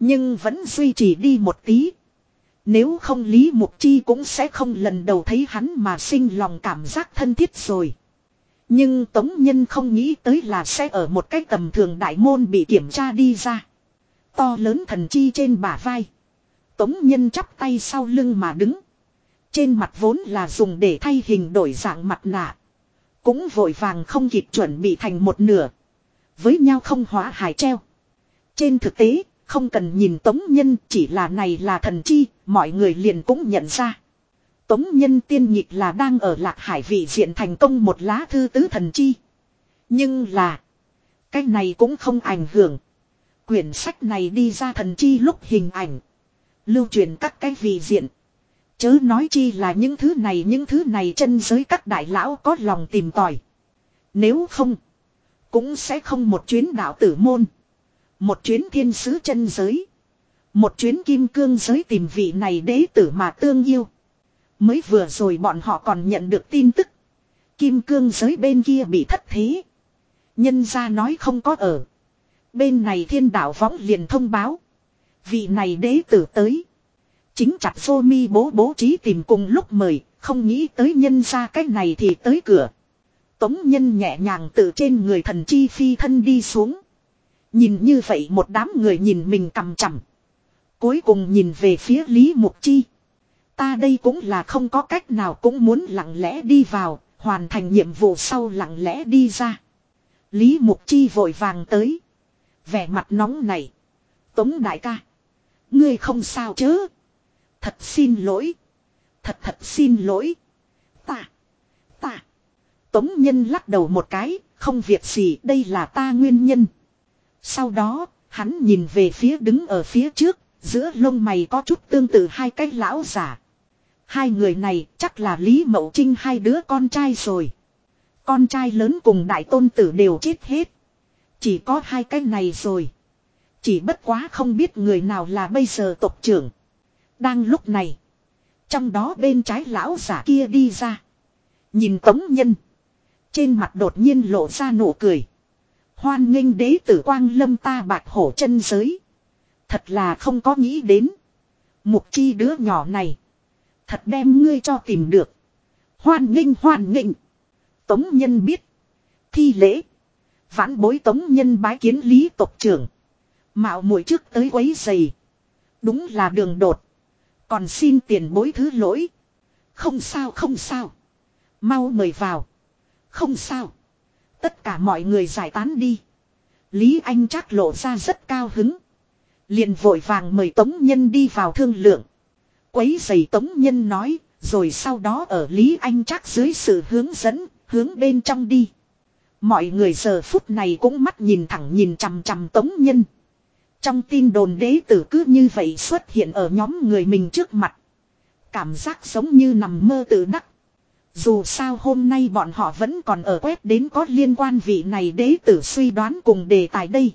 Nhưng vẫn duy trì đi một tí. Nếu không Lý Mục Chi cũng sẽ không lần đầu thấy hắn mà sinh lòng cảm giác thân thiết rồi. Nhưng Tống Nhân không nghĩ tới là sẽ ở một cái tầm thường đại môn bị kiểm tra đi ra. To lớn thần chi trên bả vai. Tống Nhân chắp tay sau lưng mà đứng. Trên mặt vốn là dùng để thay hình đổi dạng mặt nạ. Cũng vội vàng không kịp chuẩn bị thành một nửa. Với nhau không hóa hải treo. Trên thực tế, không cần nhìn Tống Nhân chỉ là này là thần chi, mọi người liền cũng nhận ra. Tống Nhân tiên nhịp là đang ở lạc hải vị diện thành công một lá thư tứ thần chi. Nhưng là, cái này cũng không ảnh hưởng. Quyển sách này đi ra thần chi lúc hình ảnh. Lưu truyền các cái vị diện. Chớ nói chi là những thứ này những thứ này chân giới các đại lão có lòng tìm tòi. Nếu không, cũng sẽ không một chuyến đạo tử môn. Một chuyến thiên sứ chân giới. Một chuyến kim cương giới tìm vị này đế tử mà tương yêu. Mới vừa rồi bọn họ còn nhận được tin tức. Kim cương giới bên kia bị thất thế. Nhân ra nói không có ở. Bên này thiên đạo võng liền thông báo. Vị này đế tử tới. Chính chặt xô mi bố bố trí tìm cùng lúc mời. Không nghĩ tới nhân ra cái này thì tới cửa. Tống nhân nhẹ nhàng từ trên người thần chi phi thân đi xuống. Nhìn như vậy một đám người nhìn mình cầm chằm. Cuối cùng nhìn về phía Lý Mục Chi. Ta đây cũng là không có cách nào cũng muốn lặng lẽ đi vào, hoàn thành nhiệm vụ sau lặng lẽ đi ra. Lý Mục Chi vội vàng tới. Vẻ mặt nóng này. Tống đại ca. Ngươi không sao chứ. Thật xin lỗi. Thật thật xin lỗi. Ta. Ta. Tống nhân lắc đầu một cái. Không việc gì đây là ta nguyên nhân. Sau đó, hắn nhìn về phía đứng ở phía trước, giữa lông mày có chút tương tự hai cái lão giả. Hai người này chắc là Lý Mậu Trinh hai đứa con trai rồi. Con trai lớn cùng đại tôn tử đều chết hết. Chỉ có hai cái này rồi. Chỉ bất quá không biết người nào là bây giờ tộc trưởng. Đang lúc này. Trong đó bên trái lão giả kia đi ra. Nhìn tống nhân. Trên mặt đột nhiên lộ ra nụ cười. Hoan nghênh đế tử quang lâm ta bạc hổ chân giới. Thật là không có nghĩ đến. Mục chi đứa nhỏ này. Thật đem ngươi cho tìm được. Hoan nghênh hoan nghênh. Tống nhân biết. Thi lễ. Vãn bối tống nhân bái kiến lý tộc trưởng. Mạo muội trước tới quấy giày. Đúng là đường đột. Còn xin tiền bối thứ lỗi. Không sao không sao. Mau mời vào. Không sao. Tất cả mọi người giải tán đi. Lý Anh chắc lộ ra rất cao hứng. liền vội vàng mời Tống Nhân đi vào thương lượng. Quấy giày Tống Nhân nói, rồi sau đó ở Lý Anh chắc dưới sự hướng dẫn, hướng bên trong đi. Mọi người giờ phút này cũng mắt nhìn thẳng nhìn chằm chằm Tống Nhân. Trong tin đồn đế tử cứ như vậy xuất hiện ở nhóm người mình trước mặt. Cảm giác giống như nằm mơ tự đắc. Dù sao hôm nay bọn họ vẫn còn ở quét đến có liên quan vị này đế tử suy đoán cùng đề tài đây.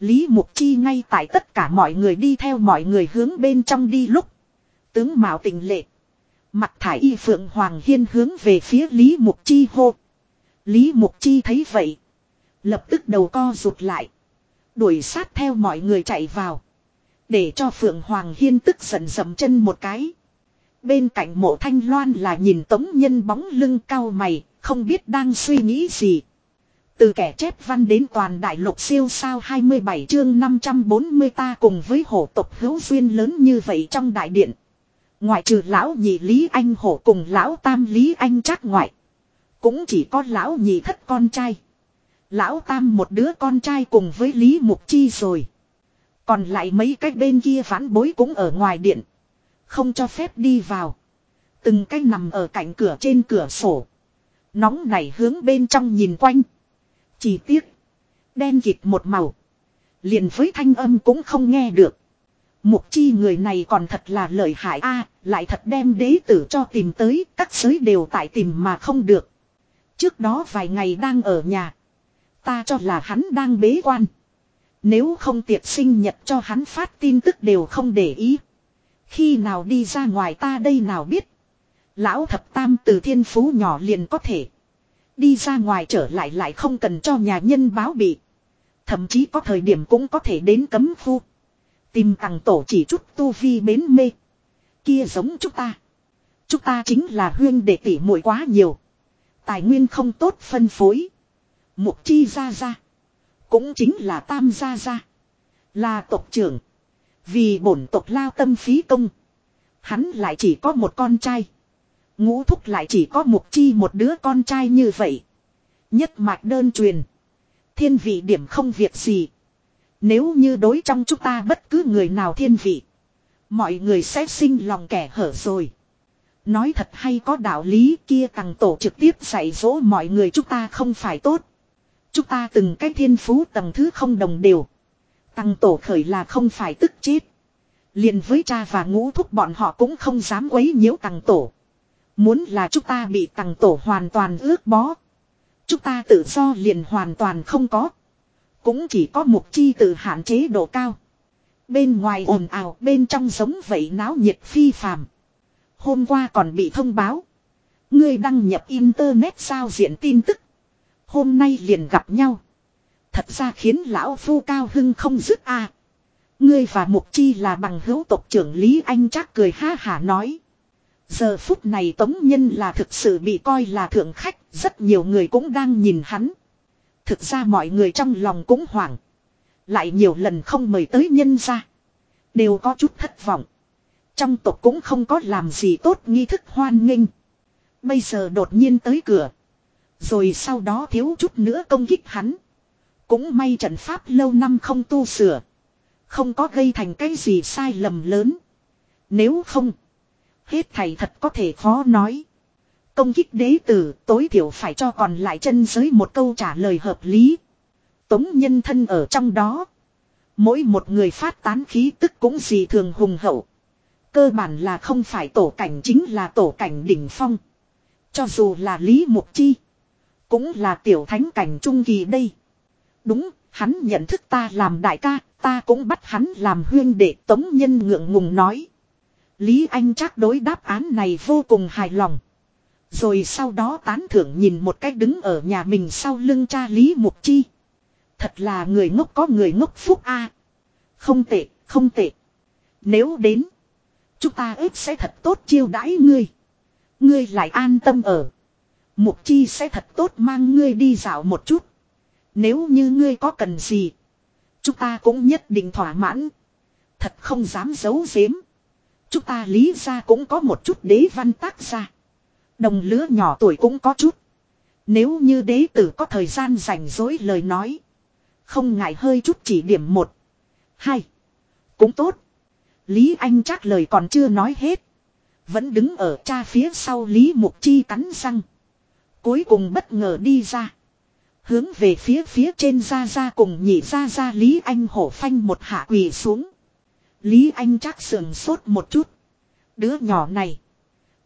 Lý Mục Chi ngay tại tất cả mọi người đi theo mọi người hướng bên trong đi lúc. Tướng Mạo tình lệ. Mặt thải y phượng Hoàng Hiên hướng về phía Lý Mục Chi hô. Lý Mục Chi thấy vậy. Lập tức đầu co rụt lại. Đuổi sát theo mọi người chạy vào. Để cho Phượng Hoàng Hiên tức giận dầm chân một cái. Bên cạnh mộ thanh loan là nhìn tống nhân bóng lưng cao mày, không biết đang suy nghĩ gì. Từ kẻ chép văn đến toàn đại lục siêu sao 27 chương 540 ta cùng với hổ tộc hữu duyên lớn như vậy trong đại điện. Ngoại trừ lão nhị Lý Anh hổ cùng lão tam Lý Anh chắc ngoại. Cũng chỉ có lão nhị thất con trai. Lão tam một đứa con trai cùng với Lý Mục Chi rồi. Còn lại mấy cái bên kia phản bối cũng ở ngoài điện. Không cho phép đi vào. Từng cái nằm ở cạnh cửa trên cửa sổ. Nóng nảy hướng bên trong nhìn quanh. Chỉ tiếc. Đen kịt một màu. Liền với thanh âm cũng không nghe được. Mục chi người này còn thật là lợi hại a lại thật đem đế tử cho tìm tới, các giới đều tại tìm mà không được. Trước đó vài ngày đang ở nhà. Ta cho là hắn đang bế quan. Nếu không tiệc sinh nhật cho hắn phát tin tức đều không để ý. Khi nào đi ra ngoài ta đây nào biết. Lão thập tam từ thiên phú nhỏ liền có thể. Đi ra ngoài trở lại lại không cần cho nhà nhân báo bị. Thậm chí có thời điểm cũng có thể đến cấm khu. Tìm tặng tổ chỉ chút tu vi bến mê. Kia giống chúng ta. Chúng ta chính là huyên để tỉ muội quá nhiều. Tài nguyên không tốt phân phối. Mục chi ra ra. Cũng chính là tam gia gia. Là tộc trưởng. Vì bổn tộc lao tâm phí công. Hắn lại chỉ có một con trai. Ngũ thúc lại chỉ có mục chi một đứa con trai như vậy. Nhất mạch đơn truyền. Thiên vị điểm không việc gì. Nếu như đối trong chúng ta bất cứ người nào thiên vị. Mọi người sẽ sinh lòng kẻ hở rồi. Nói thật hay có đạo lý kia tăng tổ trực tiếp dạy dỗ mọi người chúng ta không phải tốt. Chúng ta từng cái thiên phú tầng thứ không đồng đều. Tăng tổ khởi là không phải tức chết. liền với cha và ngũ thúc bọn họ cũng không dám quấy nhiễu tăng tổ. Muốn là chúng ta bị tăng tổ hoàn toàn ước bó. Chúng ta tự do liền hoàn toàn không có. Cũng chỉ có mục chi tự hạn chế độ cao. Bên ngoài ồn ào, bên trong giống vậy náo nhiệt phi phàm. Hôm qua còn bị thông báo. Ngươi đăng nhập internet sao diện tin tức. Hôm nay liền gặp nhau. Thật ra khiến lão phu cao hưng không dứt a. Ngươi và Mục Chi là bằng hữu tộc trưởng Lý Anh chắc cười ha hả nói. Giờ phút này Tống Nhân là thực sự bị coi là thượng khách, rất nhiều người cũng đang nhìn hắn. Thực ra mọi người trong lòng cũng hoảng. Lại nhiều lần không mời tới nhân ra. Đều có chút thất vọng. Trong tộc cũng không có làm gì tốt nghi thức hoan nghênh. Bây giờ đột nhiên tới cửa. Rồi sau đó thiếu chút nữa công kích hắn. Cũng may trận pháp lâu năm không tu sửa. Không có gây thành cái gì sai lầm lớn. Nếu không. Hết thầy thật có thể khó nói. Công kích đế tử tối thiểu phải cho còn lại chân giới một câu trả lời hợp lý. Tống nhân thân ở trong đó. Mỗi một người phát tán khí tức cũng gì thường hùng hậu. Cơ bản là không phải tổ cảnh chính là tổ cảnh đỉnh phong. Cho dù là Lý Mục Chi. Cũng là tiểu thánh cảnh trung kỳ đây. Đúng, hắn nhận thức ta làm đại ca, ta cũng bắt hắn làm huyên đệ tống nhân ngượng ngùng nói. Lý Anh chắc đối đáp án này vô cùng hài lòng. Rồi sau đó tán thưởng nhìn một cách đứng ở nhà mình sau lưng cha Lý Mục Chi. Thật là người ngốc có người ngốc phúc a. Không tệ, không tệ. Nếu đến, chúng ta ếp sẽ thật tốt chiêu đãi ngươi. Ngươi lại an tâm ở. Mục chi sẽ thật tốt mang ngươi đi dạo một chút. Nếu như ngươi có cần gì. Chúng ta cũng nhất định thỏa mãn. Thật không dám giấu giếm. Chúng ta lý ra cũng có một chút đế văn tác ra. Đồng lứa nhỏ tuổi cũng có chút. Nếu như đế tử có thời gian rảnh rỗi lời nói. Không ngại hơi chút chỉ điểm một. Hai. Cũng tốt. Lý Anh chắc lời còn chưa nói hết. Vẫn đứng ở cha phía sau Lý Mục Chi cắn răng. Cuối cùng bất ngờ đi ra. Hướng về phía phía trên ra ra cùng nhị ra ra Lý Anh hổ phanh một hạ quỳ xuống. Lý Anh chắc sườn sốt một chút. Đứa nhỏ này.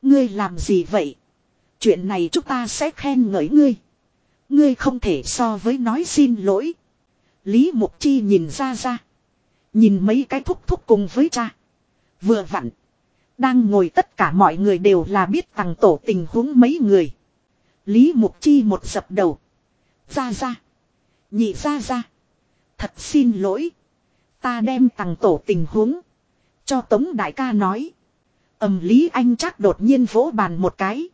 Ngươi làm gì vậy? Chuyện này chúng ta sẽ khen ngợi ngươi. Ngươi không thể so với nói xin lỗi. Lý Mục Chi nhìn ra ra. Nhìn mấy cái thúc thúc cùng với cha. Vừa vặn. Đang ngồi tất cả mọi người đều là biết tặng tổ tình huống mấy người. Lý Mục Chi một dập đầu. Ra ra. Nhị ra ra. Thật xin lỗi. Ta đem tặng tổ tình huống. Cho Tống Đại ca nói. ầm Lý Anh chắc đột nhiên vỗ bàn một cái.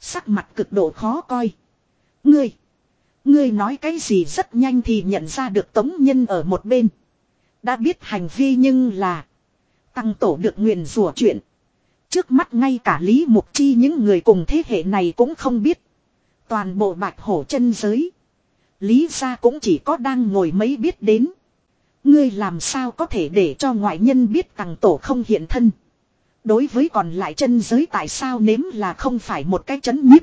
Sắc mặt cực độ khó coi. Ngươi. Ngươi nói cái gì rất nhanh thì nhận ra được tống nhân ở một bên. Đã biết hành vi nhưng là. Tăng tổ được nguyền rủa chuyện. Trước mắt ngay cả Lý Mục Chi những người cùng thế hệ này cũng không biết. Toàn bộ bạch hổ chân giới. Lý ra cũng chỉ có đang ngồi mấy biết đến. Ngươi làm sao có thể để cho ngoại nhân biết tăng tổ không hiện thân. Đối với còn lại chân giới tại sao nếm là không phải một cái chấn nhiếp.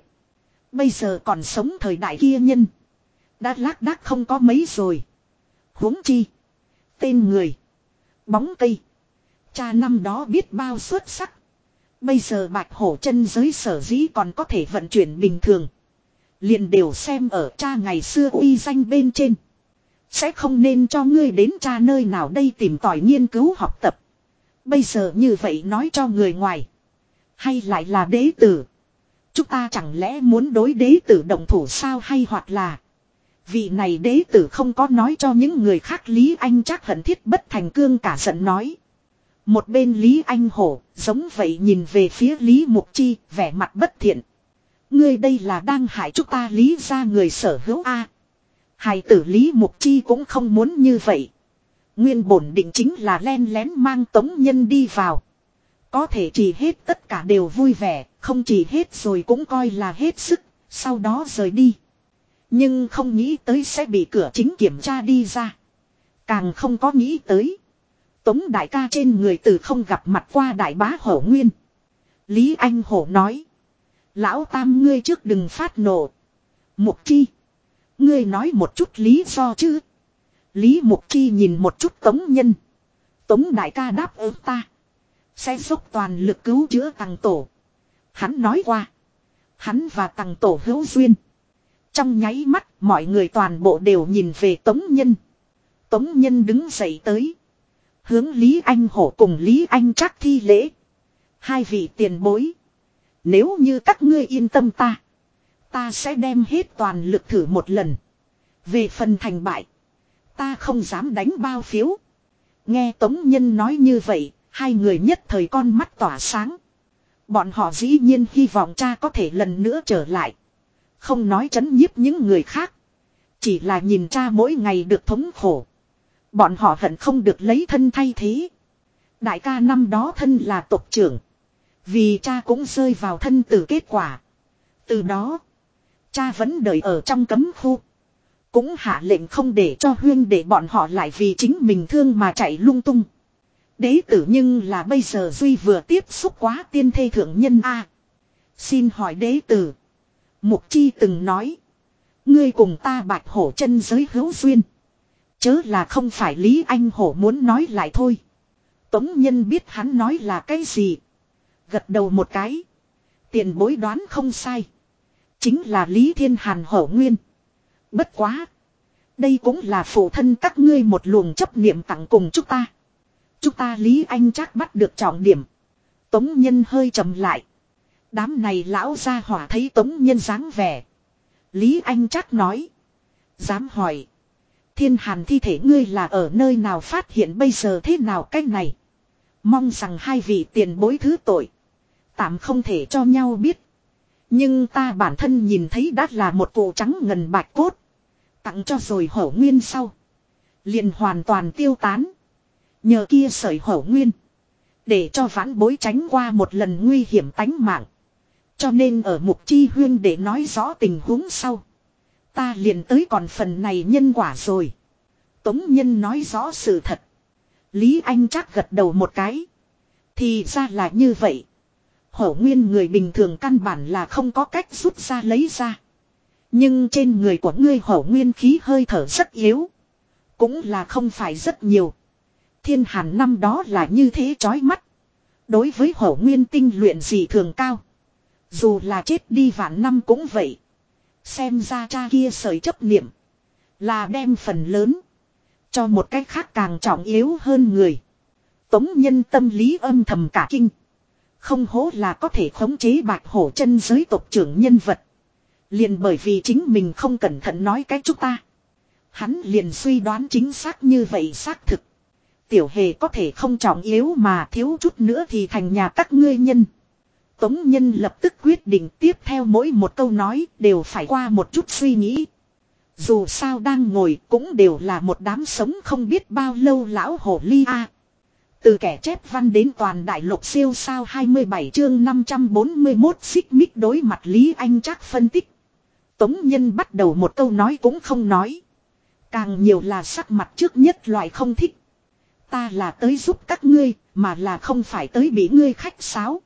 Bây giờ còn sống thời đại kia nhân. Đã lác đác không có mấy rồi. huống chi. Tên người. Bóng cây. Cha năm đó biết bao xuất sắc. Bây giờ bạch hổ chân giới sở dĩ còn có thể vận chuyển bình thường. Liền đều xem ở cha ngày xưa uy danh bên trên. Sẽ không nên cho ngươi đến cha nơi nào đây tìm tòi nghiên cứu học tập. Bây giờ như vậy nói cho người ngoài. Hay lại là đế tử. Chúng ta chẳng lẽ muốn đối đế tử động thủ sao hay hoặc là. Vị này đế tử không có nói cho những người khác Lý Anh chắc hận thiết bất thành cương cả giận nói. Một bên Lý Anh hổ, giống vậy nhìn về phía Lý Mục Chi, vẻ mặt bất thiện. Ngươi đây là đang hại chúng ta Lý ra người sở hữu A. Hài tử Lý Mục Chi cũng không muốn như vậy. Nguyên bổn định chính là len lén mang tống nhân đi vào. Có thể chỉ hết tất cả đều vui vẻ, không chỉ hết rồi cũng coi là hết sức, sau đó rời đi. Nhưng không nghĩ tới sẽ bị cửa chính kiểm tra đi ra. Càng không có nghĩ tới. Tống đại ca trên người từ không gặp mặt qua đại bá hổ nguyên. Lý Anh Hổ nói. Lão tam ngươi trước đừng phát nổ. Mục chi. Ngươi nói một chút lý do chứ. Lý Mục Chi nhìn một chút Tống Nhân. Tống Đại ca đáp ứng ta. Sẽ dốc toàn lực cứu chữa Tăng Tổ. Hắn nói qua. Hắn và Tăng Tổ hữu duyên. Trong nháy mắt mọi người toàn bộ đều nhìn về Tống Nhân. Tống Nhân đứng dậy tới. Hướng Lý Anh Hổ cùng Lý Anh chắc thi lễ. Hai vị tiền bối. Nếu như các ngươi yên tâm ta. Ta sẽ đem hết toàn lực thử một lần. Về phần thành bại. Ta không dám đánh bao phiếu. Nghe Tống Nhân nói như vậy, hai người nhất thời con mắt tỏa sáng. Bọn họ dĩ nhiên hy vọng cha có thể lần nữa trở lại. Không nói chấn nhiếp những người khác. Chỉ là nhìn cha mỗi ngày được thống khổ. Bọn họ hận không được lấy thân thay thế. Đại ca năm đó thân là tộc trưởng. Vì cha cũng rơi vào thân tử kết quả. Từ đó, cha vẫn đợi ở trong cấm khu. Cũng hạ lệnh không để cho huyên để bọn họ lại vì chính mình thương mà chạy lung tung. Đế tử nhưng là bây giờ Duy vừa tiếp xúc quá tiên thê thượng nhân A. Xin hỏi đế tử. Mục chi từng nói. Ngươi cùng ta bạch hổ chân giới hữu duyên. Chớ là không phải Lý Anh Hổ muốn nói lại thôi. Tống nhân biết hắn nói là cái gì. Gật đầu một cái. Tiền bối đoán không sai. Chính là Lý Thiên Hàn Hổ Nguyên. Bất quá. Đây cũng là phụ thân các ngươi một luồng chấp niệm tặng cùng chúng ta. Chúng ta Lý Anh chắc bắt được trọng điểm. Tống Nhân hơi trầm lại. Đám này lão ra hỏa thấy Tống Nhân dáng vẻ. Lý Anh chắc nói. Dám hỏi. Thiên hàn thi thể ngươi là ở nơi nào phát hiện bây giờ thế nào cách này. Mong rằng hai vị tiền bối thứ tội. Tạm không thể cho nhau biết. Nhưng ta bản thân nhìn thấy đã là một cụ trắng ngần bạch cốt. Tặng cho rồi hổ nguyên sau. liền hoàn toàn tiêu tán. Nhờ kia sởi hổ nguyên. Để cho vãn bối tránh qua một lần nguy hiểm tánh mạng. Cho nên ở mục chi huyên để nói rõ tình huống sau. Ta liền tới còn phần này nhân quả rồi. Tống nhân nói rõ sự thật. Lý Anh chắc gật đầu một cái. Thì ra là như vậy. Hổ nguyên người bình thường căn bản là không có cách rút ra lấy ra. Nhưng trên người của ngươi hổ nguyên khí hơi thở rất yếu. Cũng là không phải rất nhiều. Thiên hàn năm đó là như thế chói mắt. Đối với hổ nguyên tinh luyện gì thường cao. Dù là chết đi vạn năm cũng vậy. Xem ra cha kia sởi chấp niệm. Là đem phần lớn. Cho một cách khác càng trọng yếu hơn người. Tống nhân tâm lý âm thầm cả kinh. Không hố là có thể khống chế bạch hổ chân giới tộc trưởng nhân vật. Liền bởi vì chính mình không cẩn thận nói cái chúng ta. Hắn liền suy đoán chính xác như vậy xác thực. Tiểu hề có thể không trọng yếu mà thiếu chút nữa thì thành nhà các ngươi nhân. Tống nhân lập tức quyết định tiếp theo mỗi một câu nói đều phải qua một chút suy nghĩ. Dù sao đang ngồi cũng đều là một đám sống không biết bao lâu lão hồ ly a. Từ kẻ chép văn đến toàn đại lục siêu sao 27 chương 541 xích mích đối mặt Lý Anh chắc phân tích. Tống Nhân bắt đầu một câu nói cũng không nói. Càng nhiều là sắc mặt trước nhất loại không thích. Ta là tới giúp các ngươi, mà là không phải tới bị ngươi khách sáo.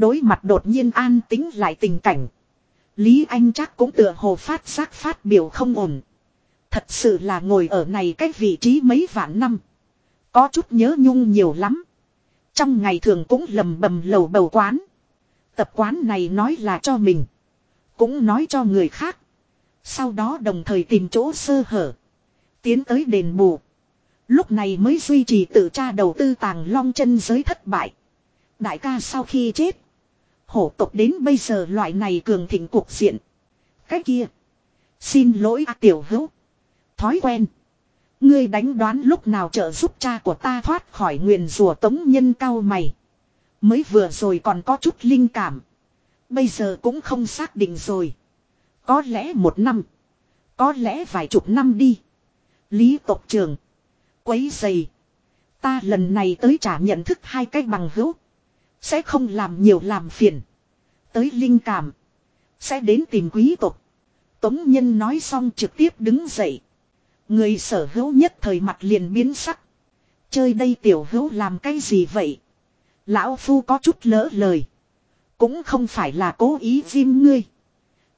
Đối mặt đột nhiên an tính lại tình cảnh. Lý Anh chắc cũng tựa hồ phát giác phát biểu không ổn. Thật sự là ngồi ở này cái vị trí mấy vạn năm. Có chút nhớ nhung nhiều lắm. Trong ngày thường cũng lầm bầm lầu bầu quán. Tập quán này nói là cho mình. Cũng nói cho người khác. Sau đó đồng thời tìm chỗ sơ hở. Tiến tới đền bù. Lúc này mới duy trì tự tra đầu tư tàng long chân giới thất bại. Đại ca sau khi chết. Hổ tộc đến bây giờ loại này cường thịnh cuộc diện. Cái kia. Xin lỗi à, tiểu hữu. Thói quen. Ngươi đánh đoán lúc nào trợ giúp cha của ta thoát khỏi nguyền rùa tống nhân cao mày. Mới vừa rồi còn có chút linh cảm. Bây giờ cũng không xác định rồi. Có lẽ một năm. Có lẽ vài chục năm đi. Lý tộc trường. Quấy dày. Ta lần này tới trả nhận thức hai cách bằng hữu. Sẽ không làm nhiều làm phiền. Tới linh cảm. Sẽ đến tìm quý tộc. Tống Nhân nói xong trực tiếp đứng dậy. Người sở hữu nhất thời mặt liền biến sắc. Chơi đây tiểu hữu làm cái gì vậy? Lão Phu có chút lỡ lời. Cũng không phải là cố ý diêm ngươi.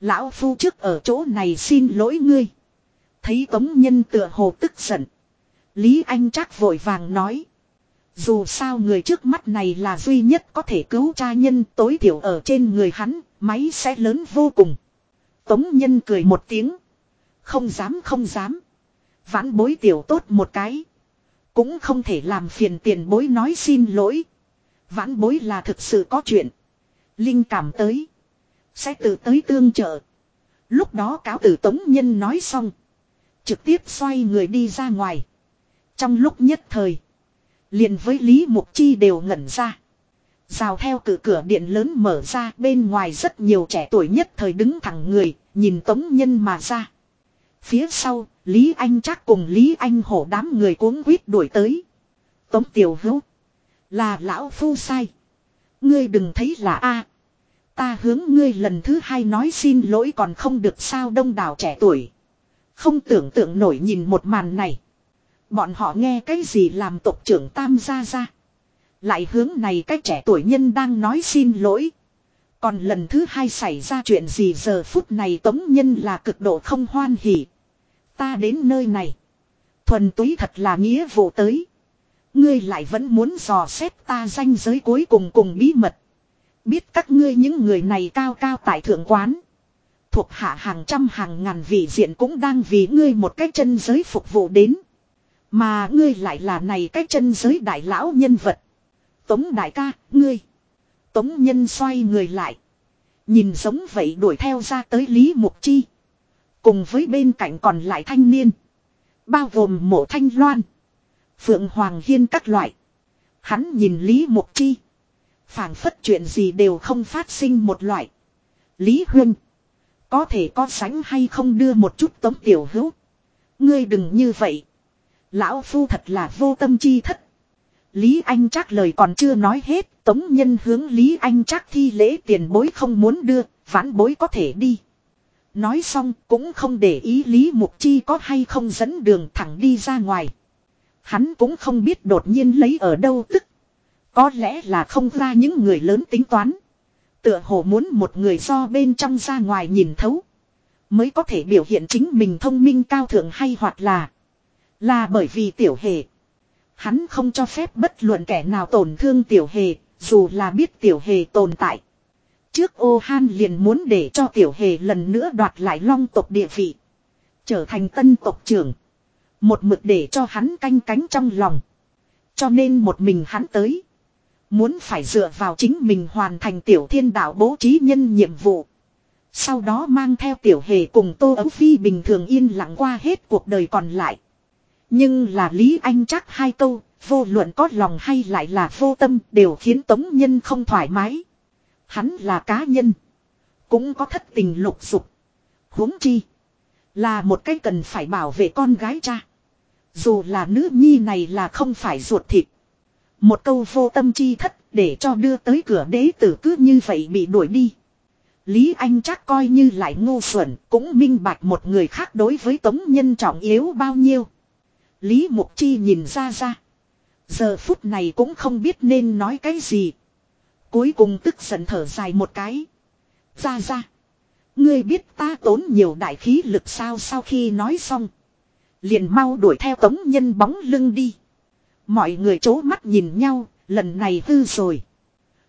Lão Phu trước ở chỗ này xin lỗi ngươi. Thấy Tống Nhân tựa hồ tức giận. Lý Anh chắc vội vàng nói. Dù sao người trước mắt này là duy nhất có thể cứu cha nhân tối thiểu ở trên người hắn, máy sẽ lớn vô cùng. Tống nhân cười một tiếng. Không dám không dám. Vãn bối tiểu tốt một cái. Cũng không thể làm phiền tiền bối nói xin lỗi. Vãn bối là thực sự có chuyện. Linh cảm tới. Sẽ tự tới tương trợ. Lúc đó cáo tử tống nhân nói xong. Trực tiếp xoay người đi ra ngoài. Trong lúc nhất thời. Liền với Lý Mục Chi đều ngẩn ra. Rào theo cử cửa điện lớn mở ra bên ngoài rất nhiều trẻ tuổi nhất thời đứng thẳng người, nhìn tống nhân mà ra. Phía sau, Lý Anh chắc cùng Lý Anh hổ đám người cuống quýt đuổi tới. Tống tiểu hữu. Là lão phu sai. Ngươi đừng thấy là a Ta hướng ngươi lần thứ hai nói xin lỗi còn không được sao đông đảo trẻ tuổi. Không tưởng tượng nổi nhìn một màn này. Bọn họ nghe cái gì làm tộc trưởng tam gia ra. Lại hướng này cái trẻ tuổi nhân đang nói xin lỗi. Còn lần thứ hai xảy ra chuyện gì giờ phút này tống nhân là cực độ không hoan hỉ. Ta đến nơi này. Thuần túy thật là nghĩa vụ tới. Ngươi lại vẫn muốn dò xét ta danh giới cuối cùng cùng bí mật. Biết các ngươi những người này cao cao tại thượng quán. Thuộc hạ hàng trăm hàng ngàn vị diện cũng đang vì ngươi một cái chân giới phục vụ đến. Mà ngươi lại là này cái chân giới đại lão nhân vật. Tống đại ca, ngươi. Tống nhân xoay người lại. Nhìn giống vậy đuổi theo ra tới Lý Mục Chi. Cùng với bên cạnh còn lại thanh niên. Bao gồm mộ thanh loan. Phượng Hoàng Hiên các loại. Hắn nhìn Lý Mục Chi. phảng phất chuyện gì đều không phát sinh một loại. Lý Huyên. Có thể có sánh hay không đưa một chút tống tiểu hữu. Ngươi đừng như vậy. Lão Phu thật là vô tâm chi thất. Lý Anh trác lời còn chưa nói hết, tống nhân hướng Lý Anh trác thi lễ tiền bối không muốn đưa, vãn bối có thể đi. Nói xong cũng không để ý Lý Mục Chi có hay không dẫn đường thẳng đi ra ngoài. Hắn cũng không biết đột nhiên lấy ở đâu tức. Có lẽ là không ra những người lớn tính toán. Tựa hồ muốn một người do bên trong ra ngoài nhìn thấu. Mới có thể biểu hiện chính mình thông minh cao thượng hay hoặc là. Là bởi vì tiểu hề. Hắn không cho phép bất luận kẻ nào tổn thương tiểu hề, dù là biết tiểu hề tồn tại. Trước ô han liền muốn để cho tiểu hề lần nữa đoạt lại long tộc địa vị. Trở thành tân tộc trưởng. Một mực để cho hắn canh cánh trong lòng. Cho nên một mình hắn tới. Muốn phải dựa vào chính mình hoàn thành tiểu thiên đạo bố trí nhân nhiệm vụ. Sau đó mang theo tiểu hề cùng Tô Ấu Phi bình thường yên lặng qua hết cuộc đời còn lại. Nhưng là Lý Anh chắc hai câu, Vô luận có lòng hay lại là vô tâm đều khiến tống nhân không thoải mái. Hắn là cá nhân. Cũng có thất tình lục dục. huống chi. Là một cái cần phải bảo vệ con gái cha. Dù là nữ nhi này là không phải ruột thịt. Một câu vô tâm chi thất để cho đưa tới cửa đế tử cứ như vậy bị đuổi đi. Lý Anh chắc coi như lại ngu xuẩn cũng minh bạch một người khác đối với tống nhân trọng yếu bao nhiêu. Lý Mục Chi nhìn ra ra. Giờ phút này cũng không biết nên nói cái gì. Cuối cùng tức giận thở dài một cái. Ra ra. Ngươi biết ta tốn nhiều đại khí lực sao sau khi nói xong. Liền mau đuổi theo tống nhân bóng lưng đi. Mọi người chố mắt nhìn nhau, lần này hư rồi.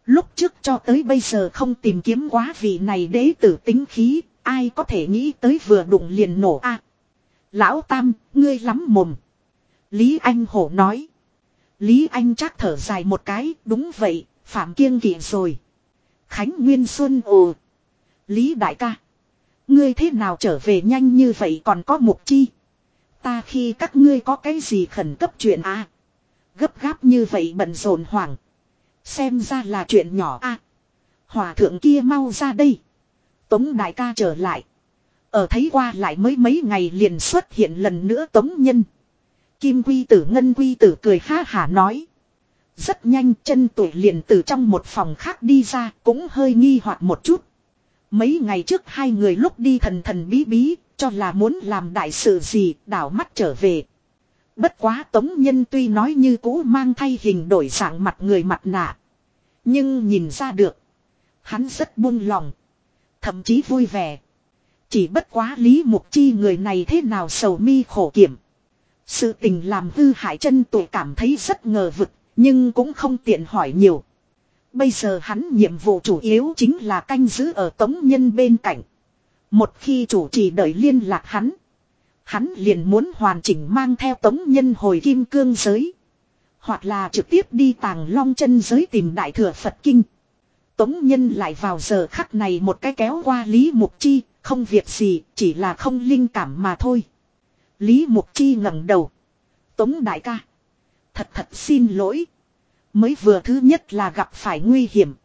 Lúc trước cho tới bây giờ không tìm kiếm quá vị này đế tử tính khí, ai có thể nghĩ tới vừa đụng liền nổ a Lão Tam, ngươi lắm mồm. Lý Anh Hổ nói. Lý Anh chắc thở dài một cái, đúng vậy, Phạm Kiêng kỵ rồi. Khánh Nguyên Xuân ồ. Lý Đại ca. Ngươi thế nào trở về nhanh như vậy còn có mục chi. Ta khi các ngươi có cái gì khẩn cấp chuyện à. Gấp gáp như vậy bận rộn hoảng. Xem ra là chuyện nhỏ. À, hòa thượng kia mau ra đây. Tống đại ca trở lại. Ở thấy qua lại mới mấy ngày liền xuất hiện lần nữa tống nhân. Kim quy tử, ngân quy tử cười ha hả nói. Rất nhanh, chân tuổi liền từ trong một phòng khác đi ra, cũng hơi nghi hoặc một chút. Mấy ngày trước hai người lúc đi thần thần bí bí, cho là muốn làm đại sự gì, đảo mắt trở về. Bất quá tống nhân tuy nói như cũ mang thay hình đổi dạng mặt người mặt nạ. Nhưng nhìn ra được. Hắn rất buông lòng. Thậm chí vui vẻ. Chỉ bất quá lý mục chi người này thế nào sầu mi khổ kiểm. Sự tình làm hư hại chân tuổi cảm thấy rất ngờ vực. Nhưng cũng không tiện hỏi nhiều. Bây giờ hắn nhiệm vụ chủ yếu chính là canh giữ ở tống nhân bên cạnh. Một khi chủ trì đợi liên lạc hắn. Hắn liền muốn hoàn chỉnh mang theo tống nhân hồi kim cương giới. Hoặc là trực tiếp đi tàng long chân giới tìm đại thừa Phật Kinh. Tống nhân lại vào giờ khắc này một cái kéo qua Lý Mục Chi, không việc gì, chỉ là không linh cảm mà thôi. Lý Mục Chi ngẩng đầu. Tống đại ca. Thật thật xin lỗi. Mới vừa thứ nhất là gặp phải nguy hiểm.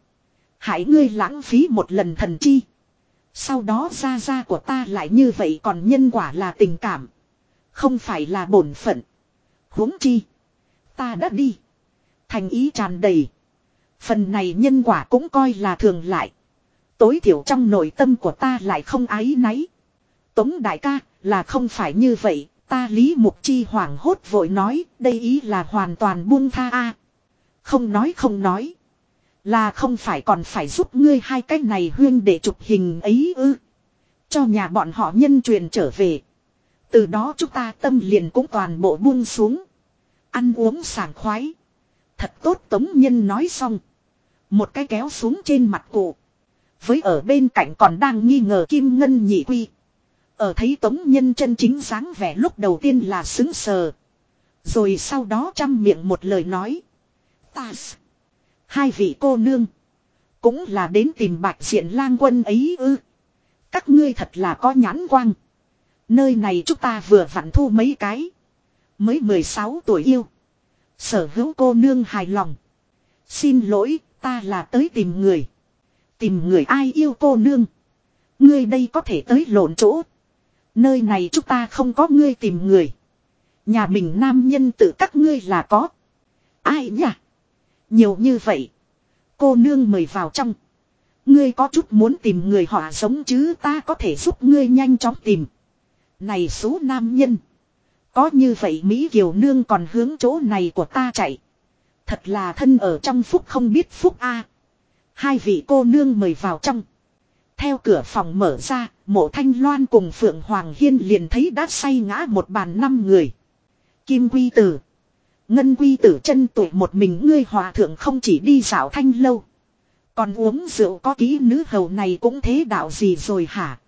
Hãy ngươi lãng phí một lần thần chi. Sau đó ra ra của ta lại như vậy còn nhân quả là tình cảm. Không phải là bổn phận. huống chi. Ta đã đi. Thành ý tràn đầy. Phần này nhân quả cũng coi là thường lại. Tối thiểu trong nội tâm của ta lại không ái náy. Tống đại ca là không phải như vậy. Ta Lý Mục Chi hoảng hốt vội nói. Đây ý là hoàn toàn buông tha a Không nói không nói. Là không phải còn phải giúp ngươi hai cái này huyên để chụp hình ấy ư. Cho nhà bọn họ nhân truyền trở về. Từ đó chúng ta tâm liền cũng toàn bộ buông xuống. Ăn uống sảng khoái. Thật tốt tống nhân nói xong. Một cái kéo xuống trên mặt cụ. Với ở bên cạnh còn đang nghi ngờ kim ngân nhị quy. Ở thấy tống nhân chân chính dáng vẻ lúc đầu tiên là xứng sờ. Rồi sau đó chăm miệng một lời nói. Ta Hai vị cô nương. Cũng là đến tìm bạch diện lang quân ấy ư. Các ngươi thật là có nhãn quang. Nơi này chúng ta vừa vặn thu mấy cái. Mới 16 tuổi yêu. Sở hữu cô nương hài lòng. Xin lỗi, ta là tới tìm người. Tìm người ai yêu cô nương. Ngươi đây có thể tới lộn chỗ. Nơi này chúng ta không có ngươi tìm người. Nhà mình nam nhân tự các ngươi là có. Ai nhỉ? Nhiều như vậy. Cô nương mời vào trong. Ngươi có chút muốn tìm người họ sống chứ ta có thể giúp ngươi nhanh chóng tìm. Này số nam nhân. Có như vậy Mỹ Kiều Nương còn hướng chỗ này của ta chạy. Thật là thân ở trong phúc không biết phúc a. Hai vị cô nương mời vào trong. Theo cửa phòng mở ra, mộ thanh loan cùng Phượng Hoàng Hiên liền thấy đã say ngã một bàn năm người. Kim Quy Tử. Ngân quy tử chân tuổi một mình ngươi hòa thượng không chỉ đi dạo thanh lâu. Còn uống rượu có kỹ nữ hầu này cũng thế đạo gì rồi hả?